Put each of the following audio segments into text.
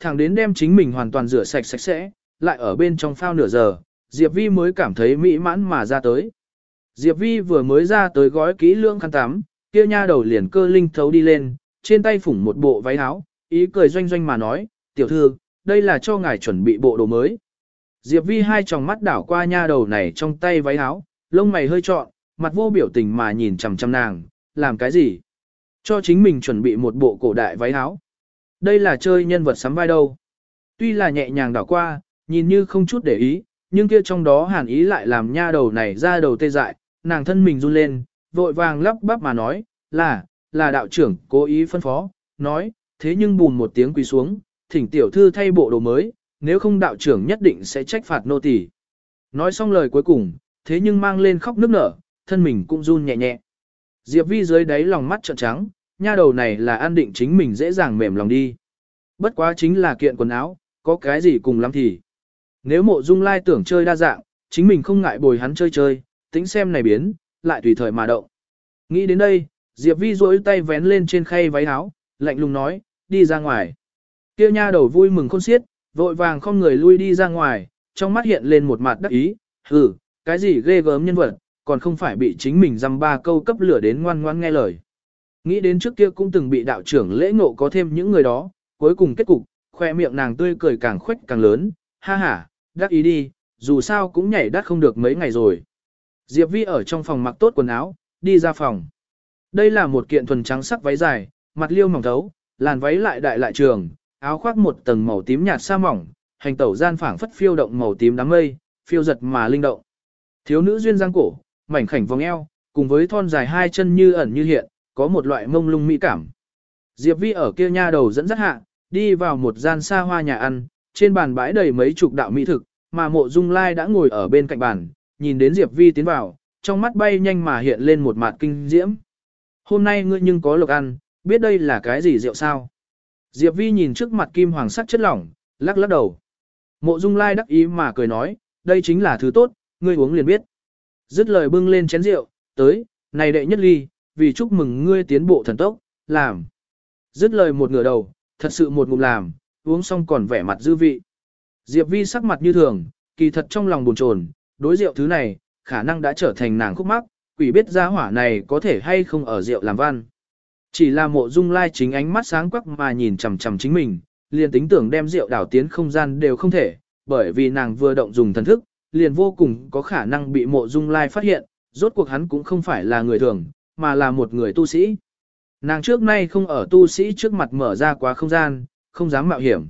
thẳng đến đem chính mình hoàn toàn rửa sạch sạch sẽ, lại ở bên trong phao nửa giờ, Diệp Vi mới cảm thấy mỹ mãn mà ra tới. Diệp Vi vừa mới ra tới gói kỹ lưỡng khăn tắm, kia nha đầu liền cơ linh thấu đi lên, trên tay phủng một bộ váy áo, ý cười doanh doanh mà nói, tiểu thư, đây là cho ngài chuẩn bị bộ đồ mới. Diệp Vi hai tròng mắt đảo qua nha đầu này trong tay váy áo, lông mày hơi trọn, mặt vô biểu tình mà nhìn chằm chằm nàng, làm cái gì? Cho chính mình chuẩn bị một bộ cổ đại váy áo. Đây là chơi nhân vật sắm vai đâu. Tuy là nhẹ nhàng đảo qua, nhìn như không chút để ý, nhưng kia trong đó hàn ý lại làm nha đầu này ra đầu tê dại, nàng thân mình run lên, vội vàng lắp bắp mà nói, là, là đạo trưởng cố ý phân phó, nói, thế nhưng bùn một tiếng quỳ xuống, thỉnh tiểu thư thay bộ đồ mới, nếu không đạo trưởng nhất định sẽ trách phạt nô tỳ. Nói xong lời cuối cùng, thế nhưng mang lên khóc nức nở, thân mình cũng run nhẹ nhẹ. Diệp Vi dưới đáy lòng mắt trợn trắng, nha đầu này là an định chính mình dễ dàng mềm lòng đi. Bất quá chính là kiện quần áo, có cái gì cùng lắm thì. Nếu mộ dung lai tưởng chơi đa dạng, chính mình không ngại bồi hắn chơi chơi, tính xem này biến, lại tùy thời mà động. Nghĩ đến đây, Diệp Vi duỗi tay vén lên trên khay váy áo, lạnh lùng nói, đi ra ngoài. Kêu nha đầu vui mừng khôn xiết, vội vàng không người lui đi ra ngoài, trong mắt hiện lên một mặt đắc ý, hừ, cái gì ghê gớm nhân vật, còn không phải bị chính mình dăm ba câu cấp lửa đến ngoan ngoan nghe lời. Nghĩ đến trước kia cũng từng bị đạo trưởng lễ ngộ có thêm những người đó, cuối cùng kết cục, khoe miệng nàng tươi cười càng khuếch càng lớn, ha ha, đắc ý đi, dù sao cũng nhảy đắt không được mấy ngày rồi. Diệp Vi ở trong phòng mặc tốt quần áo, đi ra phòng. Đây là một kiện thuần trắng sắc váy dài, mặt liêu mỏng thấu, làn váy lại đại lại trường, áo khoác một tầng màu tím nhạt sa mỏng, hành tẩu gian phảng phất phiêu động màu tím đám mây, phiêu giật mà linh động. Thiếu nữ duyên giang cổ, mảnh khảnh vòng eo, cùng với thon dài hai chân như ẩn như hiện, có một loại mông lung mỹ cảm. Diệp Vi ở kia nha đầu dẫn dắt hạ, đi vào một gian xa hoa nhà ăn, trên bàn bãi đầy mấy chục đạo mỹ thực, mà mộ dung lai đã ngồi ở bên cạnh bàn, nhìn đến Diệp Vi tiến vào, trong mắt bay nhanh mà hiện lên một mặt kinh diễm. Hôm nay ngươi nhưng có lộc ăn, biết đây là cái gì rượu sao? Diệp Vi nhìn trước mặt kim hoàng sắc chất lỏng, lắc lắc đầu. Mộ dung lai đắc ý mà cười nói, đây chính là thứ tốt, ngươi uống liền biết. Dứt lời bưng lên chén rượu, tới, này đệ nhất ly, vì chúc mừng ngươi tiến bộ thần tốc, làm. Dứt lời một ngửa đầu, thật sự một ngụm làm, uống xong còn vẻ mặt dư vị. Diệp Vi sắc mặt như thường, kỳ thật trong lòng buồn chồn, đối rượu thứ này, khả năng đã trở thành nàng khúc mắc, quỷ biết gia hỏa này có thể hay không ở rượu làm văn. Chỉ là mộ dung lai chính ánh mắt sáng quắc mà nhìn chằm chằm chính mình, liền tính tưởng đem rượu đảo tiến không gian đều không thể, bởi vì nàng vừa động dùng thần thức, liền vô cùng có khả năng bị mộ dung lai phát hiện, rốt cuộc hắn cũng không phải là người thường, mà là một người tu sĩ. Nàng trước nay không ở tu sĩ trước mặt mở ra quá không gian, không dám mạo hiểm.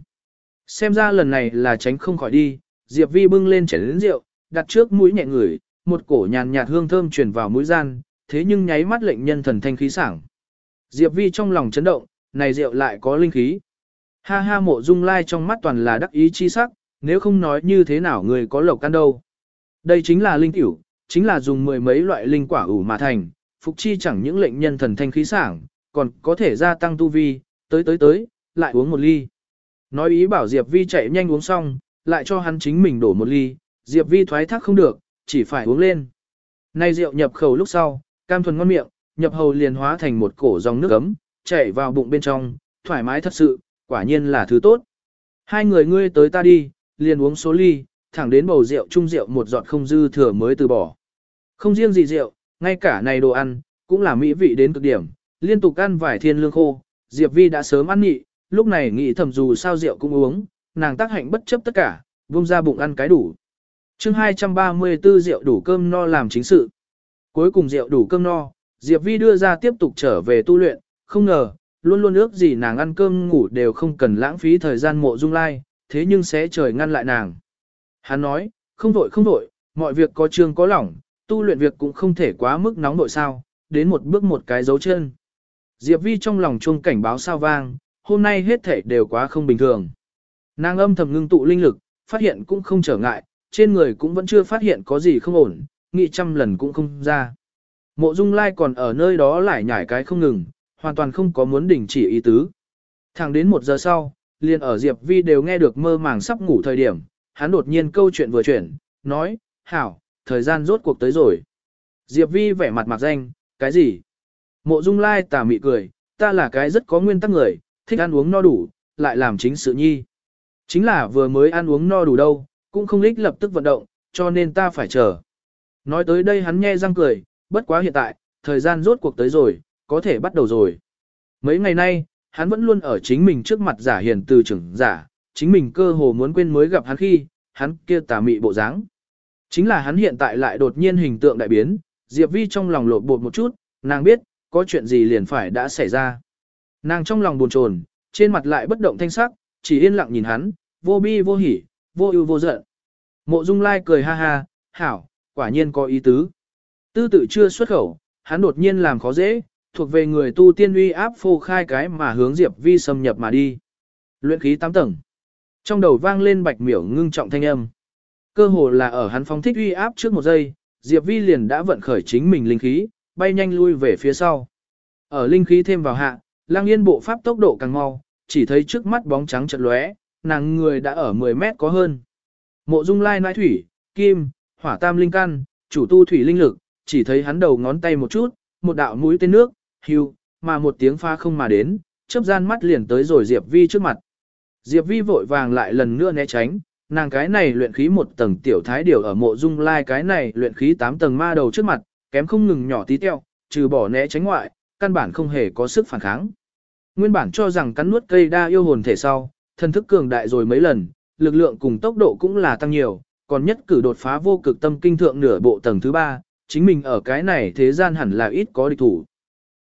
Xem ra lần này là tránh không khỏi đi, Diệp Vi bưng lên chén lớn rượu, đặt trước mũi nhẹ ngửi, một cổ nhàn nhạt hương thơm truyền vào mũi gian, thế nhưng nháy mắt lệnh nhân thần thanh khí sảng. Diệp Vi trong lòng chấn động, này rượu lại có linh khí. Ha ha mộ dung lai trong mắt toàn là đắc ý chi sắc, nếu không nói như thế nào người có lộc căn đâu. Đây chính là linh tiểu, chính là dùng mười mấy loại linh quả ủ mà thành, phục chi chẳng những lệnh nhân thần thanh khí sảng, còn có thể gia tăng tu vi, tới tới tới, lại uống một ly. Nói ý bảo Diệp Vi chạy nhanh uống xong, lại cho hắn chính mình đổ một ly, Diệp Vi thoái thác không được, chỉ phải uống lên. Nay rượu nhập khẩu lúc sau, cam thuần ngon miệng, nhập hầu liền hóa thành một cổ dòng nước ấm, chảy vào bụng bên trong, thoải mái thật sự, quả nhiên là thứ tốt. Hai người ngươi tới ta đi, liền uống số ly, thẳng đến bầu rượu chung rượu một giọt không dư thừa mới từ bỏ. Không riêng gì rượu, ngay cả này đồ ăn, cũng là mỹ vị đến cực điểm, liên tục ăn vài thiên lương khô, Diệp Vi đã sớm ăn nhị, lúc này nghĩ thầm dù sao rượu cũng uống, nàng tác hạnh bất chấp tất cả, vung ra bụng ăn cái đủ. chương 234 rượu đủ cơm no làm chính sự. Cuối cùng rượu đủ cơm no, Diệp Vi đưa ra tiếp tục trở về tu luyện, không ngờ, luôn luôn ước gì nàng ăn cơm ngủ đều không cần lãng phí thời gian mộ dung lai, thế nhưng sẽ trời ngăn lại nàng. Hắn nói, không vội không vội, mọi việc có chương có lỏng, tu luyện việc cũng không thể quá mức nóng nội sao, đến một bước một cái dấu chân. Diệp Vi trong lòng chuông cảnh báo sao vang, hôm nay hết thể đều quá không bình thường. Nàng âm thầm ngưng tụ linh lực, phát hiện cũng không trở ngại, trên người cũng vẫn chưa phát hiện có gì không ổn, nghĩ trăm lần cũng không ra. Mộ Dung Lai còn ở nơi đó lại nhảy cái không ngừng, hoàn toàn không có muốn đình chỉ ý tứ. Thẳng đến một giờ sau, liền ở Diệp Vi đều nghe được mơ màng sắp ngủ thời điểm, hắn đột nhiên câu chuyện vừa chuyển, nói, hảo, thời gian rốt cuộc tới rồi. Diệp Vi vẻ mặt mặc danh, cái gì? Mộ Dung Lai tà mị cười, ta là cái rất có nguyên tắc người, thích ăn uống no đủ, lại làm chính sự nhi. Chính là vừa mới ăn uống no đủ đâu, cũng không lích lập tức vận động, cho nên ta phải chờ. Nói tới đây hắn nhe răng cười, bất quá hiện tại, thời gian rốt cuộc tới rồi, có thể bắt đầu rồi. Mấy ngày nay, hắn vẫn luôn ở chính mình trước mặt giả hiền từ trưởng giả, chính mình cơ hồ muốn quên mới gặp hắn khi, hắn kia tà mị bộ dáng. Chính là hắn hiện tại lại đột nhiên hình tượng đại biến, Diệp Vi trong lòng lột bột một chút, nàng biết, có chuyện gì liền phải đã xảy ra. Nàng trong lòng buồn chồn, trên mặt lại bất động thanh sắc, chỉ yên lặng nhìn hắn, vô bi vô hỉ, vô ưu vô giận. Mộ Dung Lai cười ha ha, hảo, quả nhiên có ý tứ. Tư tự chưa xuất khẩu, hắn đột nhiên làm khó dễ, thuộc về người tu tiên uy áp phô khai cái mà hướng Diệp Vi xâm nhập mà đi. Luyện khí 8 tầng. Trong đầu vang lên bạch miểu ngưng trọng thanh âm. Cơ hồ là ở hắn phóng thích uy áp trước một giây, Diệp Vi liền đã vận khởi chính mình linh khí, bay nhanh lui về phía sau. Ở linh khí thêm vào hạ, lang yên bộ pháp tốc độ càng mau, chỉ thấy trước mắt bóng trắng chợt lóe, nàng người đã ở 10 mét có hơn. Mộ dung lai nói thủy, kim, hỏa tam linh căn, chủ tu thủy linh lực, chỉ thấy hắn đầu ngón tay một chút, một đạo mũi tên nước, hưu, mà một tiếng pha không mà đến, chớp gian mắt liền tới rồi Diệp Vi trước mặt. Diệp Vi vội vàng lại lần nữa né tránh, nàng cái này luyện khí một tầng tiểu thái điều ở mộ dung lai cái này luyện khí 8 tầng ma đầu trước mặt, kém không ngừng nhỏ tí teo, trừ bỏ né tránh ngoại, căn bản không hề có sức phản kháng. Nguyên bản cho rằng cắn nuốt cây đa yêu hồn thể sau, thân thức cường đại rồi mấy lần, lực lượng cùng tốc độ cũng là tăng nhiều, còn nhất cử đột phá vô cực tâm kinh thượng nửa bộ tầng thứ ba, chính mình ở cái này thế gian hẳn là ít có địch thủ.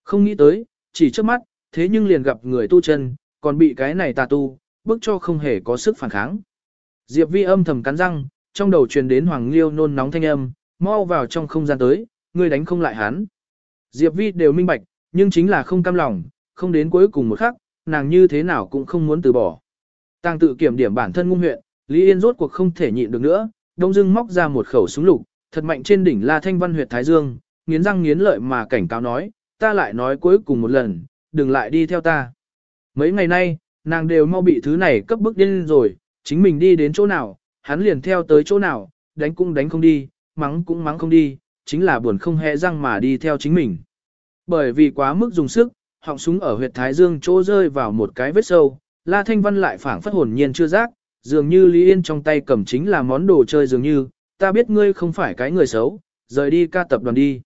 Không nghĩ tới, chỉ trước mắt, thế nhưng liền gặp người tu chân, còn bị cái này tà tu, bức cho không hề có sức phản kháng. Diệp vi âm thầm cắn răng, trong đầu truyền đến Hoàng Liêu nôn nóng thanh âm, mau vào trong không gian tới, ngươi đánh không lại hắn. Diệp vi đều minh bạch, nhưng chính là không cam lòng, không đến cuối cùng một khắc, nàng như thế nào cũng không muốn từ bỏ. Tàng tự kiểm điểm bản thân ngung huyện, Lý Yên rốt cuộc không thể nhịn được nữa, đông dưng móc ra một khẩu súng lục, thật mạnh trên đỉnh La Thanh Văn huyệt Thái Dương, nghiến răng nghiến lợi mà cảnh cáo nói, ta lại nói cuối cùng một lần, đừng lại đi theo ta. Mấy ngày nay, nàng đều mau bị thứ này cấp bức điên rồi, chính mình đi đến chỗ nào, hắn liền theo tới chỗ nào, đánh cũng đánh không đi, mắng cũng mắng không đi, chính là buồn không hề răng mà đi theo chính mình. Bởi vì quá mức dùng sức, họng súng ở huyệt Thái Dương chỗ rơi vào một cái vết sâu, La Thanh Văn lại phảng phất hồn nhiên chưa giác, dường như Lý Yên trong tay cầm chính là món đồ chơi dường như, ta biết ngươi không phải cái người xấu, rời đi ca tập đoàn đi.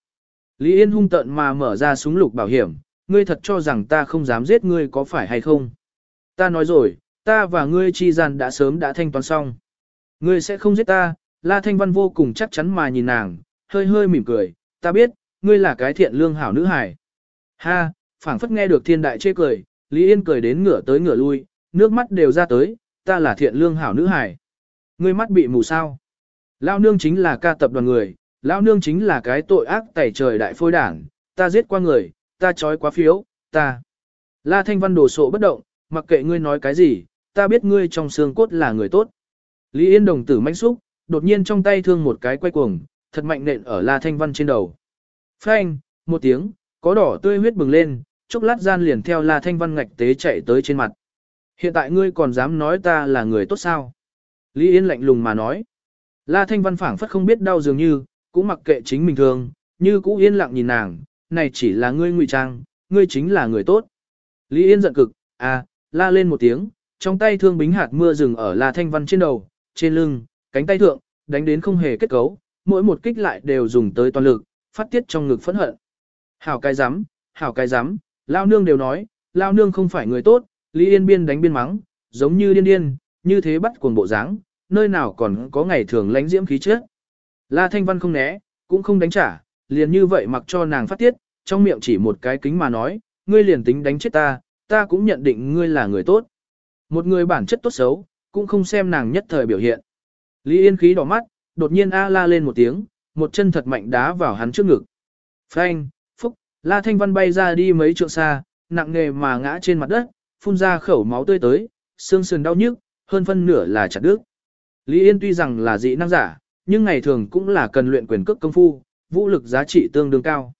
Lý Yên hung tận mà mở ra súng lục bảo hiểm, ngươi thật cho rằng ta không dám giết ngươi có phải hay không? Ta nói rồi, ta và ngươi chi gian đã sớm đã thanh toán xong. Ngươi sẽ không giết ta, La Thanh Văn vô cùng chắc chắn mà nhìn nàng, hơi hơi mỉm cười, ta biết, ngươi là cái thiện lương hảo nữ hài. Ha, phảng phất nghe được thiên đại chê cười, Lý Yên cười đến ngửa tới ngửa lui, nước mắt đều ra tới, ta là thiện lương hảo nữ hài. Ngươi mắt bị mù sao? Lao nương chính là ca tập đoàn người, Lao nương chính là cái tội ác tẩy trời đại phôi đảng, ta giết qua người, ta trói quá phiếu, ta. La Thanh Văn đổ sộ bất động, mặc kệ ngươi nói cái gì, ta biết ngươi trong xương cốt là người tốt. Lý Yên đồng tử mãnh xúc, đột nhiên trong tay thương một cái quay cuồng, thật mạnh nện ở La Thanh Văn trên đầu. Phanh, một tiếng, có đỏ tươi huyết bừng lên, chốc lát gian liền theo La Thanh Văn ngạch tế chạy tới trên mặt. Hiện tại ngươi còn dám nói ta là người tốt sao? Lý Yên lạnh lùng mà nói. La Thanh Văn phảng phất không biết đau dường như, cũng mặc kệ chính mình thường, như cũ yên lặng nhìn nàng, này chỉ là ngươi ngụy trang, ngươi chính là người tốt. Lý Yên giận cực, à, la lên một tiếng, trong tay thương bính hạt mưa rừng ở La Thanh Văn trên đầu, trên lưng, cánh tay thượng, đánh đến không hề kết cấu, mỗi một kích lại đều dùng tới toàn lực, phát tiết trong ngực phẫn hận. Hảo cái rắm hảo cái rắm lao nương đều nói, lao nương không phải người tốt, Lý Yên biên đánh biên mắng, giống như điên điên, như thế bắt cuồng bộ dáng, nơi nào còn có ngày thường lánh diễm khí chết. La Thanh Văn không né, cũng không đánh trả, liền như vậy mặc cho nàng phát tiết, trong miệng chỉ một cái kính mà nói, ngươi liền tính đánh chết ta, ta cũng nhận định ngươi là người tốt. Một người bản chất tốt xấu, cũng không xem nàng nhất thời biểu hiện. Lý Yên khí đỏ mắt, đột nhiên A la lên một tiếng, một chân thật mạnh đá vào hắn trước ngực. Phanh, phúc, La Thanh Văn bay ra đi mấy trượng xa, nặng nề mà ngã trên mặt đất, phun ra khẩu máu tươi tới, xương sườn đau nhức, hơn phân nửa là chặt đứt. Lý Yên tuy rằng là dị năng giả, nhưng ngày thường cũng là cần luyện quyền cước công phu, vũ lực giá trị tương đương cao.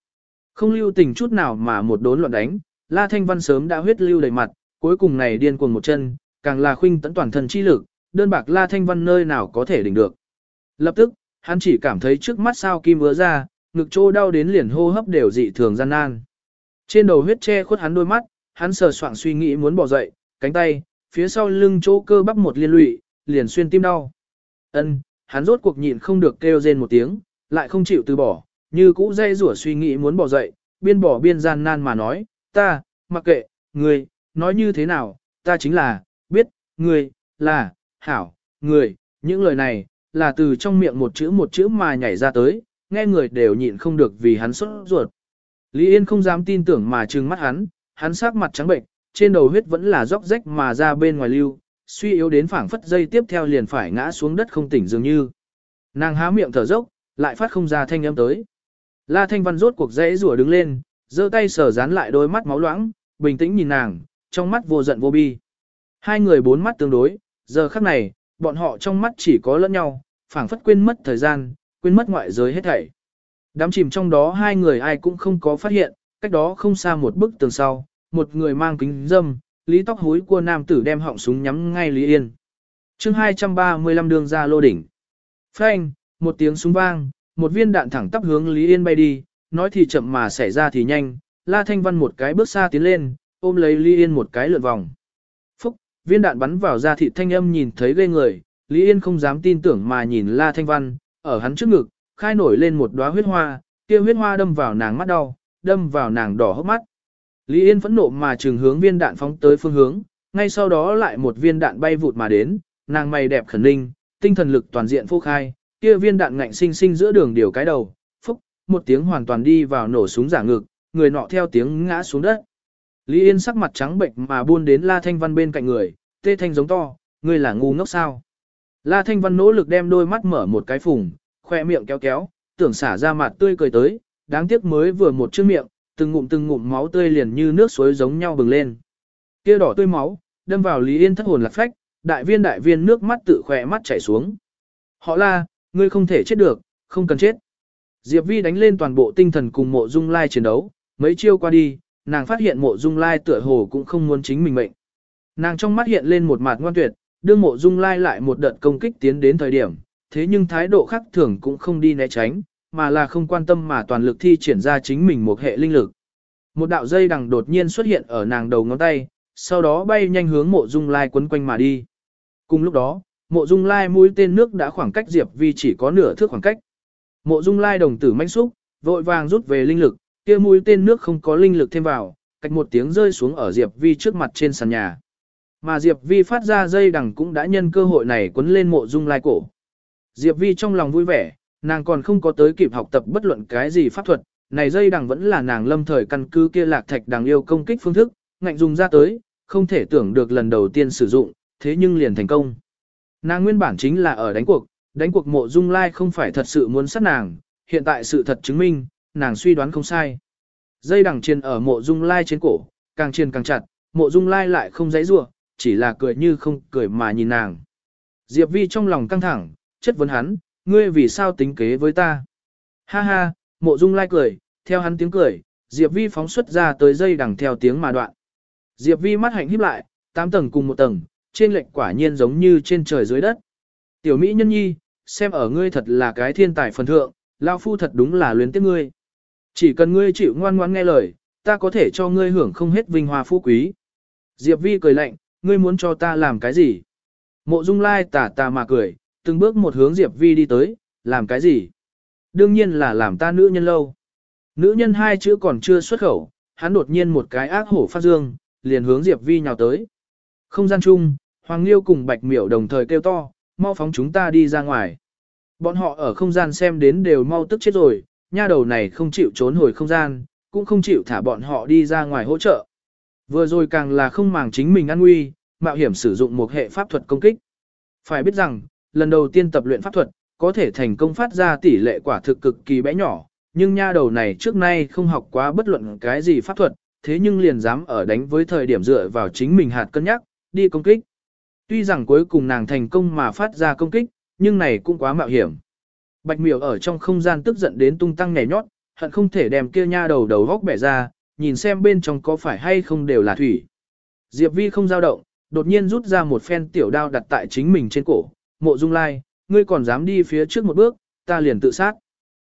Không lưu tình chút nào mà một đốn loạn đánh, La Thanh Văn sớm đã huyết lưu đầy mặt, cuối cùng này điên cuồng một chân, càng là khuynh tấn toàn thân chi lực, đơn bạc La Thanh Văn nơi nào có thể đỉnh được. Lập tức, hắn chỉ cảm thấy trước mắt sao kim vỡ ra, ngực trô đau đến liền hô hấp đều dị thường gian nan. Trên đầu huyết che khuất hắn đôi mắt, hắn sờ soạng suy nghĩ muốn bỏ dậy, cánh tay, phía sau lưng chỗ cơ bắp một liên lụy, liền xuyên tim đau. Ân, hắn rốt cuộc nhịn không được kêu rên một tiếng, lại không chịu từ bỏ, như cũ dây rủa suy nghĩ muốn bỏ dậy, biên bỏ biên gian nan mà nói, ta, mặc kệ, người, nói như thế nào, ta chính là, biết, người, là, hảo, người, những lời này, là từ trong miệng một chữ một chữ mà nhảy ra tới, nghe người đều nhịn không được vì hắn sốt ruột. Lý Yên không dám tin tưởng mà trừng mắt hắn, hắn sắc mặt trắng bệnh, trên đầu huyết vẫn là róc rách mà ra bên ngoài lưu, suy yếu đến phảng phất dây tiếp theo liền phải ngã xuống đất không tỉnh dường như. Nàng há miệng thở dốc, lại phát không ra thanh âm tới. La Thanh Văn rốt cuộc dễ rủa đứng lên, giơ tay sờ dán lại đôi mắt máu loãng, bình tĩnh nhìn nàng, trong mắt vô giận vô bi. Hai người bốn mắt tương đối, giờ khắc này, bọn họ trong mắt chỉ có lẫn nhau, phảng phất quên mất thời gian, quên mất ngoại giới hết thảy. Đám chìm trong đó hai người ai cũng không có phát hiện, cách đó không xa một bức tường sau, một người mang kính dâm, lý tóc hối của nam tử đem họng súng nhắm ngay Lý Yên. chương 235 đường ra lô đỉnh. Phanh, một tiếng súng vang, một viên đạn thẳng tắp hướng Lý Yên bay đi, nói thì chậm mà xảy ra thì nhanh, La Thanh Văn một cái bước xa tiến lên, ôm lấy Lý Yên một cái lượn vòng. Phúc, viên đạn bắn vào da thịt thanh âm nhìn thấy ghê người, Lý Yên không dám tin tưởng mà nhìn La Thanh Văn, ở hắn trước ngực, khai nổi lên một đóa huyết hoa, kia huyết hoa đâm vào nàng mắt đau, đâm vào nàng đỏ hốc mắt. Lý Yên phẫn nộ mà trường hướng viên đạn phóng tới phương hướng, ngay sau đó lại một viên đạn bay vụt mà đến, nàng mày đẹp khẩn ninh, tinh thần lực toàn diện phô khai, kia viên đạn ngạnh sinh sinh giữa đường điều cái đầu, phúc, một tiếng hoàn toàn đi vào nổ súng giả ngực, người nọ theo tiếng ngã xuống đất. Lý Yên sắc mặt trắng bệnh mà buôn đến La Thanh Văn bên cạnh người, tê thanh giống to, ngươi là ngu ngốc sao? La Thanh Văn nỗ lực đem đôi mắt mở một cái phùng, khoe miệng kéo kéo, tưởng xả ra mặt tươi cười tới, đáng tiếc mới vừa một chữ miệng, từng ngụm từng ngụm máu tươi liền như nước suối giống nhau bừng lên. Kia đỏ tươi máu, đâm vào Lý Yên thất hồn lạc phách, đại viên đại viên nước mắt tự khỏe mắt chảy xuống. Họ la, ngươi không thể chết được, không cần chết. Diệp Vi đánh lên toàn bộ tinh thần cùng mộ dung lai chiến đấu, mấy chiêu qua đi, nàng phát hiện mộ dung lai tựa hồ cũng không muốn chính mình mệnh. Nàng trong mắt hiện lên một mặt ngoan tuyệt, đương mộ dung lai lại một đợt công kích tiến đến thời điểm, thế nhưng thái độ khác thường cũng không đi né tránh, mà là không quan tâm mà toàn lực thi triển ra chính mình một hệ linh lực. Một đạo dây đằng đột nhiên xuất hiện ở nàng đầu ngón tay, sau đó bay nhanh hướng mộ dung lai quấn quanh mà đi. Cùng lúc đó, mộ dung lai mũi tên nước đã khoảng cách Diệp Vi chỉ có nửa thước khoảng cách. Mộ dung lai đồng tử manh xúc, vội vàng rút về linh lực, kia mũi tên nước không có linh lực thêm vào, cách một tiếng rơi xuống ở Diệp Vi trước mặt trên sàn nhà. Mà Diệp Vi phát ra dây đằng cũng đã nhân cơ hội này quấn lên mộ dung lai cổ. Diệp Vi trong lòng vui vẻ, nàng còn không có tới kịp học tập bất luận cái gì pháp thuật, này dây đằng vẫn là nàng lâm thời căn cứ kia lạc thạch đằng yêu công kích phương thức, ngạnh dùng ra tới, không thể tưởng được lần đầu tiên sử dụng, thế nhưng liền thành công. Nàng nguyên bản chính là ở đánh cuộc, đánh cuộc mộ dung lai không phải thật sự muốn sát nàng, hiện tại sự thật chứng minh, nàng suy đoán không sai. Dây đằng trên ở mộ dung lai trên cổ, càng trên càng chặt, mộ dung lai lại không dãy rủa chỉ là cười như không cười mà nhìn nàng. Diệp Vi trong lòng căng thẳng, chất vấn hắn, ngươi vì sao tính kế với ta? Ha ha, mộ dung lai cười, theo hắn tiếng cười, Diệp Vi phóng xuất ra tới dây đằng theo tiếng mà đoạn. Diệp Vi mắt hạnh híp lại, tám tầng cùng một tầng, trên lệnh quả nhiên giống như trên trời dưới đất. Tiểu Mỹ nhân nhi, xem ở ngươi thật là cái thiên tài phần thượng, lão phu thật đúng là luyến tiếc ngươi. Chỉ cần ngươi chịu ngoan ngoãn nghe lời, ta có thể cho ngươi hưởng không hết vinh hoa phú quý. Diệp Vi cười lạnh, ngươi muốn cho ta làm cái gì? Mộ Dung Lai tà tà mà cười, từng bước một hướng Diệp Vi đi tới, làm cái gì? Đương nhiên là làm ta nữ nhân lâu. Nữ nhân hai chữ còn chưa xuất khẩu, hắn đột nhiên một cái ác hổ phát dương, liền hướng Diệp Vi nhào tới. Không gian chung, Hoàng Liêu cùng Bạch Miểu đồng thời kêu to, mau phóng chúng ta đi ra ngoài. Bọn họ ở không gian xem đến đều mau tức chết rồi, nha đầu này không chịu trốn hồi không gian, cũng không chịu thả bọn họ đi ra ngoài hỗ trợ. Vừa rồi càng là không màng chính mình an nguy, mạo hiểm sử dụng một hệ pháp thuật công kích. Phải biết rằng, lần đầu tiên tập luyện pháp thuật, có thể thành công phát ra tỷ lệ quả thực cực kỳ bé nhỏ, nhưng nha đầu này trước nay không học quá bất luận cái gì pháp thuật, thế nhưng liền dám ở đánh với thời điểm dựa vào chính mình hạt cân nhắc, đi công kích. Tuy rằng cuối cùng nàng thành công mà phát ra công kích, nhưng này cũng quá mạo hiểm. Bạch miểu ở trong không gian tức giận đến tung tăng nhảy nhót, hận không thể đem kia nha đầu đầu góc bẻ ra, nhìn xem bên trong có phải hay không đều là thủy. Diệp Vi không dao động, đột nhiên rút ra một phen tiểu đao đặt tại chính mình trên cổ, mộ dung lai, ngươi còn dám đi phía trước một bước, ta liền tự sát.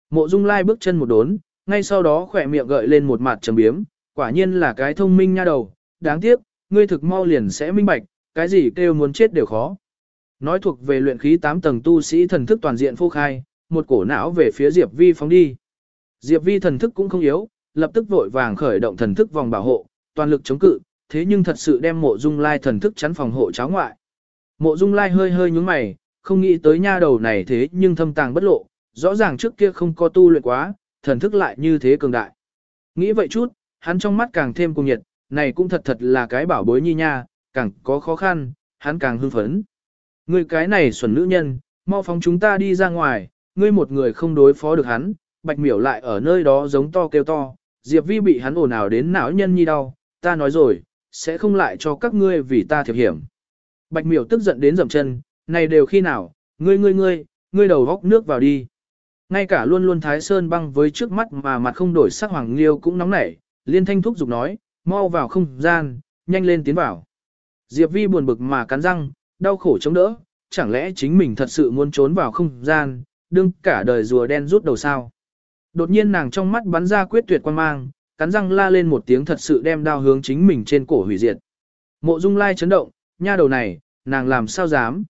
Mộ dung lai bước chân một đốn, ngay sau đó khỏe miệng gợi lên một mặt trầm biếm, quả nhiên là cái thông minh nha đầu, đáng tiếc, ngươi thực mau liền sẽ minh bạch, cái gì kêu muốn chết đều khó. Nói thuộc về luyện khí 8 tầng tu sĩ thần thức toàn diện phô khai, một cổ não về phía Diệp Vi phóng đi. Diệp Vi thần thức cũng không yếu, lập tức vội vàng khởi động thần thức vòng bảo hộ, toàn lực chống cự, thế nhưng thật sự đem mộ dung lai thần thức chắn phòng hộ cháo ngoại. Mộ dung lai hơi hơi nhướng mày, không nghĩ tới nha đầu này thế nhưng thâm tàng bất lộ, rõ ràng trước kia không có tu luyện quá, thần thức lại như thế cường đại. Nghĩ vậy chút, hắn trong mắt càng thêm cùng nhiệt, này cũng thật thật là cái bảo bối nhi nha, càng có khó khăn, hắn càng hưng phấn. Người cái này xuẩn nữ nhân, mau phóng chúng ta đi ra ngoài, ngươi một người không đối phó được hắn, bạch miểu lại ở nơi đó giống to kêu to, Diệp Vi bị hắn ồn ào đến não nhân nhi đau, ta nói rồi, sẽ không lại cho các ngươi vì ta thiệp hiểm. Bạch miểu tức giận đến dầm chân, này đều khi nào, ngươi ngươi ngươi, ngươi đầu góc nước vào đi. Ngay cả luôn luôn thái sơn băng với trước mắt mà mặt không đổi sắc hoàng liêu cũng nóng nảy, liên thanh thúc giục nói, mau vào không gian, nhanh lên tiến vào. Diệp Vi buồn bực mà cắn răng, đau khổ chống đỡ, chẳng lẽ chính mình thật sự muốn trốn vào không gian, đương cả đời rùa đen rút đầu sao. Đột nhiên nàng trong mắt bắn ra quyết tuyệt quan mang, cắn răng la lên một tiếng thật sự đem đao hướng chính mình trên cổ hủy diệt. Mộ Dung Lai chấn động, nha đầu này, nàng làm sao dám.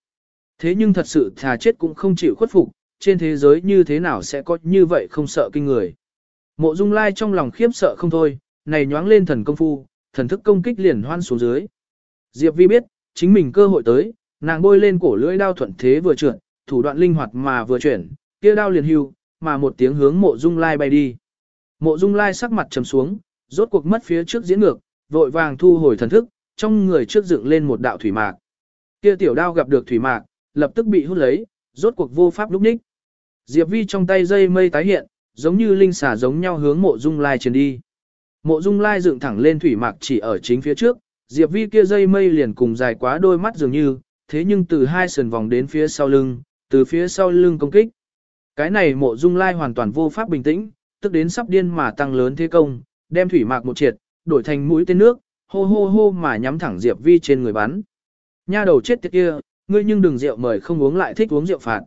Thế nhưng thật sự thà chết cũng không chịu khuất phục, trên thế giới như thế nào sẽ có như vậy không sợ kinh người. Mộ Dung Lai trong lòng khiếp sợ không thôi, này nhoáng lên thần công phu, thần thức công kích liền hoan xuống dưới. Diệp Vi biết, chính mình cơ hội tới, nàng bôi lên cổ lưỡi đao thuận thế vừa trượt, thủ đoạn linh hoạt mà vừa chuyển, kia đao liền hưu, mà một tiếng hướng Mộ Dung Lai bay đi. Mộ Dung Lai sắc mặt trầm xuống, rốt cuộc mất phía trước diễn ngược, vội vàng thu hồi thần thức, trong người trước dựng lên một đạo thủy mạc. Kia tiểu đao gặp được thủy mạc, lập tức bị hút lấy, rốt cuộc vô pháp lúc ních. Diệp Vi trong tay dây mây tái hiện, giống như linh xả giống nhau hướng Mộ Dung Lai truyền đi. Mộ Dung Lai dựng thẳng lên thủy mạc chỉ ở chính phía trước, Diệp Vi kia dây mây liền cùng dài quá đôi mắt dường như, thế nhưng từ hai sườn vòng đến phía sau lưng, từ phía sau lưng công kích. Cái này Mộ Dung Lai hoàn toàn vô pháp bình tĩnh, tức đến sắp điên mà tăng lớn thế công, đem thủy mạc một triệt, đổi thành mũi tên nước, hô hô hô mà nhắm thẳng Diệp Vi trên người bắn. Nha đầu chết tiệt kia, ngươi nhưng đừng rượu mời không uống lại thích uống rượu phạt.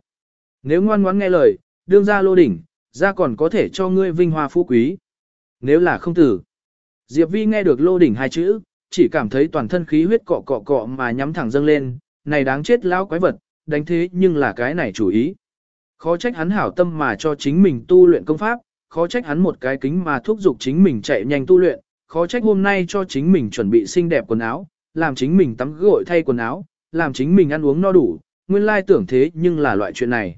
Nếu ngoan ngoãn nghe lời, đương ra lô đỉnh, ra còn có thể cho ngươi vinh hoa phú quý. Nếu là không tử. Diệp Vi nghe được lô đỉnh hai chữ, chỉ cảm thấy toàn thân khí huyết cọ cọ cọ mà nhắm thẳng dâng lên, này đáng chết lão quái vật, đánh thế nhưng là cái này chủ ý. Khó trách hắn hảo tâm mà cho chính mình tu luyện công pháp, khó trách hắn một cái kính mà thúc giục chính mình chạy nhanh tu luyện, khó trách hôm nay cho chính mình chuẩn bị xinh đẹp quần áo, làm chính mình tắm gội thay quần áo, làm chính mình ăn uống no đủ, nguyên lai tưởng thế nhưng là loại chuyện này.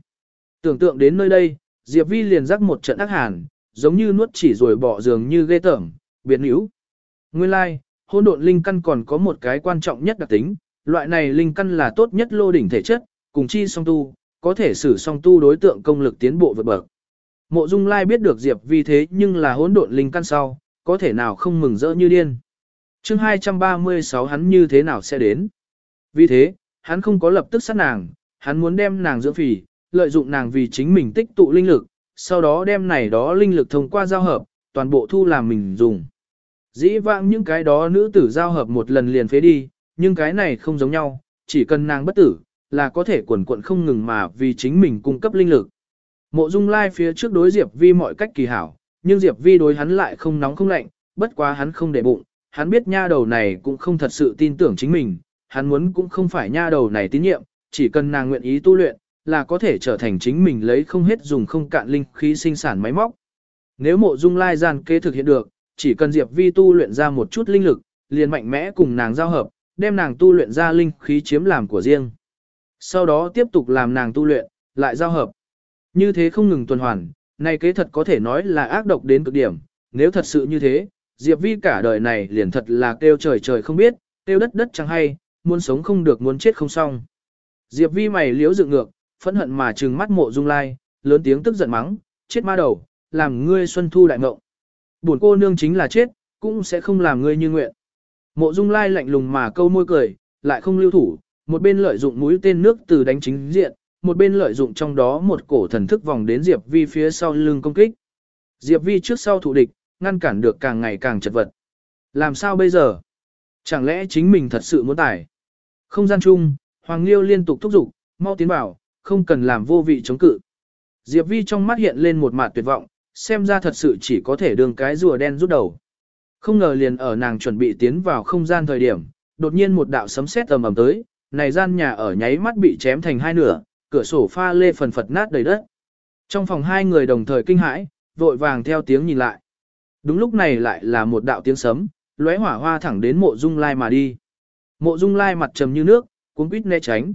Tưởng tượng đến nơi đây, Diệp Vi liền rắc một trận ác hàn, giống như nuốt chỉ rồi bỏ giường như ghê tởm, biệt níu. Nguyên lai, hôn độn linh căn còn có một cái quan trọng nhất đặc tính, loại này linh căn là tốt nhất lô đỉnh thể chất, cùng chi song tu, có thể sử song tu đối tượng công lực tiến bộ vượt bậc. Mộ Dung Lai biết được Diệp Vi thế nhưng là hỗn độn linh căn sau, có thể nào không mừng rỡ như điên. Chương 236 hắn như thế nào sẽ đến? Vì thế, hắn không có lập tức sát nàng, hắn muốn đem nàng dưỡng phì, lợi dụng nàng vì chính mình tích tụ linh lực, sau đó đem này đó linh lực thông qua giao hợp, toàn bộ thu làm mình dùng. Dĩ vãng những cái đó nữ tử giao hợp một lần liền phế đi, nhưng cái này không giống nhau, chỉ cần nàng bất tử, là có thể quần quận không ngừng mà vì chính mình cung cấp linh lực. Mộ Dung Lai phía trước đối Diệp Vi mọi cách kỳ hảo, nhưng Diệp Vi đối hắn lại không nóng không lạnh, bất quá hắn không để bụng, hắn biết nha đầu này cũng không thật sự tin tưởng chính mình, hắn muốn cũng không phải nha đầu này tín nhiệm, chỉ cần nàng nguyện ý tu luyện, là có thể trở thành chính mình lấy không hết dùng không cạn linh khí sinh sản máy móc. Nếu mộ dung lai gian kế thực hiện được, chỉ cần Diệp Vi tu luyện ra một chút linh lực, liền mạnh mẽ cùng nàng giao hợp, đem nàng tu luyện ra linh khí chiếm làm của riêng. Sau đó tiếp tục làm nàng tu luyện, lại giao hợp. Như thế không ngừng tuần hoàn, này kế thật có thể nói là ác độc đến cực điểm, nếu thật sự như thế, Diệp Vi cả đời này liền thật là kêu trời trời không biết, kêu đất đất chẳng hay, muốn sống không được muốn chết không xong. Diệp Vi mày liếu dựng ngược, phẫn hận mà trừng mắt mộ dung lai, lớn tiếng tức giận mắng, chết ma đầu, làm ngươi xuân thu đại ngộng. Buồn cô nương chính là chết, cũng sẽ không làm ngươi như nguyện. Mộ dung lai lạnh lùng mà câu môi cười, lại không lưu thủ, một bên lợi dụng mũi tên nước từ đánh chính diện, một bên lợi dụng trong đó một cổ thần thức vòng đến Diệp Vi phía sau lưng công kích. Diệp Vi trước sau thủ địch, ngăn cản được càng ngày càng chật vật. Làm sao bây giờ? Chẳng lẽ chính mình thật sự muốn tải? Không gian chung, Hoàng Liêu liên tục thúc giục, mau tiến vào, không cần làm vô vị chống cự. Diệp Vi trong mắt hiện lên một mặt tuyệt vọng, xem ra thật sự chỉ có thể đường cái rùa đen rút đầu. Không ngờ liền ở nàng chuẩn bị tiến vào không gian thời điểm, đột nhiên một đạo sấm sét ầm ầm tới, này gian nhà ở nháy mắt bị chém thành hai nửa, cửa sổ pha lê phần phật nát đầy đất. Trong phòng hai người đồng thời kinh hãi, vội vàng theo tiếng nhìn lại. Đúng lúc này lại là một đạo tiếng sấm, lóe hỏa hoa thẳng đến mộ dung lai mà đi. Mộ dung lai mặt trầm như nước, cuốn quýt né tránh.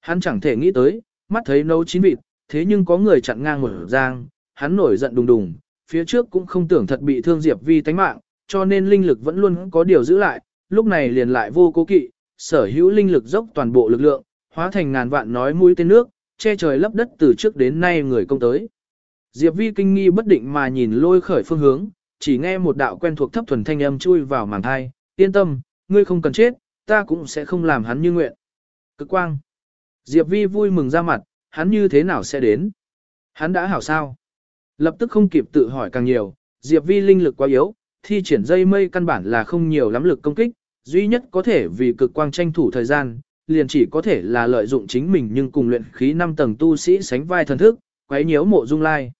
Hắn chẳng thể nghĩ tới, mắt thấy nấu chín vịt, thế nhưng có người chặn ngang một giang, hắn nổi giận đùng đùng, phía trước cũng không tưởng thật bị thương Diệp Vi tánh mạng, cho nên linh lực vẫn luôn có điều giữ lại, lúc này liền lại vô cố kỵ, sở hữu linh lực dốc toàn bộ lực lượng, hóa thành ngàn vạn nói mũi tên nước, che trời lấp đất từ trước đến nay người công tới. Diệp Vi kinh nghi bất định mà nhìn lôi khởi phương hướng, chỉ nghe một đạo quen thuộc thấp thuần thanh âm chui vào màng thai, yên tâm, ngươi không cần chết, ta cũng sẽ không làm hắn như nguyện. Cực quang. Diệp Vi vui mừng ra mặt, hắn như thế nào sẽ đến? Hắn đã hảo sao? Lập tức không kịp tự hỏi càng nhiều, Diệp Vi linh lực quá yếu, thi triển dây mây căn bản là không nhiều lắm lực công kích, duy nhất có thể vì cực quang tranh thủ thời gian, liền chỉ có thể là lợi dụng chính mình nhưng cùng luyện khí 5 tầng tu sĩ sánh vai thần thức, quấy nhiễu mộ dung lai.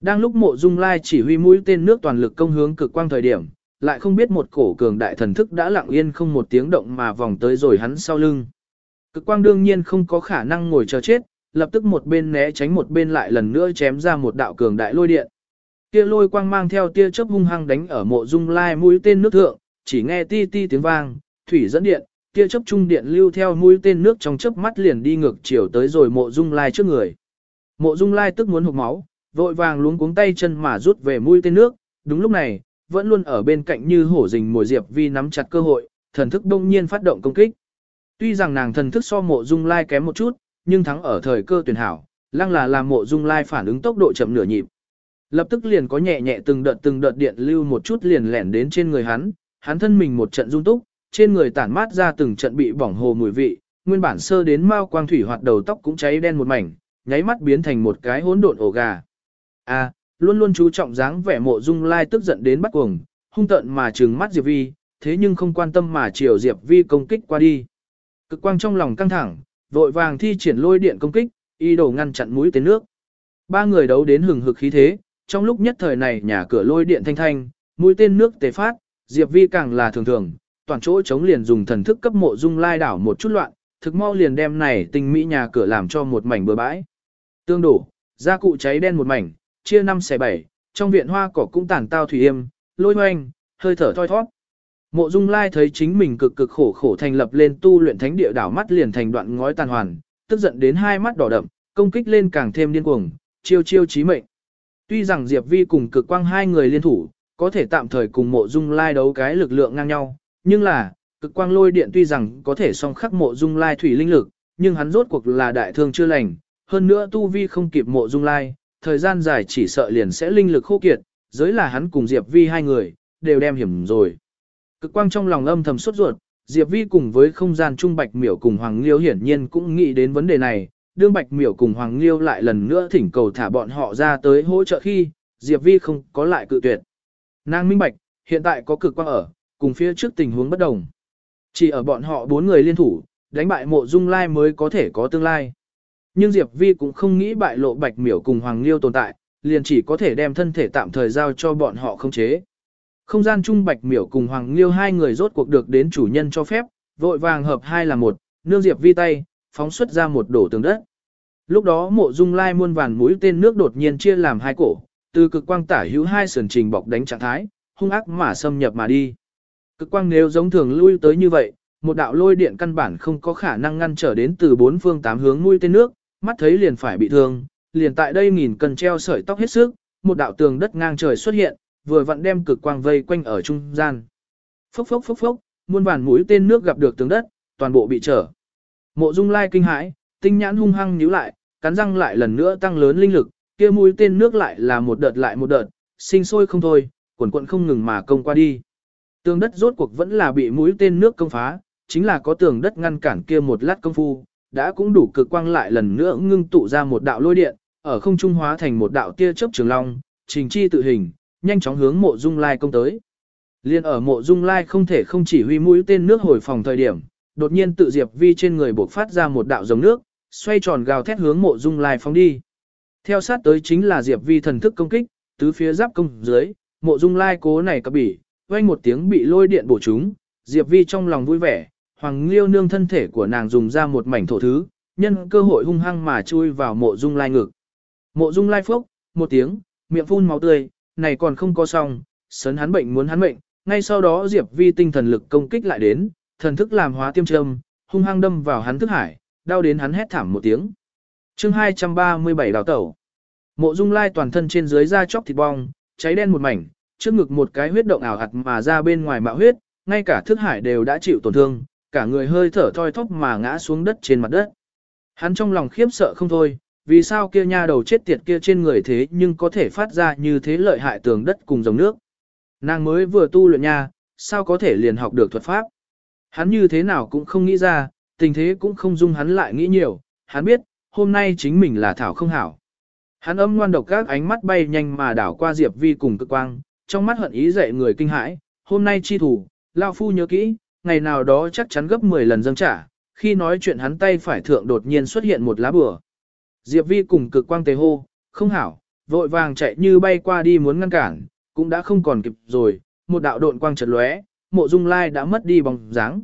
Đang lúc mộ dung lai chỉ huy mũi tên nước toàn lực công hướng cực quang thời điểm, lại không biết một cổ cường đại thần thức đã lặng yên không một tiếng động mà vòng tới rồi hắn sau lưng. Cực quang đương nhiên không có khả năng ngồi chờ chết, lập tức một bên né tránh một bên lại lần nữa chém ra một đạo cường đại lôi điện. Kia lôi quang mang theo tia chớp hung hăng đánh ở mộ dung lai mũi tên nước thượng, chỉ nghe ti ti tiếng vang, thủy dẫn điện, tia chớp trung điện lưu theo mũi tên nước trong chớp mắt liền đi ngược chiều tới rồi mộ dung lai trước người. Mộ dung lai tức muốn hụt máu, vội vàng luống cuống tay chân mà rút về mũi tên nước, đúng lúc này, vẫn luôn ở bên cạnh như hổ rình mồi diệp vi nắm chặt cơ hội, thần thức đông nhiên phát động công kích. Tuy rằng nàng thần thức so mộ dung lai kém một chút, nhưng thắng ở thời cơ tuyển hảo, lăng là làm mộ dung lai phản ứng tốc độ chậm nửa nhịp. Lập tức liền có nhẹ nhẹ từng đợt từng đợt điện lưu một chút liền lẻn đến trên người hắn, hắn thân mình một trận run túc, trên người tản mát ra từng trận bị bỏng hồ mùi vị, nguyên bản sơ đến mao quang thủy hoạt đầu tóc cũng cháy đen một mảnh, nháy mắt biến thành một cái hỗn độn ổ gà. A, luôn luôn chú trọng dáng vẻ mộ dung lai tức giận đến bắt cuồng, hung tợn mà trừng mắt Diệp Vi, thế nhưng không quan tâm mà chiều Diệp Vi công kích qua đi. Cực quang trong lòng căng thẳng, vội vàng thi triển lôi điện công kích, y đồ ngăn chặn mũi tên nước. Ba người đấu đến hừng hực khí thế, trong lúc nhất thời này nhà cửa lôi điện thanh thanh, mũi tên nước tề phát, Diệp Vi càng là thường thường, toàn chỗ chống liền dùng thần thức cấp mộ dung lai đảo một chút loạn, thực mau liền đem này tình mỹ nhà cửa làm cho một mảnh bừa bãi. Tương đổ, gia cụ cháy đen một mảnh, chia năm xẻ bảy, trong viện hoa cỏ cũng tàn tao thủy yêm, lôi hoanh, hơi thở thoi thoát. Mộ Dung Lai thấy chính mình cực cực khổ khổ thành lập lên tu luyện thánh địa đảo mắt liền thành đoạn ngói tàn hoàn, tức giận đến hai mắt đỏ đậm, công kích lên càng thêm điên cuồng, chiêu chiêu chí mệnh. Tuy rằng Diệp Vi cùng cực quang hai người liên thủ, có thể tạm thời cùng Mộ Dung Lai đấu cái lực lượng ngang nhau, nhưng là, cực quang lôi điện tuy rằng có thể song khắc Mộ Dung Lai thủy linh lực, nhưng hắn rốt cuộc là đại thương chưa lành, hơn nữa tu vi không kịp Mộ Dung Lai, thời gian dài chỉ sợ liền sẽ linh lực khô kiệt, giới là hắn cùng Diệp Vi hai người, đều đem hiểm rồi. Cực quang trong lòng âm thầm sốt ruột, Diệp Vi cùng với không gian trung Bạch Miểu cùng Hoàng Liêu hiển nhiên cũng nghĩ đến vấn đề này, đương Bạch Miểu cùng Hoàng Liêu lại lần nữa thỉnh cầu thả bọn họ ra tới hỗ trợ khi, Diệp Vi không có lại cự tuyệt. Nàng minh bạch, hiện tại có cực quang ở, cùng phía trước tình huống bất đồng. Chỉ ở bọn họ bốn người liên thủ, đánh bại mộ dung lai mới có thể có tương lai. Nhưng Diệp Vi cũng không nghĩ bại lộ Bạch Miểu cùng Hoàng Liêu tồn tại, liền chỉ có thể đem thân thể tạm thời giao cho bọn họ khống chế. Không gian trung Bạch Miểu cùng Hoàng Liêu hai người rốt cuộc được đến chủ nhân cho phép, vội vàng hợp hai là một, nương Diệp Vi tay, phóng xuất ra một đổ tường đất. Lúc đó mộ dung lai muôn vàn mũi tên nước đột nhiên chia làm hai cổ, từ cực quang tả hữu hai sườn trình bọc đánh trạng thái, hung ác mà xâm nhập mà đi. Cực quang nếu giống thường lui tới như vậy, một đạo lôi điện căn bản không có khả năng ngăn trở đến từ bốn phương tám hướng mũi tên nước, mắt thấy liền phải bị thương, liền tại đây nghìn cần treo sợi tóc hết sức, một đạo tường đất ngang trời xuất hiện, vừa vặn đem cực quang vây quanh ở trung gian. Phốc phốc phốc phốc, muôn bản mũi tên nước gặp được tường đất, toàn bộ bị trở. Mộ Dung Lai kinh hãi, tinh nhãn hung hăng nhíu lại, cắn răng lại lần nữa tăng lớn linh lực, kia mũi tên nước lại là một đợt lại một đợt, sinh sôi không thôi, quần quận không ngừng mà công qua đi. Tường đất rốt cuộc vẫn là bị mũi tên nước công phá, chính là có tường đất ngăn cản kia một lát công phu, đã cũng đủ cực quang lại lần nữa ngưng tụ ra một đạo lôi điện, ở không trung hóa thành một đạo tia chớp trường long, trình chi tự hình, nhanh chóng hướng mộ dung lai công tới. Liên ở mộ dung lai không thể không chỉ huy mũi tên nước hồi phòng thời điểm, đột nhiên tự diệp vi trên người bộc phát ra một đạo dòng nước, xoay tròn gào thét hướng mộ dung lai phóng đi. Theo sát tới chính là diệp vi thần thức công kích, tứ phía giáp công dưới, mộ dung lai cố này cập bỉ, vang một tiếng bị lôi điện bổ trúng, diệp vi trong lòng vui vẻ, Hoàng Liêu nương thân thể của nàng dùng ra một mảnh thổ thứ, nhân cơ hội hung hăng mà chui vào mộ dung lai ngực. Mộ dung lai phốc, một tiếng, miệng phun máu tươi, này còn không có xong, sấn hắn bệnh muốn hắn bệnh, ngay sau đó Diệp Vi tinh thần lực công kích lại đến, thần thức làm hóa tiêm châm, hung hăng đâm vào hắn thức hải, đau đến hắn hét thảm một tiếng. Chương 237 đào tẩu. Mộ Dung Lai toàn thân trên dưới da chóc thịt bong, cháy đen một mảnh, trước ngực một cái huyết động ảo hạt mà ra bên ngoài mạo huyết, ngay cả thức hải đều đã chịu tổn thương, cả người hơi thở thoi thóp mà ngã xuống đất trên mặt đất. Hắn trong lòng khiếp sợ không thôi, vì sao kia nha đầu chết tiệt kia trên người thế nhưng có thể phát ra như thế lợi hại tường đất cùng dòng nước. Nàng mới vừa tu luyện nha, sao có thể liền học được thuật pháp. Hắn như thế nào cũng không nghĩ ra, tình thế cũng không dung hắn lại nghĩ nhiều, hắn biết, hôm nay chính mình là thảo không hảo. Hắn âm ngoan độc các ánh mắt bay nhanh mà đảo qua Diệp Vi cùng cực quang, trong mắt hận ý dậy người kinh hãi, hôm nay chi thủ, Lao Phu nhớ kỹ, ngày nào đó chắc chắn gấp 10 lần dâng trả, khi nói chuyện hắn tay phải thượng đột nhiên xuất hiện một lá bừa, Diệp Vi cùng cực quang tề hô, không hảo, vội vàng chạy như bay qua đi muốn ngăn cản, cũng đã không còn kịp rồi, một đạo độn quang chật lóe, mộ dung lai đã mất đi bóng dáng.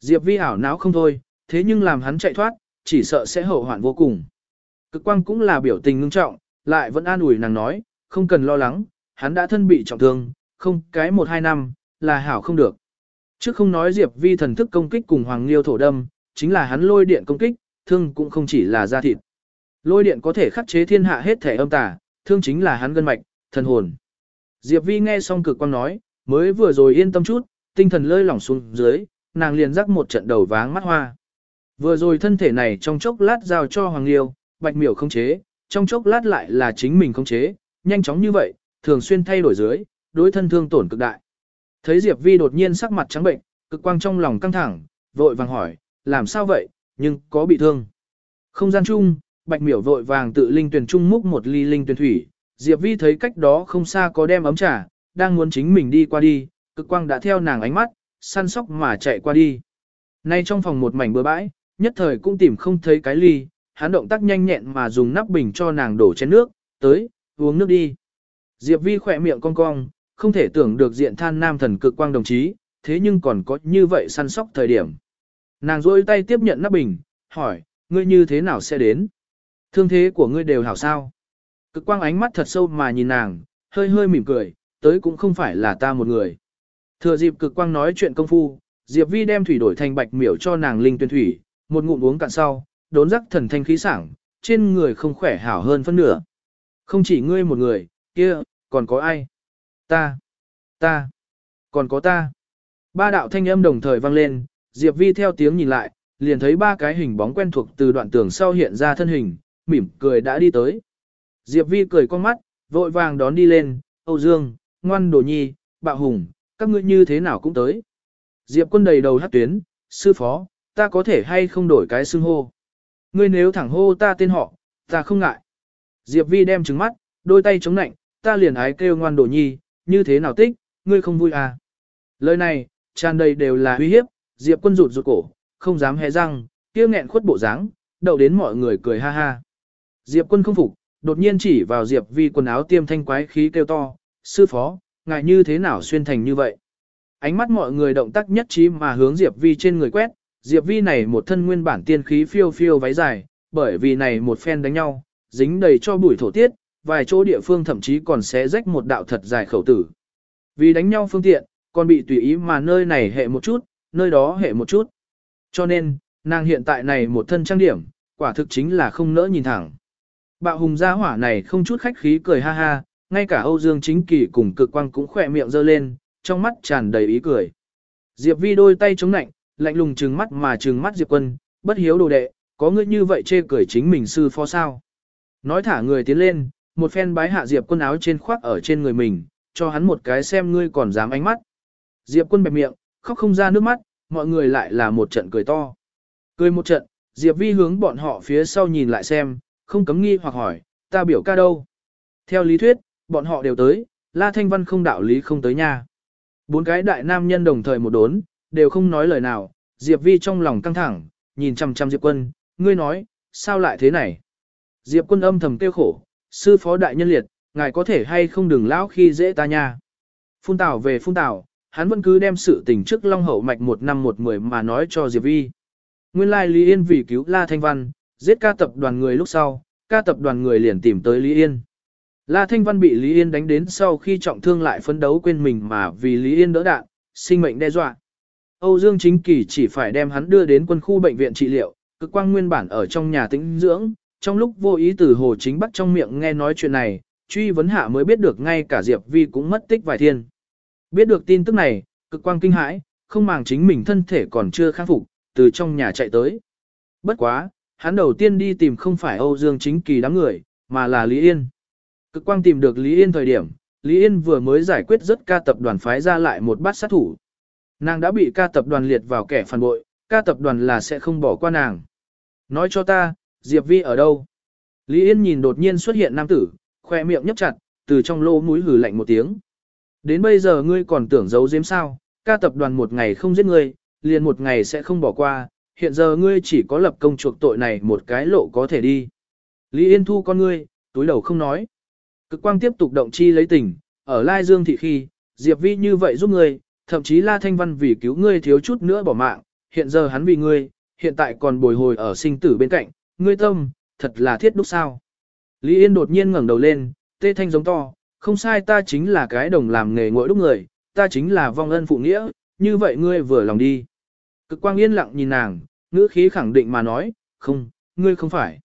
Diệp Vi ảo não không thôi, thế nhưng làm hắn chạy thoát, chỉ sợ sẽ hậu hoạn vô cùng. Cực quang cũng là biểu tình ngưng trọng, lại vẫn an ủi nàng nói, không cần lo lắng, hắn đã thân bị trọng thương, không cái một hai năm, là hảo không được. Trước không nói Diệp Vi thần thức công kích cùng Hoàng Liêu thổ đâm, chính là hắn lôi điện công kích, thương cũng không chỉ là da thịt. Lôi điện có thể khắc chế thiên hạ hết thể âm tà, thương chính là hắn gân mạch, thần hồn. Diệp Vi nghe xong cực quang nói, mới vừa rồi yên tâm chút, tinh thần lơi lỏng xuống dưới, nàng liền rắc một trận đầu váng mắt hoa. Vừa rồi thân thể này trong chốc lát giao cho Hoàng Liêu, Bạch Miểu không chế, trong chốc lát lại là chính mình không chế, nhanh chóng như vậy, thường xuyên thay đổi dưới, đối thân thương tổn cực đại. Thấy Diệp Vi đột nhiên sắc mặt trắng bệnh, cực quang trong lòng căng thẳng, vội vàng hỏi, làm sao vậy, nhưng có bị thương. Không gian chung, Bạch Miểu vội vàng tự linh tuyển trung múc một ly linh tuyển thủy, Diệp Vi thấy cách đó không xa có đem ấm trà, đang muốn chính mình đi qua đi, cực quang đã theo nàng ánh mắt, săn sóc mà chạy qua đi. Nay trong phòng một mảnh bừa bãi, nhất thời cũng tìm không thấy cái ly, hắn động tác nhanh nhẹn mà dùng nắp bình cho nàng đổ chén nước, tới, uống nước đi. Diệp Vi khỏe miệng cong cong, không thể tưởng được diện than nam thần cực quang đồng chí, thế nhưng còn có như vậy săn sóc thời điểm. Nàng rôi tay tiếp nhận nắp bình, hỏi, ngươi như thế nào sẽ đến? Thương thế của ngươi đều hảo sao? Cực quang ánh mắt thật sâu mà nhìn nàng, hơi hơi mỉm cười, tới cũng không phải là ta một người. Thừa dịp cực quang nói chuyện công phu, Diệp Vi đem thủy đổi thành bạch miểu cho nàng linh tuyên thủy, một ngụm uống cạn sau, đốn rắc thần thanh khí sảng, trên người không khỏe hảo hơn phân nửa. Không chỉ ngươi một người, kia, còn có ai? Ta, ta, còn có ta. Ba đạo thanh âm đồng thời vang lên, Diệp Vi theo tiếng nhìn lại, liền thấy ba cái hình bóng quen thuộc từ đoạn tường sau hiện ra thân hình, mỉm cười đã đi tới. Diệp Vi cười con mắt, vội vàng đón đi lên, Âu Dương, ngoan đồ nhi, bạo hùng, các ngươi như thế nào cũng tới. Diệp quân đầy đầu hát tuyến, sư phó, ta có thể hay không đổi cái xưng hô. Ngươi nếu thẳng hô ta tên họ, ta không ngại. Diệp Vi đem trứng mắt, đôi tay chống nạnh, ta liền ái kêu ngoan đồ nhi, như thế nào tích, ngươi không vui à. Lời này, tràn đầy đều là uy hiếp, Diệp quân rụt rụt cổ, không dám hé răng, kia nghẹn khuất bộ dáng, đậu đến mọi người cười ha ha. Diệp quân không phục, đột nhiên chỉ vào Diệp Vi quần áo tiêm thanh quái khí kêu to, sư phó, ngài như thế nào xuyên thành như vậy. Ánh mắt mọi người động tác nhất trí mà hướng Diệp Vi trên người quét, Diệp Vi này một thân nguyên bản tiên khí phiêu phiêu váy dài, bởi vì này một phen đánh nhau, dính đầy cho bụi thổ tiết, vài chỗ địa phương thậm chí còn xé rách một đạo thật dài khẩu tử. Vì đánh nhau phương tiện, còn bị tùy ý mà nơi này hệ một chút, nơi đó hệ một chút. Cho nên, nàng hiện tại này một thân trang điểm, quả thực chính là không nỡ nhìn thẳng. Bạo hùng gia hỏa này không chút khách khí cười ha ha, ngay cả Âu Dương Chính Kỳ cùng cực quang cũng khỏe miệng giơ lên, trong mắt tràn đầy ý cười. Diệp Vi đôi tay chống nạnh, lạnh lùng trừng mắt mà trừng mắt Diệp Quân, bất hiếu đồ đệ, có ngươi như vậy chê cười chính mình sư phó sao. Nói thả người tiến lên, một phen bái hạ Diệp Quân áo trên khoác ở trên người mình, cho hắn một cái xem ngươi còn dám ánh mắt. Diệp Quân bẹp miệng, khóc không ra nước mắt, mọi người lại là một trận cười to. Cười một trận, Diệp Vi hướng bọn họ phía sau nhìn lại xem, không cấm nghi hoặc hỏi, ta biểu ca đâu? Theo lý thuyết, bọn họ đều tới, La Thanh Văn không đạo lý không tới nha. Bốn cái đại nam nhân đồng thời một đốn, đều không nói lời nào, Diệp Vi trong lòng căng thẳng, nhìn chăm chăm Diệp Quân, ngươi nói, sao lại thế này? Diệp Quân âm thầm tiêu khổ, sư phó đại nhân liệt, ngài có thể hay không đừng lão khi dễ ta nha. Phun tảo về phun tảo, hắn vẫn cứ đem sự tình trước Long Hậu Mạch một năm một mười mà nói cho Diệp Vi. Nguyên lai Lý Yên vì cứu La Thanh Văn, giết ca tập đoàn người lúc sau, ca tập đoàn người liền tìm tới Lý Yên. La Thanh Văn bị Lý Yên đánh đến sau khi trọng thương lại phấn đấu quên mình mà vì Lý Yên đỡ đạn, sinh mệnh đe dọa. Âu Dương Chính Kỳ chỉ phải đem hắn đưa đến quân khu bệnh viện trị liệu, cực quang nguyên bản ở trong nhà tĩnh dưỡng, trong lúc vô ý từ Hồ Chính Bắc trong miệng nghe nói chuyện này, truy vấn hạ mới biết được ngay cả Diệp Vi cũng mất tích vài thiên. Biết được tin tức này, cực quang kinh hãi, không màng chính mình thân thể còn chưa khắc phục, từ trong nhà chạy tới. Bất quá, hắn đầu tiên đi tìm không phải Âu Dương Chính Kỳ đám người, mà là Lý Yên. Cực quang tìm được Lý Yên thời điểm, Lý Yên vừa mới giải quyết rất ca tập đoàn phái ra lại một bát sát thủ. Nàng đã bị ca tập đoàn liệt vào kẻ phản bội, ca tập đoàn là sẽ không bỏ qua nàng. Nói cho ta, Diệp Vi ở đâu? Lý Yên nhìn đột nhiên xuất hiện nam tử, khoe miệng nhấp chặt, từ trong lỗ mũi hử lạnh một tiếng. Đến bây giờ ngươi còn tưởng giấu giếm sao, ca tập đoàn một ngày không giết ngươi, liền một ngày sẽ không bỏ qua, hiện giờ ngươi chỉ có lập công chuộc tội này một cái lộ có thể đi. Lý Yên thu con ngươi, túi đầu không nói. Cực quang tiếp tục động chi lấy tình, ở Lai Dương thị khi, Diệp Vi như vậy giúp ngươi, thậm chí La Thanh Văn vì cứu ngươi thiếu chút nữa bỏ mạng, hiện giờ hắn vì ngươi, hiện tại còn bồi hồi ở sinh tử bên cạnh, ngươi tâm, thật là thiết đúc sao. Lý Yên đột nhiên ngẩng đầu lên, tê thanh giống to, không sai ta chính là cái đồng làm nghề ngội đúc người, ta chính là vong ân phụ nghĩa, như vậy ngươi vừa lòng đi. Cực quang yên lặng nhìn nàng, ngữ khí khẳng định mà nói, không, ngươi không phải.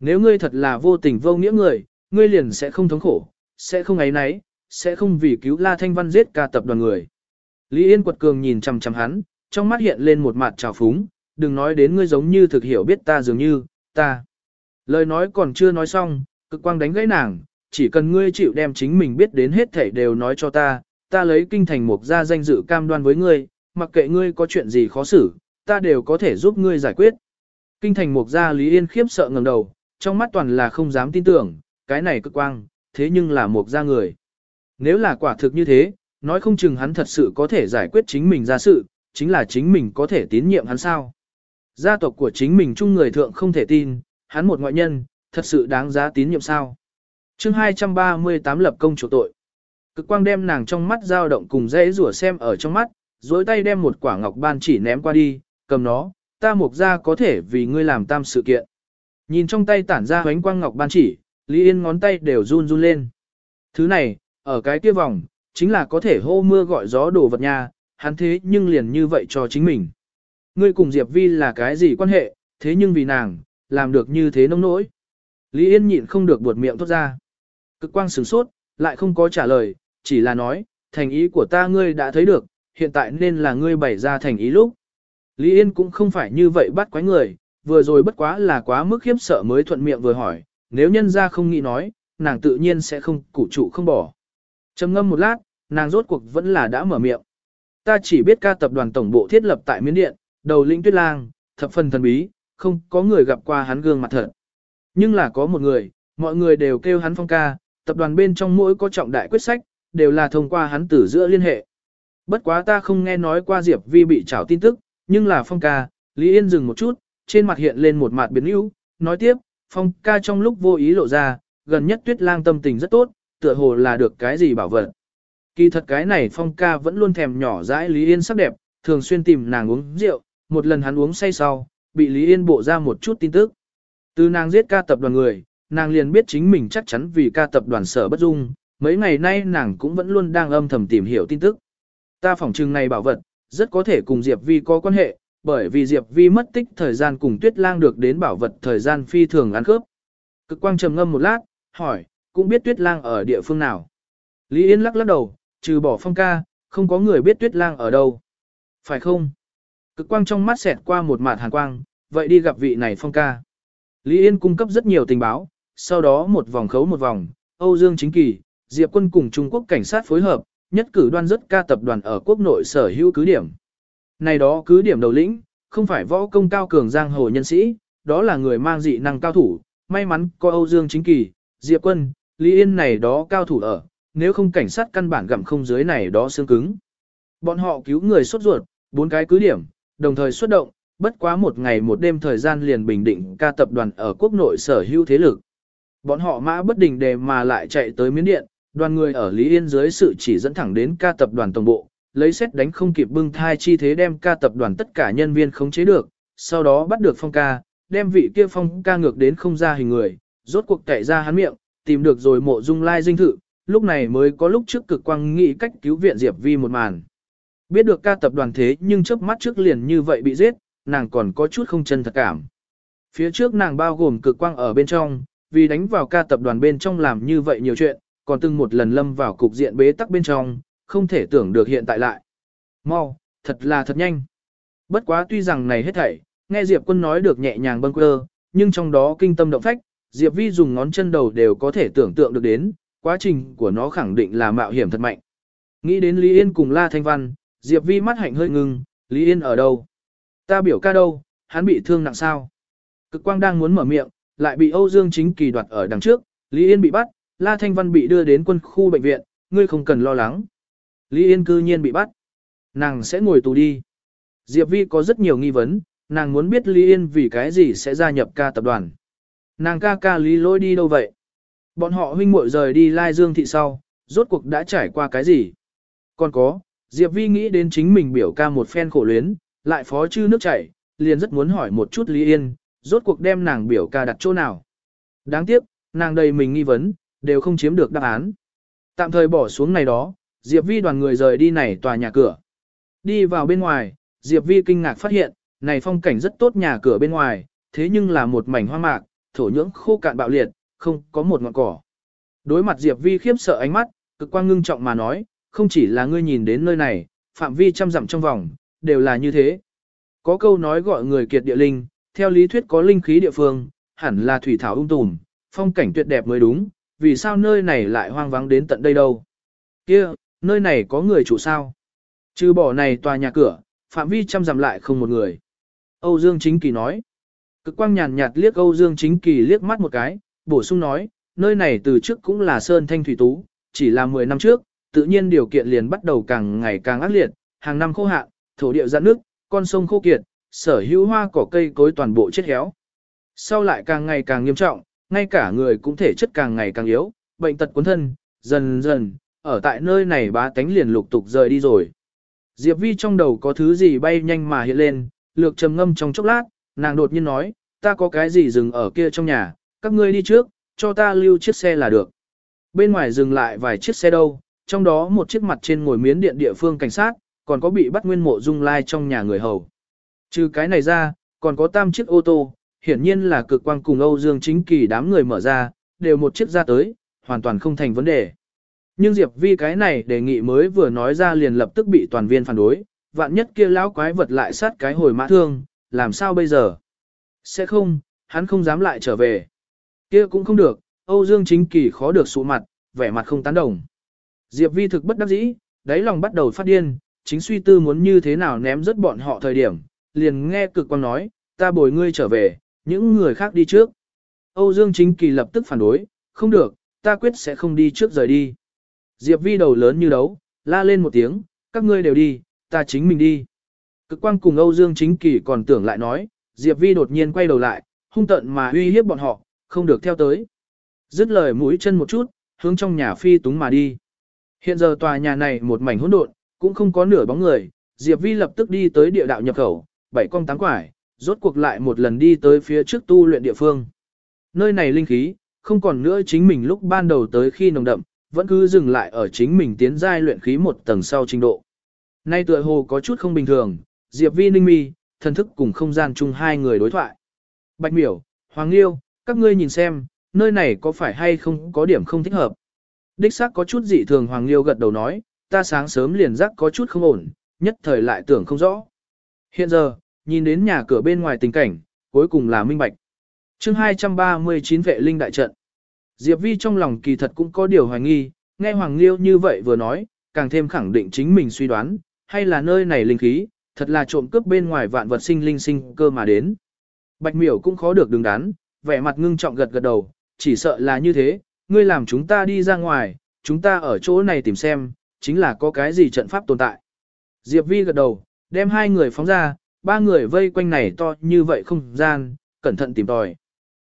Nếu ngươi thật là vô tình vô nghĩa người, ngươi liền sẽ không thống khổ, sẽ không ấy náy, sẽ không vì cứu La Thanh Văn giết ca tập đoàn người. Lý Yên quật cường nhìn chằm chằm hắn, trong mắt hiện lên một mặt trào phúng, đừng nói đến ngươi giống như thực hiểu biết ta dường như, ta. Lời nói còn chưa nói xong, cực quang đánh gãy nàng, chỉ cần ngươi chịu đem chính mình biết đến hết thảy đều nói cho ta, ta lấy kinh thành mục ra danh dự cam đoan với ngươi, mặc kệ ngươi có chuyện gì khó xử, ta đều có thể giúp ngươi giải quyết. Kinh thành mục ra Lý Yên khiếp sợ ngẩng đầu, trong mắt toàn là không dám tin tưởng, cái này cực quang, thế nhưng là mục ra người. Nếu là quả thực như thế, nói không chừng hắn thật sự có thể giải quyết chính mình ra sự, chính là chính mình có thể tín nhiệm hắn sao. Gia tộc của chính mình chung người thượng không thể tin, hắn một ngoại nhân, thật sự đáng giá tín nhiệm sao. chương 238 lập công chủ tội. Cực quang đem nàng trong mắt dao động cùng dễ rủa xem ở trong mắt, dối tay đem một quả ngọc ban chỉ ném qua đi, cầm nó, ta mục ra có thể vì ngươi làm tam sự kiện. Nhìn trong tay tản ra hoánh quang ngọc ban chỉ, Lý Yên ngón tay đều run run lên. Thứ này, ở cái kia vòng, chính là có thể hô mưa gọi gió đồ vật nha, hắn thế nhưng liền như vậy cho chính mình. Ngươi cùng Diệp Vi là cái gì quan hệ, thế nhưng vì nàng, làm được như thế nông nỗi. Lý Yên nhịn không được buột miệng thốt ra. Cực quang sửng sốt, lại không có trả lời, chỉ là nói, thành ý của ta ngươi đã thấy được, hiện tại nên là ngươi bày ra thành ý lúc. Lý Yên cũng không phải như vậy bắt quái người, vừa rồi bất quá là quá mức khiếp sợ mới thuận miệng vừa hỏi, nếu nhân ra không nghĩ nói, nàng tự nhiên sẽ không củ trụ không bỏ. Trầm ngâm một lát, nàng rốt cuộc vẫn là đã mở miệng. Ta chỉ biết ca tập đoàn tổng bộ thiết lập tại Miến Điện, đầu lĩnh tuyết lang, thập phần thần bí, không có người gặp qua hắn gương mặt thật. Nhưng là có một người, mọi người đều kêu hắn phong ca, tập đoàn bên trong mỗi có trọng đại quyết sách, đều là thông qua hắn tử giữa liên hệ. Bất quá ta không nghe nói qua Diệp Vi bị trảo tin tức, nhưng là phong ca, Lý Yên dừng một chút, trên mặt hiện lên một mặt biến ưu, nói tiếp, phong ca trong lúc vô ý lộ ra, gần nhất tuyết lang tâm tình rất tốt, tựa hồ là được cái gì bảo vật. Kỳ thật cái này phong ca vẫn luôn thèm nhỏ dãi Lý Yên sắc đẹp, thường xuyên tìm nàng uống rượu, một lần hắn uống say sau, bị Lý Yên bộ ra một chút tin tức. Từ nàng giết ca tập đoàn người, nàng liền biết chính mình chắc chắn vì ca tập đoàn sở bất dung, mấy ngày nay nàng cũng vẫn luôn đang âm thầm tìm hiểu tin tức. Ta phỏng chừng này bảo vật, rất có thể cùng Diệp Vi có quan hệ, bởi vì Diệp Vi mất tích thời gian cùng Tuyết Lang được đến bảo vật thời gian phi thường ăn khớp. Cực quang trầm ngâm một lát, hỏi, cũng biết Tuyết Lang ở địa phương nào. Lý Yên lắc lắc đầu, trừ bỏ phong ca, không có người biết Tuyết Lang ở đâu. Phải không? Cực quang trong mắt xẹt qua một mạt hàn quang, vậy đi gặp vị này phong ca. Lý Yên cung cấp rất nhiều tình báo, sau đó một vòng khấu một vòng, Âu Dương Chính Kỳ, Diệp quân cùng Trung Quốc cảnh sát phối hợp, nhất cử đoan rất ca tập đoàn ở quốc nội sở hữu cứ điểm. Này đó cứ điểm đầu lĩnh, không phải võ công cao cường giang hồ nhân sĩ, đó là người mang dị năng cao thủ, may mắn có Âu Dương Chính Kỳ, Diệp quân, Lý Yên này đó cao thủ ở, nếu không cảnh sát căn bản gặm không dưới này đó xương cứng. Bọn họ cứu người sốt ruột, bốn cái cứ điểm, đồng thời xuất động, bất quá một ngày một đêm thời gian liền bình định ca tập đoàn ở quốc nội sở hữu thế lực. Bọn họ mã bất đình đề mà lại chạy tới miến điện, đoàn người ở Lý Yên dưới sự chỉ dẫn thẳng đến ca tập đoàn tổng bộ, lấy xét đánh không kịp bưng thai chi thế đem ca tập đoàn tất cả nhân viên khống chế được, sau đó bắt được phong ca, đem vị kia phong ca ngược đến không ra hình người, rốt cuộc tẩy ra hắn miệng, tìm được rồi mộ dung lai dinh thự, lúc này mới có lúc trước cực quang nghĩ cách cứu viện Diệp Vi một màn. Biết được ca tập đoàn thế nhưng trước mắt trước liền như vậy bị giết, nàng còn có chút không chân thật cảm. Phía trước nàng bao gồm cực quang ở bên trong, vì đánh vào ca tập đoàn bên trong làm như vậy nhiều chuyện, còn từng một lần lâm vào cục diện bế tắc bên trong, không thể tưởng được hiện tại lại. Mau, thật là thật nhanh. Bất quá tuy rằng này hết thảy, nghe Diệp quân nói được nhẹ nhàng bâng quơ, nhưng trong đó kinh tâm động phách, Diệp Vi dùng ngón chân đầu đều có thể tưởng tượng được đến, quá trình của nó khẳng định là mạo hiểm thật mạnh. Nghĩ đến Lý Yên cùng La Thanh Văn, Diệp Vi mắt hạnh hơi ngưng, Lý Yên ở đâu? Ta biểu ca đâu, hắn bị thương nặng sao? Cực quang đang muốn mở miệng, lại bị Âu Dương Chính Kỳ đoạt ở đằng trước, Lý Yên bị bắt, La Thanh Văn bị đưa đến quân khu bệnh viện, ngươi không cần lo lắng. Lý Yên cư nhiên bị bắt. Nàng sẽ ngồi tù đi. Diệp Vi có rất nhiều nghi vấn, nàng muốn biết Lý Yên vì cái gì sẽ gia nhập ca tập đoàn. Nàng ca ca Lý lôi đi đâu vậy? Bọn họ huynh muội rời đi Lai Dương thị sau, rốt cuộc đã trải qua cái gì? Còn có, Diệp Vi nghĩ đến chính mình biểu ca một phen khổ luyến, lại phó chư nước chảy, liền rất muốn hỏi một chút Lý Yên, rốt cuộc đem nàng biểu ca đặt chỗ nào. Đáng tiếc, nàng đầy mình nghi vấn, đều không chiếm được đáp án. Tạm thời bỏ xuống này đó, Diệp Vi đoàn người rời đi này tòa nhà cửa. Đi vào bên ngoài, Diệp Vi kinh ngạc phát hiện, này phong cảnh rất tốt nhà cửa bên ngoài, thế nhưng là một mảnh hoa mạc, thổ nhưỡng khô cạn bạo liệt, không có một ngọn cỏ. Đối mặt Diệp Vi khiếp sợ ánh mắt, cực quang ngưng trọng mà nói, không chỉ là ngươi nhìn đến nơi này, phạm vi trăm dặm trong vòng, đều là như thế. Có câu nói gọi người kiệt địa linh, theo lý thuyết có linh khí địa phương, hẳn là thủy thảo ung tùm, phong cảnh tuyệt đẹp mới đúng, vì sao nơi này lại hoang vắng đến tận đây đâu? Kia, nơi này có người chủ sao? Trừ bỏ này tòa nhà cửa, phạm vi trăm dặm lại không một người. Âu Dương Chính Kỳ nói. Cực quang nhàn nhạt liếc Âu Dương Chính Kỳ liếc mắt một cái, bổ sung nói, nơi này từ trước cũng là sơn thanh thủy tú, chỉ là 10 năm trước, tự nhiên điều kiện liền bắt đầu càng ngày càng ác liệt, hàng năm khô hạn, thổ địa giãn nước, con sông khô kiệt, sở hữu hoa cỏ cây cối toàn bộ chết héo. Sau lại càng ngày càng nghiêm trọng, ngay cả người cũng thể chất càng ngày càng yếu, bệnh tật cuốn thân, dần dần, ở tại nơi này bá tánh liền lục tục rời đi rồi. Diệp Vi trong đầu có thứ gì bay nhanh mà hiện lên, lược trầm ngâm trong chốc lát, nàng đột nhiên nói, ta có cái gì dừng ở kia trong nhà, các ngươi đi trước, cho ta lưu chiếc xe là được. Bên ngoài dừng lại vài chiếc xe đâu, trong đó một chiếc mặt trên ngồi miến điện địa phương cảnh sát, còn có bị bắt nguyên mộ dung lai trong nhà người hầu. Trừ cái này ra, còn có tam chiếc ô tô, hiển nhiên là cực quang cùng Âu Dương chính kỳ đám người mở ra, đều một chiếc ra tới, hoàn toàn không thành vấn đề. Nhưng Diệp Vi cái này đề nghị mới vừa nói ra liền lập tức bị toàn viên phản đối, vạn nhất kia lão quái vật lại sát cái hồi mã thương, làm sao bây giờ? Sẽ không, hắn không dám lại trở về. Kia cũng không được, Âu Dương chính kỳ khó được sụ mặt, vẻ mặt không tán đồng. Diệp Vi thực bất đắc dĩ, đáy lòng bắt đầu phát điên, chính suy tư muốn như thế nào ném rất bọn họ thời điểm, liền nghe cực quang nói, ta bồi ngươi trở về, những người khác đi trước. Âu Dương chính kỳ lập tức phản đối, không được, ta quyết sẽ không đi trước rời đi. Diệp Vi đầu lớn như đấu, la lên một tiếng, các ngươi đều đi, ta chính mình đi. Cực quang cùng Âu Dương chính kỳ còn tưởng lại nói, Diệp Vi đột nhiên quay đầu lại, hung tận mà uy hiếp bọn họ, không được theo tới. Dứt lời mũi chân một chút, hướng trong nhà phi túng mà đi. Hiện giờ tòa nhà này một mảnh hỗn độn, cũng không có nửa bóng người, Diệp Vi lập tức đi tới địa đạo nhập khẩu, bảy con tám quải, rốt cuộc lại một lần đi tới phía trước tu luyện địa phương. Nơi này linh khí, không còn nữa chính mình lúc ban đầu tới khi nồng đậm, vẫn cứ dừng lại ở chính mình tiến giai luyện khí một tầng sau trình độ. Nay tựa hồ có chút không bình thường, Diệp Vi ninh mi, thần thức cùng không gian chung hai người đối thoại. Bạch miểu, Hoàng Liêu, các ngươi nhìn xem, nơi này có phải hay không có điểm không thích hợp. Đích xác có chút dị thường Hoàng Liêu gật đầu nói, ta sáng sớm liền giác có chút không ổn, nhất thời lại tưởng không rõ. Hiện giờ, nhìn đến nhà cửa bên ngoài tình cảnh, cuối cùng là minh bạch. chương 239 vệ linh đại trận. Diệp Vi trong lòng kỳ thật cũng có điều hoài nghi, nghe Hoàng Liêu như vậy vừa nói, càng thêm khẳng định chính mình suy đoán, hay là nơi này linh khí, thật là trộm cướp bên ngoài vạn vật sinh linh sinh cơ mà đến. Bạch miểu cũng khó được đứng đắn, vẻ mặt ngưng trọng gật gật đầu, chỉ sợ là như thế, ngươi làm chúng ta đi ra ngoài, chúng ta ở chỗ này tìm xem, chính là có cái gì trận pháp tồn tại. Diệp Vi gật đầu, đem hai người phóng ra, ba người vây quanh này to như vậy không gian, cẩn thận tìm tòi.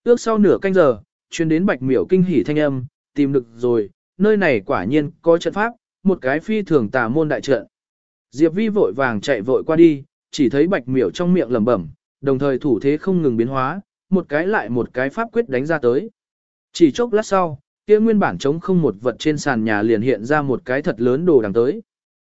Ước sau nửa canh giờ, chuyên đến bạch miểu kinh hỉ thanh âm, tìm được rồi, nơi này quả nhiên có trận pháp, một cái phi thường tà môn đại trận. Diệp Vi vội vàng chạy vội qua đi, chỉ thấy bạch miểu trong miệng lẩm bẩm, đồng thời thủ thế không ngừng biến hóa, một cái lại một cái pháp quyết đánh ra tới. Chỉ chốc lát sau, kia nguyên bản trống không một vật trên sàn nhà liền hiện ra một cái thật lớn đồ đằng tới.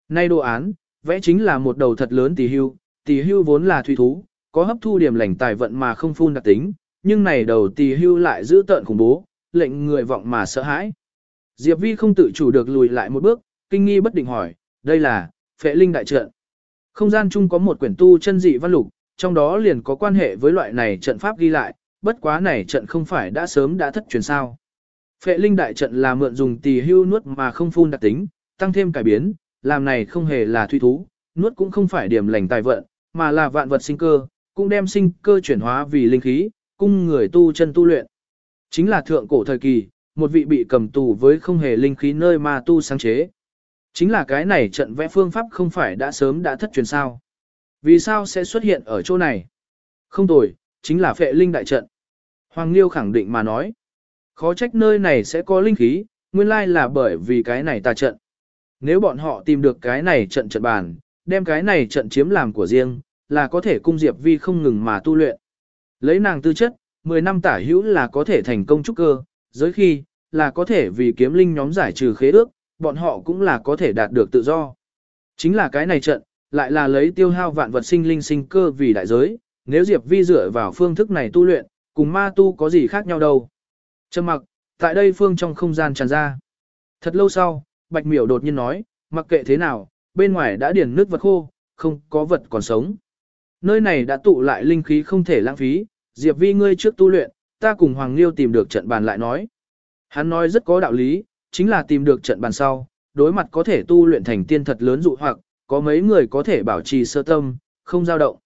Nay đồ án, vẽ chính là một đầu thật lớn tỷ hưu, tỷ hưu vốn là thủy thú, có hấp thu điểm lành tài vận mà không phun đặc tính, nhưng này đầu tỷ hưu lại giữ tợn khủng bố, lệnh người vọng mà sợ hãi. Diệp Vi không tự chủ được lùi lại một bước, kinh nghi bất định hỏi, đây là, phệ linh đại trận. Không gian chung có một quyển tu chân dị văn lục, trong đó liền có quan hệ với loại này trận pháp ghi lại, bất quá này trận không phải đã sớm đã thất truyền sao. Phệ linh đại trận là mượn dùng tỳ hưu nuốt mà không phun đặc tính, tăng thêm cải biến, làm này không hề là thuy thú, nuốt cũng không phải điểm lành tài vận, mà là vạn vật sinh cơ, cũng đem sinh cơ chuyển hóa vì linh khí, cung người tu chân tu luyện. Chính là thượng cổ thời kỳ, một vị bị cầm tù với không hề linh khí nơi mà tu sáng chế. Chính là cái này trận vẽ phương pháp không phải đã sớm đã thất truyền sao. Vì sao sẽ xuất hiện ở chỗ này? Không tồi, chính là phệ linh đại trận. Hoàng Liêu khẳng định mà nói. Khó trách nơi này sẽ có linh khí, nguyên lai là bởi vì cái này tà trận. Nếu bọn họ tìm được cái này trận trận bàn, đem cái này trận chiếm làm của riêng, là có thể cung Diệp Vi không ngừng mà tu luyện. Lấy nàng tư chất, 10 năm tả hữu là có thể thành công trúc cơ, giới khi, là có thể vì kiếm linh nhóm giải trừ khế ước, bọn họ cũng là có thể đạt được tự do. Chính là cái này trận, lại là lấy tiêu hao vạn vật sinh linh sinh cơ vì đại giới, nếu Diệp Vi dựa vào phương thức này tu luyện, cùng ma tu có gì khác nhau đâu. Trầm mặc, tại đây phương trong không gian tràn ra. Thật lâu sau, Bạch Miểu đột nhiên nói, mặc kệ thế nào, bên ngoài đã điển nước vật khô, không có vật còn sống. Nơi này đã tụ lại linh khí không thể lãng phí, Diệp Vi ngươi trước tu luyện, ta cùng Hoàng Liêu tìm được trận bàn lại nói. Hắn nói rất có đạo lý, chính là tìm được trận bàn sau, đối mặt có thể tu luyện thành tiên thật lớn dụ hoặc, có mấy người có thể bảo trì sơ tâm, không dao động.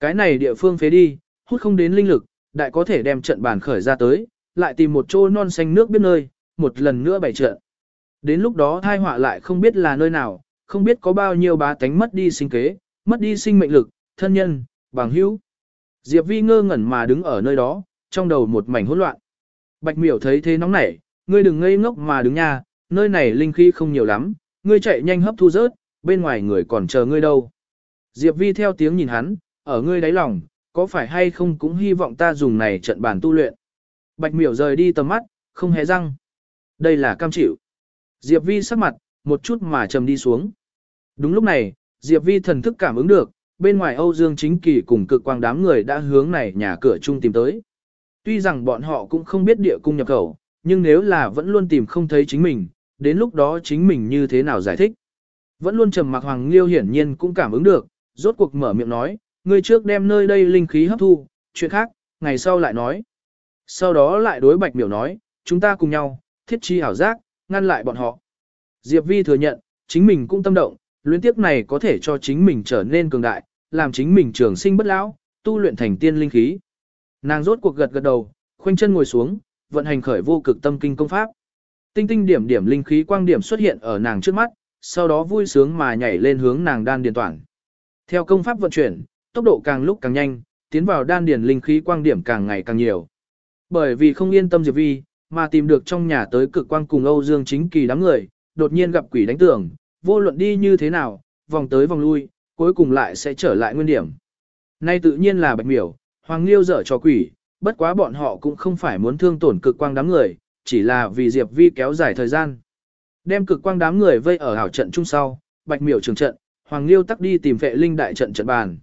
Cái này địa phương phế đi, hút không đến linh lực, đại có thể đem trận bàn khởi ra tới, lại tìm một chỗ non xanh nước biết nơi, một lần nữa bày trận. Đến lúc đó thai họa lại không biết là nơi nào, không biết có bao nhiêu bá tánh mất đi sinh kế, mất đi sinh mệnh lực, thân nhân, bằng hữu. Diệp Vi ngơ ngẩn mà đứng ở nơi đó, trong đầu một mảnh hỗn loạn. Bạch miểu thấy thế nóng nảy, ngươi đừng ngây ngốc mà đứng nha, nơi này linh khí không nhiều lắm, ngươi chạy nhanh hấp thu rớt, bên ngoài người còn chờ ngươi đâu. Diệp Vi theo tiếng nhìn hắn, ở ngươi đáy lòng, có phải hay không cũng hy vọng ta dùng này trận bản tu luyện. Bạch miểu rời đi tầm mắt, không hề răng. Đây là cam chịu. Diệp Vi sắc mặt, một chút mà trầm đi xuống. Đúng lúc này, Diệp Vi thần thức cảm ứng được, bên ngoài Âu Dương Chính Kỳ cùng cực quang đám người đã hướng này nhà cửa chung tìm tới. Tuy rằng bọn họ cũng không biết địa cung nhập khẩu, nhưng nếu là vẫn luôn tìm không thấy chính mình, đến lúc đó chính mình như thế nào giải thích. Vẫn luôn trầm mặc Hoàng Liêu hiển nhiên cũng cảm ứng được, rốt cuộc mở miệng nói, người trước đem nơi đây linh khí hấp thu, chuyện khác, ngày sau lại nói. Sau đó lại đối bạch miểu nói, chúng ta cùng nhau, thiết chi hảo giác, ngăn lại bọn họ. Diệp Vi thừa nhận, chính mình cũng tâm động, luyến tiếp này có thể cho chính mình trở nên cường đại, làm chính mình trường sinh bất lão, tu luyện thành tiên linh khí. Nàng rốt cuộc gật gật đầu, khoanh chân ngồi xuống, vận hành khởi vô cực tâm kinh công pháp. Tinh tinh điểm điểm linh khí quang điểm xuất hiện ở nàng trước mắt, sau đó vui sướng mà nhảy lên hướng nàng đan điền toàn. Theo công pháp vận chuyển, tốc độ càng lúc càng nhanh, tiến vào đan điền linh khí quang điểm càng ngày càng nhiều. Bởi vì không yên tâm Diệp Vi, mà tìm được trong nhà tới cực quang cùng Âu Dương chính kỳ đám người, đột nhiên gặp quỷ đánh tưởng, vô luận đi như thế nào, vòng tới vòng lui, cuối cùng lại sẽ trở lại nguyên điểm. Nay tự nhiên là bạch miểu, Hoàng Liêu dở cho quỷ, bất quá bọn họ cũng không phải muốn thương tổn cực quang đám người, chỉ là vì Diệp Vi kéo dài thời gian. Đem cực quang đám người vây ở hảo trận chung sau, bạch miểu trường trận, Hoàng Liêu tắc đi tìm vệ linh đại trận trận bàn.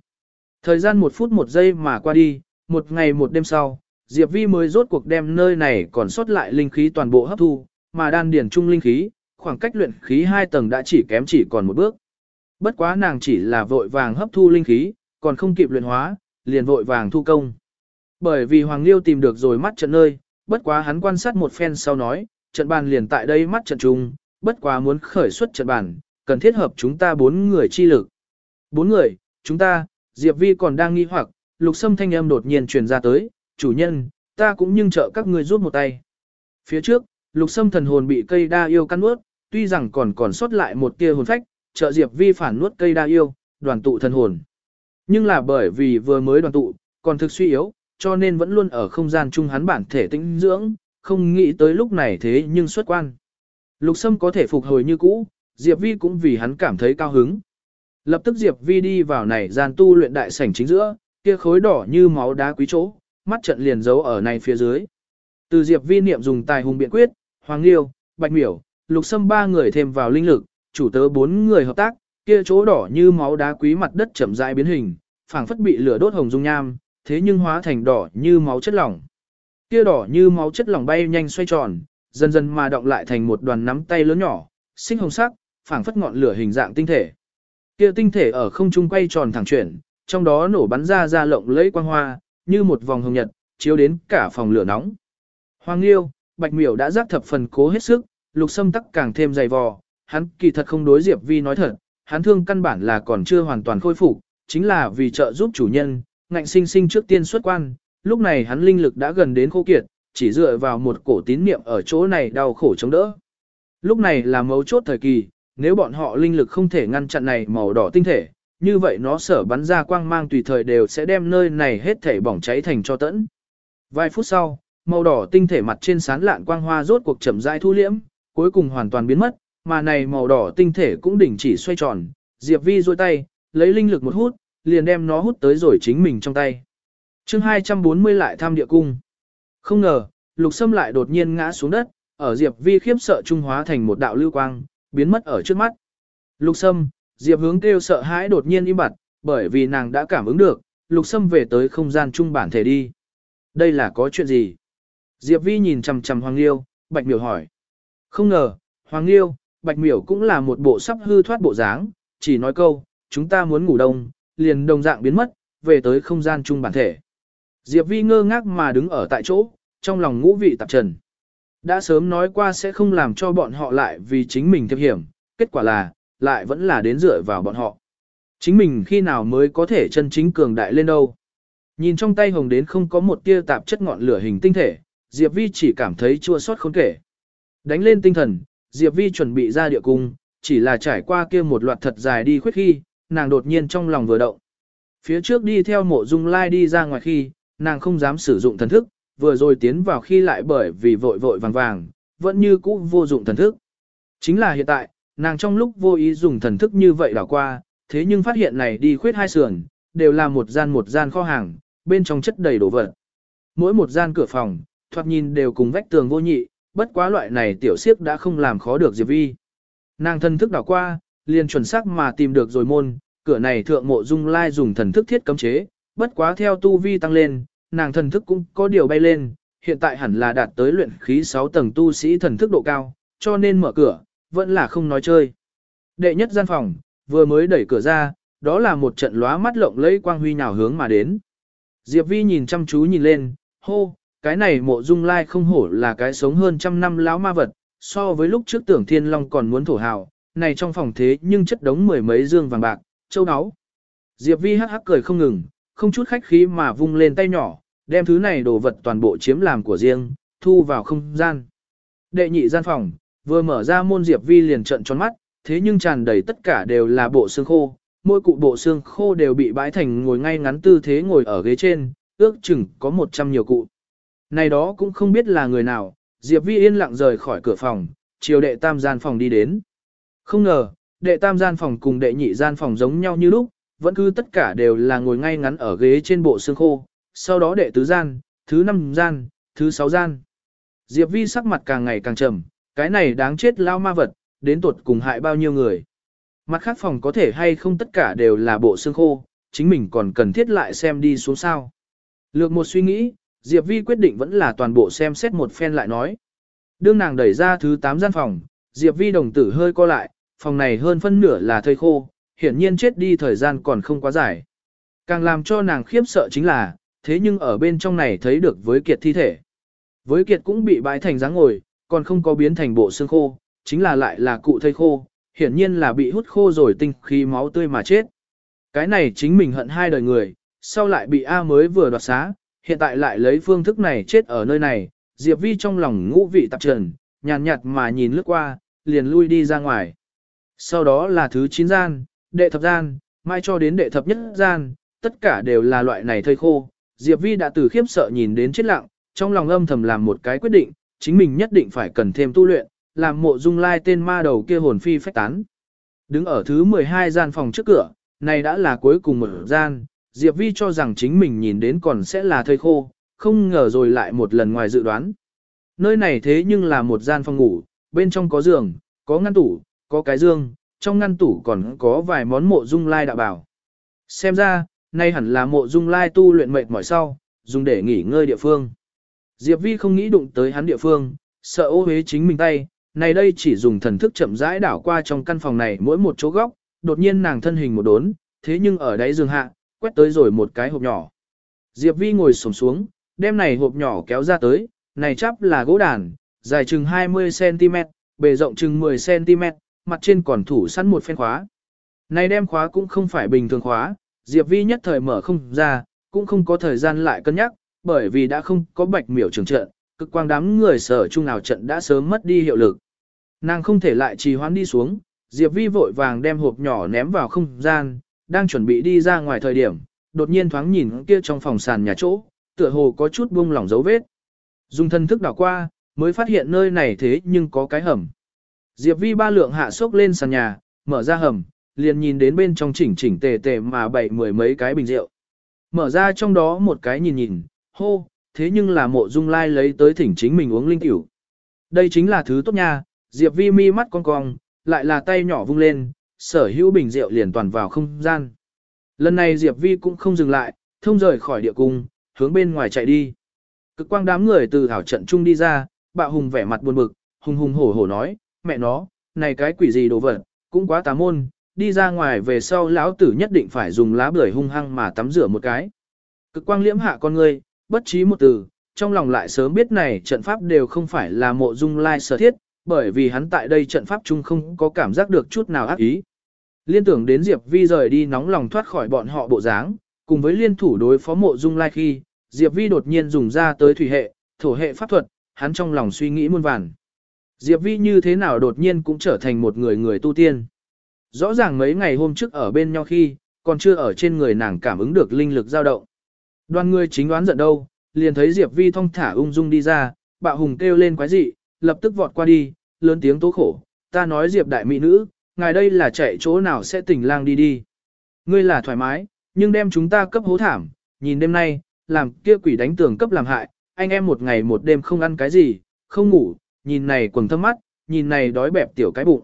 Thời gian một phút một giây mà qua đi, một ngày một đêm sau, Diệp Vi mới rốt cuộc đem nơi này còn sót lại linh khí toàn bộ hấp thu, mà đan điển trung linh khí, khoảng cách luyện khí hai tầng đã chỉ kém chỉ còn một bước. Bất quá nàng chỉ là vội vàng hấp thu linh khí, còn không kịp luyện hóa, liền vội vàng thu công. Bởi vì Hoàng Liêu tìm được rồi mắt trận nơi, bất quá hắn quan sát một phen sau nói, trận bàn liền tại đây mắt trận trung, bất quá muốn khởi xuất trận bàn, cần thiết hợp chúng ta bốn người chi lực. Bốn người, chúng ta, Diệp Vi còn đang nghi hoặc, lục sâm thanh âm đột nhiên truyền ra tới, chủ nhân, ta cũng nhưng trợ các ngươi giúp một tay. Phía trước, lục sâm thần hồn bị cây đa yêu căn nuốt, tuy rằng còn còn sót lại một tia hồn phách, trợ Diệp Vi phản nuốt cây đa yêu, đoàn tụ thần hồn. Nhưng là bởi vì vừa mới đoàn tụ, còn thực suy yếu, cho nên vẫn luôn ở không gian chung hắn bản thể tĩnh dưỡng, không nghĩ tới lúc này thế nhưng xuất quan. Lục Sâm có thể phục hồi như cũ, Diệp Vi cũng vì hắn cảm thấy cao hứng. Lập tức Diệp Vi đi vào này gian tu luyện đại sảnh chính giữa, kia khối đỏ như máu đá quý chỗ, mắt trận liền giấu ở này phía dưới. Từ Diệp Vi niệm dùng tài hùng biện quyết, Hoàng Liêu, Bạch Miểu, Lục Sâm ba người thêm vào linh lực, chủ tớ bốn người hợp tác, kia chỗ đỏ như máu đá quý mặt đất chậm rãi biến hình, phảng phất bị lửa đốt hồng dung nham, thế nhưng hóa thành đỏ như máu chất lỏng. Kia đỏ như máu chất lỏng bay nhanh xoay tròn, dần dần mà động lại thành một đoàn nắm tay lớn nhỏ, sinh hồng sắc, phảng phất ngọn lửa hình dạng tinh thể. Kia tinh thể ở không trung quay tròn thẳng chuyển, trong đó nổ bắn ra ra lộng lẫy quang hoa, như một vòng hồng nhật, chiếu đến cả phòng lửa nóng. Hoàng Liêu, Bạch Miểu đã giác thập phần cố hết sức, Lục Sâm tắc càng thêm dày vò, hắn kỳ thật không đối Diệp Vi nói thật, hắn thương căn bản là còn chưa hoàn toàn khôi phục, chính là vì trợ giúp chủ nhân, ngạnh sinh sinh trước tiên xuất quan, lúc này hắn linh lực đã gần đến khô kiệt, chỉ dựa vào một cổ tín niệm ở chỗ này đau khổ chống đỡ. Lúc này là mấu chốt thời kỳ, nếu bọn họ linh lực không thể ngăn chặn này màu đỏ tinh thể, như vậy nó sở bắn ra quang mang tùy thời đều sẽ đem nơi này hết thể bỏng cháy thành cho tẫn. Vài phút sau, màu đỏ tinh thể mặt trên sán lạn quang hoa rốt cuộc chậm rãi thu liễm, cuối cùng hoàn toàn biến mất, mà này màu đỏ tinh thể cũng đỉnh chỉ xoay tròn, Diệp Vi duỗi tay, lấy linh lực một hút, liền đem nó hút tới rồi chính mình trong tay. Chương 240 lại thăm địa cung. Không ngờ, Lục Sâm lại đột nhiên ngã xuống đất, ở Diệp Vi khiếp sợ trung hóa thành một đạo lưu quang, biến mất ở trước mắt. Lục Sâm, Diệp hướng kêu sợ hãi đột nhiên im bặt, bởi vì nàng đã cảm ứng được, Lục Sâm về tới không gian trung bản thể đi. Đây là có chuyện gì? Diệp Vi nhìn chằm chằm Hoàng Liêu, Bạch Miểu hỏi. Không ngờ, Hoàng Liêu, Bạch Miểu cũng là một bộ sắp hư thoát bộ dáng, chỉ nói câu, chúng ta muốn ngủ đông, liền đồng dạng biến mất, về tới không gian chung bản thể. Diệp Vi ngơ ngác mà đứng ở tại chỗ, trong lòng ngũ vị tạp trần. Đã sớm nói qua sẽ không làm cho bọn họ lại vì chính mình thiệp hiểm, kết quả là, lại vẫn là đến dựa vào bọn họ. Chính mình khi nào mới có thể chân chính cường đại lên đâu. Nhìn trong tay hồng đến không có một tia tạp chất ngọn lửa hình tinh thể, Diệp Vi chỉ cảm thấy chua xót khốn kể. Đánh lên tinh thần, Diệp Vi chuẩn bị ra địa cung, chỉ là trải qua kia một loạt thật dài đi khuyết khi, nàng đột nhiên trong lòng vừa động. Phía trước đi theo mộ dung lai đi ra ngoài khi, nàng không dám sử dụng thần thức, vừa rồi tiến vào khi lại bởi vì vội vội vàng vàng, vẫn như cũ vô dụng thần thức. Chính là hiện tại, nàng trong lúc vô ý dùng thần thức như vậy đảo qua, thế nhưng phát hiện này đi khuyết hai sườn, đều là một gian một gian kho hàng, bên trong chất đầy đồ vật. Mỗi một gian cửa phòng, thoạt nhìn đều cùng vách tường vô nhị, bất quá loại này tiểu siếp đã không làm khó được Diệp Vi. Nàng thần thức đảo qua, liền chuẩn xác mà tìm được rồi môn, cửa này thượng mộ dung lai dùng thần thức thiết cấm chế, bất quá theo tu vi tăng lên, nàng thần thức cũng có điều bay lên, hiện tại hẳn là đạt tới luyện khí 6 tầng tu sĩ thần thức độ cao, cho nên mở cửa, vẫn là không nói chơi. Đệ nhất gian phòng, vừa mới đẩy cửa ra, đó là một trận lóa mắt lộng lẫy quang huy nào hướng mà đến. Diệp Vi nhìn chăm chú nhìn lên, hô, cái này mộ dung lai không hổ là cái sống hơn trăm năm lão ma vật, so với lúc trước tưởng thiên long còn muốn thổ hào, này trong phòng thế nhưng chất đống mười mấy dương vàng bạc, châu áo. Diệp Vi hắc hắc cười không ngừng, không chút khách khí mà vung lên tay nhỏ, đem thứ này đồ vật toàn bộ chiếm làm của riêng, thu vào không gian. Đệ nhị gian phòng, vừa mở ra môn Diệp Vi liền trợn tròn mắt, thế nhưng tràn đầy tất cả đều là bộ xương khô, mỗi cụ bộ xương khô đều bị bãi thành ngồi ngay ngắn tư thế ngồi ở ghế trên, ước chừng có 100 nhiều cụ. Này đó cũng không biết là người nào, Diệp Vi yên lặng rời khỏi cửa phòng, chiều đệ tam gian phòng đi đến. Không ngờ, đệ tam gian phòng cùng đệ nhị gian phòng giống nhau như lúc, vẫn cứ tất cả đều là ngồi ngay ngắn ở ghế trên bộ xương khô, sau đó đệ tứ gian, thứ năm gian, thứ sáu gian. Diệp Vi sắc mặt càng ngày càng trầm, cái này đáng chết lao ma vật, đến tuột cùng hại bao nhiêu người. Mặt khác phòng có thể hay không tất cả đều là bộ xương khô, chính mình còn cần thiết lại xem đi xuống sao. Lược một suy nghĩ, Diệp Vi quyết định vẫn là toàn bộ xem xét một phen lại nói. Đương nàng đẩy ra thứ 8 gian phòng, Diệp Vi đồng tử hơi co lại, phòng này hơn phân nửa là thây khô, hiển nhiên chết đi thời gian còn không quá dài. Càng làm cho nàng khiếp sợ chính là, thế nhưng ở bên trong này thấy được với kiệt thi thể. Với kiệt cũng bị bãi thành dáng ngồi, còn không có biến thành bộ xương khô, chính là lại là cụ thây khô, hiển nhiên là bị hút khô rồi tinh khí máu tươi mà chết. Cái này chính mình hận hai đời người, sau lại bị A mới vừa đoạt xá, hiện tại lại lấy phương thức này chết ở nơi này, Diệp Vi trong lòng ngũ vị tạp trần, nhàn nhạt mà nhìn lướt qua, liền lui đi ra ngoài. Sau đó là thứ 9 gian, đệ thập gian, mai cho đến đệ thập nhất gian, tất cả đều là loại này thơi khô. Diệp Vi đã từ khiếp sợ nhìn đến chết lặng, trong lòng âm thầm làm một cái quyết định, chính mình nhất định phải cần thêm tu luyện, làm mộ dung lai tên ma đầu kia hồn phi phách tán. Đứng ở thứ 12 gian phòng trước cửa, này đã là cuối cùng một gian, Diệp Vi cho rằng chính mình nhìn đến còn sẽ là thời khô, không ngờ rồi lại một lần ngoài dự đoán. Nơi này thế nhưng là một gian phòng ngủ, bên trong có giường, có ngăn tủ, có cái dương, trong ngăn tủ còn có vài món mộ dung lai đạo bảo. Xem ra, nay hẳn là mộ dung lai tu luyện mệt mỏi sau, dùng để nghỉ ngơi địa phương. Diệp Vi không nghĩ đụng tới hắn địa phương, sợ ô hế chính mình tay, này đây chỉ dùng thần thức chậm rãi đảo qua trong căn phòng này mỗi một chỗ góc, đột nhiên nàng thân hình một đốn, thế nhưng ở đáy giường hạ, quét tới rồi một cái hộp nhỏ. Diệp Vi ngồi xổm xuống, đem này hộp nhỏ kéo ra tới, này chắp là gỗ đàn, dài chừng 20cm, bề rộng chừng 10cm, mặt trên còn thủ sẵn một phen khóa. Này đem khóa cũng không phải bình thường khóa, Diệp Vi nhất thời mở không ra, cũng không có thời gian lại cân nhắc, bởi vì đã không có bạch miểu trường trận, cực quang đám người sở trung nào trận đã sớm mất đi hiệu lực. Nàng không thể lại trì hoãn đi xuống, Diệp Vi vội vàng đem hộp nhỏ ném vào không gian, đang chuẩn bị đi ra ngoài thời điểm, đột nhiên thoáng nhìn kia trong phòng sàn nhà chỗ, tựa hồ có chút buông lỏng dấu vết. Dùng thân thức đảo qua, mới phát hiện nơi này thế nhưng có cái hầm. Diệp Vi ba lượng hạ sốc lên sàn nhà, mở ra hầm, liền nhìn đến bên trong chỉnh chỉnh tề tề mà bảy mười mấy cái bình rượu. Mở ra trong đó một cái nhìn nhìn, hô, thế nhưng là mộ dung lai lấy tới thỉnh chính mình uống linh tiểu. Đây chính là thứ tốt nha, Diệp Vi mi mắt cong cong, lại là tay nhỏ vung lên, sở hữu bình rượu liền toàn vào không gian. Lần này Diệp Vi cũng không dừng lại, thông rời khỏi địa cung, hướng bên ngoài chạy đi. Cực quang đám người từ thảo trận chung đi ra, bạo hùng vẻ mặt buồn bực, hùng hùng hổ hổ nói, mẹ nó, này cái quỷ gì đồ vật, cũng quá tà môn, đi ra ngoài về sau lão tử nhất định phải dùng lá bưởi hung hăng mà tắm rửa một cái. Cực quang liễm hạ con người, bất trí một từ, trong lòng lại sớm biết này trận pháp đều không phải là mộ dung lai sở thiết, bởi vì hắn tại đây trận pháp chung không có cảm giác được chút nào ác ý. Liên tưởng đến Diệp Vi rời đi nóng lòng thoát khỏi bọn họ bộ dáng, cùng với liên thủ đối phó mộ dung lai khi, Diệp Vi đột nhiên dùng ra tới thủy hệ, thổ hệ pháp thuật, hắn trong lòng suy nghĩ muôn vàn. Diệp Vi như thế nào đột nhiên cũng trở thành một người người tu tiên. Rõ ràng mấy ngày hôm trước ở bên nhau khi, còn chưa ở trên người nàng cảm ứng được linh lực dao động. Đoàn người chính đoán giận đâu, liền thấy Diệp Vi thong thả ung dung đi ra, bạo hùng kêu lên quái dị, lập tức vọt qua đi, lớn tiếng tố khổ, ta nói Diệp đại mỹ nữ, ngài đây là chạy chỗ nào sẽ tỉnh lang đi đi. Ngươi là thoải mái, nhưng đem chúng ta cấp hố thảm, nhìn đêm nay, làm kia quỷ đánh tường cấp làm hại, anh em một ngày một đêm không ăn cái gì, không ngủ, nhìn này quần thâm mắt, nhìn này đói bẹp tiểu cái bụng.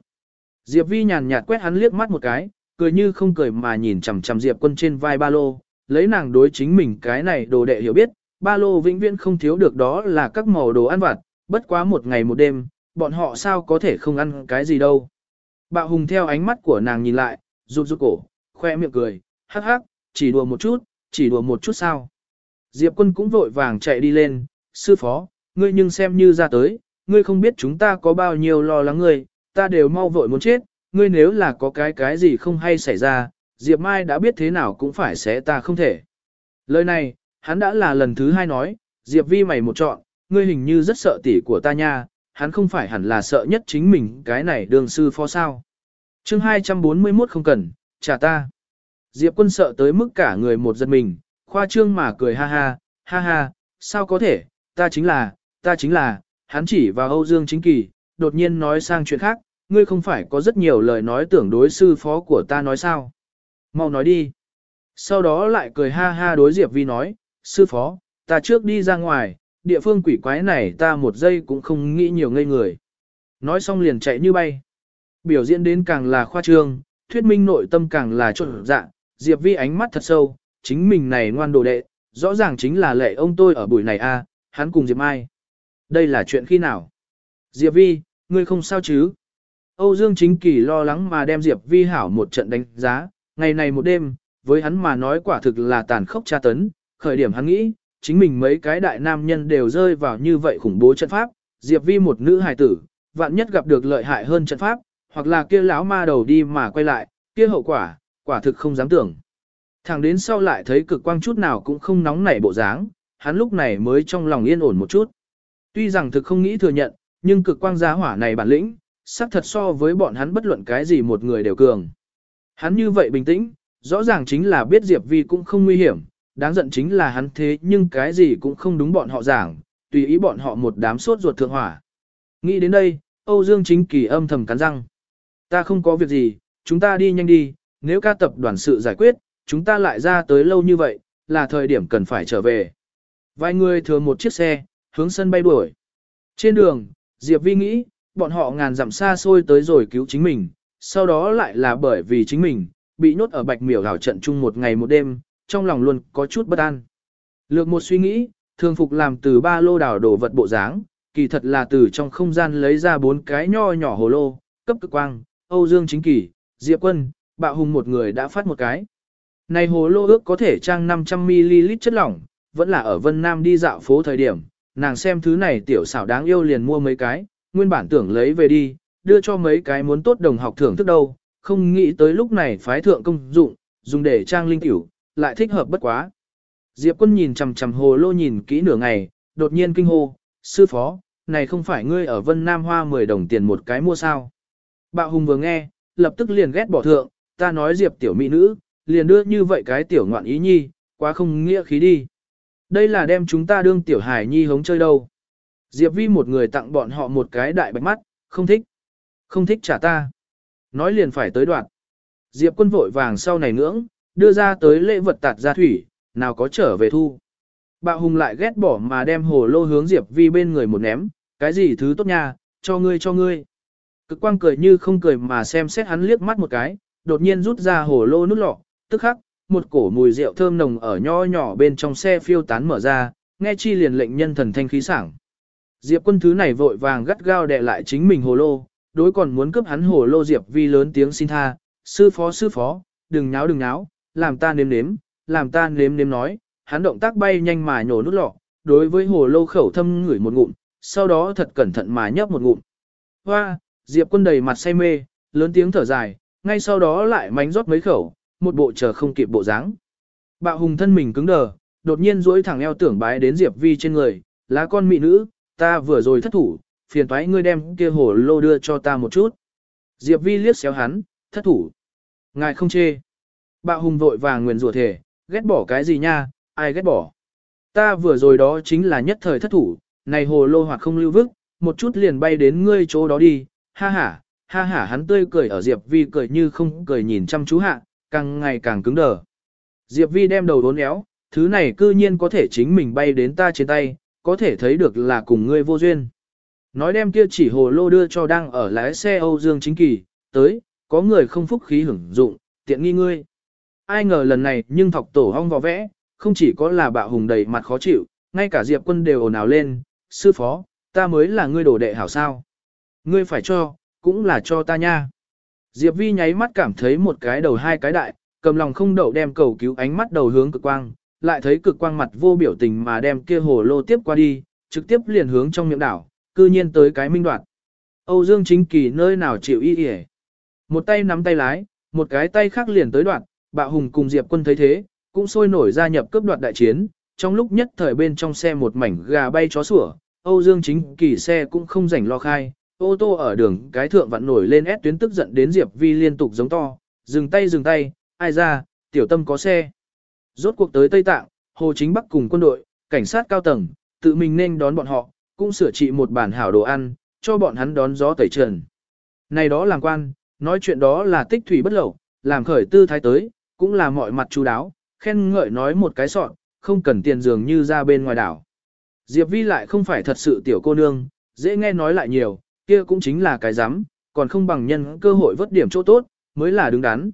Diệp Vi nhàn nhạt quét hắn liếc mắt một cái, cười như không cười mà nhìn chằm chằm Diệp Quân trên vai ba lô, lấy nàng đối chính mình cái này đồ đệ hiểu biết, ba lô vĩnh viễn không thiếu được đó là các màu đồ ăn vặt, bất quá một ngày một đêm, bọn họ sao có thể không ăn cái gì đâu. Bạo Hùng theo ánh mắt của nàng nhìn lại, rụt rụt cổ, khoe miệng cười, hắc hắc, chỉ đùa một chút, chỉ đùa một chút sao. Diệp quân cũng vội vàng chạy đi lên, sư phó, ngươi nhưng xem như ra tới, ngươi không biết chúng ta có bao nhiêu lo lắng ngươi, ta đều mau vội muốn chết, ngươi nếu là có cái cái gì không hay xảy ra, Diệp Mai đã biết thế nào cũng phải sẽ ta không thể. Lời này, hắn đã là lần thứ hai nói, Diệp Vi mày một chọn, ngươi hình như rất sợ tỷ của ta nha, hắn không phải hẳn là sợ nhất chính mình cái này đường sư phó sao. chương 241 không cần, trả ta. Diệp quân sợ tới mức cả người một giật mình, khoa trương mà cười ha ha, ha ha, sao có thể, ta chính là, ta chính là, hắn chỉ vào Âu Dương Chính Kỳ, đột nhiên nói sang chuyện khác, ngươi không phải có rất nhiều lời nói tưởng đối sư phó của ta nói sao. Mau nói đi. Sau đó lại cười ha ha đối Diệp Vi nói, sư phó, ta trước đi ra ngoài, địa phương quỷ quái này ta một giây cũng không nghĩ nhiều ngây người. Nói xong liền chạy như bay. Biểu diễn đến càng là khoa trương, thuyết minh nội tâm càng là trộn dạ, Diệp Vi ánh mắt thật sâu, chính mình này ngoan đồ đệ, rõ ràng chính là lệ ông tôi ở buổi này a, hắn cùng Diệp Mai. Đây là chuyện khi nào? Diệp Vi, ngươi không sao chứ? Âu Dương Chính Kỳ lo lắng mà đem Diệp Vi hảo một trận đánh giá, ngày này một đêm, với hắn mà nói quả thực là tàn khốc tra tấn, khởi điểm hắn nghĩ, chính mình mấy cái đại nam nhân đều rơi vào như vậy khủng bố trận pháp, Diệp Vi một nữ hài tử, vạn nhất gặp được lợi hại hơn trận pháp, hoặc là kia lão ma đầu đi mà quay lại, kia hậu quả, quả thực không dám tưởng. Thẳng đến sau lại thấy cực quang chút nào cũng không nóng nảy bộ dáng, hắn lúc này mới trong lòng yên ổn một chút. Tuy rằng thực không nghĩ thừa nhận, nhưng cực quang giá hỏa này bản lĩnh, xác thật so với bọn hắn bất luận cái gì một người đều cường. Hắn như vậy bình tĩnh, rõ ràng chính là biết Diệp Vi cũng không nguy hiểm, đáng giận chính là hắn thế nhưng cái gì cũng không đúng bọn họ giảng, tùy ý bọn họ một đám sốt ruột thượng hỏa. Nghĩ đến đây, Âu Dương chính kỳ âm thầm cắn răng. Ta không có việc gì, chúng ta đi nhanh đi, nếu ca tập đoàn sự giải quyết, chúng ta lại ra tới lâu như vậy, là thời điểm cần phải trở về. Vài người thừa một chiếc xe, hướng sân bay đuổi. Trên đường, Diệp Vi nghĩ, bọn họ ngàn dặm xa xôi tới rồi cứu chính mình, sau đó lại là bởi vì chính mình, bị nhốt ở bạch miểu đảo trận chung một ngày một đêm, trong lòng luôn có chút bất an. Lược một suy nghĩ, thường phục làm từ ba lô đảo đồ vật bộ dáng, kỳ thật là từ trong không gian lấy ra bốn cái nho nhỏ hồ lô, cấp cực quang, Âu Dương Chính Kỳ, Diệp Quân, Bạo Hùng một người đã phát một cái. Này hồ lô ước có thể trang 500ml chất lỏng, vẫn là ở Vân Nam đi dạo phố thời điểm, nàng xem thứ này tiểu xảo đáng yêu liền mua mấy cái, nguyên bản tưởng lấy về đi, đưa cho mấy cái muốn tốt đồng học thưởng thức đâu, không nghĩ tới lúc này phái thượng công dụng, dùng để trang linh tiểu, lại thích hợp bất quá. Diệp quân nhìn chằm chằm hồ lô nhìn kỹ nửa ngày, đột nhiên kinh hô, sư phó, này không phải ngươi ở Vân Nam Hoa 10 đồng tiền một cái mua sao. Bạo hùng vừa nghe, lập tức liền ghét bỏ thượng, ta nói Diệp tiểu mỹ nữ, liền đưa như vậy cái tiểu ngoạn ý nhi, quá không nghĩa khí đi. Đây là đem chúng ta đương tiểu hải nhi hống chơi đâu. Diệp vi một người tặng bọn họ một cái đại bạch mắt, không thích. Không thích trả ta. Nói liền phải tới đoạn. Diệp quân vội vàng sau này ngưỡng, đưa ra tới lễ vật tạt ra thủy, nào có trở về thu. Bạo hùng lại ghét bỏ mà đem hồ lô hướng Diệp vi bên người một ném, cái gì thứ tốt nha, cho ngươi cho ngươi. Cực quang cười như không cười mà xem xét hắn liếc mắt một cái, đột nhiên rút ra hồ lô nút lọ, tức khắc, một cổ mùi rượu thơm nồng ở nho nhỏ bên trong xe phiêu tán mở ra, nghe chi liền lệnh nhân thần thanh khí sảng. Diệp quân thứ này vội vàng gắt gao đè lại chính mình hồ lô, đối còn muốn cướp hắn hồ lô Diệp vi lớn tiếng xin tha, sư phó sư phó, đừng nháo đừng nháo, làm ta nếm nếm, làm ta nếm nếm nói, hắn động tác bay nhanh mà nhổ nút lọ, đối với hồ lô khẩu thâm ngửi một ngụm, sau đó thật cẩn thận mà nhấp một ngụm. Hoa, Diệp quân đầy mặt say mê, lớn tiếng thở dài, ngay sau đó lại mánh rót mấy khẩu, một bộ chờ không kịp bộ dáng. Bạo hùng thân mình cứng đờ, đột nhiên duỗi thẳng eo tưởng bái đến Diệp Vi trên người, lá con mị nữ, ta vừa rồi thất thủ, phiền toái ngươi đem kia hồ lô đưa cho ta một chút. Diệp Vi liếc xéo hắn, thất thủ. Ngài không chê. Bạo hùng vội vàng nguyền rủa thể, ghét bỏ cái gì nha, ai ghét bỏ. Ta vừa rồi đó chính là nhất thời thất thủ, này hồ lô hoặc không lưu vức, một chút liền bay đến ngươi chỗ đó đi, ha ha, ha ha hắn tươi cười ở Diệp Vi cười như không cười nhìn chăm chú hạ, càng ngày càng cứng đờ. Diệp Vi đem đầu đốn éo, thứ này cư nhiên có thể chính mình bay đến ta trên tay, có thể thấy được là cùng ngươi vô duyên. Nói đem kia chỉ hồ lô đưa cho đang ở lái xe Âu Dương Chính Kỳ, tới, có người không phúc khí hưởng dụng, tiện nghi ngươi. Ai ngờ lần này nhưng thọc tổ hong vò vẽ, không chỉ có là bạo hùng đầy mặt khó chịu, ngay cả Diệp quân đều ồn ào lên, sư phó, ta mới là ngươi đổ đệ hảo sao. Ngươi phải cho, cũng là cho ta nha. Diệp Vi nháy mắt cảm thấy một cái đầu hai cái đại, cầm lòng không đậu đem cầu cứu ánh mắt đầu hướng cực quang, lại thấy cực quang mặt vô biểu tình mà đem kia hồ lô tiếp qua đi, trực tiếp liền hướng trong miệng đảo, cư nhiên tới cái minh đoạt. Âu Dương chính kỳ nơi nào chịu y y Một tay nắm tay lái, một cái tay khác liền tới đoạn, bạo hùng cùng Diệp quân thấy thế, cũng sôi nổi gia nhập cướp đoạt đại chiến, trong lúc nhất thời bên trong xe một mảnh gà bay chó sủa, Âu Dương chính kỳ xe cũng không rảnh lo khai, ô tô ở đường cái thượng vặn nổi lên ép tuyến tức giận đến Diệp Vi liên tục giống to, dừng tay dừng tay, ai ra, tiểu tâm có xe. Rốt cuộc tới Tây Tạng, Hồ Chính Bắc cùng quân đội, cảnh sát cao tầng, tự mình nên đón bọn họ, cũng sửa trị một bản hảo đồ ăn, cho bọn hắn đón gió tẩy trần. Này đó làm quan, nói chuyện đó là tích thủy bất lậu, làm khởi tư thái tới, cũng là mọi mặt chú đáo, khen ngợi nói một cái sọn, không cần tiền dường như ra bên ngoài đảo. Diệp Vi lại không phải thật sự tiểu cô nương, dễ nghe nói lại nhiều, kia cũng chính là cái dám, còn không bằng nhân cơ hội vớt điểm chỗ tốt, mới là đứng đắn.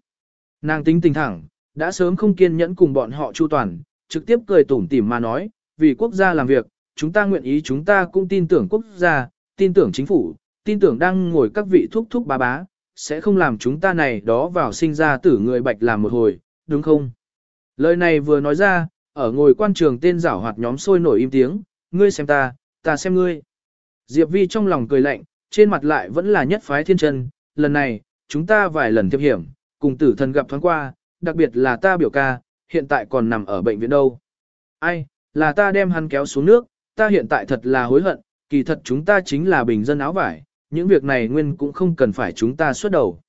Nàng tính tình thẳng, đã sớm không kiên nhẫn cùng bọn họ chu toàn, trực tiếp cười tủm tỉm mà nói, vì quốc gia làm việc, chúng ta nguyện ý chúng ta cũng tin tưởng quốc gia, tin tưởng chính phủ, tin tưởng đang ngồi các vị thúc thúc bá bá, sẽ không làm chúng ta này đó vào sinh ra tử người bạch làm một hồi, đúng không? Lời này vừa nói ra, ở ngồi quan trường tên giảo hoạt nhóm sôi nổi im tiếng, ngươi xem ta, ta xem ngươi. Diệp Vi trong lòng cười lạnh, trên mặt lại vẫn là nhất phái thiên chân, lần này, chúng ta vài lần thiệp hiểm, cùng tử thần gặp thoáng qua, đặc biệt là ta biểu ca, hiện tại còn nằm ở bệnh viện đâu. Ai, là ta đem hắn kéo xuống nước, ta hiện tại thật là hối hận, kỳ thật chúng ta chính là bình dân áo vải, những việc này nguyên cũng không cần phải chúng ta xuất đầu.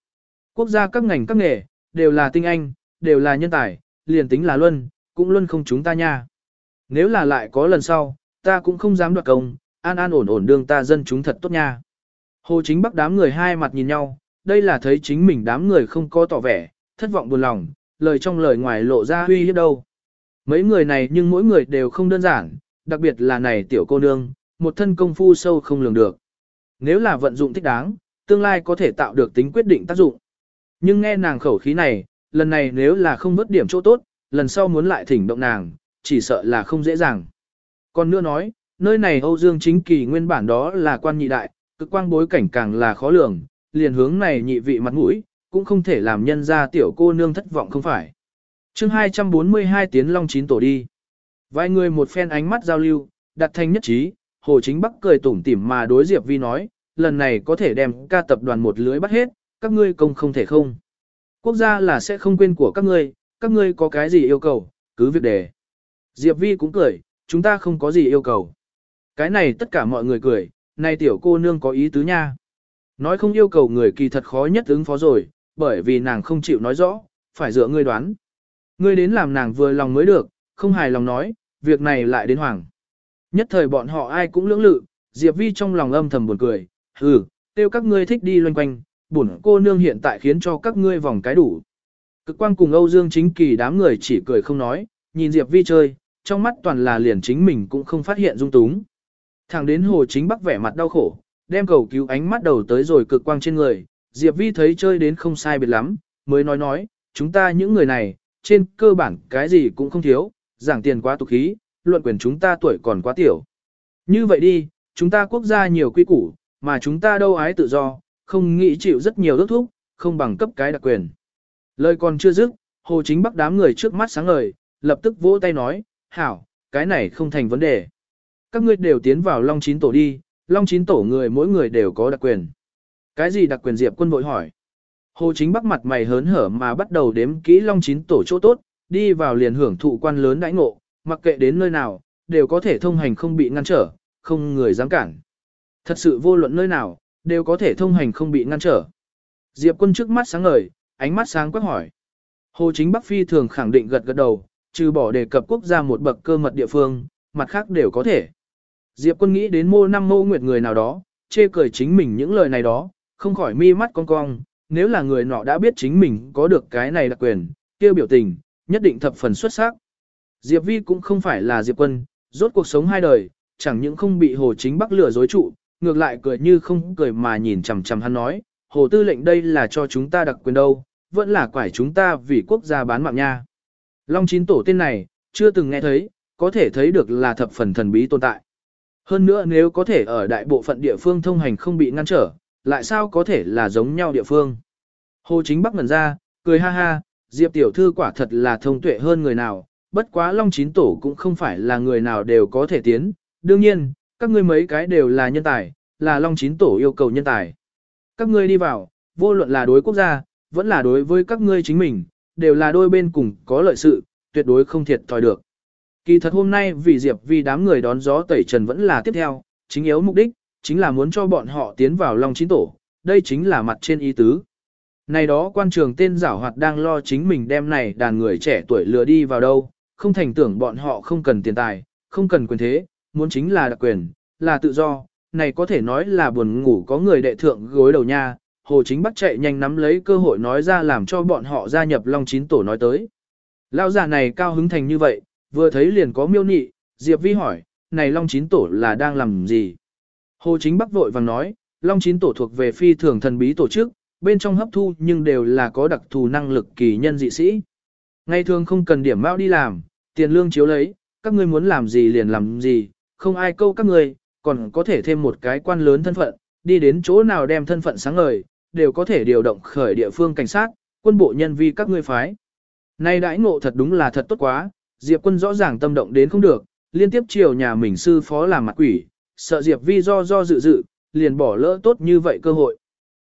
Quốc gia các ngành các nghề, đều là tinh anh, đều là nhân tài, liền tính là luân, cũng luân không chúng ta nha. Nếu là lại có lần sau, ta cũng không dám đoạt công, an an ổn ổn đương ta dân chúng thật tốt nha. Hồ chính bắc đám người hai mặt nhìn nhau, đây là thấy chính mình đám người không có tỏ vẻ, thất vọng buồn lòng, lời trong lời ngoài lộ ra huy hiếp đâu. Mấy người này nhưng mỗi người đều không đơn giản, đặc biệt là này tiểu cô nương, một thân công phu sâu không lường được. Nếu là vận dụng thích đáng, tương lai có thể tạo được tính quyết định tác dụng. Nhưng nghe nàng khẩu khí này, lần này nếu là không vớt điểm chỗ tốt, lần sau muốn lại thỉnh động nàng, chỉ sợ là không dễ dàng. Còn nữa nói, nơi này Âu Dương chính kỳ nguyên bản đó là quan nhị đại, cực quang bối cảnh càng là khó lường, liền hướng này nhị vị mặt mũi, cũng không thể làm nhân ra tiểu cô nương thất vọng không phải. chương 242 tiến long chín tổ đi. Vài người một phen ánh mắt giao lưu, đặt thành nhất trí, Hồ Chính Bắc cười tủm tỉm mà đối Diệp Vi nói, lần này có thể đem ca tập đoàn một lưới bắt hết, các ngươi công không thể không. Quốc gia là sẽ không quên của các ngươi, các ngươi có cái gì yêu cầu, cứ việc đề. Diệp Vi cũng cười, chúng ta không có gì yêu cầu. Cái này tất cả mọi người cười, này tiểu cô nương có ý tứ nha. Nói không yêu cầu người kỳ thật khó nhất ứng phó rồi, bởi vì nàng không chịu nói rõ, phải dựa ngươi đoán. Ngươi đến làm nàng vừa lòng mới được, không hài lòng nói, việc này lại đến hoàng. Nhất thời bọn họ ai cũng lưỡng lự, Diệp Vi trong lòng âm thầm buồn cười, hừ, tiêu các ngươi thích đi loanh quanh, bổn cô nương hiện tại khiến cho các ngươi vòng cái đủ. Cực quang cùng Âu Dương chính kỳ đám người chỉ cười không nói, nhìn Diệp Vi chơi, trong mắt toàn là liền chính mình cũng không phát hiện dung túng. Thẳng đến hồ chính bắc vẻ mặt đau khổ, đem cầu cứu ánh mắt đầu tới rồi cực quang trên người, Diệp Vi thấy chơi đến không sai biệt lắm, mới nói nói, chúng ta những người này, trên cơ bản cái gì cũng không thiếu, giảng tiền quá tục khí, luận quyền chúng ta tuổi còn quá tiểu. Như vậy đi, chúng ta quốc gia nhiều quy củ, mà chúng ta đâu ái tự do, không nghĩ chịu rất nhiều ước thúc, không bằng cấp cái đặc quyền. Lời còn chưa dứt, Hồ Chính Bắc đám người trước mắt sáng ngời, lập tức vỗ tay nói, hảo, cái này không thành vấn đề. Các ngươi đều tiến vào Long Chín Tổ đi, Long Chín Tổ người mỗi người đều có đặc quyền. Cái gì đặc quyền Diệp quân vội hỏi. Hồ Chính Bắc mặt mày hớn hở mà bắt đầu đếm kỹ Long Chín Tổ chỗ tốt, đi vào liền hưởng thụ quan lớn đãi ngộ, mặc kệ đến nơi nào, đều có thể thông hành không bị ngăn trở, không người dám cản. Thật sự vô luận nơi nào, đều có thể thông hành không bị ngăn trở. Diệp quân trước mắt sáng ngời, ánh mắt sáng quắc hỏi. Hồ Chính Bắc Phi thường khẳng định gật gật đầu, trừ bỏ đề cập quốc gia một bậc cơ mật địa phương, mặt khác đều có thể. Diệp quân nghĩ đến mô năm mô nguyệt người nào đó, chê cười chính mình những lời này đó, không khỏi mi mắt cong cong, nếu là người nọ đã biết chính mình có được cái này đặc quyền, kêu biểu tình, nhất định thập phần xuất sắc. Diệp Vi cũng không phải là Diệp quân, rốt cuộc sống hai đời, chẳng những không bị Hồ Chính Bắc lừa dối trụ, ngược lại cười như không cười mà nhìn chằm chằm hắn nói, Hồ Tư lệnh đây là cho chúng ta đặc quyền đâu, vẫn là quải chúng ta vì quốc gia bán mạng nha. Long chín tổ tên này, chưa từng nghe thấy, có thể thấy được là thập phần thần bí tồn tại. Hơn nữa nếu có thể ở đại bộ phận địa phương thông hành không bị ngăn trở, lại sao có thể là giống nhau địa phương. Hồ Chính Bắc ngẩn ra, cười ha ha, Diệp tiểu thư quả thật là thông tuệ hơn người nào, bất quá Long Chín Tổ cũng không phải là người nào đều có thể tiến, đương nhiên, các ngươi mấy cái đều là nhân tài, là Long Chín Tổ yêu cầu nhân tài. Các ngươi đi vào, vô luận là đối quốc gia, vẫn là đối với các ngươi chính mình, đều là đôi bên cùng có lợi sự, tuyệt đối không thiệt thòi được. Kỳ thật hôm nay vì Diệp vì đám người đón gió tẩy trần vẫn là tiếp theo, chính yếu mục đích, chính là muốn cho bọn họ tiến vào Long Chín Tổ, đây chính là mặt trên ý tứ. Này đó quan trường tên giảo hoạt đang lo chính mình đem này đàn người trẻ tuổi lừa đi vào đâu, không thành tưởng bọn họ không cần tiền tài, không cần quyền thế, muốn chính là đặc quyền, là tự do, này có thể nói là buồn ngủ có người đệ thượng gối đầu nha, Hồ Chính Bắc chạy nhanh nắm lấy cơ hội nói ra làm cho bọn họ gia nhập Long Chín Tổ nói tới. Lão già này cao hứng thành như vậy, vừa thấy liền có miêu nị, Diệp Vi hỏi, này Long Chín Tổ là đang làm gì? Hồ Chính Bắc vội vàng nói, Long Chín Tổ thuộc về phi thường thần bí tổ chức, bên trong hấp thu nhưng đều là có đặc thù năng lực kỳ nhân dị sĩ. Ngày thường không cần điểm mạo đi làm, tiền lương chiếu lấy, các ngươi muốn làm gì liền làm gì, không ai câu các ngươi, còn có thể thêm một cái quan lớn thân phận, đi đến chỗ nào đem thân phận sáng ngời, đều có thể điều động khởi địa phương cảnh sát, quân bộ nhân vi các ngươi phái. Nay đãi ngộ thật đúng là thật tốt quá, Diệp quân rõ ràng tâm động đến không được, liên tiếp chiều nhà mình sư phó làm mặt quỷ, sợ Diệp vi do do dự dự, liền bỏ lỡ tốt như vậy cơ hội.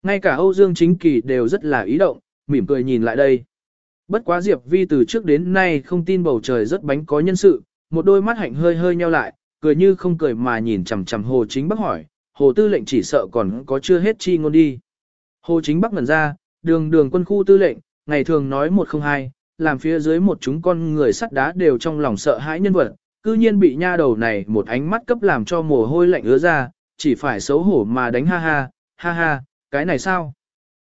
Ngay cả Âu Dương Chính Kỳ đều rất là ý động, mỉm cười nhìn lại đây. Bất quá Diệp Vi từ trước đến nay không tin bầu trời rất bánh có nhân sự, một đôi mắt hạnh hơi hơi nheo lại, cười như không cười mà nhìn chằm chằm Hồ Chính Bắc hỏi, Hồ Tư lệnh chỉ sợ còn có chưa hết chi ngôn đi. Hồ Chính Bắc ngẩn ra, đường đường quân khu tư lệnh, ngày thường nói một không hai, làm phía dưới một chúng con người sắt đá đều trong lòng sợ hãi nhân vật, cư nhiên bị nha đầu này một ánh mắt cấp làm cho mồ hôi lạnh ứa ra, chỉ phải xấu hổ mà đánh ha ha, ha ha, cái này sao?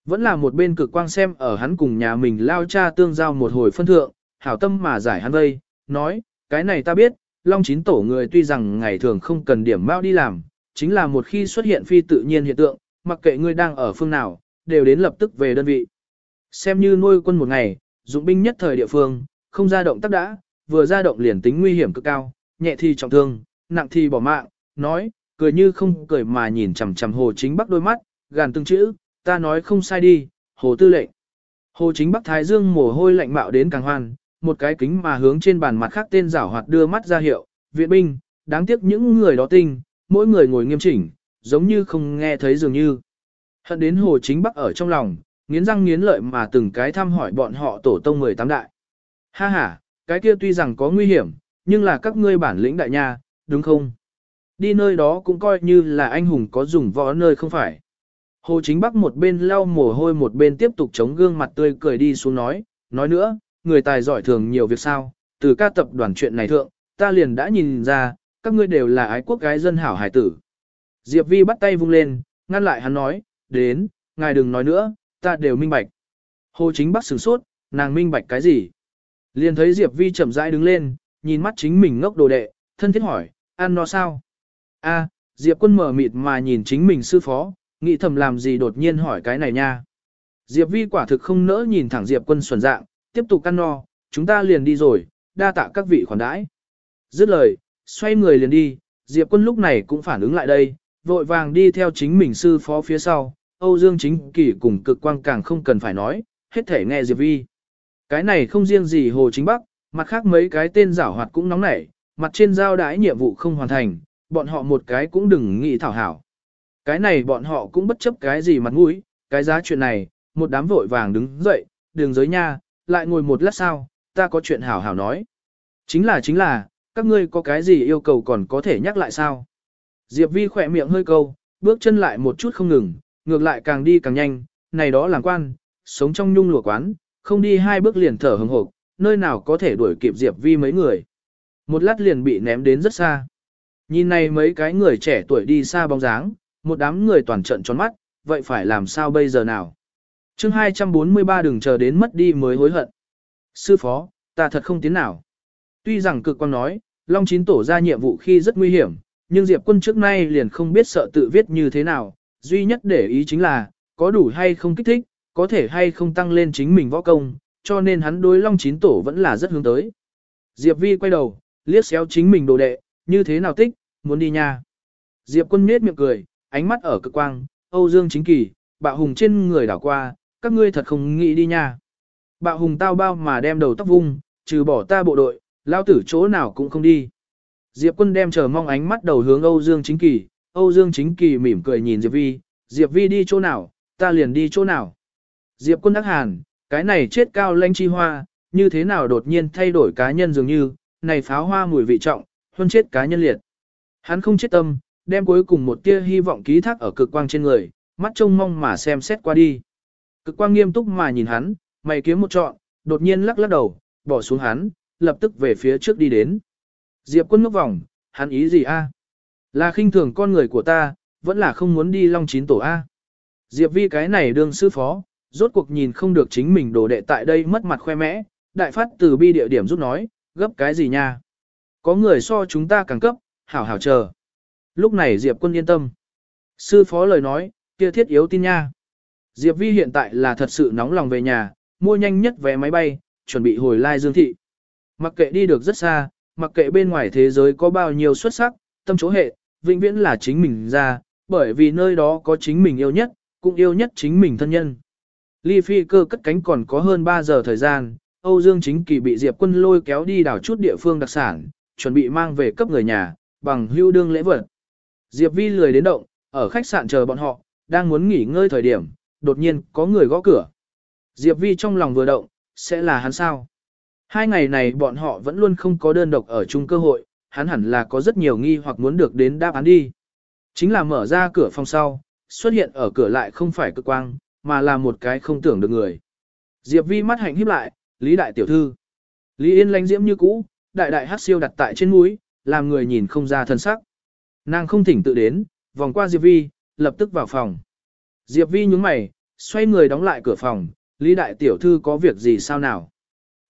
Vẫn là một bên cực quang xem ở hắn cùng nhà mình lao cha tương giao một hồi phân thượng, hảo tâm mà giải hắn vây, nói, cái này ta biết, Long chín tổ người tuy rằng ngày thường không cần điểm bao đi làm, chính là một khi xuất hiện phi tự nhiên hiện tượng, mặc kệ ngươi đang ở phương nào, đều đến lập tức về đơn vị. Xem như nuôi quân một ngày, dụng binh nhất thời địa phương, không ra động tác đã, vừa ra động liền tính nguy hiểm cực cao, nhẹ thì trọng thương, nặng thì bỏ mạng, nói, cười như không cười mà nhìn chằm chằm Hồ Chính Bắc đôi mắt, gàn từng chữ, ta nói không sai đi, Hồ Tư lệnh. Hồ Chính Bắc Thái Dương mồ hôi lạnh mạo đến càng hoan, một cái kính mà hướng trên bàn mặt khác tên giảo hoạt đưa mắt ra hiệu, viện binh, đáng tiếc những người đó tinh, mỗi người ngồi nghiêm chỉnh, giống như không nghe thấy dường như. Hận đến Hồ Chính Bắc ở trong lòng, nghiến răng nghiến lợi mà từng cái thăm hỏi bọn họ tổ tông 18 đại. Ha ha, cái kia tuy rằng có nguy hiểm, nhưng là các ngươi bản lĩnh đại nha, đúng không? Đi nơi đó cũng coi như là anh hùng có dùng võ nơi không phải. Hồ Chính Bắc một bên lau mồ hôi một bên tiếp tục chống gương mặt tươi cười đi xuống nói, nói nữa, người tài giỏi thường nhiều việc sao, từ ca tập đoàn chuyện này thượng, ta liền đã nhìn ra, các ngươi đều là ái quốc gái dân hảo hải tử. Diệp Vi bắt tay vung lên, ngăn lại hắn nói, đến, ngài đừng nói nữa, ta đều minh bạch. Hồ Chính Bắc sửng sốt, nàng minh bạch cái gì? Liền thấy Diệp Vi chậm rãi đứng lên, nhìn mắt chính mình ngốc đồ đệ, thân thiết hỏi, ăn no sao? A, Diệp quân mở mịt mà nhìn chính mình sư phó, nghĩ thầm làm gì đột nhiên hỏi cái này nha. Diệp Vi quả thực không nỡ nhìn thẳng Diệp quân xuẩn dạng, tiếp tục ăn no, chúng ta liền đi rồi, đa tạ các vị khoản đãi. Dứt lời, xoay người liền đi, Diệp quân lúc này cũng phản ứng lại đây, vội vàng đi theo chính mình sư phó phía sau, Âu Dương chính kỳ cùng cực quang càng không cần phải nói, hết thể nghe Diệp Vi. Cái này không riêng gì Hồ Chính Bắc, mặt khác mấy cái tên giảo hoạt cũng nóng nảy, mặt trên giao đái nhiệm vụ không hoàn thành, bọn họ một cái cũng đừng nghĩ thảo hảo. Cái này bọn họ cũng bất chấp cái gì mặt mũi, cái giá chuyện này, một đám vội vàng đứng dậy, đường giới nha, lại ngồi một lát sao? ta có chuyện hảo hảo nói. Chính là chính là, các ngươi có cái gì yêu cầu còn có thể nhắc lại sao? Diệp Vi khỏe miệng hơi câu, bước chân lại một chút không ngừng, ngược lại càng đi càng nhanh, này đó làm quan, sống trong nhung lụa quán, không đi hai bước liền thở hừng hộp, nơi nào có thể đuổi kịp Diệp Vi mấy người. Một lát liền bị ném đến rất xa. Nhìn này mấy cái người trẻ tuổi đi xa bóng dáng, một đám người toàn trận tròn mắt, vậy phải làm sao bây giờ nào? chương 243 đừng chờ đến mất đi mới hối hận. Sư phó, ta thật không tiến nào. Tuy rằng cực quan nói, Long Chín tổ ra nhiệm vụ khi rất nguy hiểm, nhưng Diệp quân trước nay liền không biết sợ tự viết như thế nào, duy nhất để ý chính là, có đủ hay không kích thích, có thể hay không tăng lên chính mình võ công, cho nên hắn đối Long Chín tổ vẫn là rất hướng tới. Diệp Vi quay đầu, liếc xéo chính mình đồ đệ, như thế nào tích, muốn đi nha. Diệp quân nết miệng cười, ánh mắt ở cực quang, Âu Dương chính kỳ, bạo hùng trên người đảo qua, các ngươi thật không nghĩ đi nha. Bạo hùng tao bao mà đem đầu tóc vung, trừ bỏ ta bộ đội, lao tử chỗ nào cũng không đi. Diệp quân đem chờ mong ánh mắt đầu hướng Âu Dương chính kỳ, Âu Dương chính kỳ mỉm cười nhìn Diệp Vi, Diệp Vi đi chỗ nào, ta liền đi chỗ nào. Diệp quân đắc hàn, cái này chết cao lanh chi hoa, như thế nào đột nhiên thay đổi cá nhân dường như, này pháo hoa mùi vị trọng, hơn chết cá nhân liệt. Hắn không chết tâm, đem cuối cùng một tia hy vọng ký thác ở cực quang trên người, mắt trông mong mà xem xét qua đi. Cực quang nghiêm túc mà nhìn hắn, mày kiếm một trọn, đột nhiên lắc lắc đầu, bỏ xuống hắn, lập tức về phía trước đi đến. Diệp quân ngốc vòng, hắn ý gì a? Là khinh thường con người của ta, vẫn là không muốn đi long chín tổ a. Diệp vi cái này đương sư phó, rốt cuộc nhìn không được chính mình đồ đệ tại đây mất mặt khoe mẽ, đại phát từ bi địa điểm giúp nói, gấp cái gì nha. Có người so chúng ta càng cấp, hảo hảo chờ. Lúc này Diệp quân yên tâm. Sư phó lời nói, kia thiết yếu tin nha. Diệp Vi hiện tại là thật sự nóng lòng về nhà, mua nhanh nhất vé máy bay, chuẩn bị hồi lai dương thị. Mặc kệ đi được rất xa, mặc kệ bên ngoài thế giới có bao nhiêu xuất sắc, tâm chỗ hệ, vĩnh viễn là chính mình ra, bởi vì nơi đó có chính mình yêu nhất, cũng yêu nhất chính mình thân nhân. Ly phi cơ cất cánh còn có hơn 3 giờ thời gian, Âu Dương Chính Kỳ bị Diệp Quân lôi kéo đi đảo chút địa phương đặc sản, chuẩn bị mang về cấp người nhà, bằng hưu đương lễ vật. Diệp Vi lười đến động, ở khách sạn chờ bọn họ, đang muốn nghỉ ngơi thời điểm, đột nhiên có người gõ cửa. Diệp Vi trong lòng vừa động, sẽ là hắn sao? Hai ngày này bọn họ vẫn luôn không có đơn độc ở chung cơ hội, hắn hẳn là có rất nhiều nghi hoặc muốn được đến đáp án đi. Chính là mở ra cửa phòng sau, xuất hiện ở cửa lại không phải cực quang, mà là một cái không tưởng được người. Diệp Vi mắt hạnh híp lại, Lý Đại Tiểu Thư. Lý Yên lánh diễm như cũ, đại đại hát siêu đặt tại trên núi, làm người nhìn không ra thân sắc. Nàng không thỉnh tự đến, vòng qua Diệp Vi, lập tức vào phòng. Diệp Vi nhướng mày, xoay người đóng lại cửa phòng, Lý Đại Tiểu Thư có việc gì sao nào?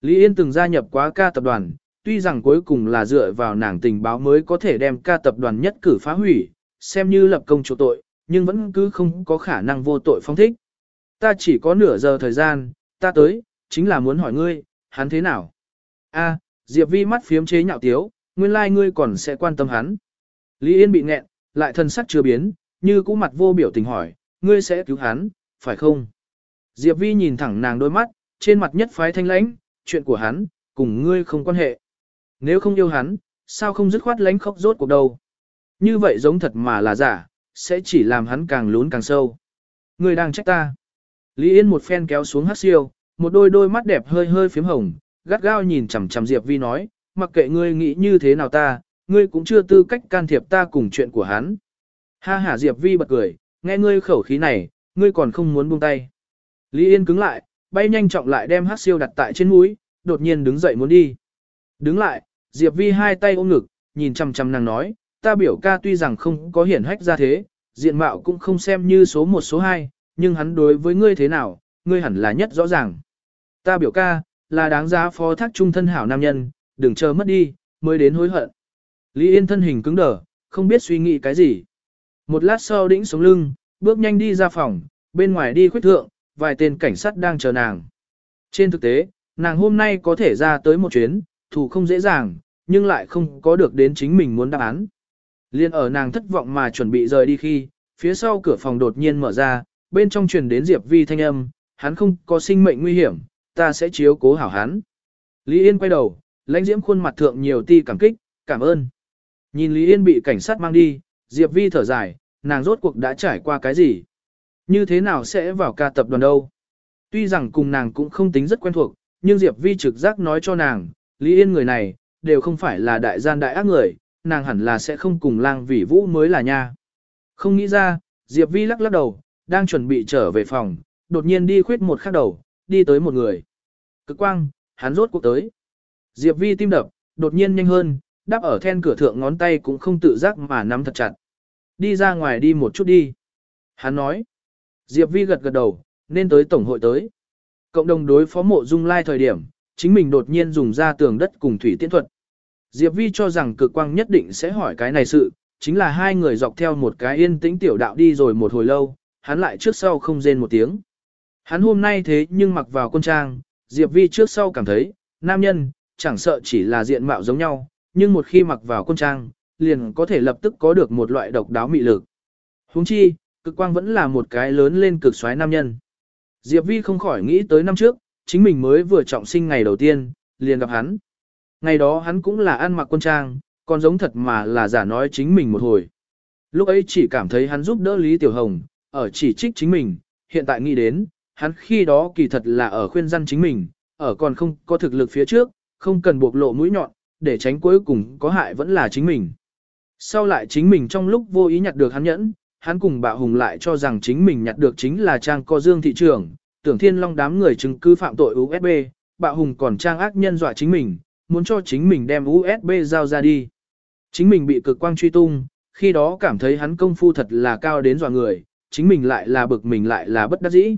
Lý Yên từng gia nhập quá ca tập đoàn, tuy rằng cuối cùng là dựa vào nàng tình báo mới có thể đem ca tập đoàn nhất cử phá hủy, xem như lập công chỗ tội, nhưng vẫn cứ không có khả năng vô tội phong thích. Ta chỉ có nửa giờ thời gian, ta tới, chính là muốn hỏi ngươi, hắn thế nào? A, Diệp Vi mắt phiếm chế nhạo tiếu, nguyên lai like ngươi còn sẽ quan tâm hắn. Lý Yên bị nghẹn, lại thân sắc chưa biến, như cũ mặt vô biểu tình hỏi, ngươi sẽ cứu hắn, phải không? Diệp Vi nhìn thẳng nàng đôi mắt, trên mặt nhất phái thanh lãnh, chuyện của hắn, cùng ngươi không quan hệ. Nếu không yêu hắn, sao không dứt khoát lánh khóc rốt cuộc đầu? Như vậy giống thật mà là giả, sẽ chỉ làm hắn càng lún càng sâu. người đang trách ta. Lý Yên một phen kéo xuống hát siêu, một đôi đôi mắt đẹp hơi hơi phím hồng, gắt gao nhìn chằm chằm Diệp Vi nói, mặc kệ ngươi nghĩ như thế nào ta, ngươi cũng chưa tư cách can thiệp ta cùng chuyện của hắn. Ha ha Diệp Vi bật cười, nghe ngươi khẩu khí này, ngươi còn không muốn buông tay. Lý Yên cứng lại, bay nhanh trọng lại đem hát siêu đặt tại trên mũi, đột nhiên đứng dậy muốn đi. Đứng lại, Diệp Vi hai tay ôm ngực, nhìn chằm chằm nàng nói, ta biểu ca tuy rằng không có hiển hách ra thế, diện mạo cũng không xem như số một số hai, nhưng hắn đối với ngươi thế nào, ngươi hẳn là nhất rõ ràng. Ta biểu ca, là đáng giá phó thác trung thân hảo nam nhân, đừng chờ mất đi, mới đến hối hận. Lý Yên thân hình cứng đờ, không biết suy nghĩ cái gì. Một lát sau đĩnh sống lưng, bước nhanh đi ra phòng, bên ngoài đi khuyết thượng, vài tên cảnh sát đang chờ nàng. Trên thực tế, nàng hôm nay có thể ra tới một chuyến, thủ không dễ dàng, nhưng lại không có được đến chính mình muốn đáp án. Liên ở nàng thất vọng mà chuẩn bị rời đi khi, phía sau cửa phòng đột nhiên mở ra, bên trong truyền đến Diệp Vi thanh âm, hắn không có sinh mệnh nguy hiểm, ta sẽ chiếu cố hảo hắn. Lý Yên quay đầu, lãnh diễm khuôn mặt thượng nhiều ti cảm kích, cảm ơn. Nhìn Lý Yên bị cảnh sát mang đi, Diệp Vi thở dài, nàng rốt cuộc đã trải qua cái gì? Như thế nào sẽ vào ca tập đoàn đâu? Tuy rằng cùng nàng cũng không tính rất quen thuộc, nhưng Diệp Vi trực giác nói cho nàng, Lý Yên người này, đều không phải là đại gian đại ác người, nàng hẳn là sẽ không cùng lang vĩ vũ mới là nha. Không nghĩ ra, Diệp Vi lắc lắc đầu, đang chuẩn bị trở về phòng, đột nhiên đi khuyết một khắc đầu, đi tới một người. Cực quang, hắn rốt cuộc tới. Diệp Vi tim đập, đột nhiên nhanh hơn, đáp ở then cửa thượng ngón tay cũng không tự giác mà nắm thật chặt. Đi ra ngoài đi một chút đi. Hắn nói. Diệp Vi gật gật đầu, nên tới tổng hội tới. Cộng đồng đối phó mộ dung lai thời điểm, chính mình đột nhiên dùng ra tường đất cùng thủy tiễn thuật. Diệp Vi cho rằng cực quang nhất định sẽ hỏi cái này sự, chính là hai người dọc theo một cái yên tĩnh tiểu đạo đi rồi một hồi lâu, hắn lại trước sau không rên một tiếng. Hắn hôm nay thế nhưng mặc vào quân trang, Diệp Vi trước sau cảm thấy, nam nhân, chẳng sợ chỉ là diện mạo giống nhau, nhưng một khi mặc vào quân trang, liền có thể lập tức có được một loại độc đáo mị lực. Huống chi, cực quang vẫn là một cái lớn lên cực xoáy nam nhân. Diệp Vi không khỏi nghĩ tới năm trước, chính mình mới vừa trọng sinh ngày đầu tiên, liền gặp hắn. Ngày đó hắn cũng là ăn mặc quân trang, còn giống thật mà là giả nói chính mình một hồi. Lúc ấy chỉ cảm thấy hắn giúp đỡ Lý Tiểu Hồng, ở chỉ trích chính mình, hiện tại nghĩ đến, hắn khi đó kỳ thật là ở khuyên răn chính mình, ở còn không có thực lực phía trước, không cần buộc lộ mũi nhọn, để tránh cuối cùng có hại vẫn là chính mình. Sau lại chính mình trong lúc vô ý nhặt được hắn nhẫn, hắn cùng bạo hùng lại cho rằng chính mình nhặt được chính là trang co dương thị trường, tưởng thiên long đám người chứng cứ phạm tội USB, bạo hùng còn trang ác nhân dọa chính mình, muốn cho chính mình đem USB giao ra đi. Chính mình bị cực quang truy tung, khi đó cảm thấy hắn công phu thật là cao đến dọa người, chính mình lại là bực mình lại là bất đắc dĩ.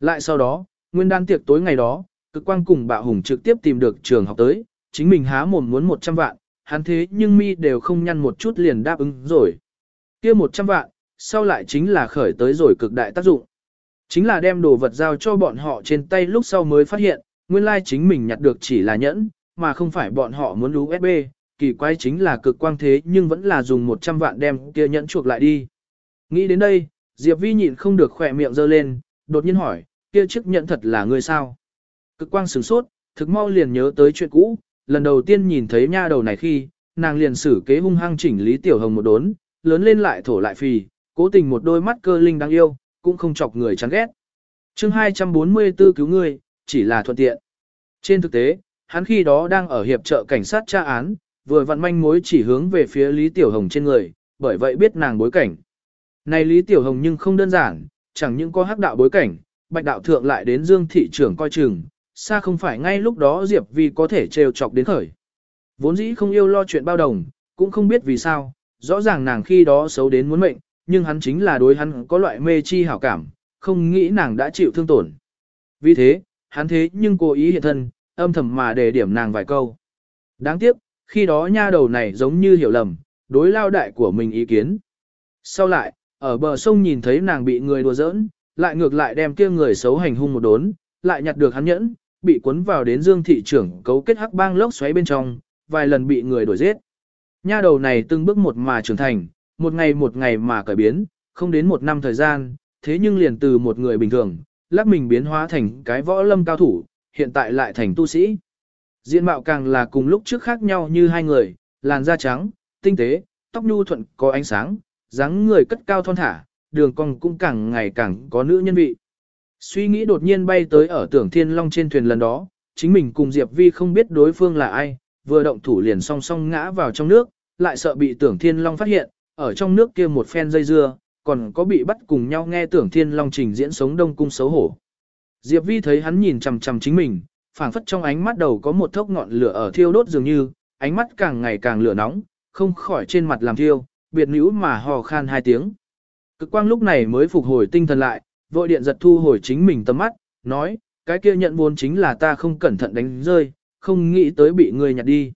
Lại sau đó, nguyên đan tiệc tối ngày đó, cực quang cùng bạo hùng trực tiếp tìm được trường học tới, chính mình há mồm muốn 100 vạn, hắn thế nhưng mi đều không nhăn một chút liền đáp ứng rồi. kia 100 vạn, sau lại chính là khởi tới rồi cực đại tác dụng. Chính là đem đồ vật giao cho bọn họ trên tay lúc sau mới phát hiện, nguyên lai chính mình nhặt được chỉ là nhẫn, mà không phải bọn họ muốn USB, kỳ quái chính là cực quang thế nhưng vẫn là dùng 100 vạn đem kia nhẫn chuộc lại đi. Nghĩ đến đây, Diệp Vi nhịn không được khỏe miệng giơ lên, đột nhiên hỏi, kia chiếc nhẫn thật là người sao? Cực quang sửng sốt, thực mau liền nhớ tới chuyện cũ, lần đầu tiên nhìn thấy nha đầu này khi, nàng liền xử kế hung hăng chỉnh Lý Tiểu Hồng một đốn, lớn lên lại thổ lại phì, cố tình một đôi mắt cơ linh đáng yêu, cũng không chọc người chán ghét. chương 244 cứu người, chỉ là thuận tiện. Trên thực tế, hắn khi đó đang ở hiệp trợ cảnh sát tra án, vừa vặn manh mối chỉ hướng về phía Lý Tiểu Hồng trên người, bởi vậy biết nàng bối cảnh. Này Lý Tiểu Hồng nhưng không đơn giản, chẳng những có hắc đạo bối cảnh, bạch đạo thượng lại đến dương thị trưởng coi chừng, xa không phải ngay lúc đó Diệp Vi có thể trêu chọc đến khởi. Vốn dĩ không yêu lo chuyện bao đồng, cũng không biết vì sao, rõ ràng nàng khi đó xấu đến muốn mệnh, nhưng hắn chính là đối hắn có loại mê chi hảo cảm, không nghĩ nàng đã chịu thương tổn. Vì thế, hắn thế nhưng cố ý hiện thân, âm thầm mà để điểm nàng vài câu. Đáng tiếc, khi đó nha đầu này giống như hiểu lầm, đối lao đại của mình ý kiến. Sau lại, ở bờ sông nhìn thấy nàng bị người đùa giỡn, lại ngược lại đem kia người xấu hành hung một đốn, lại nhặt được hắn nhẫn, bị cuốn vào đến dương thị trưởng cấu kết hắc bang lốc xoáy bên trong, vài lần bị người đuổi giết. Nha đầu này từng bước một mà trưởng thành, một ngày một ngày mà cải biến, không đến một năm thời gian, thế nhưng liền từ một người bình thường, lắc mình biến hóa thành cái võ lâm cao thủ, hiện tại lại thành tu sĩ. Diện mạo càng là cùng lúc trước khác nhau như hai người, làn da trắng, tinh tế, tóc nhu thuận có ánh sáng, dáng người cất cao thon thả, đường cong cũng càng ngày càng có nữ nhân vị. Suy nghĩ đột nhiên bay tới ở tưởng thiên long trên thuyền lần đó, chính mình cùng Diệp Vi không biết đối phương là ai, vừa động thủ liền song song ngã vào trong nước, lại sợ bị tưởng thiên long phát hiện, ở trong nước kia một phen dây dưa, còn có bị bắt cùng nhau nghe tưởng thiên long trình diễn sống đông cung xấu hổ. Diệp Vi thấy hắn nhìn chằm chằm chính mình, phảng phất trong ánh mắt đầu có một thốc ngọn lửa ở thiêu đốt dường như, ánh mắt càng ngày càng lửa nóng, không khỏi trên mặt làm thiêu, biệt nữ mà hò khan hai tiếng. Cực quang lúc này mới phục hồi tinh thần lại, vội điện giật thu hồi chính mình tầm mắt, nói, cái kia nhận vốn chính là ta không cẩn thận đánh rơi, không nghĩ tới bị người nhặt đi.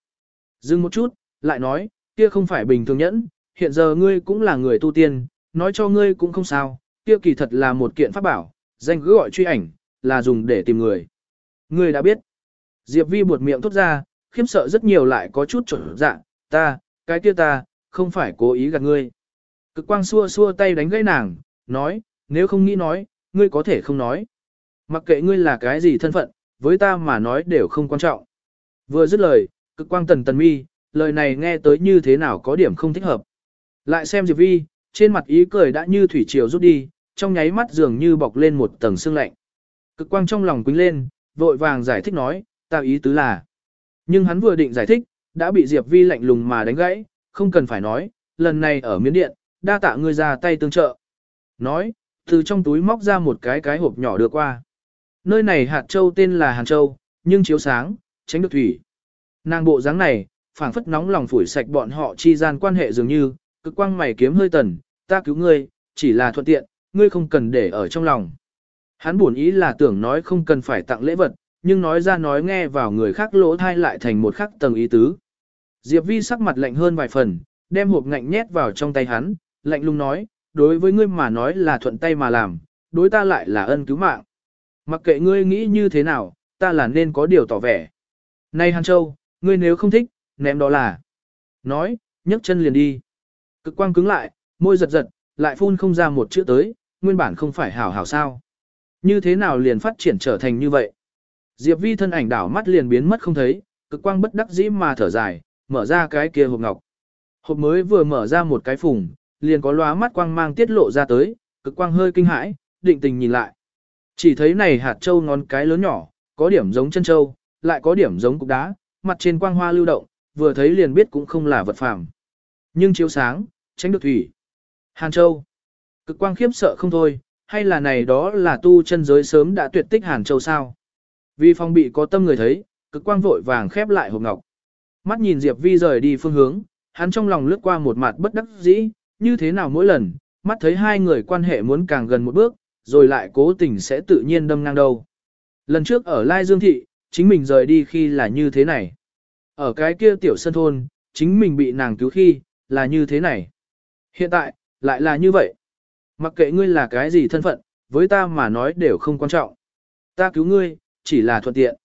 Dừng một chút, lại nói, kia không phải bình thường nhẫn, hiện giờ ngươi cũng là người tu tiên, nói cho ngươi cũng không sao, kia kỳ thật là một kiện pháp bảo, danh cứ gọi truy ảnh, là dùng để tìm người. Ngươi đã biết. Diệp Vi buột miệng thốt ra, khiếm sợ rất nhiều lại có chút trở dạ, ta, cái kia ta, không phải cố ý gạt ngươi. Cực quang xua xua tay đánh gãy nàng, nói, nếu không nghĩ nói, ngươi có thể không nói. Mặc kệ ngươi là cái gì thân phận, với ta mà nói đều không quan trọng. Vừa dứt lời, cực quang tần tần mi, lời này nghe tới như thế nào có điểm không thích hợp. Lại xem Diệp Vi, trên mặt ý cười đã như thủy triều rút đi, trong nháy mắt dường như bọc lên một tầng sương lạnh. Cực quang trong lòng quýnh lên, vội vàng giải thích nói, ta ý tứ là. Nhưng hắn vừa định giải thích, đã bị Diệp Vi lạnh lùng mà đánh gãy, không cần phải nói, lần này ở miến điện, đa tạ ngươi ra tay tương trợ. Nói, từ trong túi móc ra một cái cái hộp nhỏ đưa qua. Nơi này hạt châu tên là Hàn Châu, nhưng chiếu sáng, tránh được thủy. Nàng bộ dáng này, phảng phất nóng lòng phủi sạch bọn họ chi gian quan hệ dường như, cực quang mày kiếm hơi tần, ta cứu ngươi, chỉ là thuận tiện, ngươi không cần để ở trong lòng. Hắn buồn ý là tưởng nói không cần phải tặng lễ vật, nhưng nói ra nói nghe vào người khác lỗ thai lại thành một khắc tầng ý tứ. Diệp Vi sắc mặt lạnh hơn vài phần, đem hộp ngạnh nhét vào trong tay hắn, lạnh lùng nói, đối với ngươi mà nói là thuận tay mà làm, đối ta lại là ân cứu mạng. Mặc kệ ngươi nghĩ như thế nào, ta là nên có điều tỏ vẻ. Này Hàn Châu, ngươi nếu không thích, ném đó là. Nói, nhấc chân liền đi. Cực quang cứng lại, môi giật giật, lại phun không ra một chữ tới, nguyên bản không phải hảo hảo sao. Như thế nào liền phát triển trở thành như vậy? Diệp Vi thân ảnh đảo mắt liền biến mất không thấy, cực quang bất đắc dĩ mà thở dài, mở ra cái kia hộp ngọc. Hộp mới vừa mở ra một cái phùng, liền có lóa mắt quang mang tiết lộ ra tới, cực quang hơi kinh hãi, định tình nhìn lại. Chỉ thấy này hạt châu ngón cái lớn nhỏ, có điểm giống chân châu, lại có điểm giống cục đá, mặt trên quang hoa lưu động, vừa thấy liền biết cũng không là vật phàm. Nhưng chiếu sáng, tránh được thủy. Hàn Châu. Cực quang khiếp sợ không thôi, hay là này đó là tu chân giới sớm đã tuyệt tích Hàn Châu sao? Vì phong bị có tâm người thấy, cực quang vội vàng khép lại hộp ngọc. Mắt nhìn Diệp Vi rời đi phương hướng, hắn trong lòng lướt qua một mặt bất đắc dĩ, như thế nào mỗi lần, mắt thấy hai người quan hệ muốn càng gần một bước, rồi lại cố tình sẽ tự nhiên đâm ngang đầu. Lần trước ở Lai Dương Thị, chính mình rời đi khi là như thế này. Ở cái kia tiểu sân thôn, chính mình bị nàng cứu khi, là như thế này. Hiện tại, lại là như vậy. Mặc kệ ngươi là cái gì thân phận, với ta mà nói đều không quan trọng. Ta cứu ngươi, chỉ là thuận tiện.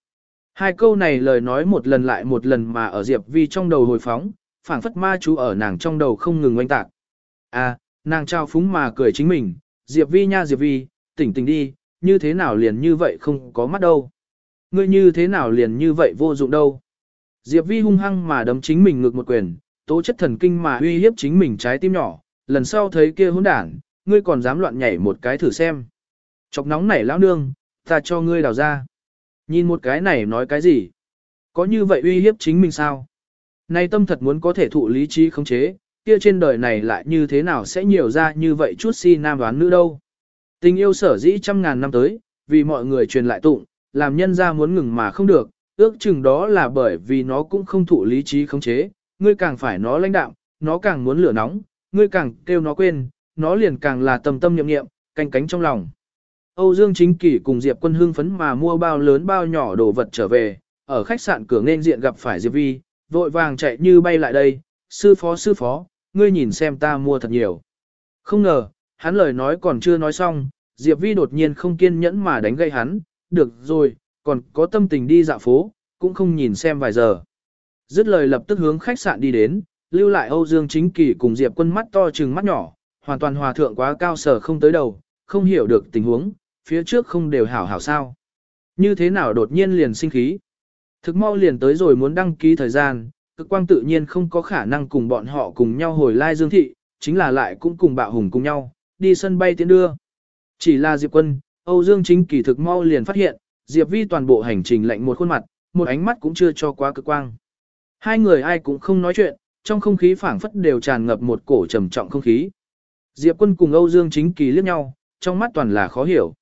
Hai câu này lời nói một lần lại một lần mà ở Diệp Vi trong đầu hồi phóng, phảng phất ma chú ở nàng trong đầu không ngừng oanh tạc. À, nàng trao phúng mà cười chính mình, Diệp Vi nha Diệp Vi, tỉnh tỉnh đi, như thế nào liền như vậy không có mắt đâu. Ngươi như thế nào liền như vậy vô dụng đâu. Diệp Vi hung hăng mà đấm chính mình ngược một quyền, tố chất thần kinh mà uy hiếp chính mình trái tim nhỏ, lần sau thấy kia hỗn đảng, ngươi còn dám loạn nhảy một cái thử xem. Chọc nóng nảy lão nương, ta cho ngươi đào ra. Nhìn một cái này nói cái gì? Có như vậy uy hiếp chính mình sao? Nay tâm thật muốn có thể thụ lý trí khống chế, kia trên đời này lại như thế nào sẽ nhiều ra như vậy chút si nam đoán nữ đâu. Tình yêu sở dĩ trăm ngàn năm tới, vì mọi người truyền lại tụng, làm nhân ra muốn ngừng mà không được, ước chừng đó là bởi vì nó cũng không thụ lý trí khống chế, ngươi càng phải nó lãnh đạm, nó càng muốn lửa nóng, ngươi càng kêu nó quên, nó liền càng là tâm tâm niệm niệm, canh cánh trong lòng. Âu Dương Chính Kỳ cùng Diệp Quân hưng phấn mà mua bao lớn bao nhỏ đồ vật trở về, ở khách sạn cửa nên diện gặp phải Diệp Vi, vội vàng chạy như bay lại đây, sư phó sư phó, ngươi nhìn xem ta mua thật nhiều. Không ngờ, hắn lời nói còn chưa nói xong, Diệp Vi đột nhiên không kiên nhẫn mà đánh gây hắn, được rồi, còn có tâm tình đi dạo phố, cũng không nhìn xem vài giờ. Dứt lời lập tức hướng khách sạn đi đến, lưu lại Âu Dương Chính Kỳ cùng Diệp Quân mắt to trừng mắt nhỏ, hoàn toàn hòa thượng quá cao sở không tới đầu, không hiểu được tình huống, phía trước không đều hảo hảo sao. Như thế nào đột nhiên liền sinh khí. Thực mau liền tới rồi muốn đăng ký thời gian, cực quang tự nhiên không có khả năng cùng bọn họ cùng nhau hồi lai dương thị, chính là lại cũng cùng bạo hùng cùng nhau, đi sân bay tiến đưa. Chỉ là Diệp Quân, Âu Dương Chính Kỳ thực mau liền phát hiện, Diệp Vi toàn bộ hành trình lạnh một khuôn mặt, một ánh mắt cũng chưa cho quá cực quang. Hai người ai cũng không nói chuyện, trong không khí phảng phất đều tràn ngập một cổ trầm trọng không khí. Diệp Quân cùng Âu Dương Chính Kỳ liếc nhau, trong mắt toàn là khó hiểu.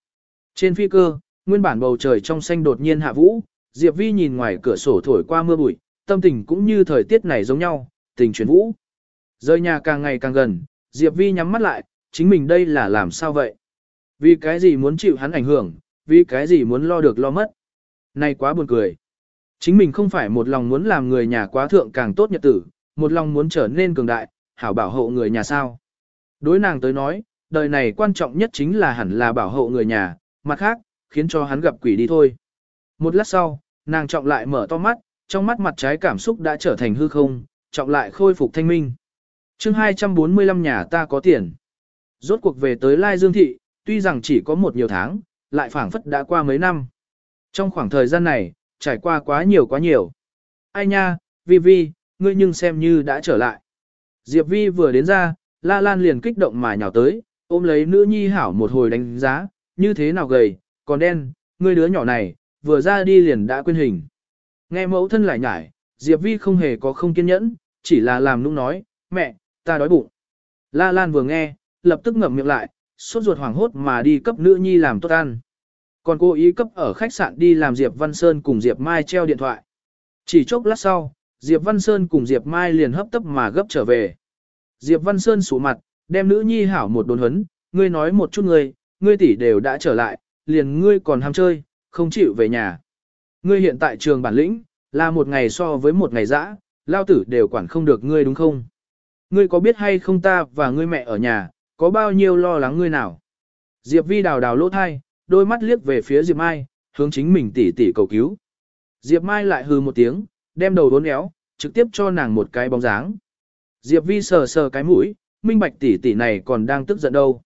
Trên phi cơ, nguyên bản bầu trời trong xanh đột nhiên hạ vũ, Diệp Vi nhìn ngoài cửa sổ thổi qua mưa bụi, tâm tình cũng như thời tiết này giống nhau, tình chuyển vũ. Rơi nhà càng ngày càng gần, Diệp Vi nhắm mắt lại, chính mình đây là làm sao vậy? Vì cái gì muốn chịu hắn ảnh hưởng, vì cái gì muốn lo được lo mất? Này quá buồn cười. Chính mình không phải một lòng muốn làm người nhà quá thượng càng tốt nhật tử, một lòng muốn trở nên cường đại, hảo bảo hộ người nhà sao. Đối nàng tới nói, đời này quan trọng nhất chính là hẳn là bảo hộ người nhà, mặt khác, khiến cho hắn gặp quỷ đi thôi. Một lát sau, nàng trọng lại mở to mắt, trong mắt mặt trái cảm xúc đã trở thành hư không, trọng lại khôi phục thanh minh. chương 245 nhà ta có tiền. Rốt cuộc về tới Lai Dương Thị, tuy rằng chỉ có một nhiều tháng, lại phảng phất đã qua mấy năm. Trong khoảng thời gian này, trải qua quá nhiều quá nhiều. Ai nha, Vi Vi, ngươi nhưng xem như đã trở lại. Diệp Vi vừa đến ra, La Lan liền kích động mà nhào tới, ôm lấy nữ nhi hảo một hồi đánh giá, như thế nào gầy, còn đen, ngươi đứa nhỏ này, vừa ra đi liền đã quên hình. Nghe mẫu thân lại nhải, Diệp Vi không hề có không kiên nhẫn, chỉ là làm nũng nói, mẹ, ta đói bụng. La Lan vừa nghe, lập tức ngậm miệng lại, sốt ruột hoảng hốt mà đi cấp nữ nhi làm tốt ăn. Còn cô ý cấp ở khách sạn đi làm Diệp Văn Sơn cùng Diệp Mai treo điện thoại. Chỉ chốc lát sau, Diệp Văn Sơn cùng Diệp Mai liền hấp tấp mà gấp trở về. Diệp Văn Sơn sủ mặt, đem nữ nhi hảo một đồn hấn, ngươi nói một chút ngươi, ngươi tỷ đều đã trở lại, liền ngươi còn ham chơi, không chịu về nhà. Ngươi hiện tại trường bản lĩnh, là một ngày so với một ngày dã, lao tử đều quản không được ngươi đúng không? Ngươi có biết hay không ta và ngươi mẹ ở nhà, có bao nhiêu lo lắng ngươi nào? Diệp Vi đào đào lỗ thai, đôi mắt liếc về phía Diệp Mai, hướng chính mình tỉ tỉ cầu cứu. Diệp Mai lại hừ một tiếng, đem đầu đốn éo, trực tiếp cho nàng một cái bóng dáng. Diệp Vi sờ sờ cái mũi, minh bạch tỷ tỷ này còn đang tức giận đâu.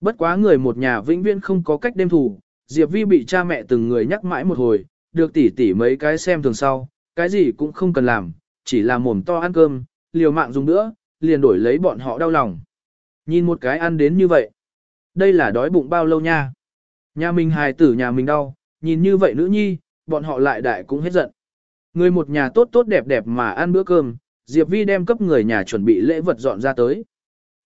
Bất quá người một nhà vĩnh viễn không có cách đêm thủ, Diệp Vi bị cha mẹ từng người nhắc mãi một hồi, được tỷ tỷ mấy cái xem thường sau, cái gì cũng không cần làm, chỉ là mồm to ăn cơm, liều mạng dùng nữa, liền đổi lấy bọn họ đau lòng. Nhìn một cái ăn đến như vậy, đây là đói bụng bao lâu nha. Nhà mình hài tử nhà mình đau, nhìn như vậy nữ nhi, bọn họ lại đại cũng hết giận. Người một nhà tốt tốt đẹp đẹp mà ăn bữa cơm, Diệp Vi đem cấp người nhà chuẩn bị lễ vật dọn ra tới.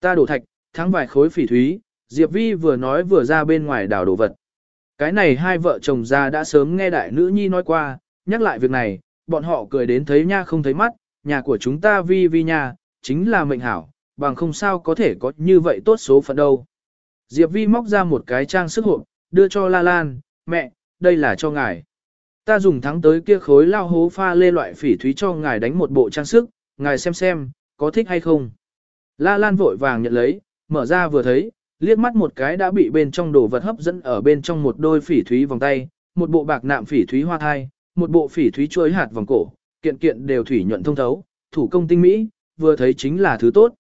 Ta đổ thạch, thắng vài khối phỉ thúy, Diệp Vi vừa nói vừa ra bên ngoài đảo đồ vật. Cái này hai vợ chồng già đã sớm nghe đại nữ nhi nói qua, nhắc lại việc này, bọn họ cười đến thấy nha không thấy mắt, nhà của chúng ta Vi Vi nha, chính là mệnh hảo, bằng không sao có thể có như vậy tốt số phận đâu. Diệp Vi móc ra một cái trang sức hộp, đưa cho La Lan, mẹ, đây là cho ngài. Ta dùng thắng tới kia khối lao hố pha lê loại phỉ thúy cho ngài đánh một bộ trang sức, ngài xem xem, có thích hay không. La Lan vội vàng nhận lấy, mở ra vừa thấy, liếc mắt một cái đã bị bên trong đồ vật hấp dẫn ở bên trong một đôi phỉ thúy vòng tay, một bộ bạc nạm phỉ thúy hoa thai, một bộ phỉ thúy chuối hạt vòng cổ, kiện kiện đều thủy nhuận thông thấu, thủ công tinh mỹ, vừa thấy chính là thứ tốt.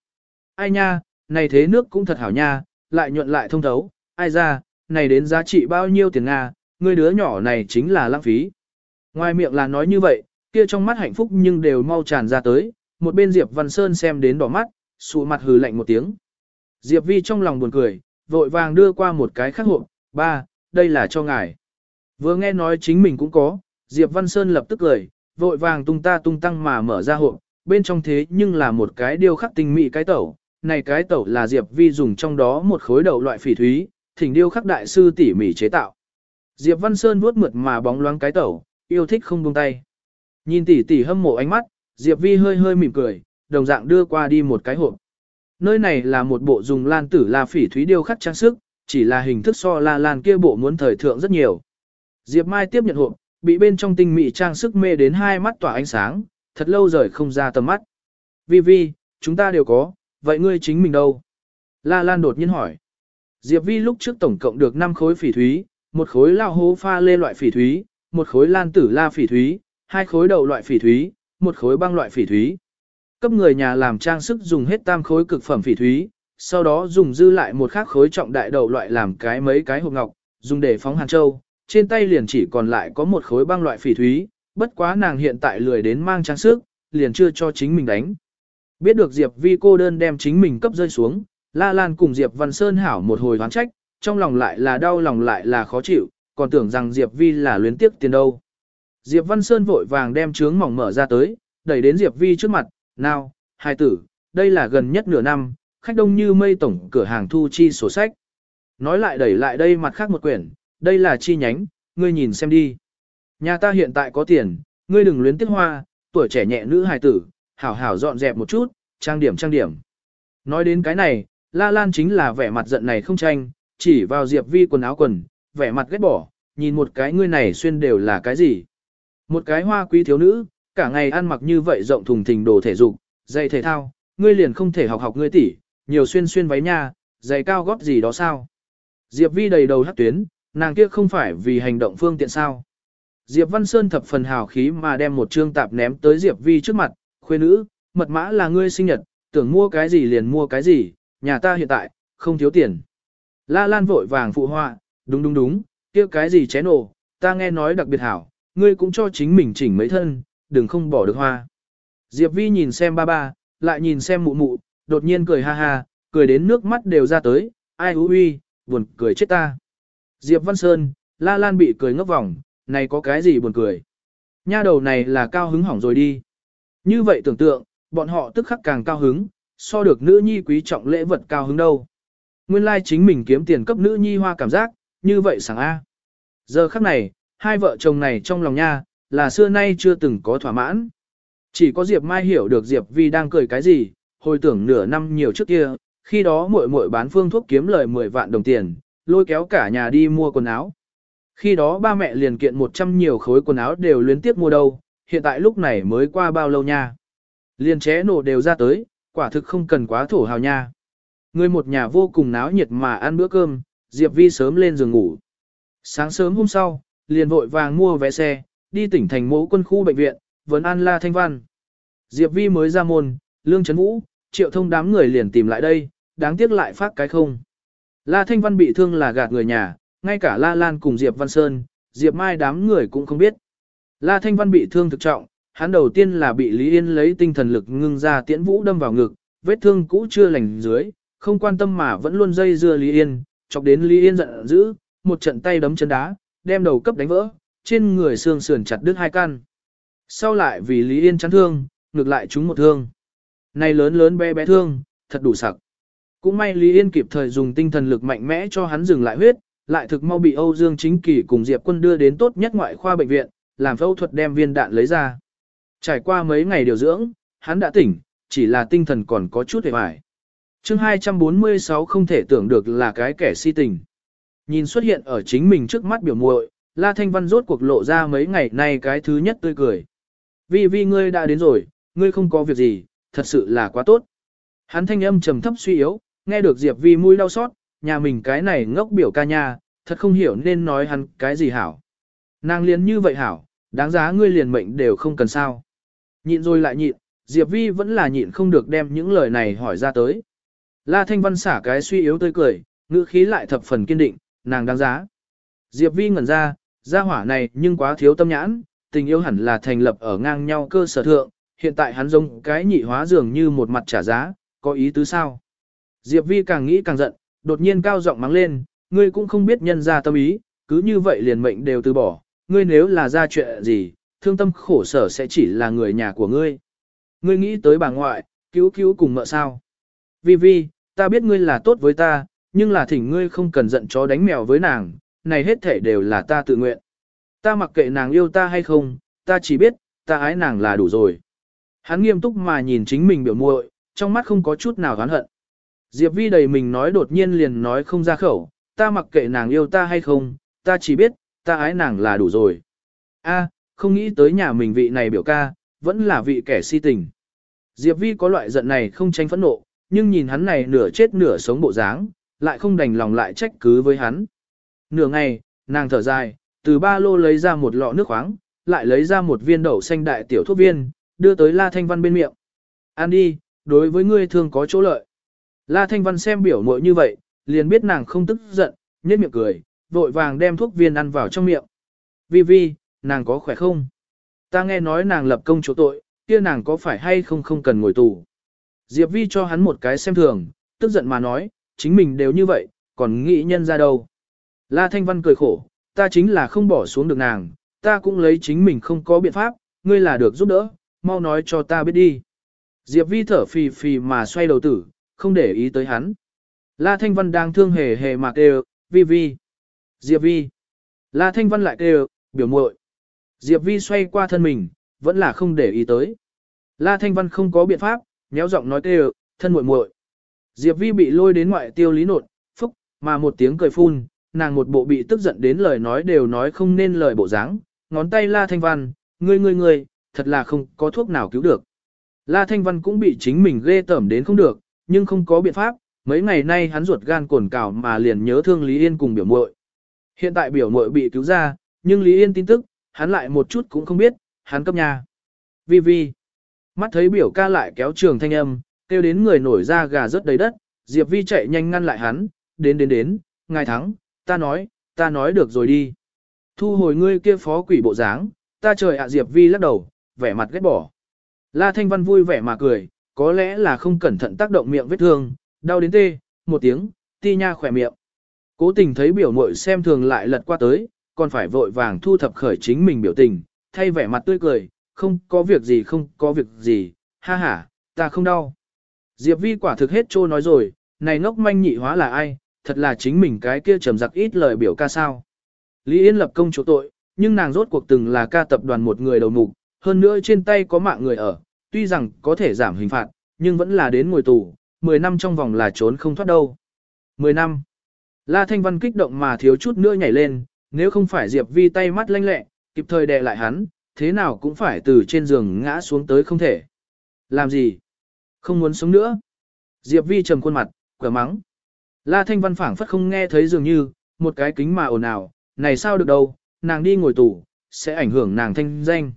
Ai nha, này thế nước cũng thật hảo nha, lại nhuận lại thông thấu, ai ra, này đến giá trị bao nhiêu tiền Nga, người đứa nhỏ này chính là lãng phí. Ngoài miệng là nói như vậy, kia trong mắt hạnh phúc nhưng đều mau tràn ra tới, một bên Diệp Văn Sơn xem đến đỏ mắt, sụ mặt hừ lạnh một tiếng. Diệp Vi trong lòng buồn cười, vội vàng đưa qua một cái khắc hộp, ba, đây là cho ngài. Vừa nghe nói chính mình cũng có, Diệp Văn Sơn lập tức cười, vội vàng tung ta tung tăng mà mở ra hộp, bên trong thế nhưng là một cái điêu khắc tinh mỹ cái tẩu. Này cái tẩu là Diệp Vi dùng trong đó một khối đầu loại phỉ thúy, thỉnh điêu khắc đại sư tỉ mỉ chế tạo. Diệp Văn Sơn vuốt mượt mà bóng loáng cái tẩu, yêu thích không buông tay. Nhìn tỉ tỉ hâm mộ ánh mắt, Diệp Vi hơi hơi mỉm cười, đồng dạng đưa qua đi một cái hộp. Nơi này là một bộ dùng lan tử la phỉ thúy điêu khắc trang sức, chỉ là hình thức so La Lan kia bộ muốn thời thượng rất nhiều. Diệp Mai tiếp nhận hộp, bị bên trong tinh mỹ trang sức mê đến hai mắt tỏa ánh sáng, thật lâu rời không ra tầm mắt. Vi Vi, chúng ta đều có, vậy ngươi chính mình đâu? La Lan đột nhiên hỏi. Diệp Vi lúc trước tổng cộng được 5 khối phỉ thúy, một khối lao hố pha lê loại phỉ thúy, một khối lan tử la phỉ thúy, hai khối đậu loại phỉ thúy, một khối băng loại phỉ thúy. Cấp người nhà làm trang sức dùng hết tam khối cực phẩm phỉ thúy, sau đó dùng dư lại một khác khối trọng đại đậu loại làm cái mấy cái hộp ngọc, dùng để phóng hàn châu, trên tay liền chỉ còn lại có một khối băng loại phỉ thúy, bất quá nàng hiện tại lười đến mang trang sức, liền chưa cho chính mình đánh. Biết được Diệp Vi cô đơn đem chính mình cấp rơi xuống, La Lan cùng Diệp Văn Sơn hảo một hồi hoán trách, trong lòng lại là đau lòng lại là khó chịu, còn tưởng rằng Diệp Vi là luyến tiếc tiền đâu. Diệp Văn Sơn vội vàng đem trướng mỏng mở ra tới, đẩy đến Diệp Vi trước mặt, nào, hai tử, đây là gần nhất nửa năm, khách đông như mây tổng cửa hàng thu chi sổ sách. Nói lại đẩy lại đây mặt khác một quyển, đây là chi nhánh, ngươi nhìn xem đi. Nhà ta hiện tại có tiền, ngươi đừng luyến tiếc hoa, tuổi trẻ nhẹ nữ hài tử, hảo hảo dọn dẹp một chút, trang điểm trang điểm. Nói đến cái này, La Lan chính là vẻ mặt giận này không tranh, chỉ vào Diệp Vi quần áo quần, vẻ mặt ghét bỏ, nhìn một cái ngươi này xuyên đều là cái gì. Một cái hoa quý thiếu nữ, cả ngày ăn mặc như vậy rộng thùng thình đồ thể dục, giày thể thao, ngươi liền không thể học học ngươi tỷ, nhiều xuyên xuyên váy nha, giày cao gót gì đó sao. Diệp Vi đầy đầu hắc tuyến, nàng kia không phải vì hành động phương tiện sao. Diệp Văn Sơn thập phần hào khí mà đem một trương tạp ném tới Diệp Vi trước mặt, khuê nữ, mật mã là ngươi sinh nhật, tưởng mua cái gì liền mua cái gì, nhà ta hiện tại, không thiếu tiền. La Lan vội vàng phụ họa, đúng đúng đúng, kia cái gì chén nổ, ta nghe nói đặc biệt hảo, ngươi cũng cho chính mình chỉnh mấy thân, đừng không bỏ được hoa. Diệp Vi nhìn xem ba ba, lại nhìn xem mụ mụ, đột nhiên cười ha ha, cười đến nước mắt đều ra tới, ai hú uy, buồn cười chết ta. Diệp Văn Sơn, La Lan bị cười ngốc vòng, này có cái gì buồn cười. Nha đầu này là cao hứng hỏng rồi đi. Như vậy tưởng tượng, bọn họ tức khắc càng cao hứng, so được nữ nhi quý trọng lễ vật cao hứng đâu. Nguyên lai like chính mình kiếm tiền cấp nữ nhi hoa cảm giác, như vậy sáng A. Giờ khắc này, hai vợ chồng này trong lòng nha, là xưa nay chưa từng có thỏa mãn. Chỉ có Diệp Mai hiểu được Diệp Vi đang cười cái gì, hồi tưởng nửa năm nhiều trước kia, khi đó muội muội bán phương thuốc kiếm lời 10 vạn đồng tiền, lôi kéo cả nhà đi mua quần áo. Khi đó ba mẹ liền kiện 100 nhiều khối quần áo đều liên tiếp mua đâu, hiện tại lúc này mới qua bao lâu nha. Liền ché nổ đều ra tới, quả thực không cần quá thổ hào nha. Người một nhà vô cùng náo nhiệt mà ăn bữa cơm, Diệp Vi sớm lên giường ngủ. Sáng sớm hôm sau, liền vội vàng mua vé xe, đi tỉnh thành mẫu quân khu bệnh viện, vấn an La Thanh Văn. Diệp Vi mới ra môn, Lương Trấn Vũ, triệu thông đám người liền tìm lại đây, đáng tiếc lại phát cái không. La Thanh Văn bị thương là gạt người nhà, ngay cả La Lan cùng Diệp Văn Sơn, Diệp Mai đám người cũng không biết. La Thanh Văn bị thương thực trọng, hắn đầu tiên là bị Lý Yên lấy tinh thần lực ngưng ra tiễn vũ đâm vào ngực, vết thương cũ chưa lành dưới, không quan tâm mà vẫn luôn dây dưa Lý Yên, chọc đến Lý Yên giận dữ, một trận tay đấm chân đá, đem đầu cấp đánh vỡ, trên người xương sườn chặt đứt hai căn. Sau lại vì Lý Yên chán thương, ngược lại chúng một thương. Này lớn lớn bé bé thương, thật đủ sặc. Cũng may Lý Yên kịp thời dùng tinh thần lực mạnh mẽ cho hắn dừng lại huyết, lại thực mau bị Âu Dương Chính Kỳ cùng Diệp Quân đưa đến tốt nhất ngoại khoa bệnh viện, làm phẫu thuật đem viên đạn lấy ra. Trải qua mấy ngày điều dưỡng, hắn đã tỉnh, chỉ là tinh thần còn có chút hề hoài. chương 246 không thể tưởng được là cái kẻ si tình. Nhìn xuất hiện ở chính mình trước mắt biểu muội, La Thanh Văn rốt cuộc lộ ra mấy ngày nay cái thứ nhất tươi cười. Vì vì ngươi đã đến rồi, ngươi không có việc gì, thật sự là quá tốt. Hắn thanh âm trầm thấp suy yếu, nghe được Diệp Vi mũi đau xót, nhà mình cái này ngốc biểu ca nha, thật không hiểu nên nói hắn cái gì hảo. Nàng liền như vậy hảo, đáng giá ngươi liền mệnh đều không cần sao. Nhịn rồi lại nhịn, Diệp Vi vẫn là nhịn không được đem những lời này hỏi ra tới. La Thanh Văn xả cái suy yếu tươi cười, ngữ khí lại thập phần kiên định, nàng đáng giá. Diệp Vi ngẩn ra, gia hỏa này nhưng quá thiếu tâm nhãn, tình yêu hẳn là thành lập ở ngang nhau cơ sở thượng, hiện tại hắn giống cái nhị hóa dường như một mặt trả giá, có ý tứ sao? Diệp Vi càng nghĩ càng giận, đột nhiên cao giọng mắng lên, ngươi cũng không biết nhân ra tâm ý, cứ như vậy liền mệnh đều từ bỏ, ngươi nếu là ra chuyện gì, thương tâm khổ sở sẽ chỉ là người nhà của ngươi. Ngươi nghĩ tới bà ngoại, cứu cứu cùng mợ sao. Vi Vi, ta biết ngươi là tốt với ta, nhưng là thỉnh ngươi không cần giận chó đánh mèo với nàng, này hết thể đều là ta tự nguyện. Ta mặc kệ nàng yêu ta hay không, ta chỉ biết, ta ái nàng là đủ rồi. Hắn nghiêm túc mà nhìn chính mình biểu muội, trong mắt không có chút nào oán hận. Diệp Vi đầy mình nói đột nhiên liền nói không ra khẩu, ta mặc kệ nàng yêu ta hay không, ta chỉ biết, ta ái nàng là đủ rồi. A, không nghĩ tới nhà mình vị này biểu ca, vẫn là vị kẻ si tình. Diệp Vi có loại giận này không tranh phẫn nộ, nhưng nhìn hắn này nửa chết nửa sống bộ dáng, lại không đành lòng lại trách cứ với hắn. Nửa ngày, nàng thở dài, từ ba lô lấy ra một lọ nước khoáng, lại lấy ra một viên đậu xanh đại tiểu thuốc viên, đưa tới La Thanh Văn bên miệng. Ăn đi, đối với ngươi thường có chỗ lợi. La Thanh Văn xem biểu muội như vậy, liền biết nàng không tức giận, nhếch miệng cười, vội vàng đem thuốc viên ăn vào trong miệng. Vi Vi, nàng có khỏe không? Ta nghe nói nàng lập công chỗ tội, kia nàng có phải hay không không cần ngồi tù. Diệp Vi cho hắn một cái xem thường, tức giận mà nói, chính mình đều như vậy, còn nghĩ nhân ra đâu. La Thanh Văn cười khổ, ta chính là không bỏ xuống được nàng, ta cũng lấy chính mình không có biện pháp, ngươi là được giúp đỡ, mau nói cho ta biết đi. Diệp Vi thở phì phì mà xoay đầu tử, không để ý tới hắn. La Thanh Văn đang thương hề hề mà kêu, Vi Vi. Diệp Vi. La Thanh Văn lại kêu, biểu muội. Diệp Vi xoay qua thân mình, vẫn là không để ý tới. La Thanh Văn không có biện pháp, nhéo giọng nói kêu, thân muội muội. Diệp Vi bị lôi đến ngoại tiêu lý nột, phúc, mà một tiếng cười phun, nàng một bộ bị tức giận đến lời nói đều nói không nên lời bộ dáng, ngón tay La Thanh Văn, ngươi ngươi ngươi, thật là không có thuốc nào cứu được. La Thanh Văn cũng bị chính mình ghê tởm đến không được, nhưng không có biện pháp, mấy ngày nay hắn ruột gan cồn cào mà liền nhớ thương Lý Yên cùng biểu muội. Hiện tại biểu muội bị cứu ra, nhưng Lý Yên tin tức, hắn lại một chút cũng không biết, hắn cấp nhà. Vi Vi. Mắt thấy biểu ca lại kéo trường thanh âm, kêu đến người nổi ra gà rớt đầy đất, Diệp Vi chạy nhanh ngăn lại hắn, đến đến đến, ngài thắng, ta nói, ta nói được rồi đi. Thu hồi ngươi kia phó quỷ bộ dáng, ta trời ạ Diệp Vi lắc đầu, vẻ mặt ghét bỏ. La Thanh Văn vui vẻ mà cười, có lẽ là không cẩn thận tác động miệng vết thương, đau đến tê, một tiếng, ti nha khỏe miệng. Cố tình thấy biểu muội xem thường lại lật qua tới, còn phải vội vàng thu thập khởi chính mình biểu tình, thay vẻ mặt tươi cười, không có việc gì không có việc gì, ha ha, ta không đau. Diệp Vi quả thực hết trô nói rồi, này ngốc manh nhị hóa là ai, thật là chính mình cái kia trầm giặc ít lời biểu ca sao. Lý Yên lập công chỗ tội, nhưng nàng rốt cuộc từng là ca tập đoàn một người đầu mục, hơn nữa trên tay có mạng người ở, tuy rằng có thể giảm hình phạt, nhưng vẫn là đến ngồi tù, 10 năm trong vòng là trốn không thoát đâu. 10 năm. La Thanh Văn kích động mà thiếu chút nữa nhảy lên, nếu không phải Diệp Vi tay mắt lanh lẹ, kịp thời đè lại hắn, thế nào cũng phải từ trên giường ngã xuống tới không thể. Làm gì? Không muốn sống nữa. Diệp Vi trầm khuôn mặt, quả mắng. La Thanh Văn phảng phất không nghe thấy dường như, một cái kính mà ồn ào, này sao được đâu, nàng đi ngồi tù, sẽ ảnh hưởng nàng thanh danh.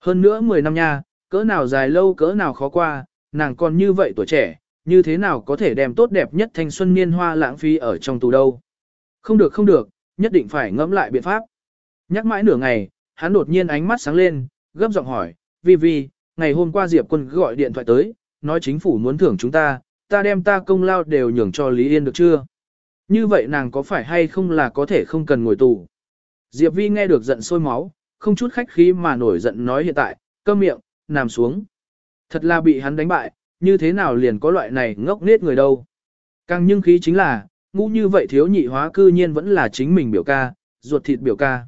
Hơn nữa 10 năm nha, cỡ nào dài lâu cỡ nào khó qua, nàng còn như vậy tuổi trẻ, như thế nào có thể đem tốt đẹp nhất thanh xuân niên hoa lãng phí ở trong tù đâu. Không được không được, nhất định phải ngẫm lại biện pháp. Nhắc mãi nửa ngày, hắn đột nhiên ánh mắt sáng lên, gấp giọng hỏi, Vi Vi, ngày hôm qua Diệp quân gọi điện thoại tới, nói chính phủ muốn thưởng chúng ta, ta đem ta công lao đều nhường cho Lý Yên được chưa? Như vậy nàng có phải hay không là có thể không cần ngồi tù? Diệp Vi nghe được giận sôi máu, không chút khách khí mà nổi giận nói hiện tại, câm miệng, nằm xuống. Thật là bị hắn đánh bại, như thế nào liền có loại này ngốc nết người đâu. Càng nhưng khí chính là, ngu như vậy thiếu nhị hóa cư nhiên vẫn là chính mình biểu ca, ruột thịt biểu ca.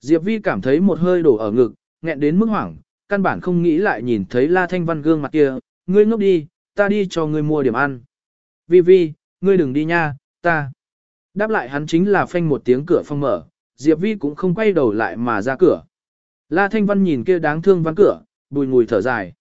Diệp Vi cảm thấy một hơi đổ ở ngực, nghẹn đến mức hoảng, căn bản không nghĩ lại nhìn thấy La Thanh Văn gương mặt kia, ngươi ngốc đi, ta đi cho ngươi mua điểm ăn. Vi Vi, ngươi đừng đi nha, ta. Đáp lại hắn chính là phanh một tiếng cửa phong mở, Diệp Vi cũng không quay đầu lại mà ra cửa. La Thanh Văn nhìn kia đáng thương ván cửa, bùi ngùi thở dài.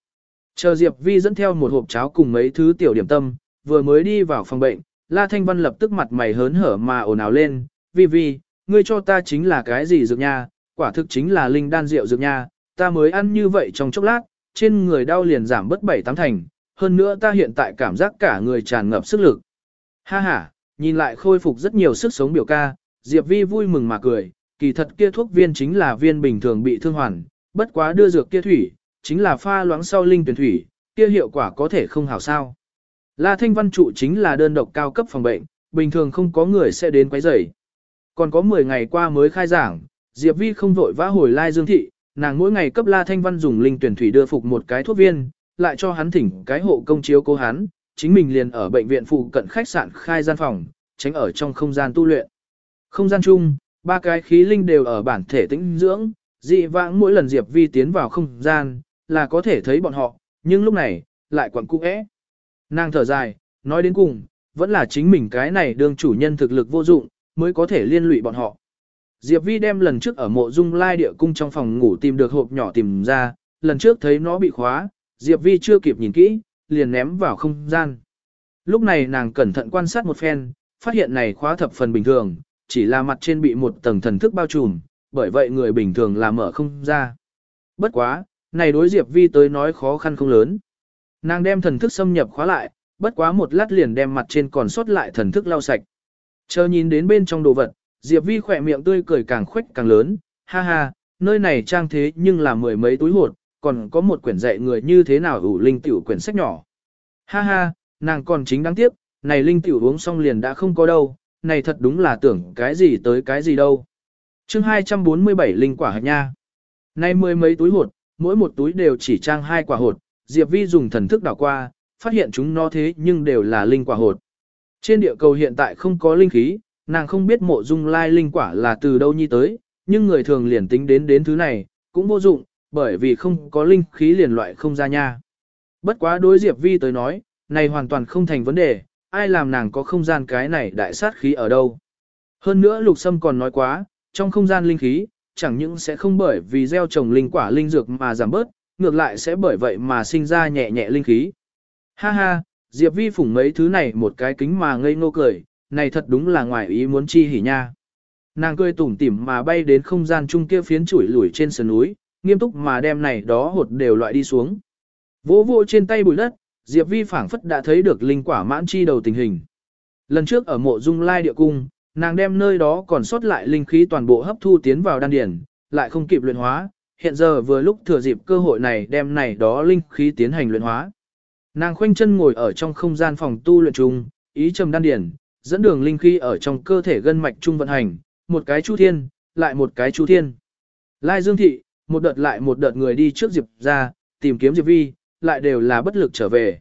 Chờ Diệp Vi dẫn theo một hộp cháo cùng mấy thứ tiểu điểm tâm, vừa mới đi vào phòng bệnh, La Thanh Văn lập tức mặt mày hớn hở mà ồn ào lên, Vi Vi, ngươi cho ta chính là cái gì dược nha, quả thực chính là linh đan rượu dược nha, ta mới ăn như vậy trong chốc lát, trên người đau liền giảm bất bảy tám thành, hơn nữa ta hiện tại cảm giác cả người tràn ngập sức lực. Ha ha, nhìn lại khôi phục rất nhiều sức sống biểu ca, Diệp Vi vui mừng mà cười, kỳ thật kia thuốc viên chính là viên bình thường bị thương hoàn, bất quá đưa dược kia thủy, chính là pha loãng sau linh tuyển thủy, kia hiệu quả có thể không hảo sao. La Thanh Văn trụ chính là đơn độc cao cấp phòng bệnh, bình thường không có người sẽ đến quấy rầy. Còn có 10 ngày qua mới khai giảng, Diệp Vi không vội vã hồi lai dương thị, nàng mỗi ngày cấp La Thanh Văn dùng linh tuyển thủy đưa phục một cái thuốc viên, lại cho hắn thỉnh cái hộ công chiếu cố hắn, chính mình liền ở bệnh viện phụ cận khách sạn khai gian phòng, tránh ở trong không gian tu luyện. Không gian chung, ba cái khí linh đều ở bản thể tĩnh dưỡng, dị vãng mỗi lần Diệp Vi tiến vào không gian, là có thể thấy bọn họ, nhưng lúc này, lại quẩn cung ẽ. Nàng thở dài, nói đến cùng, vẫn là chính mình cái này đương chủ nhân thực lực vô dụng, mới có thể liên lụy bọn họ. Diệp Vi đem lần trước ở mộ dung lai địa cung trong phòng ngủ tìm được hộp nhỏ tìm ra, lần trước thấy nó bị khóa, Diệp Vi chưa kịp nhìn kỹ, liền ném vào không gian. Lúc này nàng cẩn thận quan sát một phen, phát hiện này khóa thập phần bình thường, chỉ là mặt trên bị một tầng thần thức bao trùm, bởi vậy người bình thường là mở không ra. Bất quá, này đối Diệp Vi tới nói khó khăn không lớn. Nàng đem thần thức xâm nhập khóa lại, bất quá một lát liền đem mặt trên còn sót lại thần thức lau sạch. Chờ nhìn đến bên trong đồ vật, Diệp Vi khỏe miệng tươi cười càng khuếch càng lớn, ha ha, nơi này trang thế nhưng là mười mấy túi hột, còn có một quyển dạy người như thế nào ủ linh tiểu quyển sách nhỏ. Ha ha, nàng còn chính đáng tiếc, này linh tiểu uống xong liền đã không có đâu, này thật đúng là tưởng cái gì tới cái gì đâu. chương 247 linh quả hạt nha. Này mười mấy túi hột, mỗi một túi đều chỉ trang hai quả hột, Diệp Vi dùng thần thức đảo qua, phát hiện chúng nó thế nhưng đều là linh quả hột. Trên địa cầu hiện tại không có linh khí, nàng không biết mộ dung lai linh quả là từ đâu nhi tới, nhưng người thường liền tính đến đến thứ này, cũng vô dụng, bởi vì không có linh khí liền loại không ra nha. Bất quá đối Diệp Vi tới nói, này hoàn toàn không thành vấn đề, ai làm nàng có không gian cái này đại sát khí ở đâu. Hơn nữa Lục Sâm còn nói quá, trong không gian linh khí, chẳng những sẽ không bởi vì gieo trồng linh quả linh dược mà giảm bớt, ngược lại sẽ bởi vậy mà sinh ra nhẹ nhẹ linh khí. Ha ha, Diệp Vi phủng mấy thứ này một cái kính mà ngây ngô cười, này thật đúng là ngoài ý muốn chi hỉ nha. Nàng cười tủm tỉm mà bay đến không gian chung kia phiến chuỗi lủi trên sườn núi, nghiêm túc mà đem này đó hột đều loại đi xuống. Vỗ vỗ trên tay bụi đất, Diệp Vi phảng phất đã thấy được linh quả mãn chi đầu tình hình. Lần trước ở mộ dung lai địa cung, nàng đem nơi đó còn sót lại linh khí toàn bộ hấp thu tiến vào đan điển, lại không kịp luyện hóa, hiện giờ vừa lúc thừa dịp cơ hội này đem này đó linh khí tiến hành luyện hóa. Nàng khoanh chân ngồi ở trong không gian phòng tu luyện chung, ý trầm đan điển, dẫn đường linh khí ở trong cơ thể gân mạch trung vận hành, một cái chu thiên, lại một cái chu thiên. Lai Dương Thị, một đợt lại một đợt người đi trước Diệp ra, tìm kiếm Diệp Vi, lại đều là bất lực trở về.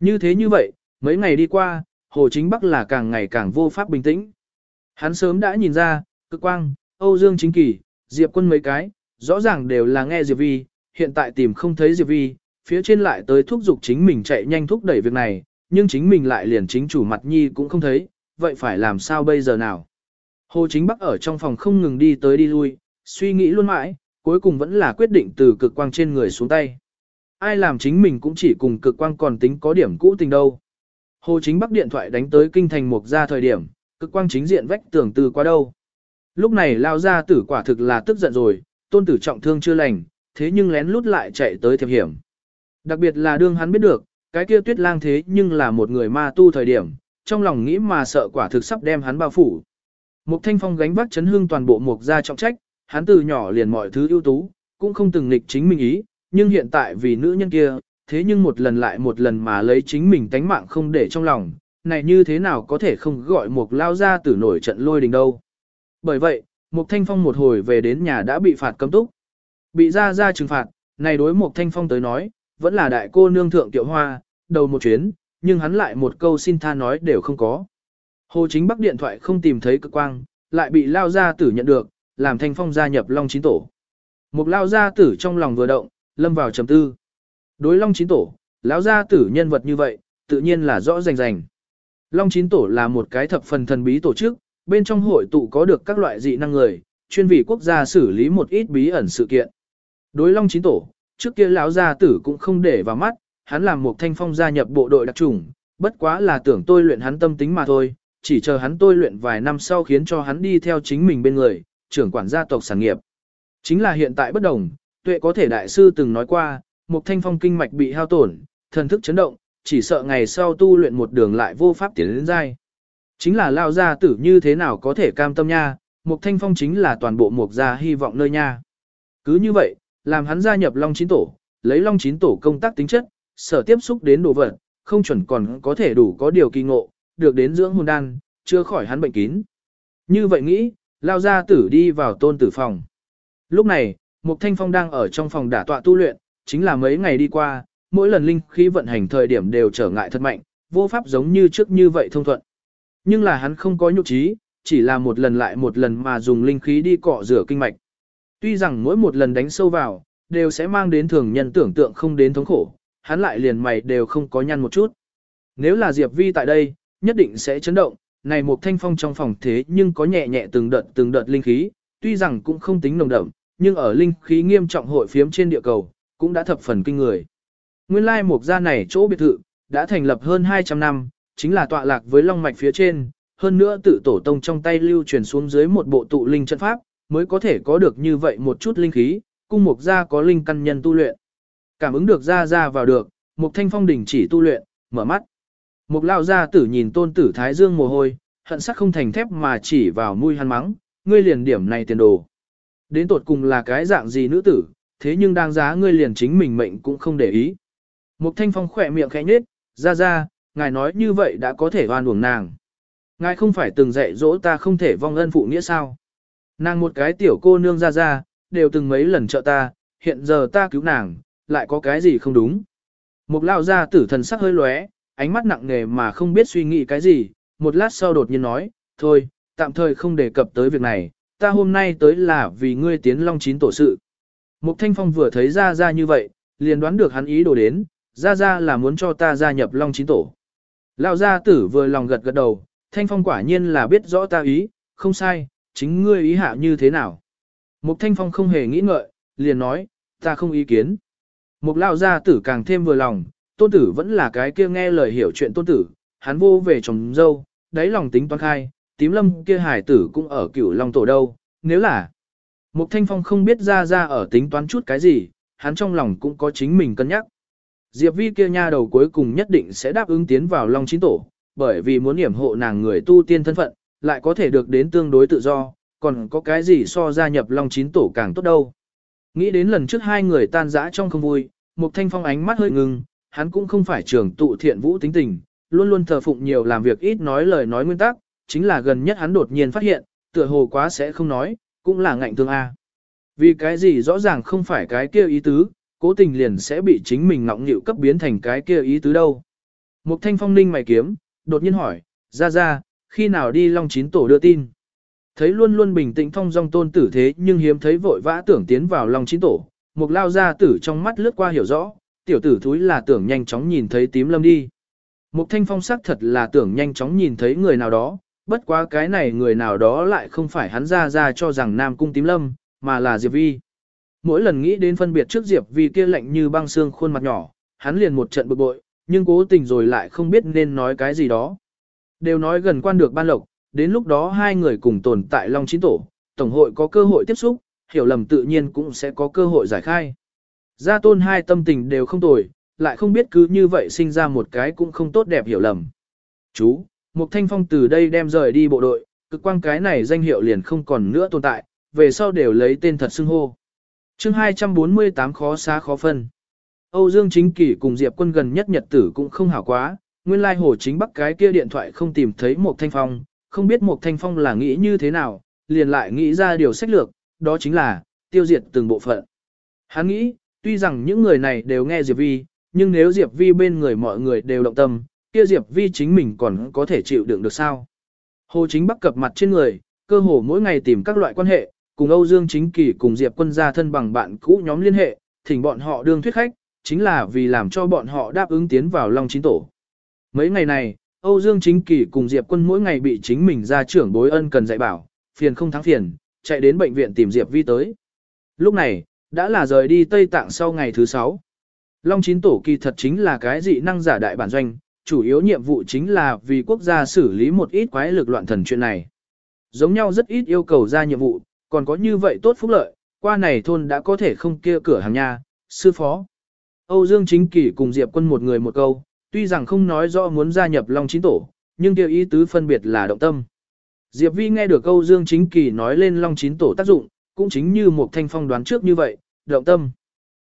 Như thế như vậy, mấy ngày đi qua, Hồ Chính Bắc là càng ngày càng vô pháp bình tĩnh. Hắn sớm đã nhìn ra, cực quang, Âu Dương Chính Kỳ, Diệp quân mấy cái, rõ ràng đều là nghe Diệp Vi, hiện tại tìm không thấy Diệp Vi, phía trên lại tới thúc giục chính mình chạy nhanh thúc đẩy việc này, nhưng chính mình lại liền chính chủ mặt nhi cũng không thấy, vậy phải làm sao bây giờ nào? Hồ Chính Bắc ở trong phòng không ngừng đi tới đi lui, suy nghĩ luôn mãi, cuối cùng vẫn là quyết định từ cực quang trên người xuống tay. Ai làm chính mình cũng chỉ cùng cực quang còn tính có điểm cũ tình đâu. Hồ Chính Bắc điện thoại đánh tới kinh thành mục ra thời điểm, cực quang chính diện vách tưởng từ qua đâu. Lúc này lao ra tử quả thực là tức giận rồi, tôn tử trọng thương chưa lành, thế nhưng lén lút lại chạy tới thiệp hiểm. Đặc biệt là đương hắn biết được, cái kia tuyết lang thế nhưng là một người ma tu thời điểm, trong lòng nghĩ mà sợ quả thực sắp đem hắn bao phủ. Mục Thanh Phong gánh vác chấn hương toàn bộ mục gia trọng trách, hắn từ nhỏ liền mọi thứ ưu tú, cũng không từng nghịch chính mình ý, nhưng hiện tại vì nữ nhân kia, thế nhưng một lần lại một lần mà lấy chính mình tánh mạng không để trong lòng, này như thế nào có thể không gọi mục lao ra tử nổi trận lôi đình đâu. Bởi vậy, mục Thanh Phong một hồi về đến nhà đã bị phạt cấm túc. Bị ra ra trừng phạt, này đối mục Thanh Phong tới nói, vẫn là đại cô nương thượng tiểu hoa, đầu một chuyến, nhưng hắn lại một câu xin tha nói đều không có. Hồ Chính Bắc điện thoại không tìm thấy cực quang, lại bị lao gia tử nhận được, làm Thanh Phong gia nhập Long Chín Tổ. Mục lao gia tử trong lòng vừa động, lâm vào trầm tư. Đối Long Chín Tổ, lão gia tử nhân vật như vậy, tự nhiên là rõ rành rành. Long Chín Tổ là một cái thập phần thần bí tổ chức, bên trong hội tụ có được các loại dị năng người, chuyên vị quốc gia xử lý một ít bí ẩn sự kiện. Đối Long Chín Tổ, trước kia lão gia tử cũng không để vào mắt, hắn làm một thanh phong gia nhập bộ đội đặc trùng, bất quá là tưởng tôi luyện hắn tâm tính mà thôi, chỉ chờ hắn tôi luyện vài năm sau khiến cho hắn đi theo chính mình bên người, trưởng quản gia tộc sản nghiệp. Chính là hiện tại bất đồng, tuệ có thể đại sư từng nói qua, một thanh phong kinh mạch bị hao tổn, thần thức chấn động, chỉ sợ ngày sau tu luyện một đường lại vô pháp tiến đến dai. Chính là lao gia tử như thế nào có thể cam tâm nha, Mục thanh phong chính là toàn bộ Mục gia hy vọng nơi nha. Cứ như vậy, làm hắn gia nhập Long Chín Tổ, lấy Long Chín Tổ công tác tính chất, sở tiếp xúc đến đồ vật, không chuẩn còn có thể đủ có điều kỳ ngộ, được đến dưỡng hồn đan, chưa khỏi hắn bệnh kín. Như vậy nghĩ, lao gia tử đi vào tôn tử phòng. Lúc này, Mục Thanh Phong đang ở trong phòng đả tọa tu luyện, chính là mấy ngày đi qua, mỗi lần linh khí vận hành thời điểm đều trở ngại thật mạnh, vô pháp giống như trước như vậy thông thuận. Nhưng là hắn không có nhục trí, chỉ là một lần lại một lần mà dùng linh khí đi cọ rửa kinh mạch. Tuy rằng mỗi một lần đánh sâu vào, đều sẽ mang đến thường nhân tưởng tượng không đến thống khổ, hắn lại liền mày đều không có nhăn một chút. Nếu là Diệp Vi tại đây, nhất định sẽ chấn động, này một thanh phong trong phòng thế nhưng có nhẹ nhẹ từng đợt từng đợt linh khí, tuy rằng cũng không tính nồng đậm, nhưng ở linh khí nghiêm trọng hội phiếm trên địa cầu, cũng đã thập phần kinh người. Nguyên lai một gia này chỗ biệt thự, đã thành lập hơn 200 năm, chính là tọa lạc với long mạch phía trên, hơn nữa tự tổ tông trong tay lưu truyền xuống dưới một bộ tụ linh chân pháp, mới có thể có được như vậy một chút linh khí, cung mục gia có linh căn nhân tu luyện. Cảm ứng được ra ra vào được, mục thanh phong đỉnh chỉ tu luyện, mở mắt. Mục lao gia tử nhìn tôn tử thái dương mồ hôi, hận sắc không thành thép mà chỉ vào mũi hắn mắng, ngươi liền điểm này tiền đồ. Đến tột cùng là cái dạng gì nữ tử, thế nhưng đang giá ngươi liền chính mình mệnh cũng không để ý. Mục thanh phong khỏe miệng khẽ nhếch, ra ra, ngài nói như vậy đã có thể oan uổng nàng. Ngài không phải từng dạy dỗ ta không thể vong ân phụ nghĩa sao. Nàng một cái tiểu cô nương ra ra, đều từng mấy lần trợ ta, hiện giờ ta cứu nàng, lại có cái gì không đúng. Mục lao ra tử thần sắc hơi lóe, ánh mắt nặng nề mà không biết suy nghĩ cái gì, một lát sau đột nhiên nói, thôi, tạm thời không đề cập tới việc này, ta hôm nay tới là vì ngươi tiến long chín tổ sự. Mục Thanh Phong vừa thấy ra ra như vậy, liền đoán được hắn ý đồ đến, ra ra là muốn cho ta gia nhập long chín tổ. Lão gia tử vừa lòng gật gật đầu, Thanh Phong quả nhiên là biết rõ ta ý, không sai, chính ngươi ý hạ như thế nào. Mục Thanh Phong không hề nghĩ ngợi, liền nói, ta không ý kiến. Mục lão gia tử càng thêm vừa lòng, tôn tử vẫn là cái kia nghe lời hiểu chuyện tôn tử, hắn vô về chồng dâu, đáy lòng tính toán khai, tím lâm kia hải tử cũng ở cửu long tổ đâu, nếu là. Mục Thanh Phong không biết ra ra ở tính toán chút cái gì, hắn trong lòng cũng có chính mình cân nhắc. Diệp Vi kia nha đầu cuối cùng nhất định sẽ đáp ứng tiến vào Long Chín Tổ, bởi vì muốn hiểm hộ nàng người tu tiên thân phận, lại có thể được đến tương đối tự do, còn có cái gì so gia nhập Long Chín Tổ càng tốt đâu. Nghĩ đến lần trước hai người tan rã trong không vui, Mục Thanh Phong ánh mắt hơi ngừng, hắn cũng không phải trưởng tụ thiện vũ tính tình, luôn luôn thờ phụng nhiều làm việc ít nói lời nói nguyên tắc, chính là gần nhất hắn đột nhiên phát hiện, tựa hồ quá sẽ không nói, cũng là ngạnh thương A. Vì cái gì rõ ràng không phải cái kia ý tứ, cố tình liền sẽ bị chính mình ngọng nghịu cấp biến thành cái kia ý tứ đâu. Mục thanh phong ninh mày kiếm, đột nhiên hỏi, ra ra, khi nào đi Long Chín Tổ đưa tin. Thấy luôn luôn bình tĩnh phong dong tôn tử thế nhưng hiếm thấy vội vã tưởng tiến vào Long Chín Tổ, mục lao ra tử trong mắt lướt qua hiểu rõ, tiểu tử thúi là tưởng nhanh chóng nhìn thấy tím lâm đi. Mục thanh phong sắc thật là tưởng nhanh chóng nhìn thấy người nào đó, bất quá cái này người nào đó lại không phải hắn ra ra cho rằng Nam Cung tím lâm, mà là Diệp Vi. Mỗi lần nghĩ đến phân biệt trước Diệp vì kia lạnh như băng xương khuôn mặt nhỏ, hắn liền một trận bực bội, nhưng cố tình rồi lại không biết nên nói cái gì đó. Đều nói gần quan được ban lộc, đến lúc đó hai người cùng tồn tại Long Chín Tổ, Tổng hội có cơ hội tiếp xúc, hiểu lầm tự nhiên cũng sẽ có cơ hội giải khai. Gia tôn hai tâm tình đều không tồi, lại không biết cứ như vậy sinh ra một cái cũng không tốt đẹp hiểu lầm. Chú, Mục Thanh Phong từ đây đem rời đi bộ đội, cực quang cái này danh hiệu liền không còn nữa tồn tại, về sau đều lấy tên thật xưng hô chương 248 khó xá khó phân. Âu Dương Chính Kỳ cùng Diệp quân gần nhất nhật tử cũng không hảo quá, nguyên lai hồ chính bắc cái kia điện thoại không tìm thấy một Thanh Phong, không biết một Thanh Phong là nghĩ như thế nào, liền lại nghĩ ra điều sách lược, đó chính là, tiêu diệt từng bộ phận. Hắn nghĩ, tuy rằng những người này đều nghe Diệp Vi, nhưng nếu Diệp Vi bên người mọi người đều động tâm, kia Diệp Vi chính mình còn có thể chịu đựng được sao. Hồ Chính Bắc cập mặt trên người, cơ hồ mỗi ngày tìm các loại quan hệ, cùng Âu Dương Chính Kỳ cùng Diệp Quân gia thân bằng bạn cũ nhóm liên hệ, thỉnh bọn họ đương thuyết khách, chính là vì làm cho bọn họ đáp ứng tiến vào Long Chín Tổ. Mấy ngày này, Âu Dương Chính Kỳ cùng Diệp Quân mỗi ngày bị chính mình ra trưởng bối ân cần dạy bảo, phiền không thắng phiền, chạy đến bệnh viện tìm Diệp Vi tới. Lúc này, đã là rời đi Tây Tạng sau ngày thứ 6. Long Chín Tổ kỳ thật chính là cái dị năng giả đại bản doanh, chủ yếu nhiệm vụ chính là vì quốc gia xử lý một ít quái lực loạn thần chuyện này. Giống nhau rất ít yêu cầu ra nhiệm vụ, còn có như vậy tốt phúc lợi, qua này thôn đã có thể không kia cửa hàng nha, sư phó. Âu Dương Chính Kỳ cùng Diệp Quân một người một câu, tuy rằng không nói rõ muốn gia nhập Long Chín Tổ, nhưng kêu ý tứ phân biệt là động tâm. Diệp Vi nghe được Âu Dương Chính Kỳ nói lên Long Chín Tổ tác dụng, cũng chính như một thanh phong đoán trước như vậy, động tâm.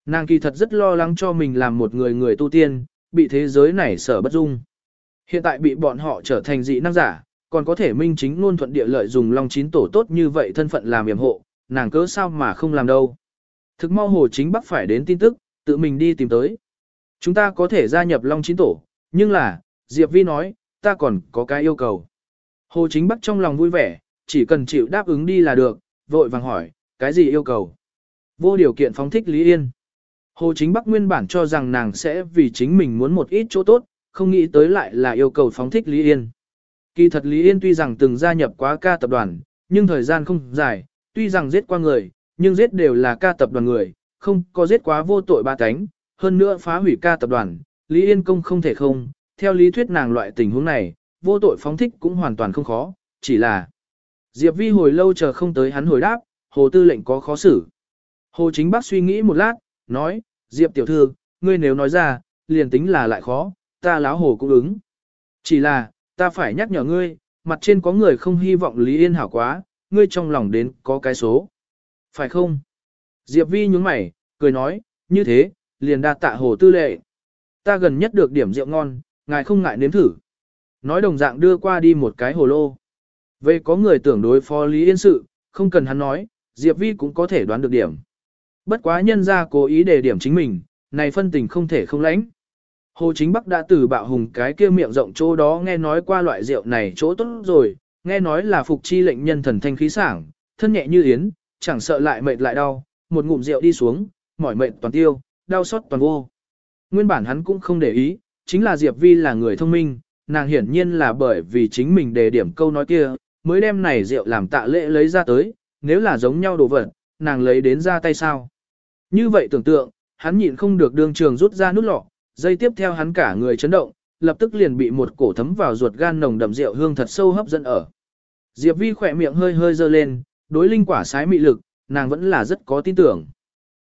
Nàng kỳ thật rất lo lắng cho mình làm một người người tu tiên, bị thế giới này sở bất dung. Hiện tại bị bọn họ trở thành dị năng giả, còn có thể minh chính luôn thuận địa lợi dùng Long Chín Tổ tốt như vậy thân phận làm yểm hộ, nàng cớ sao mà không làm đâu. Thực mau Hồ Chính Bắc phải đến tin tức, tự mình đi tìm tới. Chúng ta có thể gia nhập Long Chín Tổ, nhưng là, Diệp Vi nói, ta còn có cái yêu cầu. Hồ Chính Bắc trong lòng vui vẻ, chỉ cần chịu đáp ứng đi là được, vội vàng hỏi, cái gì yêu cầu? Vô điều kiện phóng thích Lý Yên. Hồ Chính Bắc nguyên bản cho rằng nàng sẽ vì chính mình muốn một ít chỗ tốt, không nghĩ tới lại là yêu cầu phóng thích Lý Yên. Kỳ thật Lý Yên tuy rằng từng gia nhập quá ca tập đoàn, nhưng thời gian không dài, tuy rằng giết qua người, nhưng giết đều là ca tập đoàn người, không có giết quá vô tội ba cánh, hơn nữa phá hủy ca tập đoàn, Lý Yên công không thể không, theo lý thuyết nàng loại tình huống này, vô tội phóng thích cũng hoàn toàn không khó, chỉ là Diệp Vi hồi lâu chờ không tới hắn hồi đáp, Hồ Tư lệnh có khó xử. Hồ Chính Bắc suy nghĩ một lát, nói, Diệp tiểu thư, ngươi nếu nói ra, liền tính là lại khó, ta láo hồ cũng ứng. Chỉ là, ta phải nhắc nhở ngươi, mặt trên có người không hy vọng Lý Yên hảo quá, ngươi trong lòng đến có cái số. Phải không? Diệp Vi nhướng mày, cười nói, như thế, liền đa tạ hồ tư lệ. Ta gần nhất được điểm rượu ngon, ngài không ngại nếm thử. Nói đồng dạng đưa qua đi một cái hồ lô. Về có người tưởng đối phó Lý Yên sự, không cần hắn nói, Diệp Vi cũng có thể đoán được điểm. Bất quá nhân ra cố ý đề điểm chính mình, này phân tình không thể không lãnh. Hồ Chính Bắc đã từ bạo hùng cái kia miệng rộng chỗ đó nghe nói qua loại rượu này chỗ tốt rồi, nghe nói là phục chi lệnh nhân thần thanh khí sảng, thân nhẹ như yến, chẳng sợ lại mệt lại đau, một ngụm rượu đi xuống, mỏi mệt toàn tiêu, đau xót toàn vô. Nguyên bản hắn cũng không để ý, chính là Diệp Vi là người thông minh, nàng hiển nhiên là bởi vì chính mình đề điểm câu nói kia, mới đem này rượu làm tạ lễ lấy ra tới, nếu là giống nhau đồ vật, nàng lấy đến ra tay sao. Như vậy tưởng tượng, hắn nhịn không được đương trường rút ra nút lọ, dây tiếp theo hắn cả người chấn động, lập tức liền bị một cổ thấm vào ruột gan nồng đậm rượu hương thật sâu hấp dẫn ở. Diệp Vi khỏe miệng hơi hơi dơ lên, đối linh quả sái mị lực, nàng vẫn là rất có tin tưởng.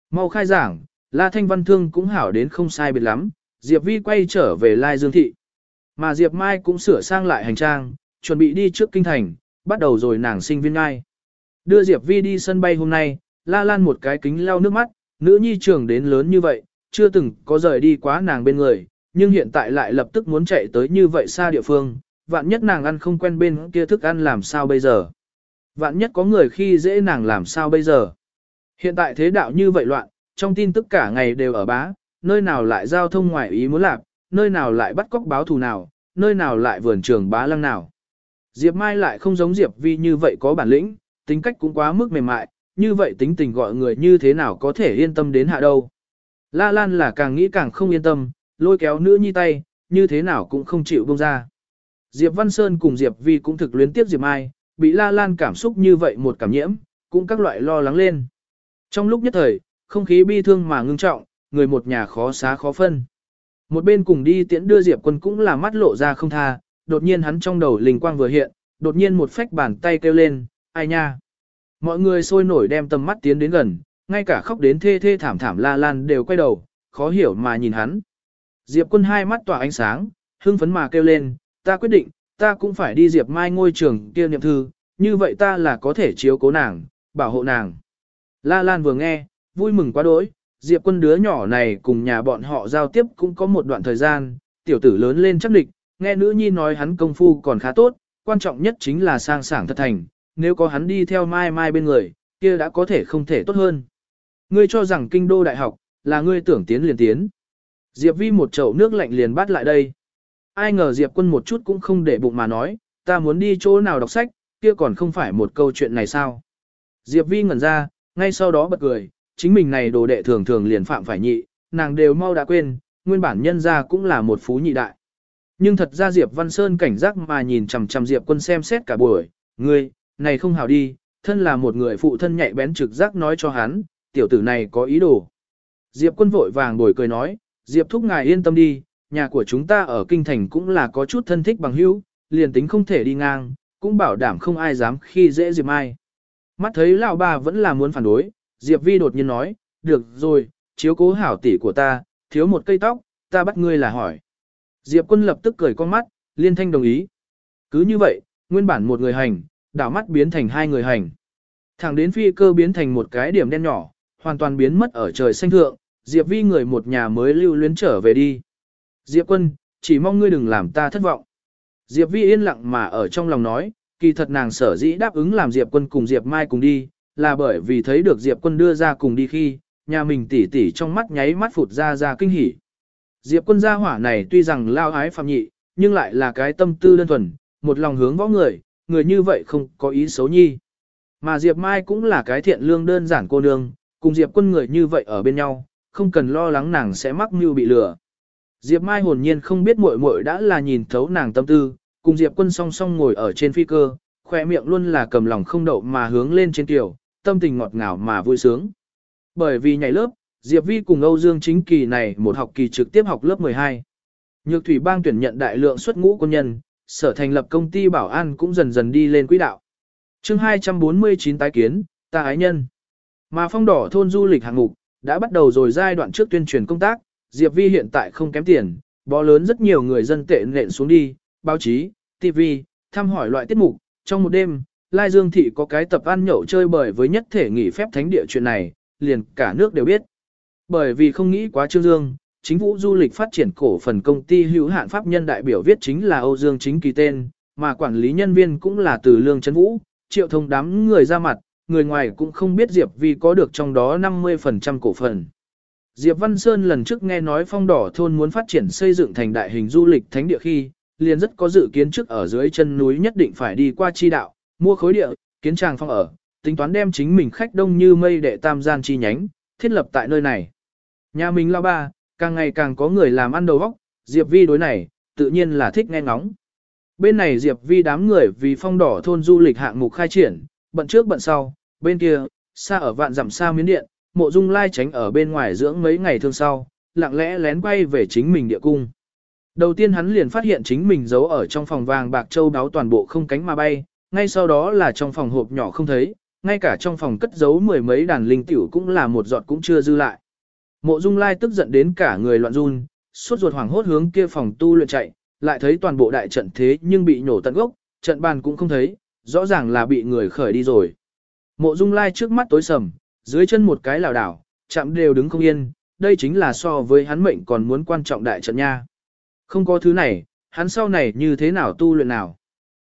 Mau khai giảng, La Thanh Văn Thương cũng hảo đến không sai biệt lắm, Diệp Vi quay trở về Lai Dương Thị. Mà Diệp Mai cũng sửa sang lại hành trang, chuẩn bị đi trước kinh thành, bắt đầu rồi nàng sinh viên ngai. Đưa Diệp Vi đi sân bay hôm nay, La Lan một cái kính lau nước mắt, nữ nhi trưởng đến lớn như vậy, chưa từng có rời đi quá nàng bên người, nhưng hiện tại lại lập tức muốn chạy tới như vậy xa địa phương, vạn nhất nàng ăn không quen bên kia thức ăn làm sao bây giờ. Vạn nhất có người khi dễ nàng làm sao bây giờ. Hiện tại thế đạo như vậy loạn, trong tin tức cả ngày đều ở bá, nơi nào lại giao thông ngoại ý muốn lạc, nơi nào lại bắt cóc báo thù nào, nơi nào lại vườn trường bá lăng nào. Diệp Mai lại không giống Diệp Vi như vậy có bản lĩnh, tính cách cũng quá mức mềm mại, như vậy tính tình gọi người như thế nào có thể yên tâm đến hạ đâu. La Lan là càng nghĩ càng không yên tâm, lôi kéo nữ nhi tay, như thế nào cũng không chịu buông ra. Diệp Văn Sơn cùng Diệp Vi cũng thực luyến tiếp Diệp Mai, bị La Lan cảm xúc như vậy một cảm nhiễm, cũng các loại lo lắng lên. Trong lúc nhất thời, không khí bi thương mà ngưng trọng, người một nhà khó xá khó phân. Một bên cùng đi tiễn đưa Diệp quân cũng là mắt lộ ra không tha, đột nhiên hắn trong đầu linh quang vừa hiện, đột nhiên một phách bàn tay kêu lên, ai nha. Mọi người sôi nổi đem tầm mắt tiến đến gần, ngay cả khóc đến thê thê thảm thảm la lan đều quay đầu, khó hiểu mà nhìn hắn. Diệp quân hai mắt tỏa ánh sáng, hưng phấn mà kêu lên, ta quyết định, ta cũng phải đi Diệp Mai ngôi trường kia niệm thư, như vậy ta là có thể chiếu cố nàng, bảo hộ nàng. La Lan vừa nghe, vui mừng quá đỗi, Diệp quân đứa nhỏ này cùng nhà bọn họ giao tiếp cũng có một đoạn thời gian, tiểu tử lớn lên chắc địch, nghe nữ nhi nói hắn công phu còn khá tốt, quan trọng nhất chính là sang sảng thật thành, nếu có hắn đi theo mai mai bên người, kia đã có thể không thể tốt hơn. Ngươi cho rằng kinh đô đại học, là ngươi tưởng tiến liền tiến. Diệp Vi một chậu nước lạnh liền bắt lại đây. Ai ngờ Diệp quân một chút cũng không để bụng mà nói, ta muốn đi chỗ nào đọc sách, kia còn không phải một câu chuyện này sao. Diệp Vi ngẩn ra, ngay sau đó bật cười, chính mình này đồ đệ thường thường liền phạm phải nhị, nàng đều mau đã quên, nguyên bản nhân ra cũng là một phú nhị đại. Nhưng thật ra Diệp Văn Sơn cảnh giác mà nhìn chằm chằm Diệp quân xem xét cả buổi, ngươi, này không hào đi, thân là một người phụ thân nhạy bén trực giác nói cho hắn, tiểu tử này có ý đồ. Diệp quân vội vàng bồi cười nói, Diệp thúc ngài yên tâm đi, nhà của chúng ta ở kinh thành cũng là có chút thân thích bằng hữu, liền tính không thể đi ngang, cũng bảo đảm không ai dám khi dễ Diệp Mai. Mắt thấy lão bà vẫn là muốn phản đối, Diệp Vi đột nhiên nói, được rồi, chiếu cố hảo tỷ của ta, thiếu một cây tóc, ta bắt ngươi là hỏi. Diệp quân lập tức cười con mắt, liên thanh đồng ý. Cứ như vậy, nguyên bản một người hành, đảo mắt biến thành hai người hành. Thẳng đến phi cơ biến thành một cái điểm đen nhỏ, hoàn toàn biến mất ở trời xanh thượng, Diệp Vi người một nhà mới lưu luyến trở về đi. Diệp quân, chỉ mong ngươi đừng làm ta thất vọng. Diệp Vi yên lặng mà ở trong lòng nói, kỳ thật nàng sở dĩ đáp ứng làm Diệp quân cùng Diệp Mai cùng đi, là bởi vì thấy được Diệp quân đưa ra cùng đi khi, nhà mình tỉ tỉ trong mắt nháy mắt phụt ra ra kinh hỉ. Diệp quân gia hỏa này tuy rằng lao ái phạm nhị, nhưng lại là cái tâm tư đơn thuần, một lòng hướng võ người, người như vậy không có ý xấu nhi. Mà Diệp Mai cũng là cái thiện lương đơn giản cô nương, cùng Diệp quân người như vậy ở bên nhau, không cần lo lắng nàng sẽ mắc mưu bị lừa. Diệp Mai hồn nhiên không biết muội muội đã là nhìn thấu nàng tâm tư, cùng Diệp Quân song song ngồi ở trên phi cơ, khỏe miệng luôn là cầm lòng không đậu mà hướng lên trên tiểu, tâm tình ngọt ngào mà vui sướng. Bởi vì nhảy lớp, Diệp Vi cùng Âu Dương chính kỳ này một học kỳ trực tiếp học lớp 12. Nhược thủy bang tuyển nhận đại lượng xuất ngũ quân nhân, sở thành lập công ty bảo an cũng dần dần đi lên quỹ đạo. chương 249 tái kiến, ta ái nhân. Mà phong đỏ thôn du lịch hạng mục, đã bắt đầu rồi giai đoạn trước tuyên truyền công tác, Diệp Vi hiện tại không kém tiền, bó lớn rất nhiều người dân tệ nện xuống đi, báo chí, TV, thăm hỏi loại tiết mục, trong một đêm, Lai Dương Thị có cái tập ăn nhậu chơi bời với nhất thể nghỉ phép thánh địa chuyện này, liền cả nước đều biết. Bởi vì không nghĩ quá Trương Dương, chính vũ du lịch phát triển cổ phần công ty hữu hạn pháp nhân đại biểu viết chính là Âu Dương chính kỳ tên, mà quản lý nhân viên cũng là từ Lương Trấn Vũ, triệu thông đám người ra mặt, người ngoài cũng không biết Diệp Vi có được trong đó 50% cổ phần. Diệp Văn Sơn lần trước nghe nói phong đỏ thôn muốn phát triển xây dựng thành đại hình du lịch thánh địa khi, liền rất có dự kiến trước ở dưới chân núi nhất định phải đi qua chi đạo, mua khối địa, kiến tràng phong ở, tính toán đem chính mình khách đông như mây đệ tam gian chi nhánh, thiết lập tại nơi này. Nhà mình lao ba, càng ngày càng có người làm ăn đầu vóc, Diệp Vi đối này, tự nhiên là thích nghe ngóng. Bên này Diệp Vi đám người vì phong đỏ thôn du lịch hạng mục khai triển, bận trước bận sau, bên kia, xa ở vạn dặm xa miến điện, mộ dung lai tránh ở bên ngoài dưỡng mấy ngày thương sau, lặng lẽ lén quay về chính mình địa cung. Đầu tiên hắn liền phát hiện chính mình giấu ở trong phòng vàng bạc châu đáo toàn bộ không cánh mà bay, ngay sau đó là trong phòng hộp nhỏ không thấy, ngay cả trong phòng cất giấu mười mấy đàn linh tiểu cũng là một giọt cũng chưa dư lại. Mộ Dung Lai tức giận đến cả người loạn run, suốt ruột hoảng hốt hướng kia phòng tu luyện chạy, lại thấy toàn bộ đại trận thế nhưng bị nổ tận gốc, trận bàn cũng không thấy, rõ ràng là bị người khởi đi rồi. Mộ Dung Lai trước mắt tối sầm, dưới chân một cái lảo đảo, chạm đều đứng không yên, đây chính là so với hắn mệnh còn muốn quan trọng đại trận nha. Không có thứ này, hắn sau này như thế nào tu luyện nào.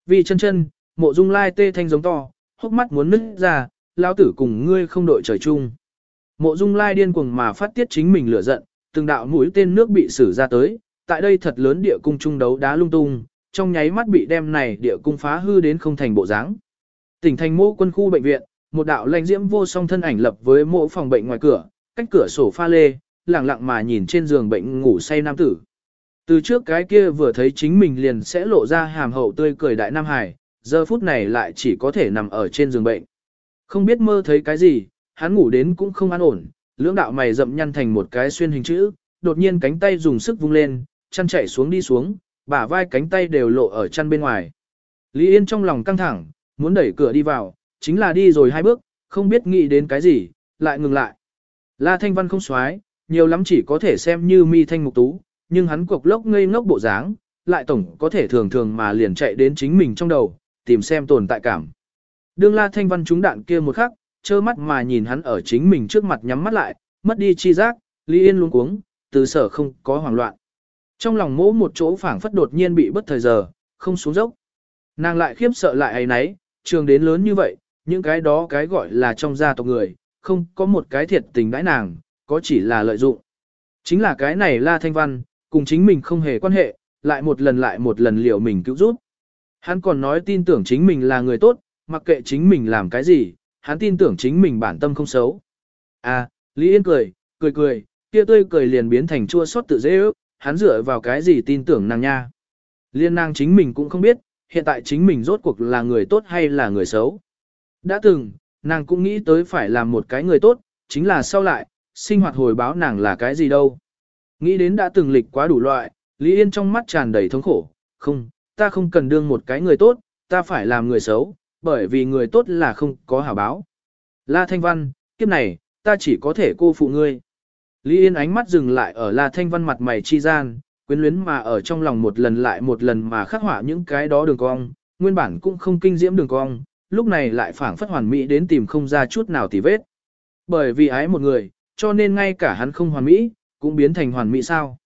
Vì chân chân, mộ dung lai tê thanh giống to, hốc mắt muốn nứt ra, Lão tử cùng ngươi không đội trời chung. Mộ dung lai điên cuồng mà phát tiết chính mình lửa giận, từng đạo mũi tên nước bị xử ra tới, tại đây thật lớn địa cung trung đấu đá lung tung, trong nháy mắt bị đem này địa cung phá hư đến không thành bộ dáng. Tỉnh thành mô quân khu bệnh viện, một đạo lãnh diễm vô song thân ảnh lập với mộ phòng bệnh ngoài cửa, cách cửa sổ pha lê, lặng lặng mà nhìn trên giường bệnh ngủ say nam tử. Từ trước cái kia vừa thấy chính mình liền sẽ lộ ra hàm hậu tươi cười đại nam hải, giờ phút này lại chỉ có thể nằm ở trên giường bệnh. Không biết mơ thấy cái gì, hắn ngủ đến cũng không an ổn, lưỡng đạo mày rậm nhăn thành một cái xuyên hình chữ, đột nhiên cánh tay dùng sức vung lên, chăn chạy xuống đi xuống, bả vai cánh tay đều lộ ở chăn bên ngoài. Lý Yên trong lòng căng thẳng, muốn đẩy cửa đi vào, chính là đi rồi hai bước, không biết nghĩ đến cái gì, lại ngừng lại. La Thanh Văn không xoái, nhiều lắm chỉ có thể xem như mi thanh mục tú, nhưng hắn cuộc lốc ngây ngốc bộ dáng, lại tổng có thể thường thường mà liền chạy đến chính mình trong đầu, tìm xem tồn tại cảm. Đương La Thanh Văn trúng đạn kia một khắc, trơ mắt mà nhìn hắn ở chính mình trước mặt nhắm mắt lại, mất đi chi giác, Lý Yên luôn cuống, từ sở không có hoảng loạn. Trong lòng mỗ một chỗ phảng phất đột nhiên bị bất thời giờ, không xuống dốc. Nàng lại khiếp sợ lại ấy nấy, trường đến lớn như vậy, những cái đó cái gọi là trong gia tộc người, không có một cái thiệt tình đãi nàng, có chỉ là lợi dụng. Chính là cái này La Thanh Văn, cùng chính mình không hề quan hệ, lại một lần lại một lần liệu mình cứu giúp. Hắn còn nói tin tưởng chính mình là người tốt, mặc kệ chính mình làm cái gì, hắn tin tưởng chính mình bản tâm không xấu. À, Lý Yên cười, cười cười, kia tươi cười liền biến thành chua xót tự dễ ước, hắn dựa vào cái gì tin tưởng nàng nha. Liên nàng chính mình cũng không biết, hiện tại chính mình rốt cuộc là người tốt hay là người xấu. Đã từng, nàng cũng nghĩ tới phải làm một cái người tốt, chính là sau lại, sinh hoạt hồi báo nàng là cái gì đâu. Nghĩ đến đã từng lịch quá đủ loại, Lý Yên trong mắt tràn đầy thống khổ, không, ta không cần đương một cái người tốt, ta phải làm người xấu, bởi vì người tốt là không có hảo báo. La Thanh Văn, kiếp này, ta chỉ có thể cô phụ ngươi. Lý Yên ánh mắt dừng lại ở La Thanh Văn mặt mày chi gian, quyến luyến mà ở trong lòng một lần lại một lần mà khắc họa những cái đó đường cong, nguyên bản cũng không kinh diễm đường cong, lúc này lại phảng phất hoàn mỹ đến tìm không ra chút nào tì vết. Bởi vì ái một người, cho nên ngay cả hắn không hoàn mỹ, cũng biến thành hoàn mỹ sao.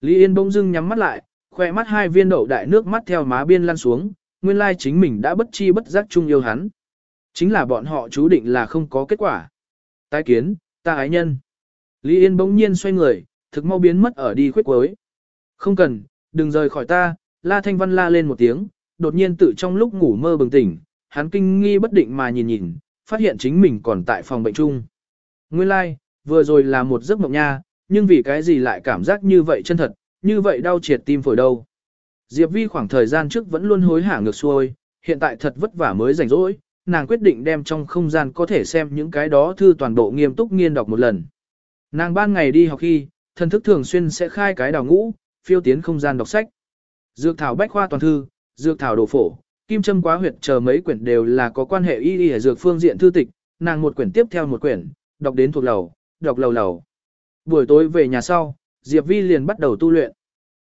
Lý Yên bỗng dưng nhắm mắt lại, khoe mắt hai viên đậu đại nước mắt theo má biên lăn xuống, nguyên lai chính mình đã bất chi bất giác chung yêu hắn. Chính là bọn họ chú định là không có kết quả. Tái kiến, ta ái nhân. Lý Yên bỗng nhiên xoay người, thực mau biến mất ở đi khuyết cuối. Không cần, đừng rời khỏi ta, La Thanh Văn la lên một tiếng, đột nhiên tự trong lúc ngủ mơ bừng tỉnh, hắn kinh nghi bất định mà nhìn nhìn, phát hiện chính mình còn tại phòng bệnh chung. Nguyên lai, like, vừa rồi là một giấc mộng nha, nhưng vì cái gì lại cảm giác như vậy chân thật, như vậy đau triệt tim phổi đâu. Diệp Vi khoảng thời gian trước vẫn luôn hối hả ngược xuôi, hiện tại thật vất vả mới rảnh rỗi, nàng quyết định đem trong không gian có thể xem những cái đó thư toàn bộ nghiêm túc nghiên đọc một lần. Nàng ban ngày đi học khi, thần thức thường xuyên sẽ khai cái đào ngũ, phiêu tiến không gian đọc sách. Dược thảo bách khoa toàn thư, dược thảo đồ phổ, kim châm quá huyệt chờ mấy quyển đều là có quan hệ y y dược phương diện thư tịch, nàng một quyển tiếp theo một quyển, đọc đến thuộc lầu, đọc lầu lầu. Buổi tối về nhà sau, Diệp Vi liền bắt đầu tu luyện.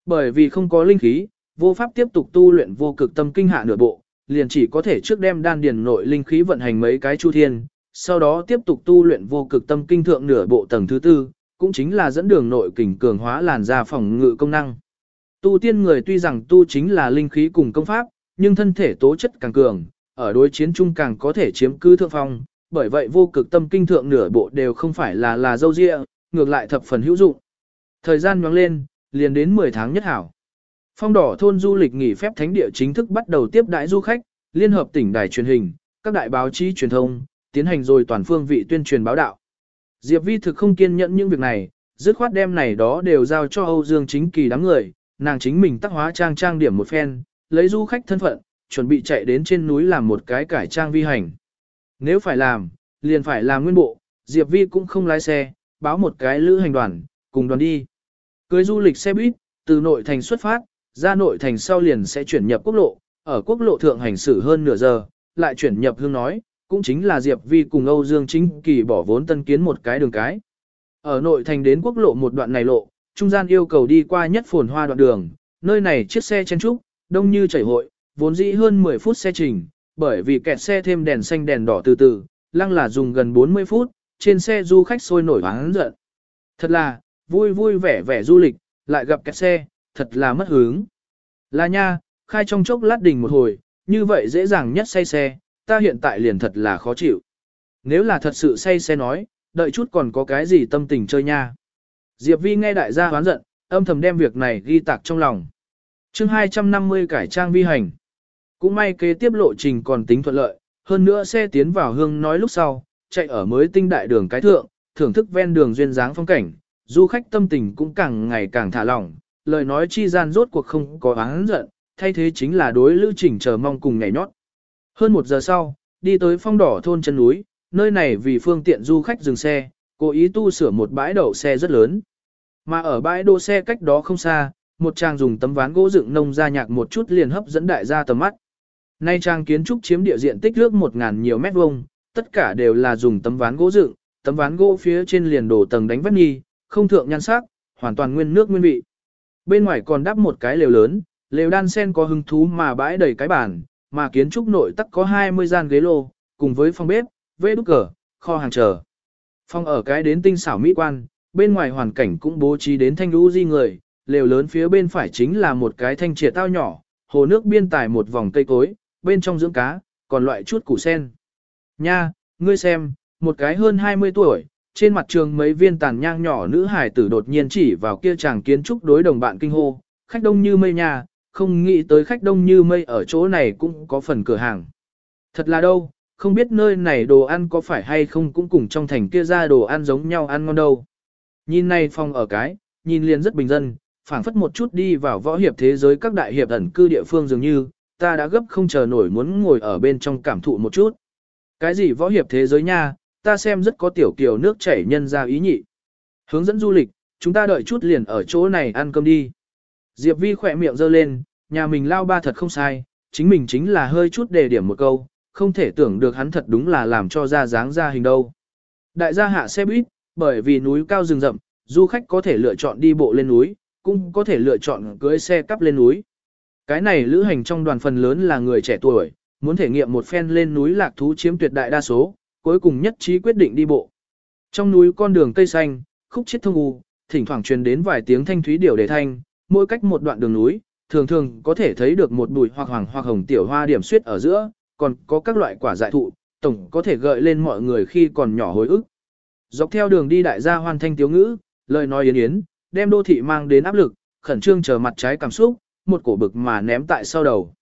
Bởi vì không có linh khí, vô pháp tiếp tục tu luyện vô cực tâm kinh hạ nửa bộ, liền chỉ có thể trước đem đan điền nội linh khí vận hành mấy cái chu thiên, sau đó tiếp tục tu luyện vô cực tâm kinh thượng nửa bộ tầng thứ tư, cũng chính là dẫn đường nội kình cường hóa làn da phòng ngự công năng. Tu tiên người tuy rằng tu chính là linh khí cùng công pháp, nhưng thân thể tố chất càng cường, ở đối chiến chung càng có thể chiếm cứ thượng phong, bởi vậy vô cực tâm kinh thượng nửa bộ đều không phải là là dâu dịa, ngược lại thập phần hữu dụng. Thời gian nhoáng lên, liền đến 10 tháng nhất hảo. Phong đỏ thôn du lịch nghỉ phép thánh địa chính thức bắt đầu tiếp đãi du khách, liên hợp tỉnh đài truyền hình, các đại báo chí truyền thông, tiến hành rồi toàn phương vị tuyên truyền báo đạo. Diệp Vi thực không kiên nhẫn những việc này, dứt khoát đem này đó đều giao cho Âu Dương chính kỳ đám người, nàng chính mình tác hóa trang trang điểm một phen, lấy du khách thân phận, chuẩn bị chạy đến trên núi làm một cái cải trang vi hành. Nếu phải làm, liền phải làm nguyên bộ, Diệp Vi cũng không lái xe, báo một cái lữ hành đoàn, cùng đoàn đi. Cưới du lịch xe buýt, từ nội thành xuất phát, ra nội thành sau liền sẽ chuyển nhập quốc lộ, ở quốc lộ thượng hành xử hơn nửa giờ, lại chuyển nhập hương nói, cũng chính là Diệp Vi cùng Âu Dương Chính Kỳ bỏ vốn tân kiến một cái đường cái. Ở nội thành đến quốc lộ một đoạn này lộ, trung gian yêu cầu đi qua nhất phồn hoa đoạn đường, nơi này chiếc xe chen trúc, đông như chảy hội, vốn dĩ hơn 10 phút xe trình, bởi vì kẹt xe thêm đèn xanh đèn đỏ từ từ, lăng là dùng gần 40 phút, trên xe du khách sôi nổi hoáng giận. Thật là, vui vui vẻ vẻ du lịch, lại gặp kẹt xe, thật là mất hứng. Là nha, khai trong chốc lát đỉnh một hồi, như vậy dễ dàng nhất say xe, ta hiện tại liền thật là khó chịu. Nếu là thật sự say xe nói, đợi chút còn có cái gì tâm tình chơi nha. Diệp Vi nghe đại gia hoán giận, âm thầm đem việc này ghi tạc trong lòng. chương 250 cải trang vi hành. Cũng may kế tiếp lộ trình còn tính thuận lợi, hơn nữa xe tiến vào hương nói lúc sau, chạy ở mới tinh đại đường cái thượng, thưởng thức ven đường duyên dáng phong cảnh, du khách tâm tình cũng càng ngày càng thả lỏng, lời nói chi gian rốt cuộc không có oán giận, thay thế chính là đối lưu trình chờ mong cùng ngày nhót. Hơn một giờ sau, đi tới phong đỏ thôn chân núi, nơi này vì phương tiện du khách dừng xe, cố ý tu sửa một bãi đậu xe rất lớn. Mà ở bãi đỗ xe cách đó không xa, một trang dùng tấm ván gỗ dựng nông ra nhạc một chút liền hấp dẫn đại gia tầm mắt. Nay trang kiến trúc chiếm địa diện tích ước 1000 nhiều mét vuông, tất cả đều là dùng tấm ván gỗ dựng, tấm ván gỗ phía trên liền đổ tầng đánh vách nghi, không thượng nhan sắc, hoàn toàn nguyên nước nguyên vị. Bên ngoài còn đắp một cái lều lớn, lều đan sen có hứng thú mà bãi đầy cái bàn, mà kiến trúc nội tắc có 20 gian ghế lô, cùng với phòng bếp, vê đúc cờ, kho hàng chờ. Phòng ở cái đến tinh xảo mỹ quan, bên ngoài hoàn cảnh cũng bố trí đến thanh lũ di người, lều lớn phía bên phải chính là một cái thanh triệt tao nhỏ, hồ nước biên tài một vòng cây cối, bên trong dưỡng cá, còn loại chút củ sen. Nha, ngươi xem, một cái hơn 20 tuổi, trên mặt trường mấy viên tàn nhang nhỏ nữ hải tử đột nhiên chỉ vào kia chàng kiến trúc đối đồng bạn kinh hô, khách đông như mây nhà không nghĩ tới khách đông như mây ở chỗ này cũng có phần cửa hàng. Thật là đâu, không biết nơi này đồ ăn có phải hay không cũng cùng trong thành kia ra đồ ăn giống nhau ăn ngon đâu. Nhìn này phong ở cái, nhìn liền rất bình dân, phảng phất một chút đi vào võ hiệp thế giới các đại hiệp ẩn cư địa phương dường như, ta đã gấp không chờ nổi muốn ngồi ở bên trong cảm thụ một chút. Cái gì võ hiệp thế giới nha, ta xem rất có tiểu kiều nước chảy nhân ra ý nhị. Hướng dẫn du lịch, chúng ta đợi chút liền ở chỗ này ăn cơm đi. Diệp Vi khỏe miệng giơ lên, nhà mình lao ba thật không sai, chính mình chính là hơi chút đề điểm một câu, không thể tưởng được hắn thật đúng là làm cho ra dáng ra hình đâu. Đại gia hạ xe buýt, bởi vì núi cao rừng rậm, du khách có thể lựa chọn đi bộ lên núi, cũng có thể lựa chọn cưỡi xe cắp lên núi. Cái này lữ hành trong đoàn phần lớn là người trẻ tuổi, muốn thể nghiệm một phen lên núi lạc thú chiếm tuyệt đại đa số, cuối cùng nhất trí quyết định đi bộ. Trong núi con đường cây xanh, khúc chết thông u, thỉnh thoảng truyền đến vài tiếng thanh thúy điểu đề thanh, mỗi cách một đoạn đường núi, thường thường có thể thấy được một bụi hoặc hoàng hoặc hồng tiểu hoa điểm suyết ở giữa, còn có các loại quả dại thụ, tổng có thể gợi lên mọi người khi còn nhỏ hồi ức. Dọc theo đường đi đại gia hoan thanh tiếu ngữ, lời nói yến yến, đem đô thị mang đến áp lực, khẩn trương chờ mặt trái cảm xúc, một cổ bực mà ném tại sau đầu.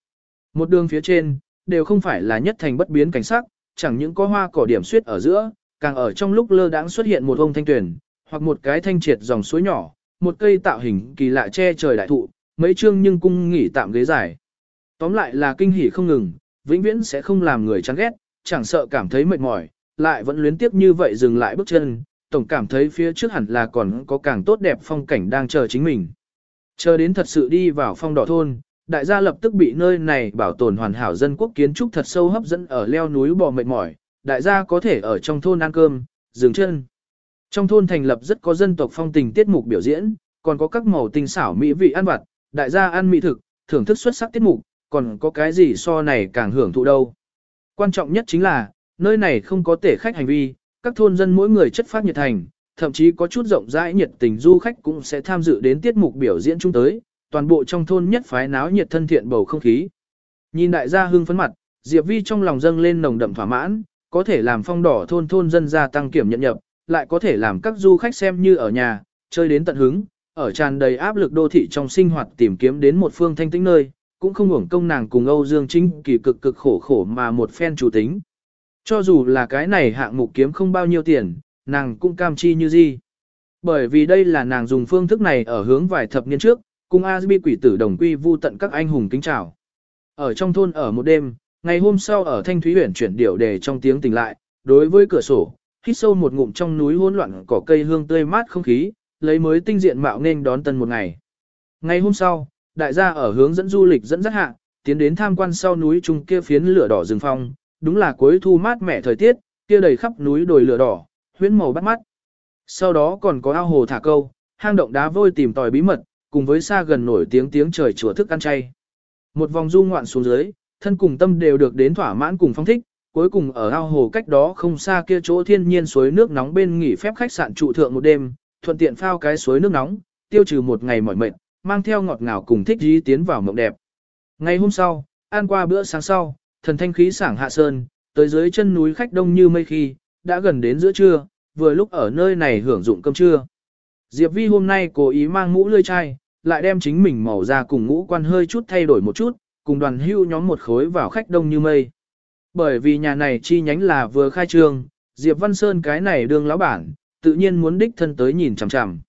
Một đường phía trên, đều không phải là nhất thành bất biến cảnh sắc, chẳng những có hoa cỏ điểm suyết ở giữa, càng ở trong lúc lơ đãng xuất hiện một ông thanh tuyển, hoặc một cái thanh triệt dòng suối nhỏ, một cây tạo hình kỳ lạ che trời đại thụ, mấy chương nhưng cung nghỉ tạm ghế dài. Tóm lại là kinh hỉ không ngừng, vĩnh viễn sẽ không làm người chán ghét, chẳng sợ cảm thấy mệt mỏi, lại vẫn luyến tiếp như vậy dừng lại bước chân, tổng cảm thấy phía trước hẳn là còn có càng tốt đẹp phong cảnh đang chờ chính mình. Chờ đến thật sự đi vào phong đỏ thôn, đại gia lập tức bị nơi này bảo tồn hoàn hảo dân quốc kiến trúc thật sâu hấp dẫn ở leo núi bò mệt mỏi, đại gia có thể ở trong thôn ăn cơm, dừng chân. Trong thôn thành lập rất có dân tộc phong tình tiết mục biểu diễn, còn có các màu tinh xảo mỹ vị ăn vặt, đại gia ăn mỹ thực, thưởng thức xuất sắc tiết mục, còn có cái gì so này càng hưởng thụ đâu. Quan trọng nhất chính là, nơi này không có tể khách hành vi, các thôn dân mỗi người chất phát nhiệt thành, thậm chí có chút rộng rãi nhiệt tình du khách cũng sẽ tham dự đến tiết mục biểu diễn chung tới, toàn bộ trong thôn nhất phái náo nhiệt thân thiện bầu không khí. Nhìn đại gia hưng phấn mặt, Diệp Vi trong lòng dâng lên nồng đậm thỏa mãn, có thể làm phong đỏ thôn thôn dân gia tăng kiểm nhận nhập, lại có thể làm các du khách xem như ở nhà, chơi đến tận hứng, ở tràn đầy áp lực đô thị trong sinh hoạt tìm kiếm đến một phương thanh tĩnh nơi, cũng không hưởng công nàng cùng Âu Dương Trinh kỳ cực cực khổ khổ mà một phen chủ tính. Cho dù là cái này hạng mục kiếm không bao nhiêu tiền, nàng cũng cam chi như gì. Bởi vì đây là nàng dùng phương thức này ở hướng vài thập niên trước, cùng Asbi quỷ tử đồng quy vu tận các anh hùng kính chào. Ở trong thôn ở một đêm, ngày hôm sau ở Thanh Thúy huyện chuyển điệu đề trong tiếng tỉnh lại, đối với cửa sổ, hít sâu một ngụm trong núi hỗn loạn cỏ cây hương tươi mát không khí, lấy mới tinh diện mạo nên đón tân một ngày. Ngày hôm sau, đại gia ở hướng dẫn du lịch dẫn dắt hạ, tiến đến tham quan sau núi trung kia phiến lửa đỏ rừng phong, đúng là cuối thu mát mẻ thời tiết, kia đầy khắp núi đồi lửa đỏ, huyễn màu bắt mắt. Sau đó còn có ao hồ thả câu, hang động đá vôi tìm tòi bí mật, cùng với xa gần nổi tiếng tiếng trời chùa thức ăn chay. Một vòng du ngoạn xuống dưới, thân cùng tâm đều được đến thỏa mãn cùng phong thích, cuối cùng ở ao hồ cách đó không xa kia chỗ thiên nhiên suối nước nóng bên nghỉ phép khách sạn trụ thượng một đêm, thuận tiện phao cái suối nước nóng, tiêu trừ một ngày mỏi mệt, mang theo ngọt ngào cùng thích dí tiến vào mộng đẹp. Ngày hôm sau, ăn qua bữa sáng sau, thần thanh khí sảng hạ sơn, tới dưới chân núi khách đông như mây khi, đã gần đến giữa trưa, vừa lúc ở nơi này hưởng dụng cơm trưa. Diệp Vi hôm nay cố ý mang mũ lươi chai, lại đem chính mình màu ra cùng ngũ quan hơi chút thay đổi một chút, cùng đoàn hưu nhóm một khối vào khách đông như mây. Bởi vì nhà này chi nhánh là vừa khai trương, Diệp Văn Sơn cái này đương lão bản, tự nhiên muốn đích thân tới nhìn chằm chằm.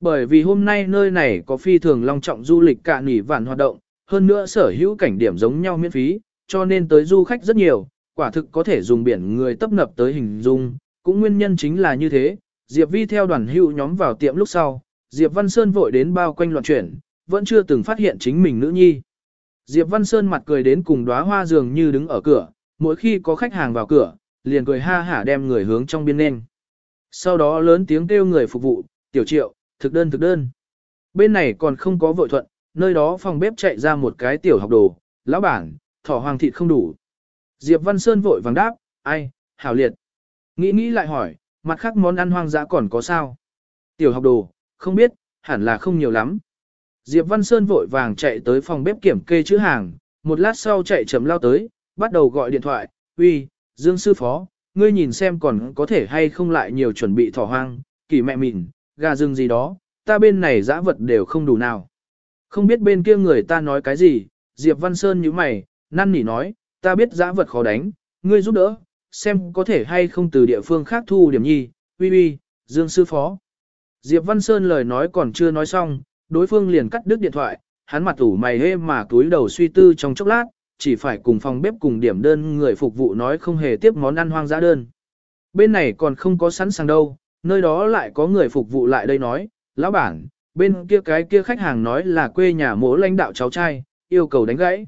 Bởi vì hôm nay nơi này có phi thường long trọng du lịch cả nỉ vạn hoạt động, hơn nữa sở hữu cảnh điểm giống nhau miễn phí, cho nên tới du khách rất nhiều, quả thực có thể dùng biển người tấp nập tới hình dung, cũng nguyên nhân chính là như thế. Diệp Vi theo đoàn hữu nhóm vào tiệm lúc sau, Diệp Văn Sơn vội đến bao quanh loạn chuyển, vẫn chưa từng phát hiện chính mình nữ nhi. Diệp Văn Sơn mặt cười đến cùng đóa hoa dường như đứng ở cửa, mỗi khi có khách hàng vào cửa, liền cười ha hả đem người hướng trong biên nên. Sau đó lớn tiếng kêu người phục vụ, tiểu triệu, thực đơn thực đơn. Bên này còn không có vội thuận, nơi đó phòng bếp chạy ra một cái tiểu học đồ, lão bản, thỏ hoàng thịt không đủ. Diệp Văn Sơn vội vàng đáp, ai, hảo liệt. Nghĩ nghĩ lại hỏi, mặt khác món ăn hoang dã còn có sao? Tiểu học đồ, không biết, hẳn là không nhiều lắm. Diệp Văn Sơn vội vàng chạy tới phòng bếp kiểm kê chữ hàng, một lát sau chạy chậm lao tới, bắt đầu gọi điện thoại, uy, Dương Sư Phó, ngươi nhìn xem còn có thể hay không lại nhiều chuẩn bị thỏ hoang, kỳ mẹ mịn, gà rừng gì đó, ta bên này dã vật đều không đủ nào. Không biết bên kia người ta nói cái gì, Diệp Văn Sơn như mày, năn nỉ nói, ta biết dã vật khó đánh, ngươi giúp đỡ, xem có thể hay không từ địa phương khác thu điểm nhi, uy uy, Dương Sư Phó. Diệp Văn Sơn lời nói còn chưa nói xong, đối phương liền cắt đứt điện thoại, hắn mặt ủ mày hê mà túi đầu suy tư trong chốc lát, chỉ phải cùng phòng bếp cùng điểm đơn người phục vụ nói không hề tiếp món ăn hoang dã đơn. Bên này còn không có sẵn sàng đâu, nơi đó lại có người phục vụ lại đây nói, lão bản, bên kia cái kia khách hàng nói là quê nhà mỗ lãnh đạo cháu trai, yêu cầu đánh gãy.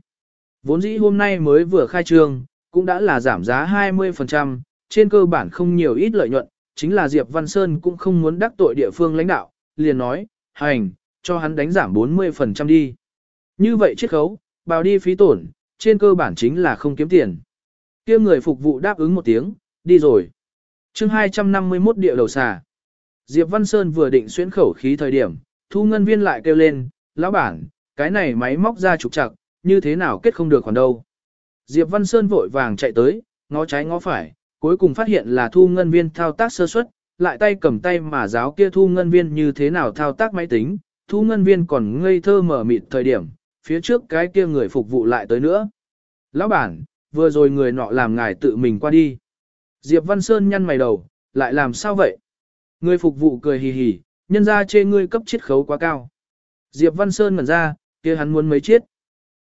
Vốn dĩ hôm nay mới vừa khai trương, cũng đã là giảm giá 20%, trên cơ bản không nhiều ít lợi nhuận, chính là Diệp Văn Sơn cũng không muốn đắc tội địa phương lãnh đạo, liền nói, hành, cho hắn đánh giảm 40% đi. Như vậy chiết khấu, bào đi phí tổn, trên cơ bản chính là không kiếm tiền. kia người phục vụ đáp ứng một tiếng, đi rồi. chương 251 địa đầu xà. Diệp Văn Sơn vừa định xuyến khẩu khí thời điểm, thu ngân viên lại kêu lên, lão bản, cái này máy móc ra trục chặt, như thế nào kết không được còn đâu. Diệp Văn Sơn vội vàng chạy tới, ngó trái ngó phải, cuối cùng phát hiện là thu ngân viên thao tác sơ suất, lại tay cầm tay mà giáo kia thu ngân viên như thế nào thao tác máy tính, thu ngân viên còn ngây thơ mở mịt thời điểm, phía trước cái kia người phục vụ lại tới nữa. Lão bản, vừa rồi người nọ làm ngài tự mình qua đi. Diệp Văn Sơn nhăn mày đầu, lại làm sao vậy? Người phục vụ cười hì hì, nhân ra chê ngươi cấp chiết khấu quá cao. Diệp Văn Sơn ngẩn ra, kia hắn muốn mấy chiết.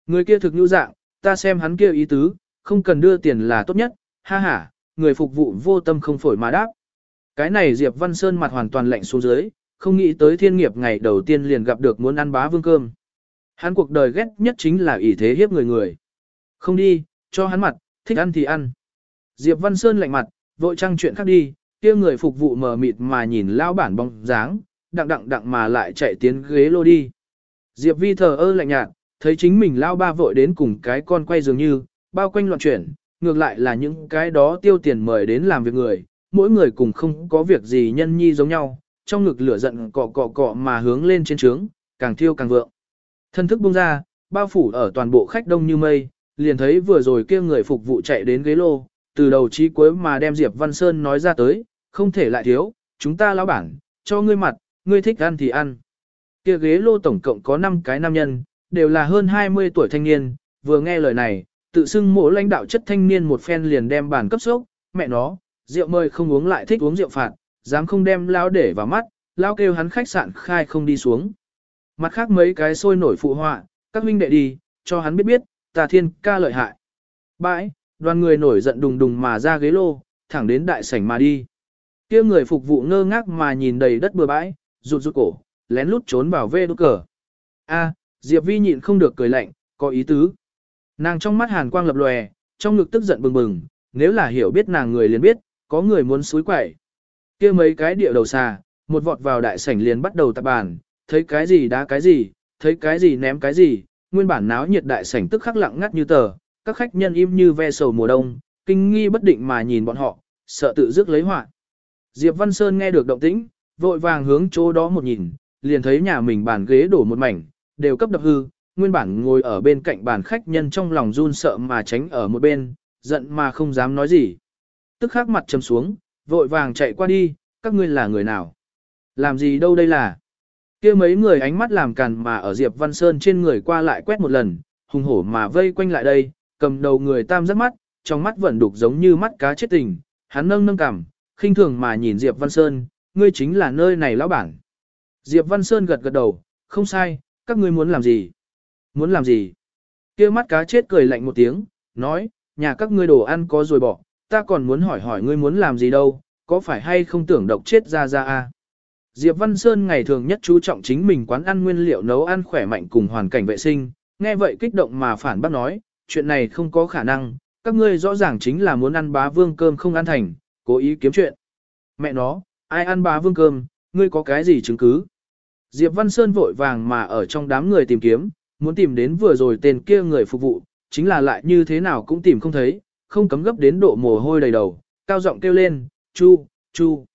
Người kia thực nhu dạng, ta xem hắn kia ý tứ, không cần đưa tiền là tốt nhất, ha ha, người phục vụ vô tâm không phổi mà đáp. Cái này Diệp Văn Sơn mặt hoàn toàn lạnh xuống dưới, không nghĩ tới thiên nghiệp ngày đầu tiên liền gặp được muốn ăn bá vương cơm. Hắn cuộc đời ghét nhất chính là ỷ thế hiếp người người. Không đi, cho hắn mặt, thích ăn thì ăn. Diệp Văn Sơn lạnh mặt, vội trăng chuyện khác đi, kia người phục vụ mờ mịt mà nhìn lao bản bóng dáng, đặng đặng đặng mà lại chạy tiến ghế lô đi. Diệp Vi thờ ơ lạnh nhạt, thấy chính mình lao ba vội đến cùng cái con quay dường như, bao quanh loạn chuyển, ngược lại là những cái đó tiêu tiền mời đến làm việc người, mỗi người cùng không có việc gì nhân nhi giống nhau, trong ngực lửa giận cọ cọ cọ mà hướng lên trên trướng, càng thiêu càng vượng. Thân thức bung ra, bao phủ ở toàn bộ khách đông như mây, liền thấy vừa rồi kia người phục vụ chạy đến ghế lô, từ đầu chí cuối mà đem Diệp Văn Sơn nói ra tới, không thể lại thiếu, chúng ta lão bản, cho ngươi mặt, ngươi thích ăn thì ăn. Kia ghế lô tổng cộng có 5 cái nam nhân, đều là hơn 20 tuổi thanh niên, vừa nghe lời này, tự xưng mộ lãnh đạo chất thanh niên một phen liền đem bàn cấp sốc, mẹ nó, rượu mời không uống lại thích uống rượu phạt, dám không đem lao để vào mắt, lao kêu hắn khách sạn khai không đi xuống. Mặt khác mấy cái sôi nổi phụ họa, các huynh đệ đi, cho hắn biết biết, tà thiên ca lợi hại. Bãi, đoàn người nổi giận đùng đùng mà ra ghế lô, thẳng đến đại sảnh mà đi. kia người phục vụ ngơ ngác mà nhìn đầy đất bừa bãi, rụt rụt cổ, lén lút trốn vào vê đốt cờ. A, Diệp Vi nhịn không được cười lạnh, có ý tứ. Nàng trong mắt hàn quang lập lòe, trong ngực tức giận bừng bừng, nếu là hiểu biết nàng người liền biết, có người muốn suối quẩy. kia mấy cái địa đầu xà, một vọt vào đại sảnh liền bắt đầu tập bàn, thấy cái gì đá cái gì, thấy cái gì ném cái gì, nguyên bản náo nhiệt đại sảnh tức khắc lặng ngắt như tờ, các khách nhân im như ve sầu mùa đông, kinh nghi bất định mà nhìn bọn họ, sợ tự dứt lấy họa. Diệp Văn Sơn nghe được động tĩnh, vội vàng hướng chỗ đó một nhìn, liền thấy nhà mình bàn ghế đổ một mảnh, đều cấp đập hư, nguyên bản ngồi ở bên cạnh bàn khách nhân trong lòng run sợ mà tránh ở một bên, giận mà không dám nói gì. Tức khắc mặt trầm xuống, vội vàng chạy qua đi, các ngươi là người nào? Làm gì đâu đây là? Kia mấy người ánh mắt làm càn mà ở Diệp Văn Sơn trên người qua lại quét một lần, hùng hổ mà vây quanh lại đây, cầm đầu người tam rất mắt, trong mắt vẫn đục giống như mắt cá chết tình, hắn nâng nâng cằm, khinh thường mà nhìn Diệp Văn Sơn, ngươi chính là nơi này lão bản. Diệp Văn Sơn gật gật đầu, không sai, các ngươi muốn làm gì? Muốn làm gì? kia mắt cá chết cười lạnh một tiếng, nói, nhà các ngươi đồ ăn có rồi bỏ, ta còn muốn hỏi hỏi ngươi muốn làm gì đâu, có phải hay không tưởng độc chết ra ra a? Diệp Văn Sơn ngày thường nhất chú trọng chính mình quán ăn nguyên liệu nấu ăn khỏe mạnh cùng hoàn cảnh vệ sinh, nghe vậy kích động mà phản bác nói, chuyện này không có khả năng, các ngươi rõ ràng chính là muốn ăn bá vương cơm không ăn thành, cố ý kiếm chuyện. Mẹ nó, ai ăn bá vương cơm, ngươi có cái gì chứng cứ? Diệp Văn Sơn vội vàng mà ở trong đám người tìm kiếm, muốn tìm đến vừa rồi tên kia người phục vụ, chính là lại như thế nào cũng tìm không thấy, không cấm gấp đến độ mồ hôi đầy đầu, cao giọng kêu lên, chu, chu.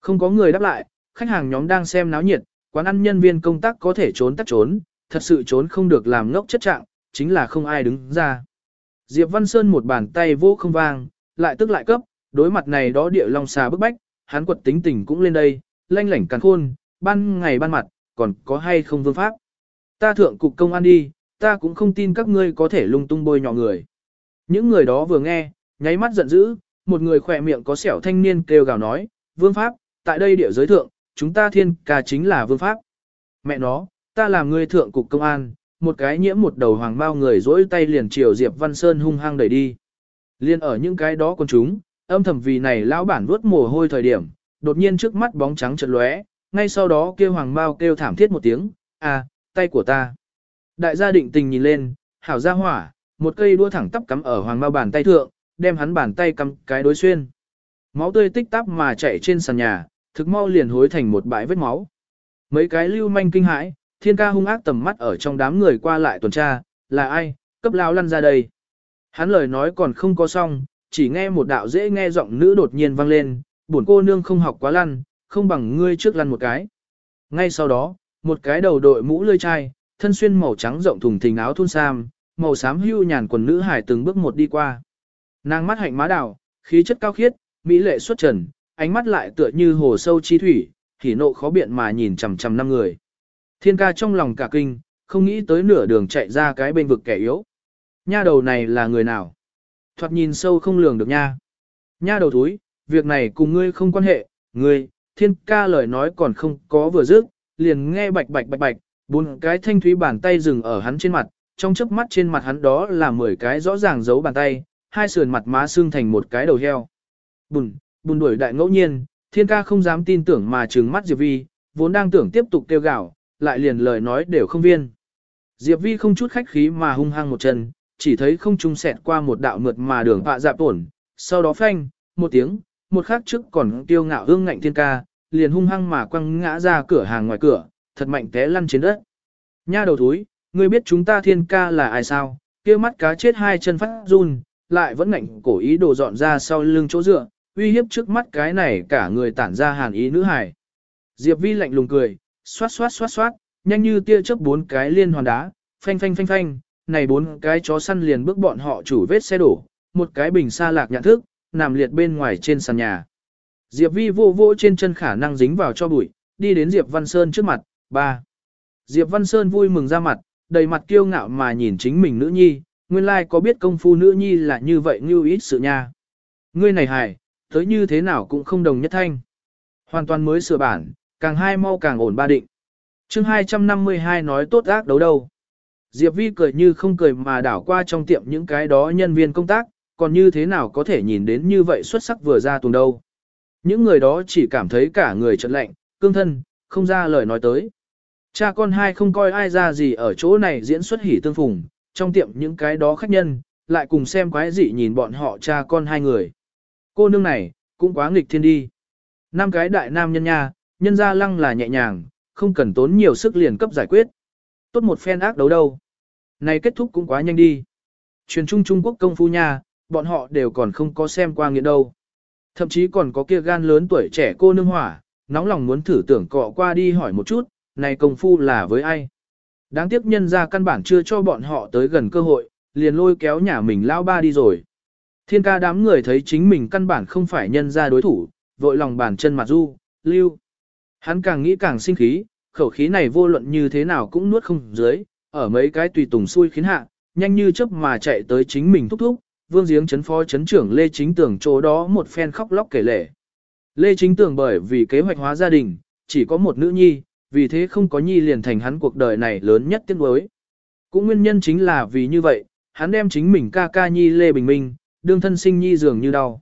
Không có người đáp lại, khách hàng nhóm đang xem náo nhiệt, quán ăn nhân viên công tác có thể trốn tắt trốn, thật sự trốn không được làm ngốc chất trạng, chính là không ai đứng ra. Diệp Văn Sơn một bàn tay vô không vang, lại tức lại cấp, đối mặt này đó địa long xà bức bách, hắn quật tính tình cũng lên đây, lanh lảnh càn khôn, ban ngày ban mặt, còn có hay không vương pháp. Ta thượng cục công an đi, ta cũng không tin các ngươi có thể lung tung bôi nhọ người. Những người đó vừa nghe, nháy mắt giận dữ, một người khỏe miệng có sẹo thanh niên kêu gào nói, vương pháp, tại đây địa giới thượng, chúng ta thiên ca chính là vương pháp. Mẹ nó, ta làm người thượng cục công an, một cái nhiễm một đầu hoàng bao người dỗi tay liền chiều Diệp Văn Sơn hung hăng đẩy đi. Liên ở những cái đó con chúng, âm thầm vì này lão bản vuốt mồ hôi thời điểm, đột nhiên trước mắt bóng trắng chợt lóe, ngay sau đó kêu hoàng bao kêu thảm thiết một tiếng, à, tay của ta. Đại gia định tình nhìn lên, hảo gia hỏa, một cây đua thẳng tắp cắm ở hoàng bao bàn tay thượng, đem hắn bàn tay cắm cái đối xuyên. Máu tươi tích tắp mà chảy trên sàn nhà, thực mau liền hối thành một bãi vết máu. Mấy cái lưu manh kinh hãi, thiên ca hung ác tầm mắt ở trong đám người qua lại tuần tra, là ai, cấp lao lăn ra đây. Hắn lời nói còn không có xong, chỉ nghe một đạo dễ nghe giọng nữ đột nhiên vang lên, buồn cô nương không học quá lăn, không bằng ngươi trước lăn một cái. Ngay sau đó, một cái đầu đội mũ lươi chai, thân xuyên màu trắng rộng thùng thình áo thun sam, màu xám hưu nhàn quần nữ hải từng bước một đi qua. Nàng mắt hạnh má đào, khí chất cao khiết, mỹ lệ xuất trần, ánh mắt lại tựa như hồ sâu chi thủy, hỉ nộ khó biện mà nhìn chằm chằm năm người. Thiên ca trong lòng cả kinh, không nghĩ tới nửa đường chạy ra cái bên vực kẻ yếu. Nha đầu này là người nào? Thoạt nhìn sâu không lường được nha. Nha đầu túi, việc này cùng ngươi không quan hệ, ngươi, thiên ca lời nói còn không có vừa dứt, liền nghe bạch bạch bạch bạch, Bốn cái thanh thúy bàn tay dừng ở hắn trên mặt, trong chớp mắt trên mặt hắn đó là 10 cái rõ ràng dấu bàn tay, hai sườn mặt má xương thành một cái đầu heo. Bùn, bùn đuổi đại ngẫu nhiên, thiên ca không dám tin tưởng mà trừng mắt Diệp Vi, vốn đang tưởng tiếp tục kêu gạo, lại liền lời nói đều không viên. Diệp Vi không chút khách khí mà hung hăng một chân, chỉ thấy không trung xẹt qua một đạo mượt mà đường họa dạp ổn, sau đó phanh, một tiếng, một khắc trước còn tiêu ngạo hương ngạnh thiên ca, liền hung hăng mà quăng ngã ra cửa hàng ngoài cửa, thật mạnh té lăn trên đất. Nha đầu thúi, ngươi biết chúng ta thiên ca là ai sao, kia mắt cá chết hai chân phát run, lại vẫn ngạnh cổ ý đồ dọn ra sau lưng chỗ dựa, uy hiếp trước mắt cái này cả người tản ra hàn ý nữ hài. Diệp Vi lạnh lùng cười, xoát xoát xoát xoát, nhanh như tia chớp bốn cái liên hoàn đá, phanh phanh phanh phanh, này bốn cái chó săn liền bước bọn họ chủ vết xe đổ, một cái bình xa lạc nhận thức, nằm liệt bên ngoài trên sàn nhà. Diệp Vi vô vô trên chân khả năng dính vào cho bụi, đi đến Diệp Văn Sơn trước mặt, ba. Diệp Văn Sơn vui mừng ra mặt, đầy mặt kiêu ngạo mà nhìn chính mình nữ nhi, nguyên lai có biết công phu nữ nhi là như vậy như ít sự nha. Ngươi này hài, tới như thế nào cũng không đồng nhất thanh. Hoàn toàn mới sửa bản, càng hai mau càng ổn ba định. chương 252 nói tốt ác đấu đâu. Diệp Vi cười như không cười mà đảo qua trong tiệm những cái đó nhân viên công tác, còn như thế nào có thể nhìn đến như vậy xuất sắc vừa ra tuần đâu. Những người đó chỉ cảm thấy cả người trận lạnh, cương thân, không ra lời nói tới. Cha con hai không coi ai ra gì ở chỗ này diễn xuất hỉ tương phùng, trong tiệm những cái đó khách nhân, lại cùng xem quái dị nhìn bọn họ cha con hai người. Cô nương này, cũng quá nghịch thiên đi. Năm cái đại nam nhân nha, nhân ra lăng là nhẹ nhàng, không cần tốn nhiều sức liền cấp giải quyết. Tốt một phen ác đấu đâu. Này kết thúc cũng quá nhanh đi. Truyền trung Trung Quốc công phu nha, bọn họ đều còn không có xem qua nghiện đâu. Thậm chí còn có kia gan lớn tuổi trẻ cô nương hỏa, nóng lòng muốn thử tưởng cọ qua đi hỏi một chút, này công phu là với ai. Đáng tiếc nhân ra căn bản chưa cho bọn họ tới gần cơ hội, liền lôi kéo nhà mình lao ba đi rồi. Thiên ca đám người thấy chính mình căn bản không phải nhân ra đối thủ, vội lòng bàn chân mặt du, lưu. Hắn càng nghĩ càng sinh khí, khẩu khí này vô luận như thế nào cũng nuốt không dưới, ở mấy cái tùy tùng xui khiến hạ, nhanh như chớp mà chạy tới chính mình thúc thúc, vương giếng chấn phó chấn trưởng Lê Chính Tường chỗ đó một phen khóc lóc kể lể. Lê Chính Tường bởi vì kế hoạch hóa gia đình, chỉ có một nữ nhi, vì thế không có nhi liền thành hắn cuộc đời này lớn nhất tiếc nuối. Cũng nguyên nhân chính là vì như vậy, hắn đem chính mình ca ca nhi Lê Bình Minh, đương thân sinh nhi dường như đau.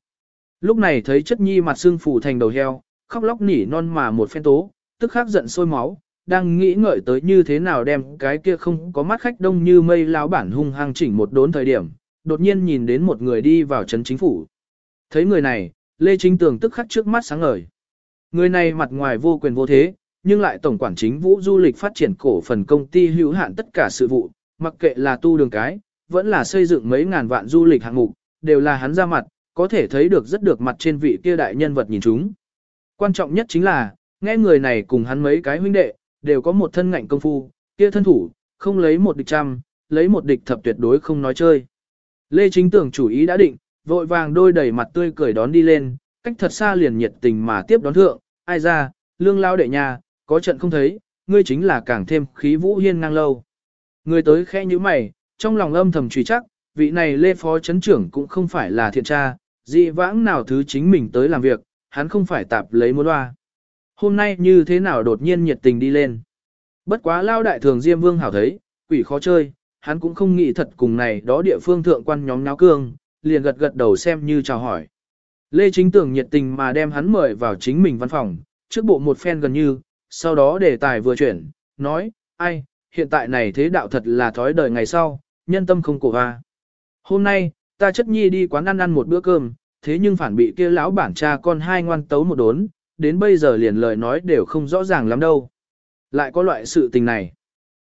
Lúc này thấy chất nhi mặt xương phủ thành đầu heo, khóc lóc nỉ non mà một phen tố, tức khắc giận sôi máu, đang nghĩ ngợi tới như thế nào đem cái kia không có mắt khách đông như mây lão bản hung hăng chỉnh một đốn thời điểm, đột nhiên nhìn đến một người đi vào trấn chính phủ. Thấy người này, Lê Chính Tường tức khắc trước mắt sáng ngời. Người này mặt ngoài vô quyền vô thế, nhưng lại tổng quản chính vũ du lịch phát triển cổ phần công ty hữu hạn tất cả sự vụ, mặc kệ là tu đường cái, vẫn là xây dựng mấy ngàn vạn du lịch hạng mục, đều là hắn ra mặt, có thể thấy được rất được mặt trên vị kia đại nhân vật nhìn chúng. Quan trọng nhất chính là, nghe người này cùng hắn mấy cái huynh đệ, đều có một thân ngạnh công phu, kia thân thủ, không lấy một địch trăm, lấy một địch thập tuyệt đối không nói chơi. Lê Chính Tưởng chủ ý đã định, vội vàng đôi đầy mặt tươi cười đón đi lên, cách thật xa liền nhiệt tình mà tiếp đón thượng, ai ra, lương lao đệ nhà, có trận không thấy, ngươi chính là càng thêm khí vũ hiên ngang lâu. Người tới khẽ như mày, trong lòng âm thầm truy chắc, vị này Lê Phó Chấn trưởng cũng không phải là thiện tra, dị vãng nào thứ chính mình tới làm việc, hắn không phải tạp lấy muốn loa. Hôm nay như thế nào đột nhiên nhiệt tình đi lên. Bất quá lao đại thường Diêm Vương hảo thấy, quỷ khó chơi, hắn cũng không nghĩ thật cùng này đó địa phương thượng quan nhóm náo cương, liền gật gật đầu xem như chào hỏi. Lê Chính Tưởng nhiệt tình mà đem hắn mời vào chính mình văn phòng, trước bộ một phen gần như, sau đó đề tài vừa chuyển, nói, ai, hiện tại này thế đạo thật là thói đời ngày sau, nhân tâm không cổ hoa. Hôm nay, ta chất nhi đi quán ăn ăn một bữa cơm, thế nhưng phản bị kia lão bản cha con hai ngoan tấu một đốn, đến bây giờ liền lời nói đều không rõ ràng lắm đâu. Lại có loại sự tình này.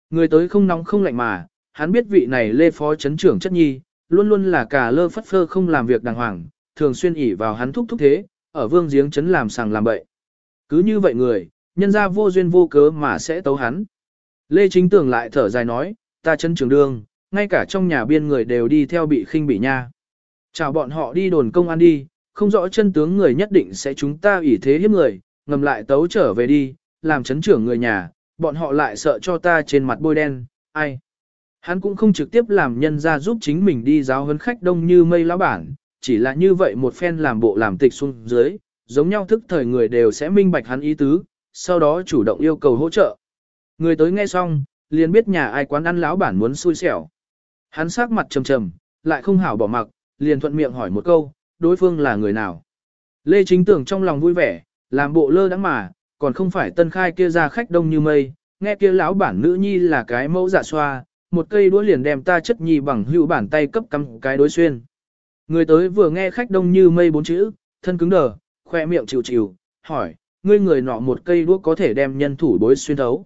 Người tới không nóng không lạnh mà, hắn biết vị này lê phó chấn trưởng chất nhi, luôn luôn là cả lơ phất phơ không làm việc đàng hoàng, thường xuyên ỉ vào hắn thúc thúc thế, ở vương giếng chấn làm sàng làm bậy. Cứ như vậy người, nhân ra vô duyên vô cớ mà sẽ tấu hắn. Lê Chính Tường lại thở dài nói, ta chấn trưởng đương, ngay cả trong nhà biên người đều đi theo bị khinh bị nha. Chào bọn họ đi đồn công an đi, không rõ chân tướng người nhất định sẽ chúng ta ủy thế hiếp người, ngầm lại tấu trở về đi, làm chấn trưởng người nhà, bọn họ lại sợ cho ta trên mặt bôi đen, ai. Hắn cũng không trực tiếp làm nhân ra giúp chính mình đi giáo huấn khách đông như mây lão bản, chỉ là như vậy một phen làm bộ làm tịch xuống dưới, giống nhau thức thời người đều sẽ minh bạch hắn ý tứ, sau đó chủ động yêu cầu hỗ trợ. Người tới nghe xong, liền biết nhà ai quán ăn lão bản muốn xui xẻo. Hắn sắc mặt trầm trầm, lại không hảo bỏ mặc, liền thuận miệng hỏi một câu, đối phương là người nào. Lê Chính Tưởng trong lòng vui vẻ, làm bộ lơ đắng mà, còn không phải tân khai kia ra khách đông như mây, nghe kia lão bản nữ nhi là cái mẫu giả xoa, một cây đũa liền đem ta chất nhi bằng hữu bản tay cấp cắm cái đối xuyên. Người tới vừa nghe khách đông như mây bốn chữ, thân cứng đờ, khoe miệng chịu chịu, hỏi, ngươi người nọ một cây đũa có thể đem nhân thủ bối xuyên thấu.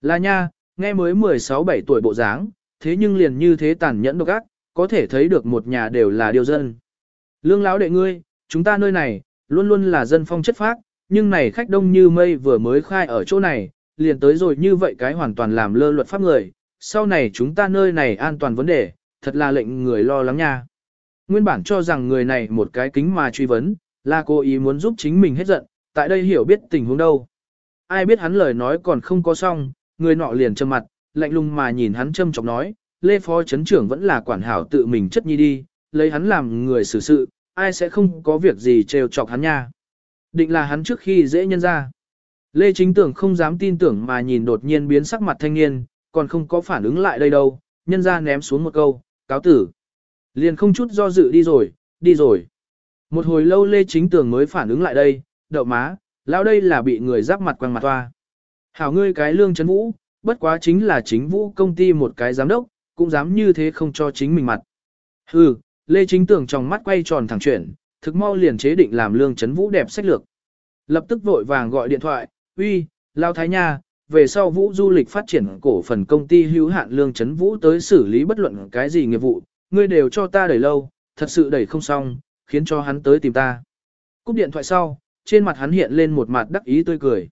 Là nha, nghe mới 16-17 tuổi bộ dáng, thế nhưng liền như thế tàn nhẫn độc ác, có thể thấy được một nhà đều là điều dân. Lương lão đệ ngươi, chúng ta nơi này, luôn luôn là dân phong chất phác, nhưng này khách đông như mây vừa mới khai ở chỗ này, liền tới rồi như vậy cái hoàn toàn làm lơ luật pháp người, sau này chúng ta nơi này an toàn vấn đề, thật là lệnh người lo lắng nha. Nguyên bản cho rằng người này một cái kính mà truy vấn, là cố ý muốn giúp chính mình hết giận, tại đây hiểu biết tình huống đâu. Ai biết hắn lời nói còn không có xong, người nọ liền trầm mặt, lạnh lùng mà nhìn hắn châm chọc nói, Lê Phó Chấn trưởng vẫn là quản hảo tự mình chất nhi đi, lấy hắn làm người xử sự, ai sẽ không có việc gì trêu chọc hắn nha. Định là hắn trước khi dễ nhân ra. Lê Chính Tưởng không dám tin tưởng mà nhìn đột nhiên biến sắc mặt thanh niên, còn không có phản ứng lại đây đâu, nhân ra ném xuống một câu, cáo tử. Liền không chút do dự đi rồi, đi rồi. Một hồi lâu Lê Chính Tưởng mới phản ứng lại đây, đậu má, lão đây là bị người giáp mặt quăng mặt toa. Hảo ngươi cái lương chấn vũ, bất quá chính là chính vũ công ty một cái giám đốc, cũng dám như thế không cho chính mình mặt. Hừ, Lê Chính Tưởng trong mắt quay tròn thẳng chuyển, thực mau liền chế định làm lương chấn vũ đẹp sách lược. Lập tức vội vàng gọi điện thoại, uy, Lao Thái Nha, về sau vũ du lịch phát triển cổ phần công ty hữu hạn lương chấn vũ tới xử lý bất luận cái gì nghiệp vụ, ngươi đều cho ta đẩy lâu, thật sự đẩy không xong, khiến cho hắn tới tìm ta. Cúp điện thoại sau, trên mặt hắn hiện lên một mặt đắc ý tươi cười.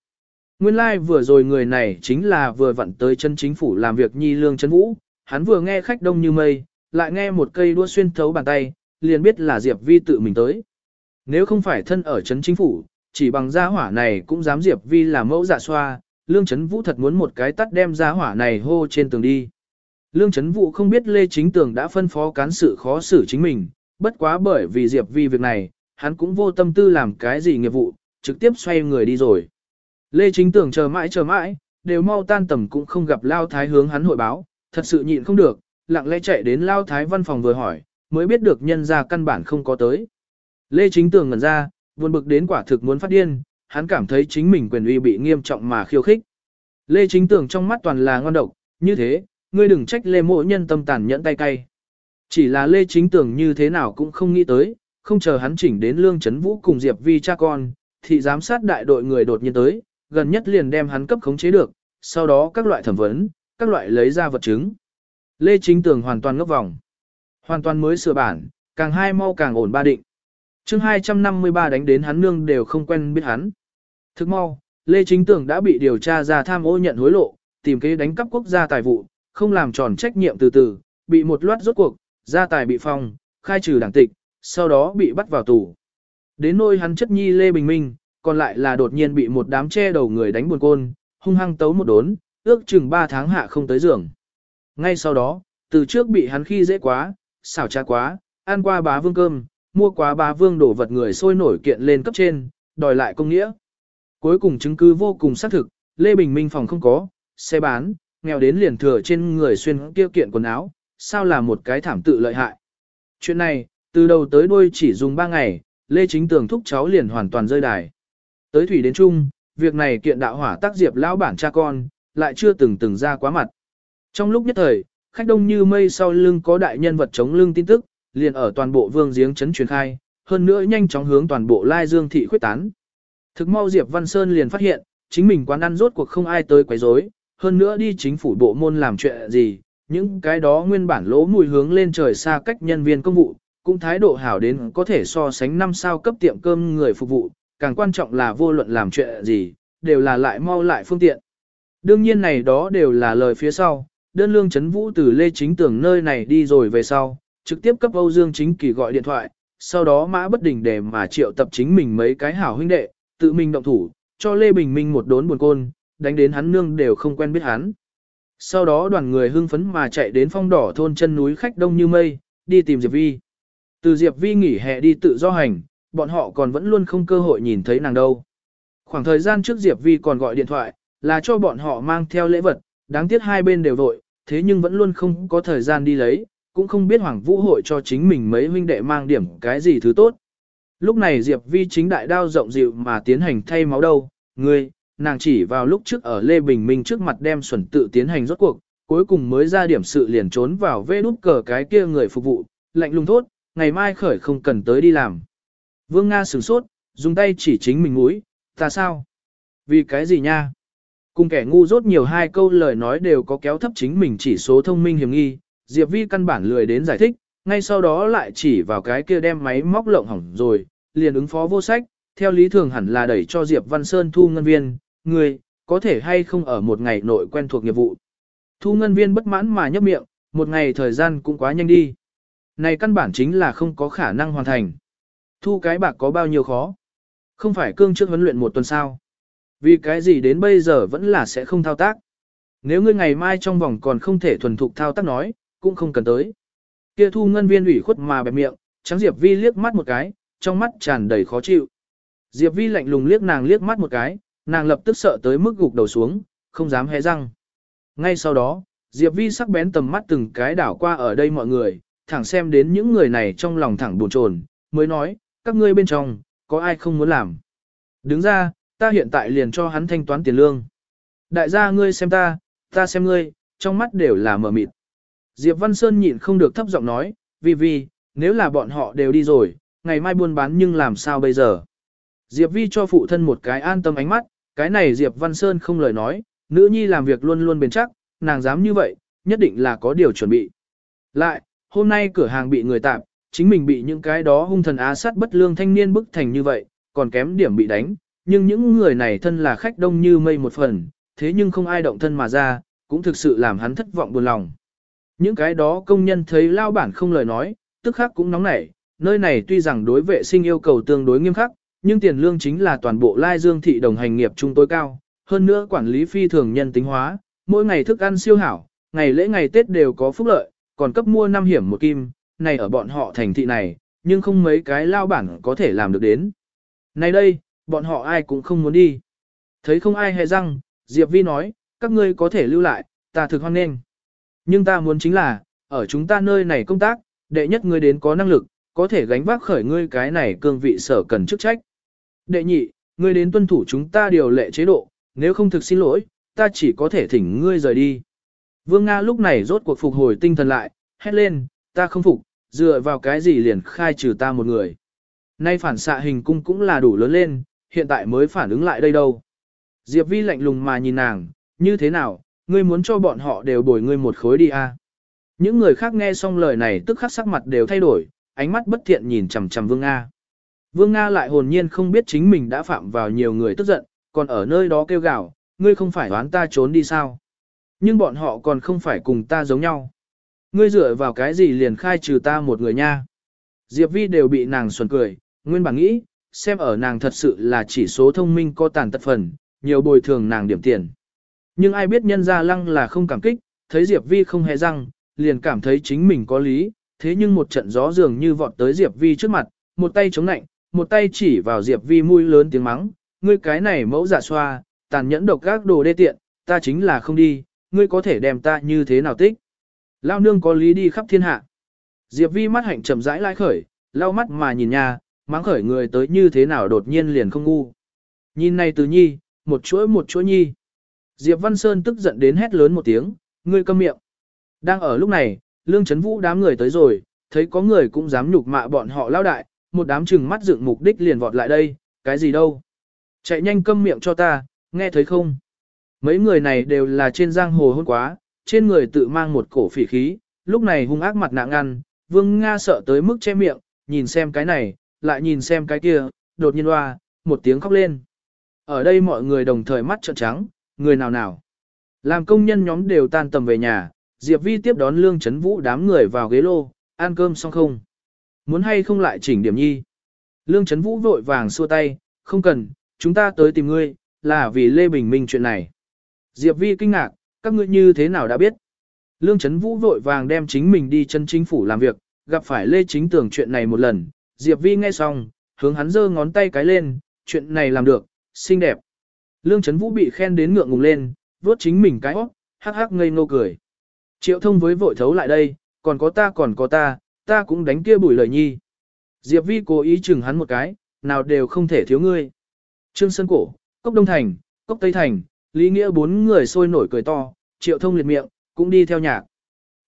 Nguyên lai like vừa rồi người này chính là vừa vặn tới chân chính phủ làm việc nhi lương chấn vũ, hắn vừa nghe khách đông như mây, lại nghe một cây đua xuyên thấu bàn tay, liền biết là Diệp Vi tự mình tới. Nếu không phải thân ở chấn chính phủ, chỉ bằng gia hỏa này cũng dám Diệp Vi là mẫu dạ xoa, Lương Chấn Vũ thật muốn một cái tắt đem gia hỏa này hô trên tường đi. Lương Chấn Vũ không biết Lê Chính Tường đã phân phó cán sự khó xử chính mình, bất quá bởi vì Diệp Vi việc này, hắn cũng vô tâm tư làm cái gì nghiệp vụ, trực tiếp xoay người đi rồi. Lê Chính Tưởng chờ mãi chờ mãi, đều mau tan tầm cũng không gặp Lao Thái hướng hắn hội báo, thật sự nhịn không được, lặng lẽ chạy đến Lao Thái văn phòng vừa hỏi, mới biết được nhân ra căn bản không có tới. Lê Chính Tường ngẩn ra, buồn bực đến quả thực muốn phát điên, hắn cảm thấy chính mình quyền uy bị nghiêm trọng mà khiêu khích. Lê Chính Tường trong mắt toàn là ngon độc, như thế, ngươi đừng trách Lê Mộ nhân tâm tàn nhẫn tay cay. Chỉ là Lê Chính Tường như thế nào cũng không nghĩ tới, không chờ hắn chỉnh đến Lương Trấn Vũ cùng Diệp Vi cha con, thì giám sát đại đội người đột nhiên tới, gần nhất liền đem hắn cấp khống chế được, sau đó các loại thẩm vấn, các loại lấy ra vật chứng. Lê Chính Tường hoàn toàn ngốc vòng. Hoàn toàn mới sửa bản, càng hai mau càng ổn ba định. chương 253 đánh đến hắn nương đều không quen biết hắn. Thức mau, Lê Chính Tường đã bị điều tra ra tham ô nhận hối lộ, tìm kế đánh cắp quốc gia tài vụ, không làm tròn trách nhiệm từ từ, bị một loạt rốt cuộc, gia tài bị phong, khai trừ đảng tịch, sau đó bị bắt vào tù. Đến nôi hắn chất nhi Lê Bình Minh, còn lại là đột nhiên bị một đám che đầu người đánh buồn côn, hung hăng tấu một đốn, ước chừng 3 tháng hạ không tới giường. Ngay sau đó, từ trước bị hắn khi dễ quá, xảo trá quá, ăn qua bá vương cơm, mua quá bá vương đổ vật người sôi nổi kiện lên cấp trên, đòi lại công nghĩa. Cuối cùng chứng cứ vô cùng xác thực, Lê Bình Minh phòng không có, xe bán, nghèo đến liền thừa trên người xuyên kia kiện quần áo, sao là một cái thảm tự lợi hại. Chuyện này, từ đầu tới đuôi chỉ dùng 3 ngày, Lê Chính Tường thúc cháu liền hoàn toàn rơi đài. Tới thủy đến chung, việc này kiện đạo hỏa tác diệp lão bản cha con, lại chưa từng từng ra quá mặt. Trong lúc nhất thời, khách đông như mây sau lưng có đại nhân vật chống lưng tin tức, liền ở toàn bộ vương giếng chấn truyền khai, hơn nữa nhanh chóng hướng toàn bộ Lai Dương thị khuyết tán. Thực mau Diệp Văn Sơn liền phát hiện, chính mình quán ăn rốt cuộc không ai tới quấy rối, hơn nữa đi chính phủ bộ môn làm chuyện gì, những cái đó nguyên bản lỗ mùi hướng lên trời xa cách nhân viên công vụ, cũng thái độ hảo đến có thể so sánh năm sao cấp tiệm cơm người phục vụ, càng quan trọng là vô luận làm chuyện gì, đều là lại mau lại phương tiện. Đương nhiên này đó đều là lời phía sau, đơn lương chấn vũ từ Lê Chính Tưởng nơi này đi rồi về sau, trực tiếp cấp Âu Dương Chính Kỳ gọi điện thoại, sau đó mã bất đình để mà triệu tập chính mình mấy cái hảo huynh đệ, tự mình động thủ, cho Lê Bình Minh một đốn buồn côn, đánh đến hắn nương đều không quen biết hắn. Sau đó đoàn người hưng phấn mà chạy đến phong đỏ thôn chân núi khách đông như mây, đi tìm Diệp Vi. Từ Diệp Vi nghỉ hè đi tự do hành, bọn họ còn vẫn luôn không cơ hội nhìn thấy nàng đâu. Khoảng thời gian trước Diệp Vi còn gọi điện thoại, là cho bọn họ mang theo lễ vật, đáng tiếc hai bên đều vội, thế nhưng vẫn luôn không có thời gian đi lấy, cũng không biết Hoàng Vũ hội cho chính mình mấy huynh đệ mang điểm cái gì thứ tốt. Lúc này Diệp Vi chính đại đao rộng dịu mà tiến hành thay máu đâu, ngươi, nàng chỉ vào lúc trước ở Lê Bình Minh trước mặt đem xuẩn tự tiến hành rốt cuộc, cuối cùng mới ra điểm sự liền trốn vào vê đút cờ cái kia người phục vụ, lạnh lùng thốt, ngày mai khởi không cần tới đi làm. Vương Nga sửng sốt, dùng tay chỉ chính mình mũi, ta sao? Vì cái gì nha? Cùng kẻ ngu rốt nhiều hai câu lời nói đều có kéo thấp chính mình chỉ số thông minh hiểm nghi, Diệp Vi căn bản lười đến giải thích, ngay sau đó lại chỉ vào cái kia đem máy móc lộng hỏng rồi, liền ứng phó vô sách, theo lý thường hẳn là đẩy cho Diệp Văn Sơn thu ngân viên, người, có thể hay không ở một ngày nội quen thuộc nghiệp vụ. Thu ngân viên bất mãn mà nhấp miệng, một ngày thời gian cũng quá nhanh đi. Này căn bản chính là không có khả năng hoàn thành. Thu cái bạc có bao nhiêu khó. Không phải cương trước huấn luyện một tuần sao. Vì cái gì đến bây giờ vẫn là sẽ không thao tác. Nếu ngươi ngày mai trong vòng còn không thể thuần thục thao tác nói, cũng không cần tới. Kia thu ngân viên ủy khuất mà bẹp miệng, trắng Diệp Vi liếc mắt một cái, trong mắt tràn đầy khó chịu. Diệp Vi lạnh lùng liếc nàng liếc mắt một cái, nàng lập tức sợ tới mức gục đầu xuống, không dám hé răng. Ngay sau đó, Diệp Vi sắc bén tầm mắt từng cái đảo qua ở đây mọi người, thẳng xem đến những người này trong lòng thẳng buồn chồn, mới nói, các ngươi bên trong, có ai không muốn làm. Đứng ra, ta hiện tại liền cho hắn thanh toán tiền lương. Đại gia ngươi xem ta, ta xem ngươi, trong mắt đều là mở mịt. Diệp Văn Sơn nhịn không được thấp giọng nói, vì vì, nếu là bọn họ đều đi rồi, ngày mai buôn bán nhưng làm sao bây giờ. Diệp Vi cho phụ thân một cái an tâm ánh mắt, cái này Diệp Văn Sơn không lời nói, nữ nhi làm việc luôn luôn bền chắc, nàng dám như vậy, nhất định là có điều chuẩn bị. Lại, hôm nay cửa hàng bị người tạm, chính mình bị những cái đó hung thần á sát bất lương thanh niên bức thành như vậy, còn kém điểm bị đánh, nhưng những người này thân là khách đông như mây một phần, thế nhưng không ai động thân mà ra, cũng thực sự làm hắn thất vọng buồn lòng. Những cái đó công nhân thấy lao bản không lời nói, tức khắc cũng nóng nảy, nơi này tuy rằng đối vệ sinh yêu cầu tương đối nghiêm khắc, nhưng tiền lương chính là toàn bộ Lai Dương thị đồng hành nghiệp trung tối cao, hơn nữa quản lý phi thường nhân tính hóa, mỗi ngày thức ăn siêu hảo, ngày lễ ngày Tết đều có phúc lợi, còn cấp mua năm hiểm một kim, này ở bọn họ thành thị này, nhưng không mấy cái lao bản có thể làm được đến. Này đây, bọn họ ai cũng không muốn đi. Thấy không ai hề răng, Diệp Vi nói, các ngươi có thể lưu lại, ta thực hoan nghênh. Nhưng ta muốn chính là, ở chúng ta nơi này công tác, đệ nhất ngươi đến có năng lực, có thể gánh vác khởi ngươi cái này cương vị sở cần chức trách. Đệ nhị, ngươi đến tuân thủ chúng ta điều lệ chế độ, nếu không thực xin lỗi, ta chỉ có thể thỉnh ngươi rời đi. Vương Nga lúc này rốt cuộc phục hồi tinh thần lại, hét lên, ta không phục, dựa vào cái gì liền khai trừ ta một người. Nay phản xạ hình cung cũng là đủ lớn lên, hiện tại mới phản ứng lại đây đâu. Diệp Vi lạnh lùng mà nhìn nàng, như thế nào, ngươi muốn cho bọn họ đều bồi ngươi một khối đi à. Những người khác nghe xong lời này tức khắc sắc mặt đều thay đổi, ánh mắt bất thiện nhìn chằm chằm Vương Nga. Vương Nga lại hồn nhiên không biết chính mình đã phạm vào nhiều người tức giận, còn ở nơi đó kêu gào, ngươi không phải đoán ta trốn đi sao. Nhưng bọn họ còn không phải cùng ta giống nhau. Ngươi dựa vào cái gì liền khai trừ ta một người nha. Diệp Vi đều bị nàng xuẩn cười, nguyên bản nghĩ, xem ở nàng thật sự là chỉ số thông minh có tàn tật phần, nhiều bồi thường nàng điểm tiền. Nhưng ai biết nhân gia lăng là không cảm kích, thấy Diệp Vi không hề răng, liền cảm thấy chính mình có lý, thế nhưng một trận gió dường như vọt tới Diệp Vi trước mặt, một tay chống nạnh, một tay chỉ vào Diệp Vi mũi lớn tiếng mắng, ngươi cái này mẫu giả xoa, tàn nhẫn độc các đồ đê tiện, ta chính là không đi, ngươi có thể đem ta như thế nào tích. Lao nương có lý đi khắp thiên hạ. Diệp Vi mắt hạnh chậm rãi lại khởi, lau mắt mà nhìn nhà, mắng khởi người tới như thế nào đột nhiên liền không ngu. Nhìn này từ nhi, một chuỗi một chuỗi nhi. Diệp Văn Sơn tức giận đến hét lớn một tiếng, ngươi câm miệng. Đang ở lúc này, Lương Trấn Vũ đám người tới rồi, thấy có người cũng dám nhục mạ bọn họ lao đại, một đám chừng mắt dựng mục đích liền vọt lại đây, cái gì đâu. Chạy nhanh câm miệng cho ta, nghe thấy không? Mấy người này đều là trên giang hồ hôn quá, trên người tự mang một cổ phỉ khí, lúc này hung ác mặt nặng ngăn, Vương Nga sợ tới mức che miệng, nhìn xem cái này, lại nhìn xem cái kia, đột nhiên hoa, một tiếng khóc lên. Ở đây mọi người đồng thời mắt trợn trắng, người nào nào. Làm công nhân nhóm đều tan tầm về nhà, Diệp Vi tiếp đón Lương Trấn Vũ đám người vào ghế lô, ăn cơm xong không? Muốn hay không lại chỉnh điểm nhi? Lương Trấn Vũ vội vàng xua tay, không cần, chúng ta tới tìm ngươi, là vì Lê Bình Minh chuyện này. Diệp Vi kinh ngạc, các ngươi như thế nào đã biết? Lương Trấn Vũ vội vàng đem chính mình đi chân chính phủ làm việc, gặp phải Lê Chính Tường chuyện này một lần. Diệp Vi nghe xong, hướng hắn giơ ngón tay cái lên, chuyện này làm được, xinh đẹp. Lương Trấn Vũ bị khen đến ngượng ngùng lên, vuốt chính mình cái óc, hắc hắc ngây ngô cười. Triệu thông với vội thấu lại đây, còn có ta còn có ta, ta cũng đánh kia bùi lời nhi. Diệp Vi cố ý chừng hắn một cái, nào đều không thể thiếu ngươi. Trương Sơn Cổ, Cốc Đông Thành, Cốc Tây Thành, Lý Nghĩa bốn người sôi nổi cười to, triệu thông liệt miệng, cũng đi theo nhạc.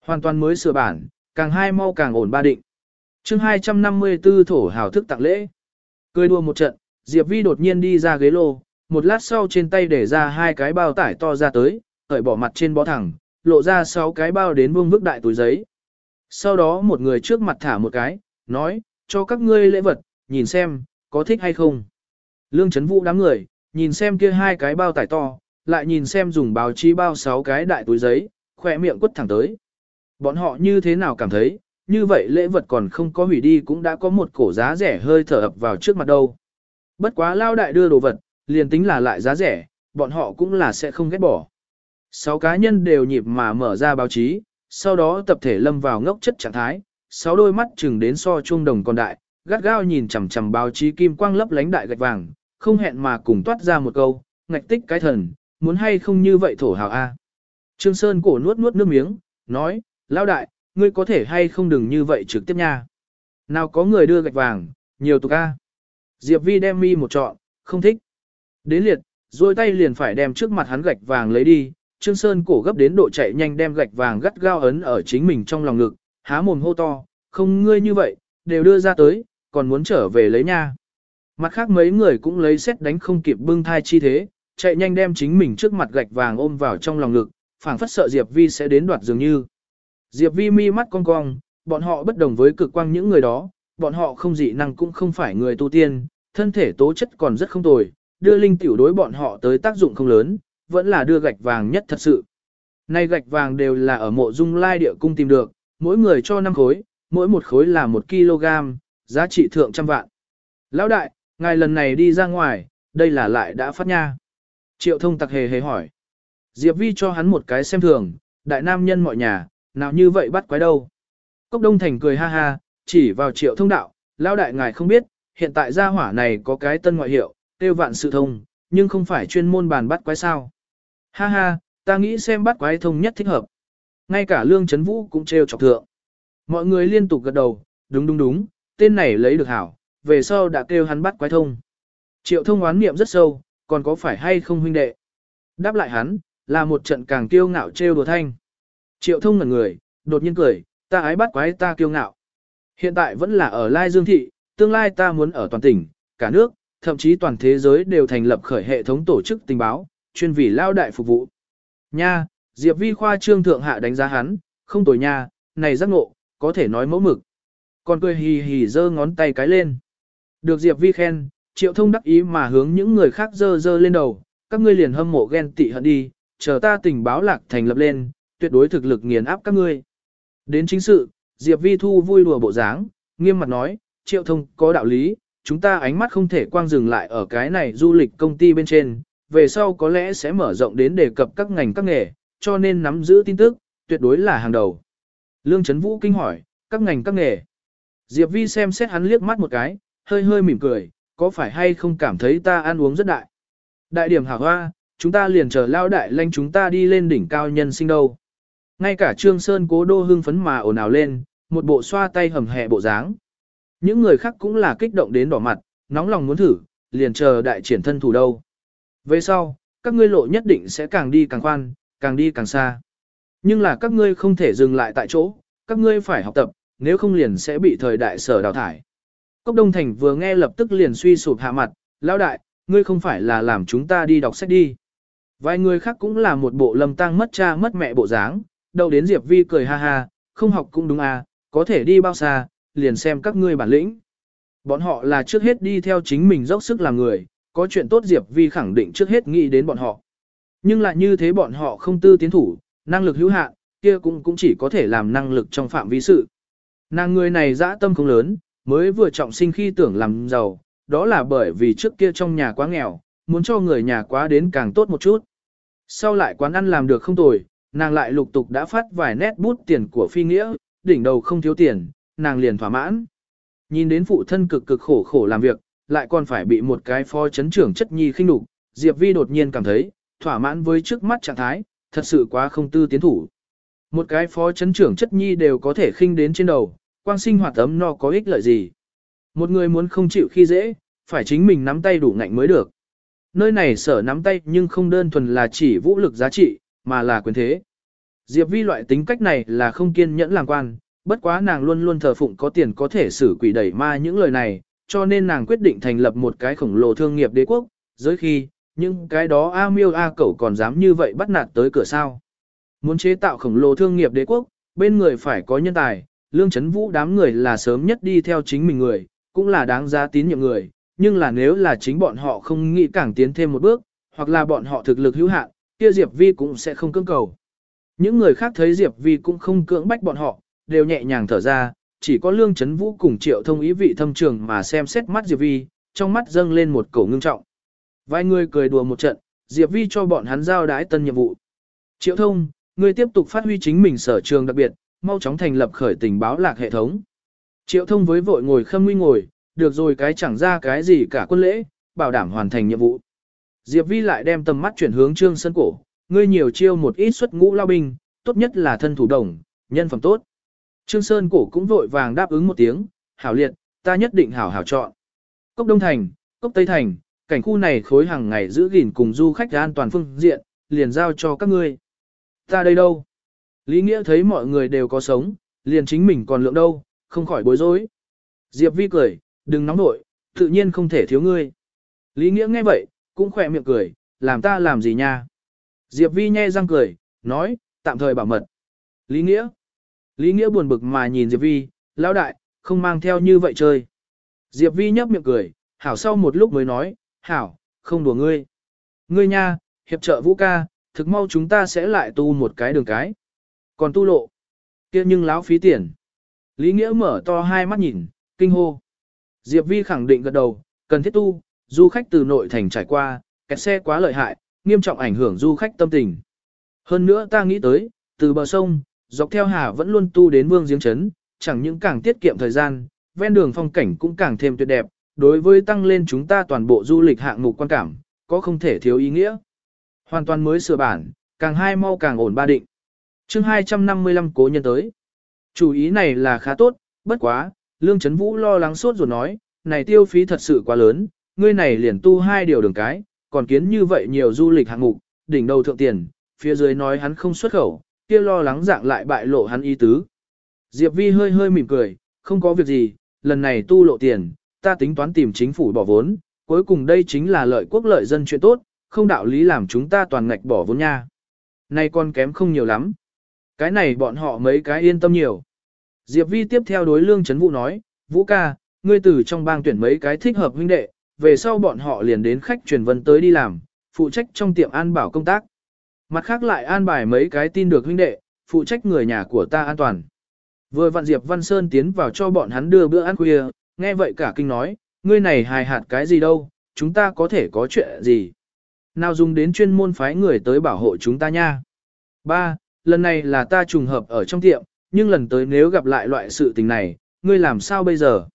Hoàn toàn mới sửa bản, càng hai mau càng ổn ba định. chương 254 thổ hào thức tặng lễ. Cười đua một trận, Diệp Vi đột nhiên đi ra ghế lô, một lát sau trên tay để ra hai cái bao tải to ra tới, cởi bỏ mặt trên bó thẳng, lộ ra sáu cái bao đến vương vức đại túi giấy. Sau đó một người trước mặt thả một cái, nói, cho các ngươi lễ vật, nhìn xem, có thích hay không. Lương Trấn Vũ đám người, nhìn xem kia hai cái bao tải to, lại nhìn xem dùng báo chí bao sáu cái đại túi giấy, khỏe miệng quất thẳng tới. Bọn họ như thế nào cảm thấy, như vậy lễ vật còn không có hủy đi cũng đã có một cổ giá rẻ hơi thở ập vào trước mặt đâu. Bất quá lao đại đưa đồ vật, liền tính là lại giá rẻ, bọn họ cũng là sẽ không ghét bỏ. Sáu cá nhân đều nhịp mà mở ra báo chí, sau đó tập thể lâm vào ngốc chất trạng thái, sáu đôi mắt chừng đến so chuông đồng còn đại, gắt gao nhìn chằm chằm báo chí kim quang lấp lánh đại gạch vàng, không hẹn mà cùng toát ra một câu, ngạch tích cái thần, muốn hay không như vậy thổ hào a. Trương Sơn cổ nuốt nuốt nước miếng, nói, lão đại, ngươi có thể hay không đừng như vậy trực tiếp nha. Nào có người đưa gạch vàng, nhiều tục a. Diệp Vi đem mi một trọn, không thích. Đến liệt, rồi tay liền phải đem trước mặt hắn gạch vàng lấy đi, Trương Sơn cổ gấp đến độ chạy nhanh đem gạch vàng gắt gao ấn ở chính mình trong lòng ngực, há mồm hô to, không ngươi như vậy, đều đưa ra tới, còn muốn trở về lấy nha. Mặt khác mấy người cũng lấy xét đánh không kịp bưng thai chi thế, chạy nhanh đem chính mình trước mặt gạch vàng ôm vào trong lòng ngực, phảng phất sợ Diệp Vi sẽ đến đoạt dường như. Diệp Vi mi mắt cong cong, bọn họ bất đồng với cực quang những người đó, bọn họ không dị năng cũng không phải người tu tiên, thân thể tố chất còn rất không tồi, đưa linh tiểu đối bọn họ tới tác dụng không lớn, vẫn là đưa gạch vàng nhất thật sự. Nay gạch vàng đều là ở mộ dung lai địa cung tìm được, mỗi người cho 5 khối, mỗi một khối là 1 kg, giá trị thượng trăm vạn. Lão đại, ngài lần này đi ra ngoài, đây là lại đã phát nha. Triệu thông tặc hề hề hỏi. Diệp Vi cho hắn một cái xem thường, đại nam nhân mọi nhà, nào như vậy bắt quái đâu. Cốc Đông Thành cười ha ha, chỉ vào triệu thông đạo, lão đại ngài không biết, hiện tại gia hỏa này có cái tân ngoại hiệu, tiêu vạn sự thông, nhưng không phải chuyên môn bàn bắt quái sao. Ha ha, ta nghĩ xem bắt quái thông nhất thích hợp. Ngay cả Lương Trấn Vũ cũng trêu chọc thượng. Mọi người liên tục gật đầu, đúng đúng đúng, tên này lấy được hảo, về sau đã kêu hắn bắt quái thông. Triệu thông oán niệm rất sâu, còn có phải hay không huynh đệ? Đáp lại hắn, là một trận càng kiêu ngạo trêu đùa thanh. Triệu thông ngẩn người, đột nhiên cười, ta ái bắt quái ta kiêu ngạo. Hiện tại vẫn là ở Lai Dương Thị, tương lai ta muốn ở toàn tỉnh, cả nước, thậm chí toàn thế giới đều thành lập khởi hệ thống tổ chức tình báo, chuyên vì lao đại phục vụ. Nha, Diệp Vi khoa trương thượng hạ đánh giá hắn, không tồi nha, này giác ngộ, có thể nói mẫu mực. Còn cười hì hì giơ ngón tay cái lên. Được Diệp Vi khen, triệu thông đắc ý mà hướng những người khác dơ dơ lên đầu, các ngươi liền hâm mộ ghen tị hận đi, chờ ta tình báo lạc thành lập lên, tuyệt đối thực lực nghiền áp các ngươi. Đến chính sự, Diệp Vi thu vui đùa bộ dáng, nghiêm mặt nói, triệu thông có đạo lý, chúng ta ánh mắt không thể quang dừng lại ở cái này du lịch công ty bên trên, về sau có lẽ sẽ mở rộng đến đề cập các ngành các nghề, cho nên nắm giữ tin tức, tuyệt đối là hàng đầu. Lương Trấn Vũ kinh hỏi, các ngành các nghề. Diệp Vi xem xét hắn liếc mắt một cái, hơi hơi mỉm cười, có phải hay không cảm thấy ta ăn uống rất đại. Đại điểm hảo hoa, chúng ta liền chờ lao đại lanh chúng ta đi lên đỉnh cao nhân sinh đâu. Ngay cả Trương Sơn cố đô hưng phấn mà ồn ào lên, một bộ xoa tay hầm hẹ bộ dáng. Những người khác cũng là kích động đến đỏ mặt, nóng lòng muốn thử, liền chờ đại triển thân thủ đâu. Về sau, các ngươi lộ nhất định sẽ càng đi càng khoan, càng đi càng xa. Nhưng là các ngươi không thể dừng lại tại chỗ, các ngươi phải học tập, nếu không liền sẽ bị thời đại sở đào thải. Cốc Đông Thành vừa nghe lập tức liền suy sụp hạ mặt, lão đại, ngươi không phải là làm chúng ta đi đọc sách đi. Vài người khác cũng là một bộ lâm tang mất cha mất mẹ bộ dáng, đầu đến Diệp Vi cười ha ha, không học cũng đúng à, có thể đi bao xa, liền xem các ngươi bản lĩnh. Bọn họ là trước hết đi theo chính mình dốc sức làm người, có chuyện tốt Diệp Vi khẳng định trước hết nghĩ đến bọn họ. Nhưng lại như thế bọn họ không tư tiến thủ, năng lực hữu hạn, kia cũng cũng chỉ có thể làm năng lực trong phạm vi sự. Nàng người này dã tâm không lớn, mới vừa trọng sinh khi tưởng làm giàu, đó là bởi vì trước kia trong nhà quá nghèo, muốn cho người nhà quá đến càng tốt một chút. Sau lại quán ăn làm được không tồi, nàng lại lục tục đã phát vài nét bút tiền của phi nghĩa, đỉnh đầu không thiếu tiền, nàng liền thỏa mãn. Nhìn đến phụ thân cực cực khổ khổ làm việc, lại còn phải bị một cái phó chấn trưởng chất nhi khinh đục, Diệp Vi đột nhiên cảm thấy, thỏa mãn với trước mắt trạng thái, thật sự quá không tư tiến thủ. Một cái phó chấn trưởng chất nhi đều có thể khinh đến trên đầu, quang sinh hoạt ấm no có ích lợi gì. Một người muốn không chịu khi dễ, phải chính mình nắm tay đủ ngạnh mới được. Nơi này sở nắm tay nhưng không đơn thuần là chỉ vũ lực giá trị, mà là quyền thế. Diệp Vi loại tính cách này là không kiên nhẫn làm quan, bất quá nàng luôn luôn thờ phụng có tiền có thể xử quỷ đẩy ma những lời này, cho nên nàng quyết định thành lập một cái khổng lồ thương nghiệp đế quốc, giới khi, những cái đó A miêu A cẩu còn dám như vậy bắt nạt tới cửa sao. Muốn chế tạo khổng lồ thương nghiệp đế quốc, bên người phải có nhân tài, lương chấn vũ đám người là sớm nhất đi theo chính mình người, cũng là đáng giá tín nhiệm người, nhưng là nếu là chính bọn họ không nghĩ càng tiến thêm một bước, hoặc là bọn họ thực lực hữu hạn, kia Diệp Vi cũng sẽ không cưỡng cầu. Những người khác thấy Diệp Vi cũng không cưỡng bách bọn họ, đều nhẹ nhàng thở ra, chỉ có Lương Chấn Vũ cùng Triệu Thông ý vị thâm trường mà xem xét mắt Diệp Vi, trong mắt dâng lên một cổ ngưng trọng. Vài người cười đùa một trận, Diệp Vi cho bọn hắn giao đái tân nhiệm vụ. Triệu Thông, ngươi tiếp tục phát huy chính mình sở trường đặc biệt, mau chóng thành lập khởi tình báo lạc hệ thống. Triệu Thông với vội ngồi khâm nguy ngồi, được rồi cái chẳng ra cái gì cả quân lễ, bảo đảm hoàn thành nhiệm vụ. Diệp Vi lại đem tầm mắt chuyển hướng Trương Sơn Cổ, ngươi nhiều chiêu một ít xuất ngũ lao binh, tốt nhất là thân thủ đồng, nhân phẩm tốt. Trương Sơn Cổ cũng vội vàng đáp ứng một tiếng, hảo liệt, ta nhất định hảo hảo chọn. Cốc Đông Thành, Cốc Tây Thành, cảnh khu này khối hàng ngày giữ gìn cùng du khách an toàn phương diện, liền giao cho các ngươi. Ta đây đâu? Lý Nghĩa thấy mọi người đều có sống, liền chính mình còn lượng đâu, không khỏi bối rối. Diệp Vi cười, đừng nóng nội, tự nhiên không thể thiếu ngươi. Lý Nghĩa nghe vậy, cũng khỏe miệng cười, làm ta làm gì nha. Diệp Vi nhe răng cười, nói, tạm thời bảo mật. Lý Nghĩa. Lý Nghĩa buồn bực mà nhìn Diệp Vi, lão đại, không mang theo như vậy chơi. Diệp Vi nhấp miệng cười, hảo sau một lúc mới nói, hảo, không đùa ngươi. Ngươi nha, hiệp trợ vũ ca, thực mau chúng ta sẽ lại tu một cái đường cái. Còn tu lộ, kia nhưng lão phí tiền. Lý Nghĩa mở to hai mắt nhìn, kinh hô. Diệp Vi khẳng định gật đầu, cần thiết tu, du khách từ nội thành trải qua, kẹt xe quá lợi hại, nghiêm trọng ảnh hưởng du khách tâm tình. Hơn nữa ta nghĩ tới, từ bờ sông, dọc theo hà vẫn luôn tu đến vương giếng chấn, chẳng những càng tiết kiệm thời gian, ven đường phong cảnh cũng càng thêm tuyệt đẹp, đối với tăng lên chúng ta toàn bộ du lịch hạng mục quan cảm, có không thể thiếu ý nghĩa. Hoàn toàn mới sửa bản, càng hai mau càng ổn ba định chương 255 cố nhân tới. Chủ ý này là khá tốt, bất quá, Lương Trấn Vũ lo lắng sốt rồi nói, này tiêu phí thật sự quá lớn, ngươi này liền tu hai điều đường cái, còn kiến như vậy nhiều du lịch hạng mục, đỉnh đầu thượng tiền, phía dưới nói hắn không xuất khẩu, kia lo lắng dạng lại bại lộ hắn ý tứ. Diệp Vi hơi hơi mỉm cười, không có việc gì, lần này tu lộ tiền, ta tính toán tìm chính phủ bỏ vốn, cuối cùng đây chính là lợi quốc lợi dân chuyện tốt, không đạo lý làm chúng ta toàn ngạch bỏ vốn nha. Này con kém không nhiều lắm. Cái này bọn họ mấy cái yên tâm nhiều. Diệp Vi tiếp theo đối lương Trấn vũ nói, Vũ ca, ngươi từ trong bang tuyển mấy cái thích hợp huynh đệ, về sau bọn họ liền đến khách truyền vân tới đi làm, phụ trách trong tiệm an bảo công tác. Mặt khác lại an bài mấy cái tin được huynh đệ, phụ trách người nhà của ta an toàn. Vừa vặn Diệp Văn Sơn tiến vào cho bọn hắn đưa bữa ăn khuya, nghe vậy cả kinh nói, ngươi này hài hạt cái gì đâu, chúng ta có thể có chuyện gì. Nào dùng đến chuyên môn phái người tới bảo hộ chúng ta nha. Ba, lần này là ta trùng hợp ở trong tiệm, nhưng lần tới nếu gặp lại loại sự tình này, ngươi làm sao bây giờ?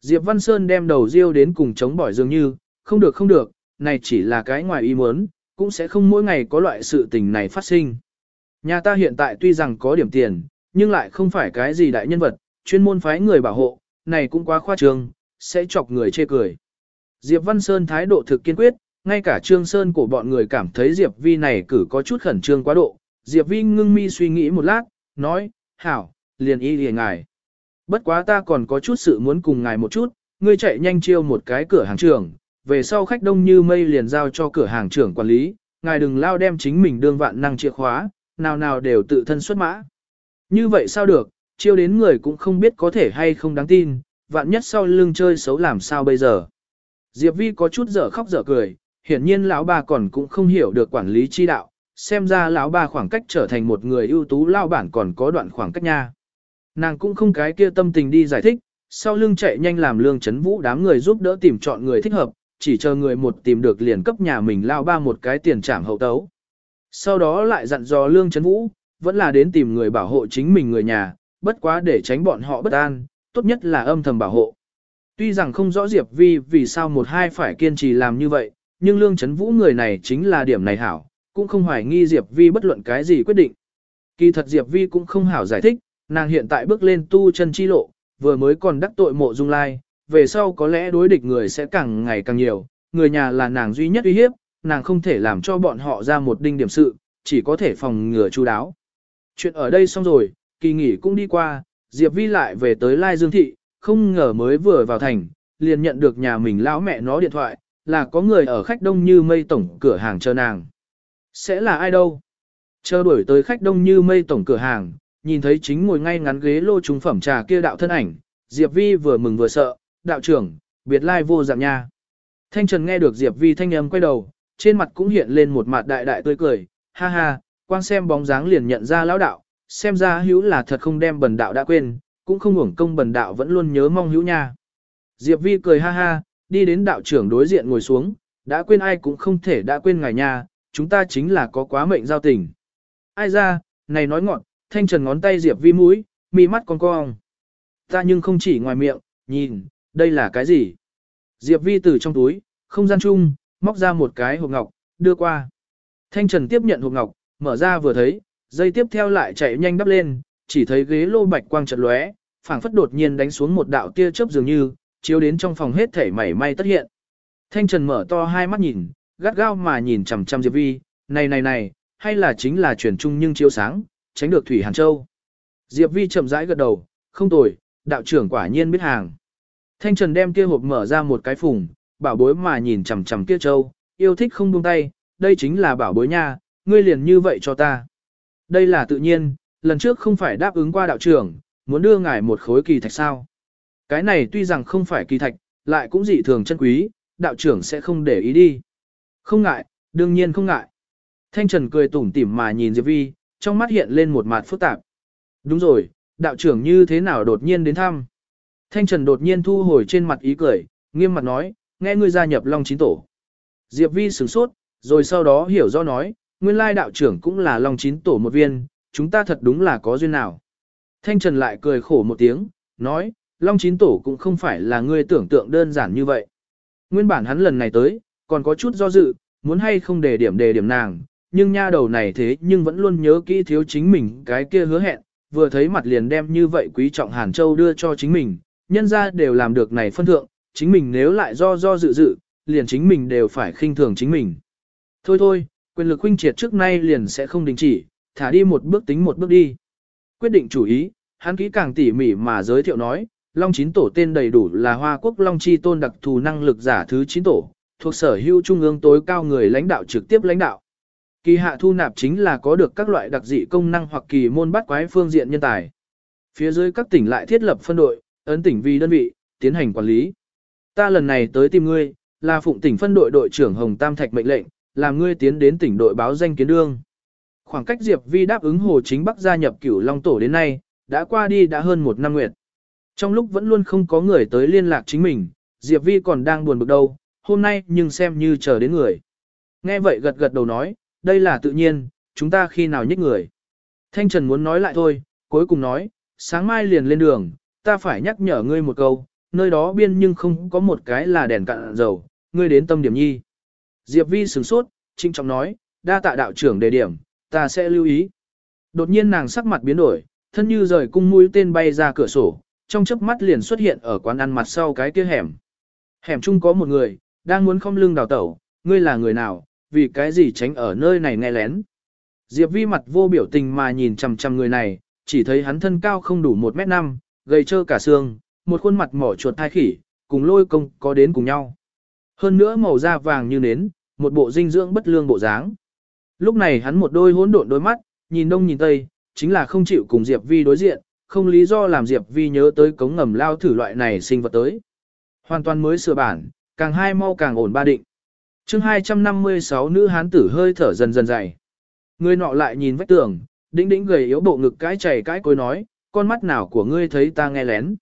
Diệp Văn Sơn đem đầu riêu đến cùng chống bỏi dường như, không được không được, này chỉ là cái ngoài ý muốn, cũng sẽ không mỗi ngày có loại sự tình này phát sinh. Nhà ta hiện tại tuy rằng có điểm tiền, nhưng lại không phải cái gì đại nhân vật, chuyên môn phái người bảo hộ, này cũng quá khoa trương, sẽ chọc người chê cười. Diệp Văn Sơn thái độ thực kiên quyết, ngay cả Trương Sơn của bọn người cảm thấy Diệp Vi này cử có chút khẩn trương quá độ. Diệp Vi ngưng mi suy nghĩ một lát, nói, hảo, liền y liền ngài. Bất quá ta còn có chút sự muốn cùng ngài một chút, ngươi chạy nhanh chiêu một cái cửa hàng trưởng, về sau khách đông như mây liền giao cho cửa hàng trưởng quản lý, ngài đừng lao đem chính mình đương vạn năng chìa khóa, nào nào đều tự thân xuất mã. Như vậy sao được, chiêu đến người cũng không biết có thể hay không đáng tin, vạn nhất sau lưng chơi xấu làm sao bây giờ. Diệp Vi có chút dở khóc dở cười, hiển nhiên lão bà còn cũng không hiểu được quản lý chi đạo, xem ra lão bà khoảng cách trở thành một người ưu tú lao bản còn có đoạn khoảng cách nha. Nàng cũng không cái kia tâm tình đi giải thích, sau lưng chạy nhanh làm lương chấn vũ đám người giúp đỡ tìm chọn người thích hợp, chỉ chờ người một tìm được liền cấp nhà mình lao ba một cái tiền trảm hậu tấu. Sau đó lại dặn dò lương chấn vũ, vẫn là đến tìm người bảo hộ chính mình người nhà, bất quá để tránh bọn họ bất an, tốt nhất là âm thầm bảo hộ. Tuy rằng không rõ Diệp Vi vì sao một hai phải kiên trì làm như vậy, nhưng lương chấn vũ người này chính là điểm này hảo, cũng không hoài nghi Diệp Vi bất luận cái gì quyết định. Kỳ thật Diệp Vi cũng không hảo giải thích, nàng hiện tại bước lên tu chân chi lộ, vừa mới còn đắc tội mộ dung lai, về sau có lẽ đối địch người sẽ càng ngày càng nhiều, người nhà là nàng duy nhất uy hiếp, nàng không thể làm cho bọn họ ra một đinh điểm sự, chỉ có thể phòng ngừa chú đáo. Chuyện ở đây xong rồi, kỳ nghỉ cũng đi qua, Diệp Vi lại về tới Lai Dương Thị, không ngờ mới vừa vào thành, liền nhận được nhà mình lão mẹ nó điện thoại, là có người ở khách đông như mây tổng cửa hàng chờ nàng. Sẽ là ai đâu? Chờ đuổi tới khách đông như mây tổng cửa hàng, nhìn thấy chính ngồi ngay ngắn ghế lô trung phẩm trà kia đạo thân ảnh, Diệp Vi vừa mừng vừa sợ, đạo trưởng, biệt lai vô dạng nha. Thanh Trần nghe được Diệp Vi thanh âm quay đầu, trên mặt cũng hiện lên một mặt đại đại tươi cười, ha ha, quang xem bóng dáng liền nhận ra lão đạo, xem ra hữu là thật không đem bần đạo đã quên, cũng không uổng công bần đạo vẫn luôn nhớ mong hữu nha. Diệp Vi cười ha ha, đi đến đạo trưởng đối diện ngồi xuống, đã quên ai cũng không thể đã quên ngài nha, chúng ta chính là có quá mệnh giao tình. Ai ra, này nói ngọn, thanh trần ngón tay Diệp Vi mũi, mi mắt con cong. Ta nhưng không chỉ ngoài miệng, nhìn, đây là cái gì? Diệp Vi từ trong túi, không gian chung, móc ra một cái hộp ngọc, đưa qua. Thanh Trần tiếp nhận hộp ngọc, mở ra vừa thấy, dây tiếp theo lại chạy nhanh đắp lên, chỉ thấy ghế lô bạch quang chợt lóe, phảng phất đột nhiên đánh xuống một đạo tia chớp dường như, chiếu đến trong phòng hết thể mảy may tất hiện. Thanh Trần mở to hai mắt nhìn, gắt gao mà nhìn chằm chằm Diệp Vi, này này này, hay là chính là truyền trung nhưng chiếu sáng, tránh được Thủy Hàn Châu. Diệp Vi chậm rãi gật đầu, không tồi, đạo trưởng quả nhiên biết hàng. Thanh Trần đem kia hộp mở ra một cái phùng, bảo bối mà nhìn chằm chằm kia châu, yêu thích không buông tay, đây chính là bảo bối nha, ngươi liền như vậy cho ta. Đây là tự nhiên, lần trước không phải đáp ứng qua đạo trưởng, muốn đưa ngài một khối kỳ thạch sao. Cái này tuy rằng không phải kỳ thạch, lại cũng dị thường chân quý, đạo trưởng sẽ không để ý đi. Không ngại, đương nhiên không ngại. Thanh Trần cười tủm tỉm mà nhìn Diệp Vi, trong mắt hiện lên một mặt phức tạp. Đúng rồi, đạo trưởng như thế nào đột nhiên đến thăm. Thanh Trần đột nhiên thu hồi trên mặt ý cười, nghiêm mặt nói, nghe ngươi gia nhập Long Chín Tổ. Diệp Vi sửng sốt, rồi sau đó hiểu rõ nói, nguyên lai đạo trưởng cũng là Long Chín Tổ một viên, chúng ta thật đúng là có duyên nào. Thanh Trần lại cười khổ một tiếng, nói, Long Chín Tổ cũng không phải là ngươi tưởng tượng đơn giản như vậy. Nguyên bản hắn lần này tới, còn có chút do dự, muốn hay không để điểm đề điểm nàng, nhưng nha đầu này thế nhưng vẫn luôn nhớ kỹ thiếu chính mình cái kia hứa hẹn, vừa thấy mặt liền đem như vậy quý trọng Hàn Châu đưa cho chính mình, nhân ra đều làm được này phân thượng, chính mình nếu lại do do dự dự, liền chính mình đều phải khinh thường chính mình. Thôi thôi, quyền lực huynh triệt trước nay liền sẽ không đình chỉ, thả đi một bước tính một bước đi. Quyết định chủ ý, hắn kỹ càng tỉ mỉ mà giới thiệu nói, Long Chín Tổ tên đầy đủ là Hoa Quốc Long Chi Tôn đặc thù năng lực giả thứ 9 tổ, thuộc sở hữu trung ương tối cao người lãnh đạo trực tiếp lãnh đạo. Kỳ hạ thu nạp chính là có được các loại đặc dị công năng hoặc kỳ môn bắt quái phương diện nhân tài. Phía dưới các tỉnh lại thiết lập phân đội, ấn tỉnh vì đơn vị, tiến hành quản lý. Ta lần này tới tìm ngươi, là phụng tỉnh phân đội đội trưởng Hồng Tam Thạch mệnh lệnh, làm ngươi tiến đến tỉnh đội báo danh kiến đương. Khoảng cách Diệp Vi đáp ứng Hồ Chính Bắc gia nhập cửu Long Tổ đến nay, đã qua đi đã hơn một năm nguyệt. Trong lúc vẫn luôn không có người tới liên lạc chính mình, Diệp Vi còn đang buồn bực đâu, hôm nay nhưng xem như chờ đến người. Nghe vậy gật gật đầu nói, đây là tự nhiên, chúng ta khi nào nhích người. Thanh Trần muốn nói lại thôi, cuối cùng nói, sáng mai liền lên đường, ta phải nhắc nhở ngươi một câu, nơi đó biên nhưng không có một cái là đèn cạn dầu, ngươi đến tâm điểm nhi. Diệp Vi sửng sốt, trinh trọng nói, đa tạ đạo trưởng đề điểm, ta sẽ lưu ý. Đột nhiên nàng sắc mặt biến đổi, thân như rời cung mũi tên bay ra cửa sổ, trong chớp mắt liền xuất hiện ở quán ăn mặt sau cái kia hẻm. Hẻm chung có một người, đang muốn không lưng đào tẩu, ngươi là người nào, vì cái gì tránh ở nơi này nghe lén. Diệp vi mặt vô biểu tình mà nhìn chằm chằm người này, chỉ thấy hắn thân cao không đủ 1 mét 5, gầy trơ cả xương, một khuôn mặt mỏ chuột thai khỉ, cùng lôi công có đến cùng nhau. Hơn nữa màu da vàng như nến, một bộ dinh dưỡng bất lương bộ dáng. Lúc này hắn một đôi hỗn độn đôi mắt, nhìn đông nhìn tây, chính là không chịu cùng Diệp Vi đối diện, không lý do làm Diệp Vi nhớ tới cống ngầm lao thử loại này sinh vật tới. Hoàn toàn mới sửa bản, càng hai mau càng ổn ba định. chương 256 nữ hán tử hơi thở dần dần dày. Người nọ lại nhìn vách tường, đĩnh đĩnh gầy yếu bộ ngực cái chảy cái cối nói, con mắt nào của ngươi thấy ta nghe lén.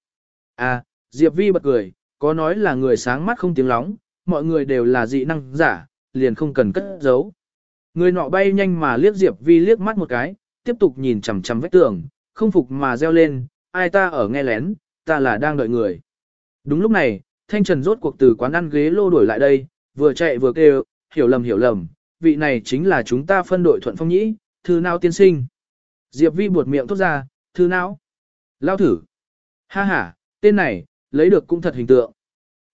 À, Diệp Vi bật cười, có nói là người sáng mắt không tiếng lóng, mọi người đều là dị năng giả, liền không cần cất giấu. Người nọ bay nhanh mà liếc Diệp Vi liếc mắt một cái, tiếp tục nhìn chằm chằm vách tường, không phục mà reo lên, ai ta ở nghe lén, ta là đang đợi người. Đúng lúc này, Thanh Trần rốt cuộc từ quán ăn ghế lô đuổi lại đây, vừa chạy vừa kêu, hiểu lầm hiểu lầm, vị này chính là chúng ta phân đội thuận phong nhĩ, thư nào tiên sinh. Diệp Vi buột miệng thốt ra, thư não. Lao thử. Ha ha, tên này, lấy được cũng thật hình tượng.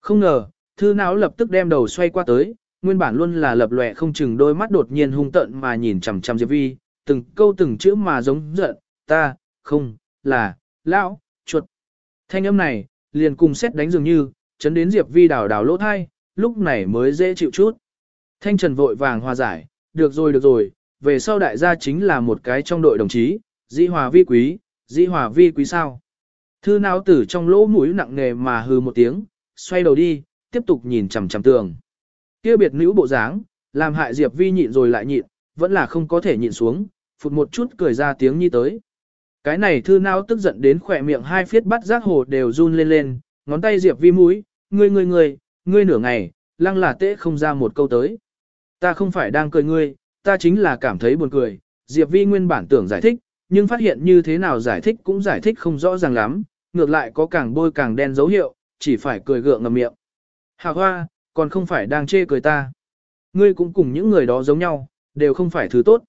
Không ngờ, thư não lập tức đem đầu xoay qua tới, nguyên bản luôn là lập lòe không chừng đôi mắt đột nhiên hung tợn mà nhìn chằm chằm Diệp Vi, từng câu từng chữ mà giống giận, ta, không, là, lão, chuột. Thanh âm này, liền cùng xét đánh dường như, chấn đến Diệp Vi đào đào lỗ thai, lúc này mới dễ chịu chút. Thanh Trần vội vàng hòa giải, được rồi được rồi, về sau đại gia chính là một cái trong đội đồng chí, dĩ hòa vi quý, dĩ hòa vi quý sao. Thư náo tử trong lỗ mũi nặng nề mà hừ một tiếng, xoay đầu đi, tiếp tục nhìn chằm chằm tường. Kia biệt nữ bộ dáng, làm hại Diệp Vi nhịn rồi lại nhịn, vẫn là không có thể nhịn xuống, phụt một chút cười ra tiếng nhi tới. Cái này thư Nao tức giận đến khỏe miệng hai phiết bắt giác hồ đều run lên lên, ngón tay Diệp Vi mũi, ngươi ngươi ngươi, ngươi nửa ngày, lăng là tễ không ra một câu tới. Ta không phải đang cười ngươi, ta chính là cảm thấy buồn cười, Diệp Vi nguyên bản tưởng giải thích, nhưng phát hiện như thế nào giải thích cũng giải thích không rõ ràng lắm, ngược lại có càng bôi càng đen dấu hiệu, chỉ phải cười gượng ngầm miệng. Hà hoa, còn không phải đang chê cười ta. Ngươi cũng cùng những người đó giống nhau, đều không phải thứ tốt.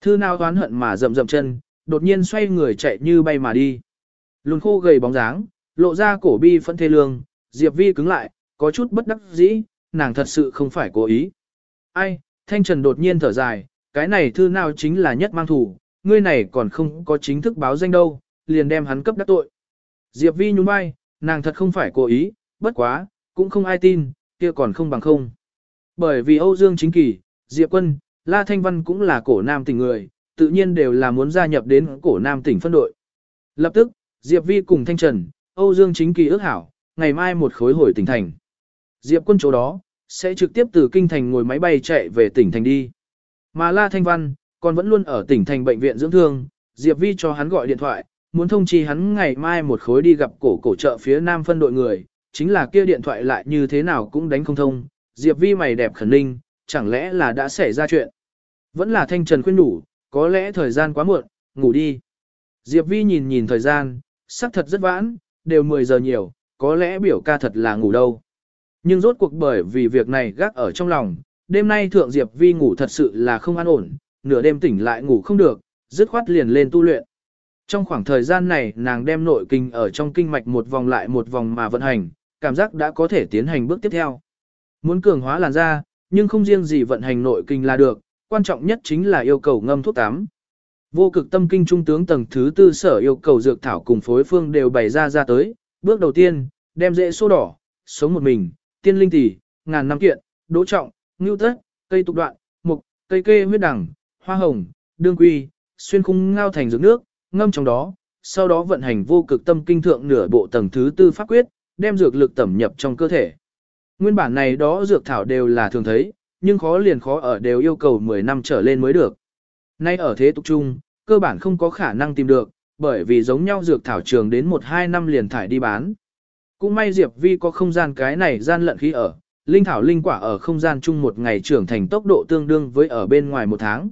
Thư nào toán hận mà rậm rậm chân, đột nhiên xoay người chạy như bay mà đi. Lùn khô gầy bóng dáng, lộ ra cổ bi phẫn thê lương, Diệp Vi cứng lại, có chút bất đắc dĩ, nàng thật sự không phải cố ý. Ai, Thanh Trần đột nhiên thở dài, cái này thư nào chính là nhất mang thủ, ngươi này còn không có chính thức báo danh đâu, liền đem hắn cấp đắc tội. Diệp Vi nhún vai, nàng thật không phải cố ý, bất quá, cũng không ai tin, kia còn không bằng không. Bởi vì Âu Dương Chính Kỳ, Diệp Quân, La Thanh Văn cũng là cổ nam tỉnh người, tự nhiên đều là muốn gia nhập đến cổ nam tỉnh phân đội. Lập tức, Diệp Vi cùng Thanh Trần, Âu Dương Chính Kỳ ước hảo, ngày mai một khối hồi tỉnh thành. Diệp Quân chỗ đó, sẽ trực tiếp từ kinh thành ngồi máy bay chạy về tỉnh thành đi. Mà La Thanh Văn, còn vẫn luôn ở tỉnh thành bệnh viện dưỡng thương, Diệp Vi cho hắn gọi điện thoại, muốn thông chi hắn ngày mai một khối đi gặp cổ cổ trợ phía nam phân đội người, chính là kia điện thoại lại như thế nào cũng đánh không thông, Diệp Vi mày đẹp khẩn ninh, chẳng lẽ là đã xảy ra chuyện. Vẫn là Thanh Trần khuyên đủ, có lẽ thời gian quá muộn, ngủ đi. Diệp Vi nhìn nhìn thời gian, sắc thật rất vãn, đều 10 giờ nhiều, có lẽ biểu ca thật là ngủ đâu. Nhưng rốt cuộc bởi vì việc này gác ở trong lòng, đêm nay Thượng Diệp Vi ngủ thật sự là không an ổn, nửa đêm tỉnh lại ngủ không được, dứt khoát liền lên tu luyện. Trong khoảng thời gian này nàng đem nội kinh ở trong kinh mạch một vòng lại một vòng mà vận hành, cảm giác đã có thể tiến hành bước tiếp theo. Muốn cường hóa làn da, nhưng không riêng gì vận hành nội kinh là được, quan trọng nhất chính là yêu cầu ngâm thuốc tắm. Vô cực tâm kinh trung tướng tầng thứ tư sở yêu cầu dược thảo cùng phối phương đều bày ra ra tới, bước đầu tiên, đem dễ số đỏ, sống một mình, tiên linh tỷ, ngàn năm kiện, đỗ trọng, ngưu tất, cây tục đoạn, mục, cây kê huyết đằng, hoa hồng, đương quy, xuyên khung ngao thành dược nước, ngâm trong đó, sau đó vận hành vô cực tâm kinh thượng nửa bộ tầng thứ tư pháp quyết, đem dược lực tẩm nhập trong cơ thể. Nguyên bản này đó dược thảo đều là thường thấy, nhưng khó liền khó ở đều yêu cầu 10 năm trở lên mới được. Nay ở thế tục trung, cơ bản không có khả năng tìm được, bởi vì giống nhau dược thảo trường đến 1-2 năm liền thải đi bán. Cũng may Diệp Vi có không gian cái này gian lận khí ở, linh thảo linh quả ở không gian chung một ngày trưởng thành tốc độ tương đương với ở bên ngoài một tháng.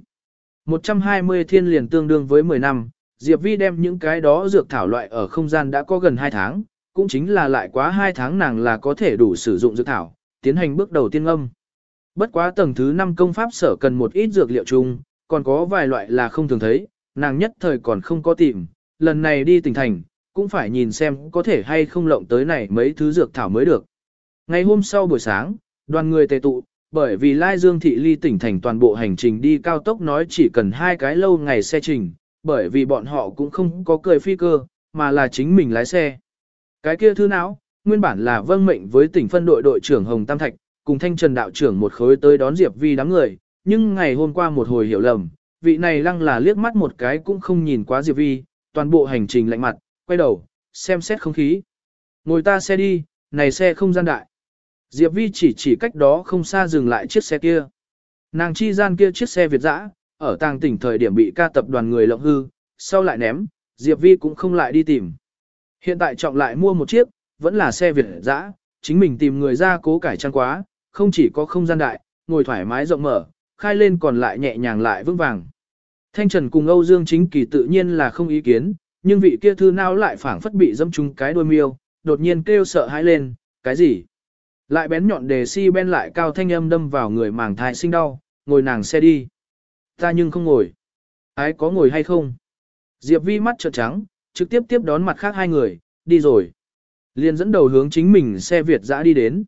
120 thiên liền tương đương với 10 năm, Diệp Vi đem những cái đó dược thảo loại ở không gian đã có gần 2 tháng, cũng chính là lại quá 2 tháng nàng là có thể đủ sử dụng dược thảo, tiến hành bước đầu tiên âm. Bất quá tầng thứ 5 công pháp sở cần một ít dược liệu chung, còn có vài loại là không thường thấy, nàng nhất thời còn không có tìm, lần này đi tỉnh thành, cũng phải nhìn xem có thể hay không lộng tới này mấy thứ dược thảo mới được. Ngày hôm sau buổi sáng, đoàn người tề tụ, bởi vì Lai Dương Thị ly tỉnh thành toàn bộ hành trình đi cao tốc nói chỉ cần hai cái lâu ngày xe trình, bởi vì bọn họ cũng không có cười phi cơ, mà là chính mình lái xe. Cái kia thư não, nguyên bản là vâng mệnh với tỉnh phân đội đội trưởng Hồng Tam Thạch, cùng thanh trần đạo trưởng một khối tới đón Diệp Vi đám người, nhưng ngày hôm qua một hồi hiểu lầm, vị này lăng là liếc mắt một cái cũng không nhìn quá Diệp Vi, toàn bộ hành trình lạnh mặt, quay đầu, xem xét không khí. Ngồi ta xe đi, này xe không gian đại. Diệp Vi chỉ chỉ cách đó không xa dừng lại chiếc xe kia. Nàng chi gian kia chiếc xe Việt dã, ở tàng tỉnh thời điểm bị ca tập đoàn người lộng hư, sau lại ném, Diệp Vi cũng không lại đi tìm. Hiện tại trọng lại mua một chiếc, vẫn là xe Việt dã, chính mình tìm người ra cố cải trang quá, không chỉ có không gian đại, ngồi thoải mái rộng mở, khai lên còn lại nhẹ nhàng lại vững vàng. Thanh Trần cùng Âu Dương Chính Kỳ tự nhiên là không ý kiến, nhưng vị kia thư nào lại phảng phất bị dâm trúng cái đôi miêu, đột nhiên kêu sợ hãi lên, cái gì? Lại bén nhọn đề si ben lại cao thanh âm đâm vào người màng thai sinh đau, ngồi nàng xe đi. Ta nhưng không ngồi. Ái có ngồi hay không? Diệp Vi mắt trợn trắng, trực tiếp tiếp đón mặt khác hai người, đi rồi. Liền dẫn đầu hướng chính mình xe Việt dã đi đến.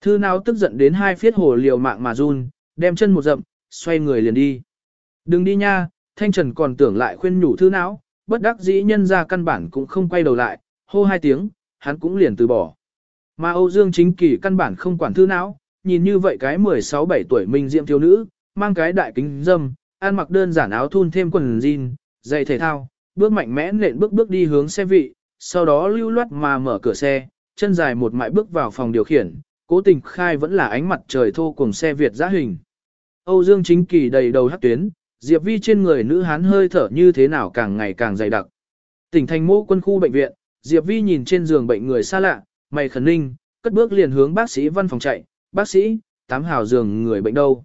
Thư nào tức giận đến hai phiết hồ liều mạng mà run, đem chân một dậm, xoay người liền đi. Đừng đi nha, Thanh Trần còn tưởng lại khuyên nhủ thư não, bất đắc dĩ nhân ra căn bản cũng không quay đầu lại, hô hai tiếng, hắn cũng liền từ bỏ. Mà Âu Dương Chính Kỳ căn bản không quản thư não, nhìn như vậy cái 16-17 tuổi minh diệm thiếu nữ, mang cái đại kính dâm, ăn mặc đơn giản áo thun thêm quần jean, giày thể thao, bước mạnh mẽ nện bước bước đi hướng xe vị, sau đó lưu loát mà mở cửa xe, chân dài một mại bước vào phòng điều khiển, cố tình khai vẫn là ánh mặt trời thô cùng xe Việt giã hình. Âu Dương Chính Kỳ đầy đầu hắc tuyến, Diệp Vi trên người nữ hán hơi thở như thế nào càng ngày càng dày đặc. Tỉnh thành mô quân khu bệnh viện, Diệp Vi nhìn trên giường bệnh người xa lạ, mày khẩn ninh, cất bước liền hướng bác sĩ văn phòng chạy, bác sĩ, tám hào giường người bệnh đâu.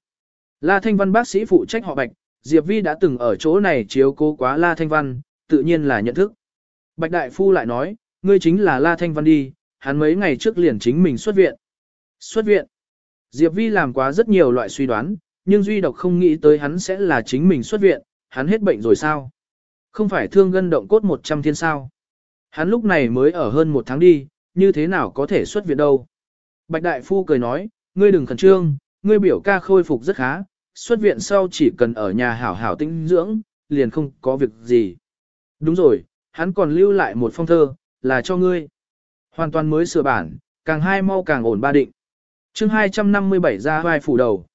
La Thanh Văn bác sĩ phụ trách họ Bạch, Diệp Vi đã từng ở chỗ này chiếu cố quá La Thanh Văn, tự nhiên là nhận thức. Bạch Đại Phu lại nói, ngươi chính là La Thanh Văn đi, hắn mấy ngày trước liền chính mình xuất viện. Xuất viện. Diệp Vi làm quá rất nhiều loại suy đoán, nhưng duy độc không nghĩ tới hắn sẽ là chính mình xuất viện, hắn hết bệnh rồi sao? Không phải thương gân động cốt 100 thiên sao? Hắn lúc này mới ở hơn một tháng đi, như thế nào có thể xuất viện đâu? Bạch Đại Phu cười nói, ngươi đừng khẩn trương, ngươi biểu ca khôi phục rất khá, xuất viện sau chỉ cần ở nhà hảo hảo tinh dưỡng, liền không có việc gì. Đúng rồi, hắn còn lưu lại một phong thơ, là cho ngươi. Hoàn toàn mới sửa bản, càng hai mau càng ổn ba định. chương 257 ra vai phủ đầu.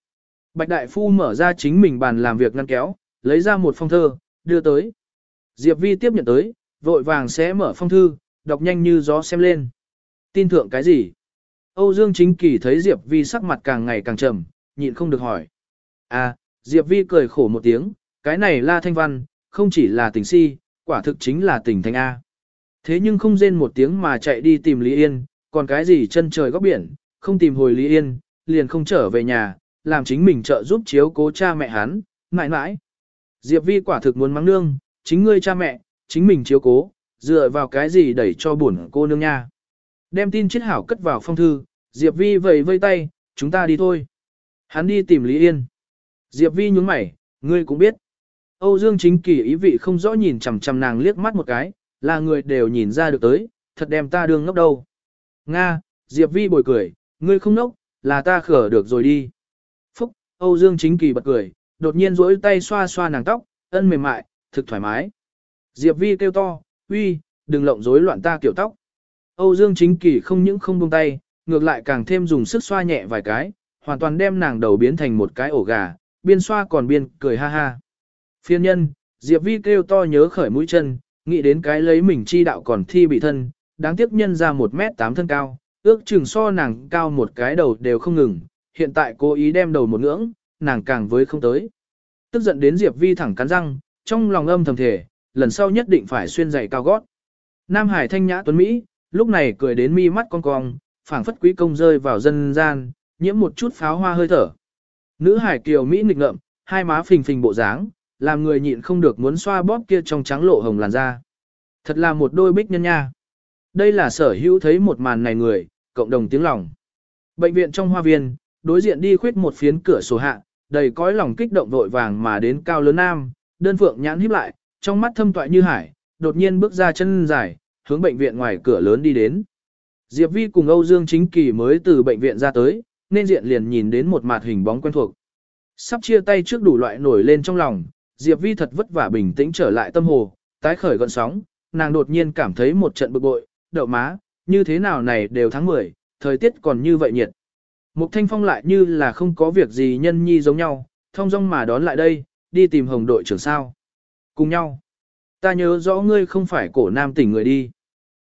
Bạch Đại Phu mở ra chính mình bàn làm việc ngăn kéo, lấy ra một phong thơ, đưa tới. Diệp Vi tiếp nhận tới, vội vàng sẽ mở phong thư, đọc nhanh như gió xem lên. Tin thượng cái gì? Âu Dương Chính Kỳ thấy Diệp Vi sắc mặt càng ngày càng trầm, nhịn không được hỏi. À, Diệp Vi cười khổ một tiếng, cái này La Thanh Văn, không chỉ là tình si, quả thực chính là tình thanh A. Thế nhưng không rên một tiếng mà chạy đi tìm Lý Yên, còn cái gì chân trời góc biển, không tìm hồi Lý Yên, liền không trở về nhà, làm chính mình trợ giúp chiếu cố cha mẹ hắn, mãi mãi. Diệp Vi quả thực muốn mắng nương, chính ngươi cha mẹ, chính mình chiếu cố, dựa vào cái gì đẩy cho buồn cô nương nha. Đem tin chết hảo cất vào phong thư, Diệp Vi vầy vây tay, chúng ta đi thôi. Hắn đi tìm Lý Yên. Diệp Vi nhướng mày, ngươi cũng biết. Âu Dương chính kỳ ý vị không rõ nhìn chằm chằm nàng liếc mắt một cái, là người đều nhìn ra được tới, thật đem ta đương ngốc đâu. Nga, Diệp Vi bồi cười, ngươi không ngốc, là ta khở được rồi đi. Âu Dương chính kỳ bật cười, đột nhiên duỗi tay xoa xoa nàng tóc, ân mềm mại, thực thoải mái. Diệp Vi kêu to, uy, đừng lộng rối loạn ta kiểu tóc. Âu Dương chính kỳ không những không buông tay, ngược lại càng thêm dùng sức xoa nhẹ vài cái, hoàn toàn đem nàng đầu biến thành một cái ổ gà, biên xoa còn biên cười ha ha. Phiên nhân, Diệp Vi kêu to nhớ khởi mũi chân, nghĩ đến cái lấy mình chi đạo còn thi bị thân, đáng tiếc nhân ra 1 mét 8 thân cao, ước chừng so nàng cao một cái đầu đều không ngừng, hiện tại cố ý đem đầu một ngưỡng, nàng càng với không tới. Tức giận đến Diệp Vi thẳng cắn răng, trong lòng âm thầm thể, lần sau nhất định phải xuyên giày cao gót. Nam Hải thanh nhã tuấn Mỹ, lúc này cười đến mi mắt cong cong, phảng phất quý công rơi vào dân gian, nhiễm một chút pháo hoa hơi thở. Nữ hải kiều Mỹ nghịch ngợm, hai má phình phình bộ dáng, làm người nhịn không được muốn xoa bóp kia trong trắng lộ hồng làn da. Thật là một đôi bích nhân nha. Đây là sở hữu thấy một màn này người, cộng đồng tiếng lòng. Bệnh viện trong hoa viên, đối diện đi khuyết một phiến cửa sổ hạ, đầy cõi lòng kích động vội vàng mà đến cao lớn nam, đơn phượng nhãn híp lại, trong mắt thâm toại như hải, đột nhiên bước ra chân dài, hướng bệnh viện ngoài cửa lớn đi đến. Diệp Vi cùng Âu Dương Chính Kỳ mới từ bệnh viện ra tới, nên diện liền nhìn đến một mặt hình bóng quen thuộc. Sắp chia tay trước đủ loại nổi lên trong lòng, Diệp Vi thật vất vả bình tĩnh trở lại tâm hồ, tái khởi gọn sóng, nàng đột nhiên cảm thấy một trận bực bội, đậu má, như thế nào này đều tháng 10, thời tiết còn như vậy nhiệt. Mục Thanh Phong lại như là không có việc gì nhân nhi giống nhau, thông dong mà đón lại đây, đi tìm hồng đội trưởng sao. Cùng nhau. Ta nhớ rõ ngươi không phải cổ nam tỉnh người đi.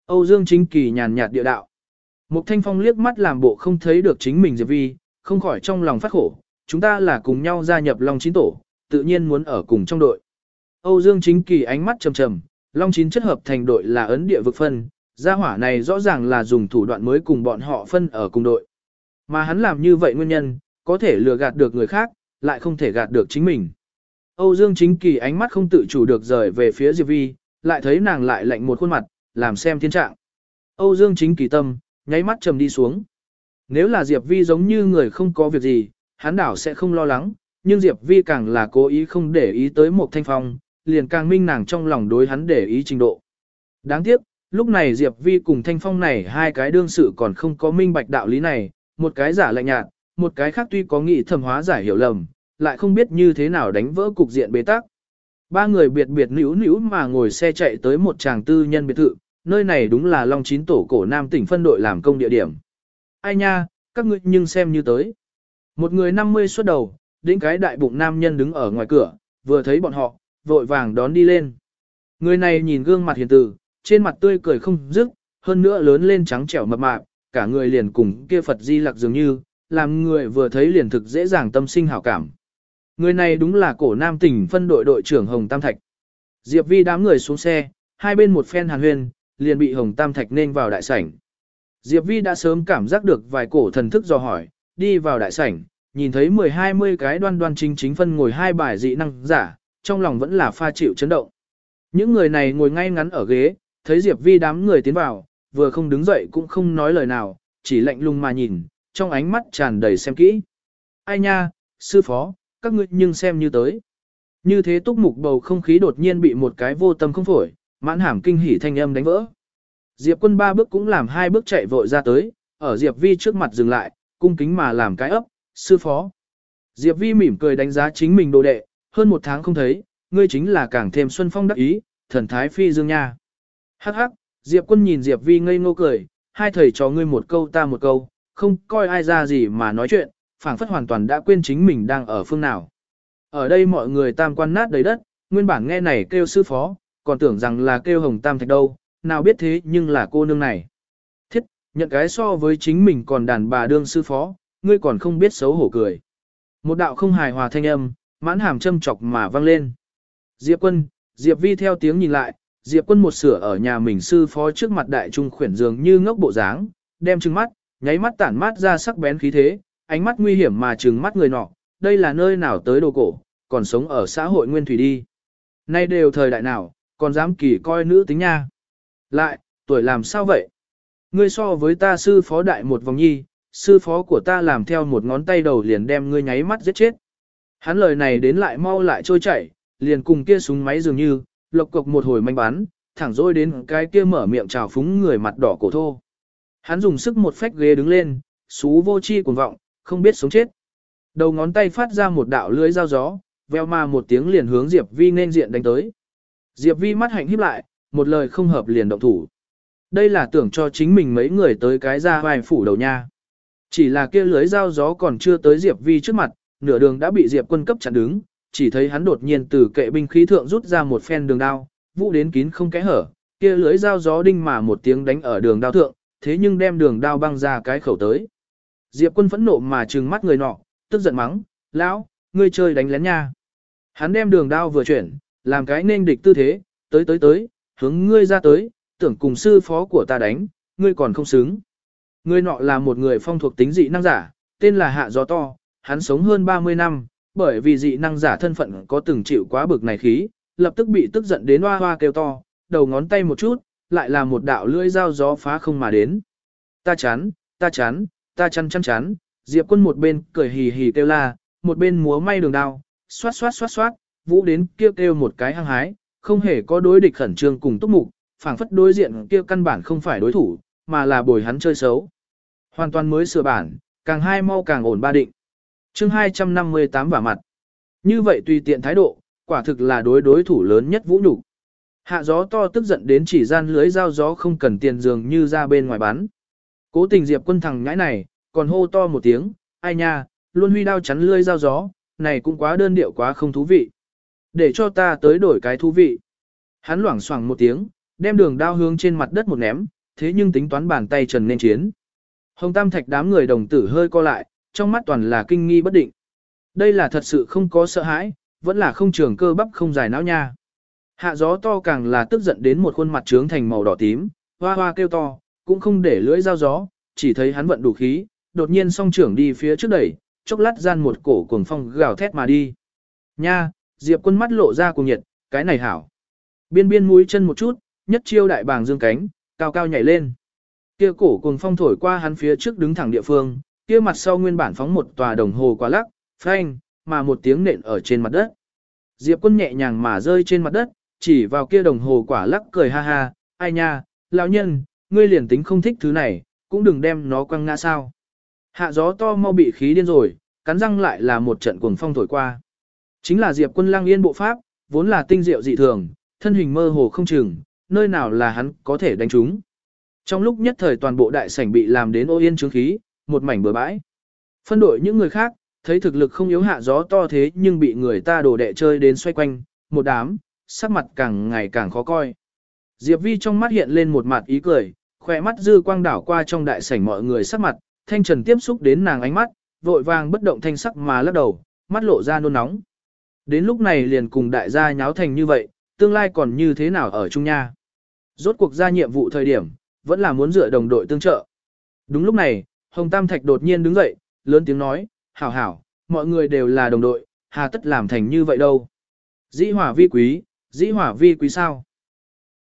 Âu Dương Chính Kỳ nhàn nhạt địa đạo. Mục Thanh Phong liếc mắt làm bộ không thấy được chính mình Diệp Vi, không khỏi trong lòng phát khổ, chúng ta là cùng nhau gia nhập Long Chín Tổ, tự nhiên muốn ở cùng trong đội. Âu Dương Chính Kỳ ánh mắt trầm trầm, Long Chín chất hợp thành đội là ấn địa vực phân, gia hỏa này rõ ràng là dùng thủ đoạn mới cùng bọn họ phân ở cùng đội. Mà hắn làm như vậy nguyên nhân, có thể lừa gạt được người khác, lại không thể gạt được chính mình. Âu Dương Chính Kỳ ánh mắt không tự chủ được rời về phía Diệp Vi, lại thấy nàng lại lạnh một khuôn mặt, làm xem thiên trạng. Âu Dương Chính Kỳ tâm, nháy mắt trầm đi xuống. Nếu là Diệp Vi giống như người không có việc gì, hắn đảo sẽ không lo lắng, nhưng Diệp Vi càng là cố ý không để ý tới một thanh phong, liền càng minh nàng trong lòng đối hắn để ý trình độ. Đáng tiếc, lúc này Diệp Vi cùng thanh phong này hai cái đương sự còn không có minh bạch đạo lý này, một cái giả lạnh nhạt, một cái khác tuy có nghị thẩm hóa giải hiểu lầm, lại không biết như thế nào đánh vỡ cục diện bế tắc. Ba người biệt biệt nữ nữ mà ngồi xe chạy tới một tràng tư nhân biệt thự, nơi này đúng là Long Chín tổ cổ Nam tỉnh phân đội làm công địa điểm. Ai nha, các ngươi nhưng xem như tới. Một người 50 xuất đầu, đến cái đại bụng nam nhân đứng ở ngoài cửa, vừa thấy bọn họ, vội vàng đón đi lên. Người này nhìn gương mặt hiền từ, trên mặt tươi cười không dứt, hơn nữa lớn lên trắng trẻo mập mạp, cả người liền cùng kia Phật Di Lặc dường như, làm người vừa thấy liền thực dễ dàng tâm sinh hảo cảm. Người này đúng là cổ nam tỉnh phân đội đội trưởng Hồng Tam Thạch. Diệp Vi đám người xuống xe, hai bên một phen hàn huyên, liền bị Hồng Tam Thạch nên vào đại sảnh. Diệp Vi đã sớm cảm giác được vài cổ thần thức do hỏi, đi vào đại sảnh, nhìn thấy 10-20 cái đoan đoan chính chính phân ngồi hai bài dị năng giả, trong lòng vẫn là pha chịu chấn động. Những người này ngồi ngay ngắn ở ghế, thấy Diệp Vi đám người tiến vào, vừa không đứng dậy cũng không nói lời nào, chỉ lạnh lùng mà nhìn, trong ánh mắt tràn đầy xem kỹ. Ai nha, sư phó, các ngươi nhưng xem như tới. Như thế túc mục bầu không khí đột nhiên bị một cái vô tâm không phổi, mãn hàm kinh hỉ thanh âm đánh vỡ. Diệp quân ba bước cũng làm hai bước chạy vội ra tới, ở Diệp Vi trước mặt dừng lại, cung kính mà làm cái ấp, sư phó. Diệp Vi mỉm cười đánh giá chính mình đồ đệ, hơn một tháng không thấy, ngươi chính là càng thêm xuân phong đắc ý, thần thái phi dương nha. Hắc hắc, Diệp quân nhìn Diệp Vi ngây ngô cười, hai thầy cho ngươi một câu ta một câu, không coi ai ra gì mà nói chuyện, phảng phất hoàn toàn đã quên chính mình đang ở phương nào. Ở đây mọi người tam quan nát đầy đất, nguyên bản nghe này kêu sư phó, còn tưởng rằng là kêu hồng tam thạch đâu, nào biết thế nhưng là cô nương này. Thiết, nhận cái so với chính mình còn đàn bà đương sư phó, ngươi còn không biết xấu hổ cười. Một đạo không hài hòa thanh âm, mãn hàm châm chọc mà vang lên. Diệp quân, Diệp vi theo tiếng nhìn lại, Diệp quân một sửa ở nhà mình sư phó trước mặt đại trung khuyển dường như ngốc bộ dáng, đem trừng mắt, nháy mắt tản mát ra sắc bén khí thế, ánh mắt nguy hiểm mà trừng mắt người nọ, đây là nơi nào tới đồ cổ, còn sống ở xã hội nguyên thủy đi. Nay đều thời đại nào, còn dám kỳ coi nữ tính nha. Lại, tuổi làm sao vậy? Ngươi so với ta sư phó đại một vòng nhi, sư phó của ta làm theo một ngón tay đầu liền đem ngươi nháy mắt giết chết. Hắn lời này đến lại mau lại trôi chảy, liền cùng kia súng máy dường như, lộc cục một hồi manh bán, thẳng rồi đến cái kia mở miệng trào phúng người mặt đỏ cổ thô. Hắn dùng sức một phách ghế đứng lên, xú vô chi cuồng vọng, không biết sống chết. Đầu ngón tay phát ra một đạo lưới dao gió, veo ma một tiếng liền hướng Diệp Vi nên diện đánh tới. Diệp Vi mắt hạnh híp lại, một lời không hợp liền động thủ. Đây là tưởng cho chính mình mấy người tới cái ra vai phủ đầu nha. Chỉ là kia lưới dao gió còn chưa tới Diệp Vi trước mặt, nửa đường đã bị Diệp quân cấp chặn đứng, chỉ thấy hắn đột nhiên từ kệ binh khí thượng rút ra một phen đường đao, vũ đến kín không kẽ hở, kia lưới dao gió đinh mà một tiếng đánh ở đường đao thượng, thế nhưng đem đường đao băng ra cái khẩu tới. Diệp quân phẫn nộ mà trừng mắt người nọ, tức giận mắng, lão, ngươi chơi đánh lén nha. Hắn đem đường đao vừa chuyển, làm cái nên địch tư thế, tới tới tới, hướng ngươi ra tới, tưởng cùng sư phó của ta đánh, ngươi còn không xứng. Ngươi nọ là một người phong thuộc tính dị năng giả, tên là Hạ Gió To, hắn sống hơn 30 năm, bởi vì dị năng giả thân phận có từng chịu quá bực này khí, lập tức bị tức giận đến hoa hoa kêu to, đầu ngón tay một chút, lại là một đạo lưỡi dao gió phá không mà đến. Ta chán, ta chán, ta chăn chăn chán, Diệp quân một bên cười hì hì kêu la, một bên múa may đường đao, xoát xoát xoát xoát, vũ đến kêu kêu một cái hăng hái, không hề có đối địch khẩn trương cùng túc mục, phảng phất đối diện kia căn bản không phải đối thủ, mà là bồi hắn chơi xấu. Hoàn toàn mới sửa bản, càng hai mau càng ổn ba định chương 258 vả mặt. Như vậy tùy tiện thái độ, quả thực là đối đối thủ lớn nhất vũ nhục Hạ gió to tức giận đến chỉ gian lưới dao gió không cần tiền dường như ra bên ngoài bán Cố tình diệp quân thằng nhãi này, còn hô to một tiếng, ai nha, luôn huy đao chắn lưới dao gió, này cũng quá đơn điệu quá không thú vị. Để cho ta tới đổi cái thú vị. Hắn loảng xoảng một tiếng, đem đường đao hướng trên mặt đất một ném, thế nhưng tính toán bàn tay trần nên chiến. Hồng Tam Thạch đám người đồng tử hơi co lại, trong mắt toàn là kinh nghi bất định. Đây là thật sự không có sợ hãi, vẫn là không trường cơ bắp không dài não nha. Hạ gió to càng là tức giận đến một khuôn mặt trướng thành màu đỏ tím, hoa hoa kêu to, cũng không để lưỡi dao gió, chỉ thấy hắn vận đủ khí, đột nhiên song trưởng đi phía trước đẩy, chốc lát gian một cổ cuồng phong gào thét mà đi. Nha, Diệp quân mắt lộ ra cùng nhiệt, cái này hảo. Biên biên mũi chân một chút, nhất chiêu đại bàng dương cánh, cao cao nhảy lên. Kia cổ cuồng phong thổi qua hắn phía trước đứng thẳng địa phương, kia mặt sau nguyên bản phóng một tòa đồng hồ quá lắc, phanh, mà một tiếng nện ở trên mặt đất. Diệp quân nhẹ nhàng mà rơi trên mặt đất, chỉ vào kia đồng hồ quả lắc cười ha ha, ai nha, lão nhân, ngươi liền tính không thích thứ này, cũng đừng đem nó quăng ngã sao. Hạ gió to mau bị khí điên rồi, cắn răng lại là một trận cuồng phong thổi qua. Chính là Diệp quân lang yên bộ pháp, vốn là tinh diệu dị thường, thân hình mơ hồ không chừng, nơi nào là hắn có thể đánh trúng. Trong lúc nhất thời toàn bộ đại sảnh bị làm đến ô yên chứng khí, một mảnh bừa bãi. Phân đội những người khác, thấy thực lực không yếu hạ gió to thế nhưng bị người ta đổ đệ chơi đến xoay quanh, một đám, sắc mặt càng ngày càng khó coi. Diệp Vi trong mắt hiện lên một mặt ý cười, khỏe mắt dư quang đảo qua trong đại sảnh mọi người sắc mặt, thanh trần tiếp xúc đến nàng ánh mắt, vội vàng bất động thanh sắc mà lắc đầu, mắt lộ ra nôn nóng. Đến lúc này liền cùng đại gia nháo thành như vậy, tương lai còn như thế nào ở Trung Nha. Rốt cuộc ra nhiệm vụ thời điểm, vẫn là muốn dựa đồng đội tương trợ. Đúng lúc này, Hồng Tam Thạch đột nhiên đứng dậy, lớn tiếng nói, hảo hảo, mọi người đều là đồng đội, hà tất làm thành như vậy đâu. Dĩ hỏa vi quý, dĩ hỏa vi quý sao?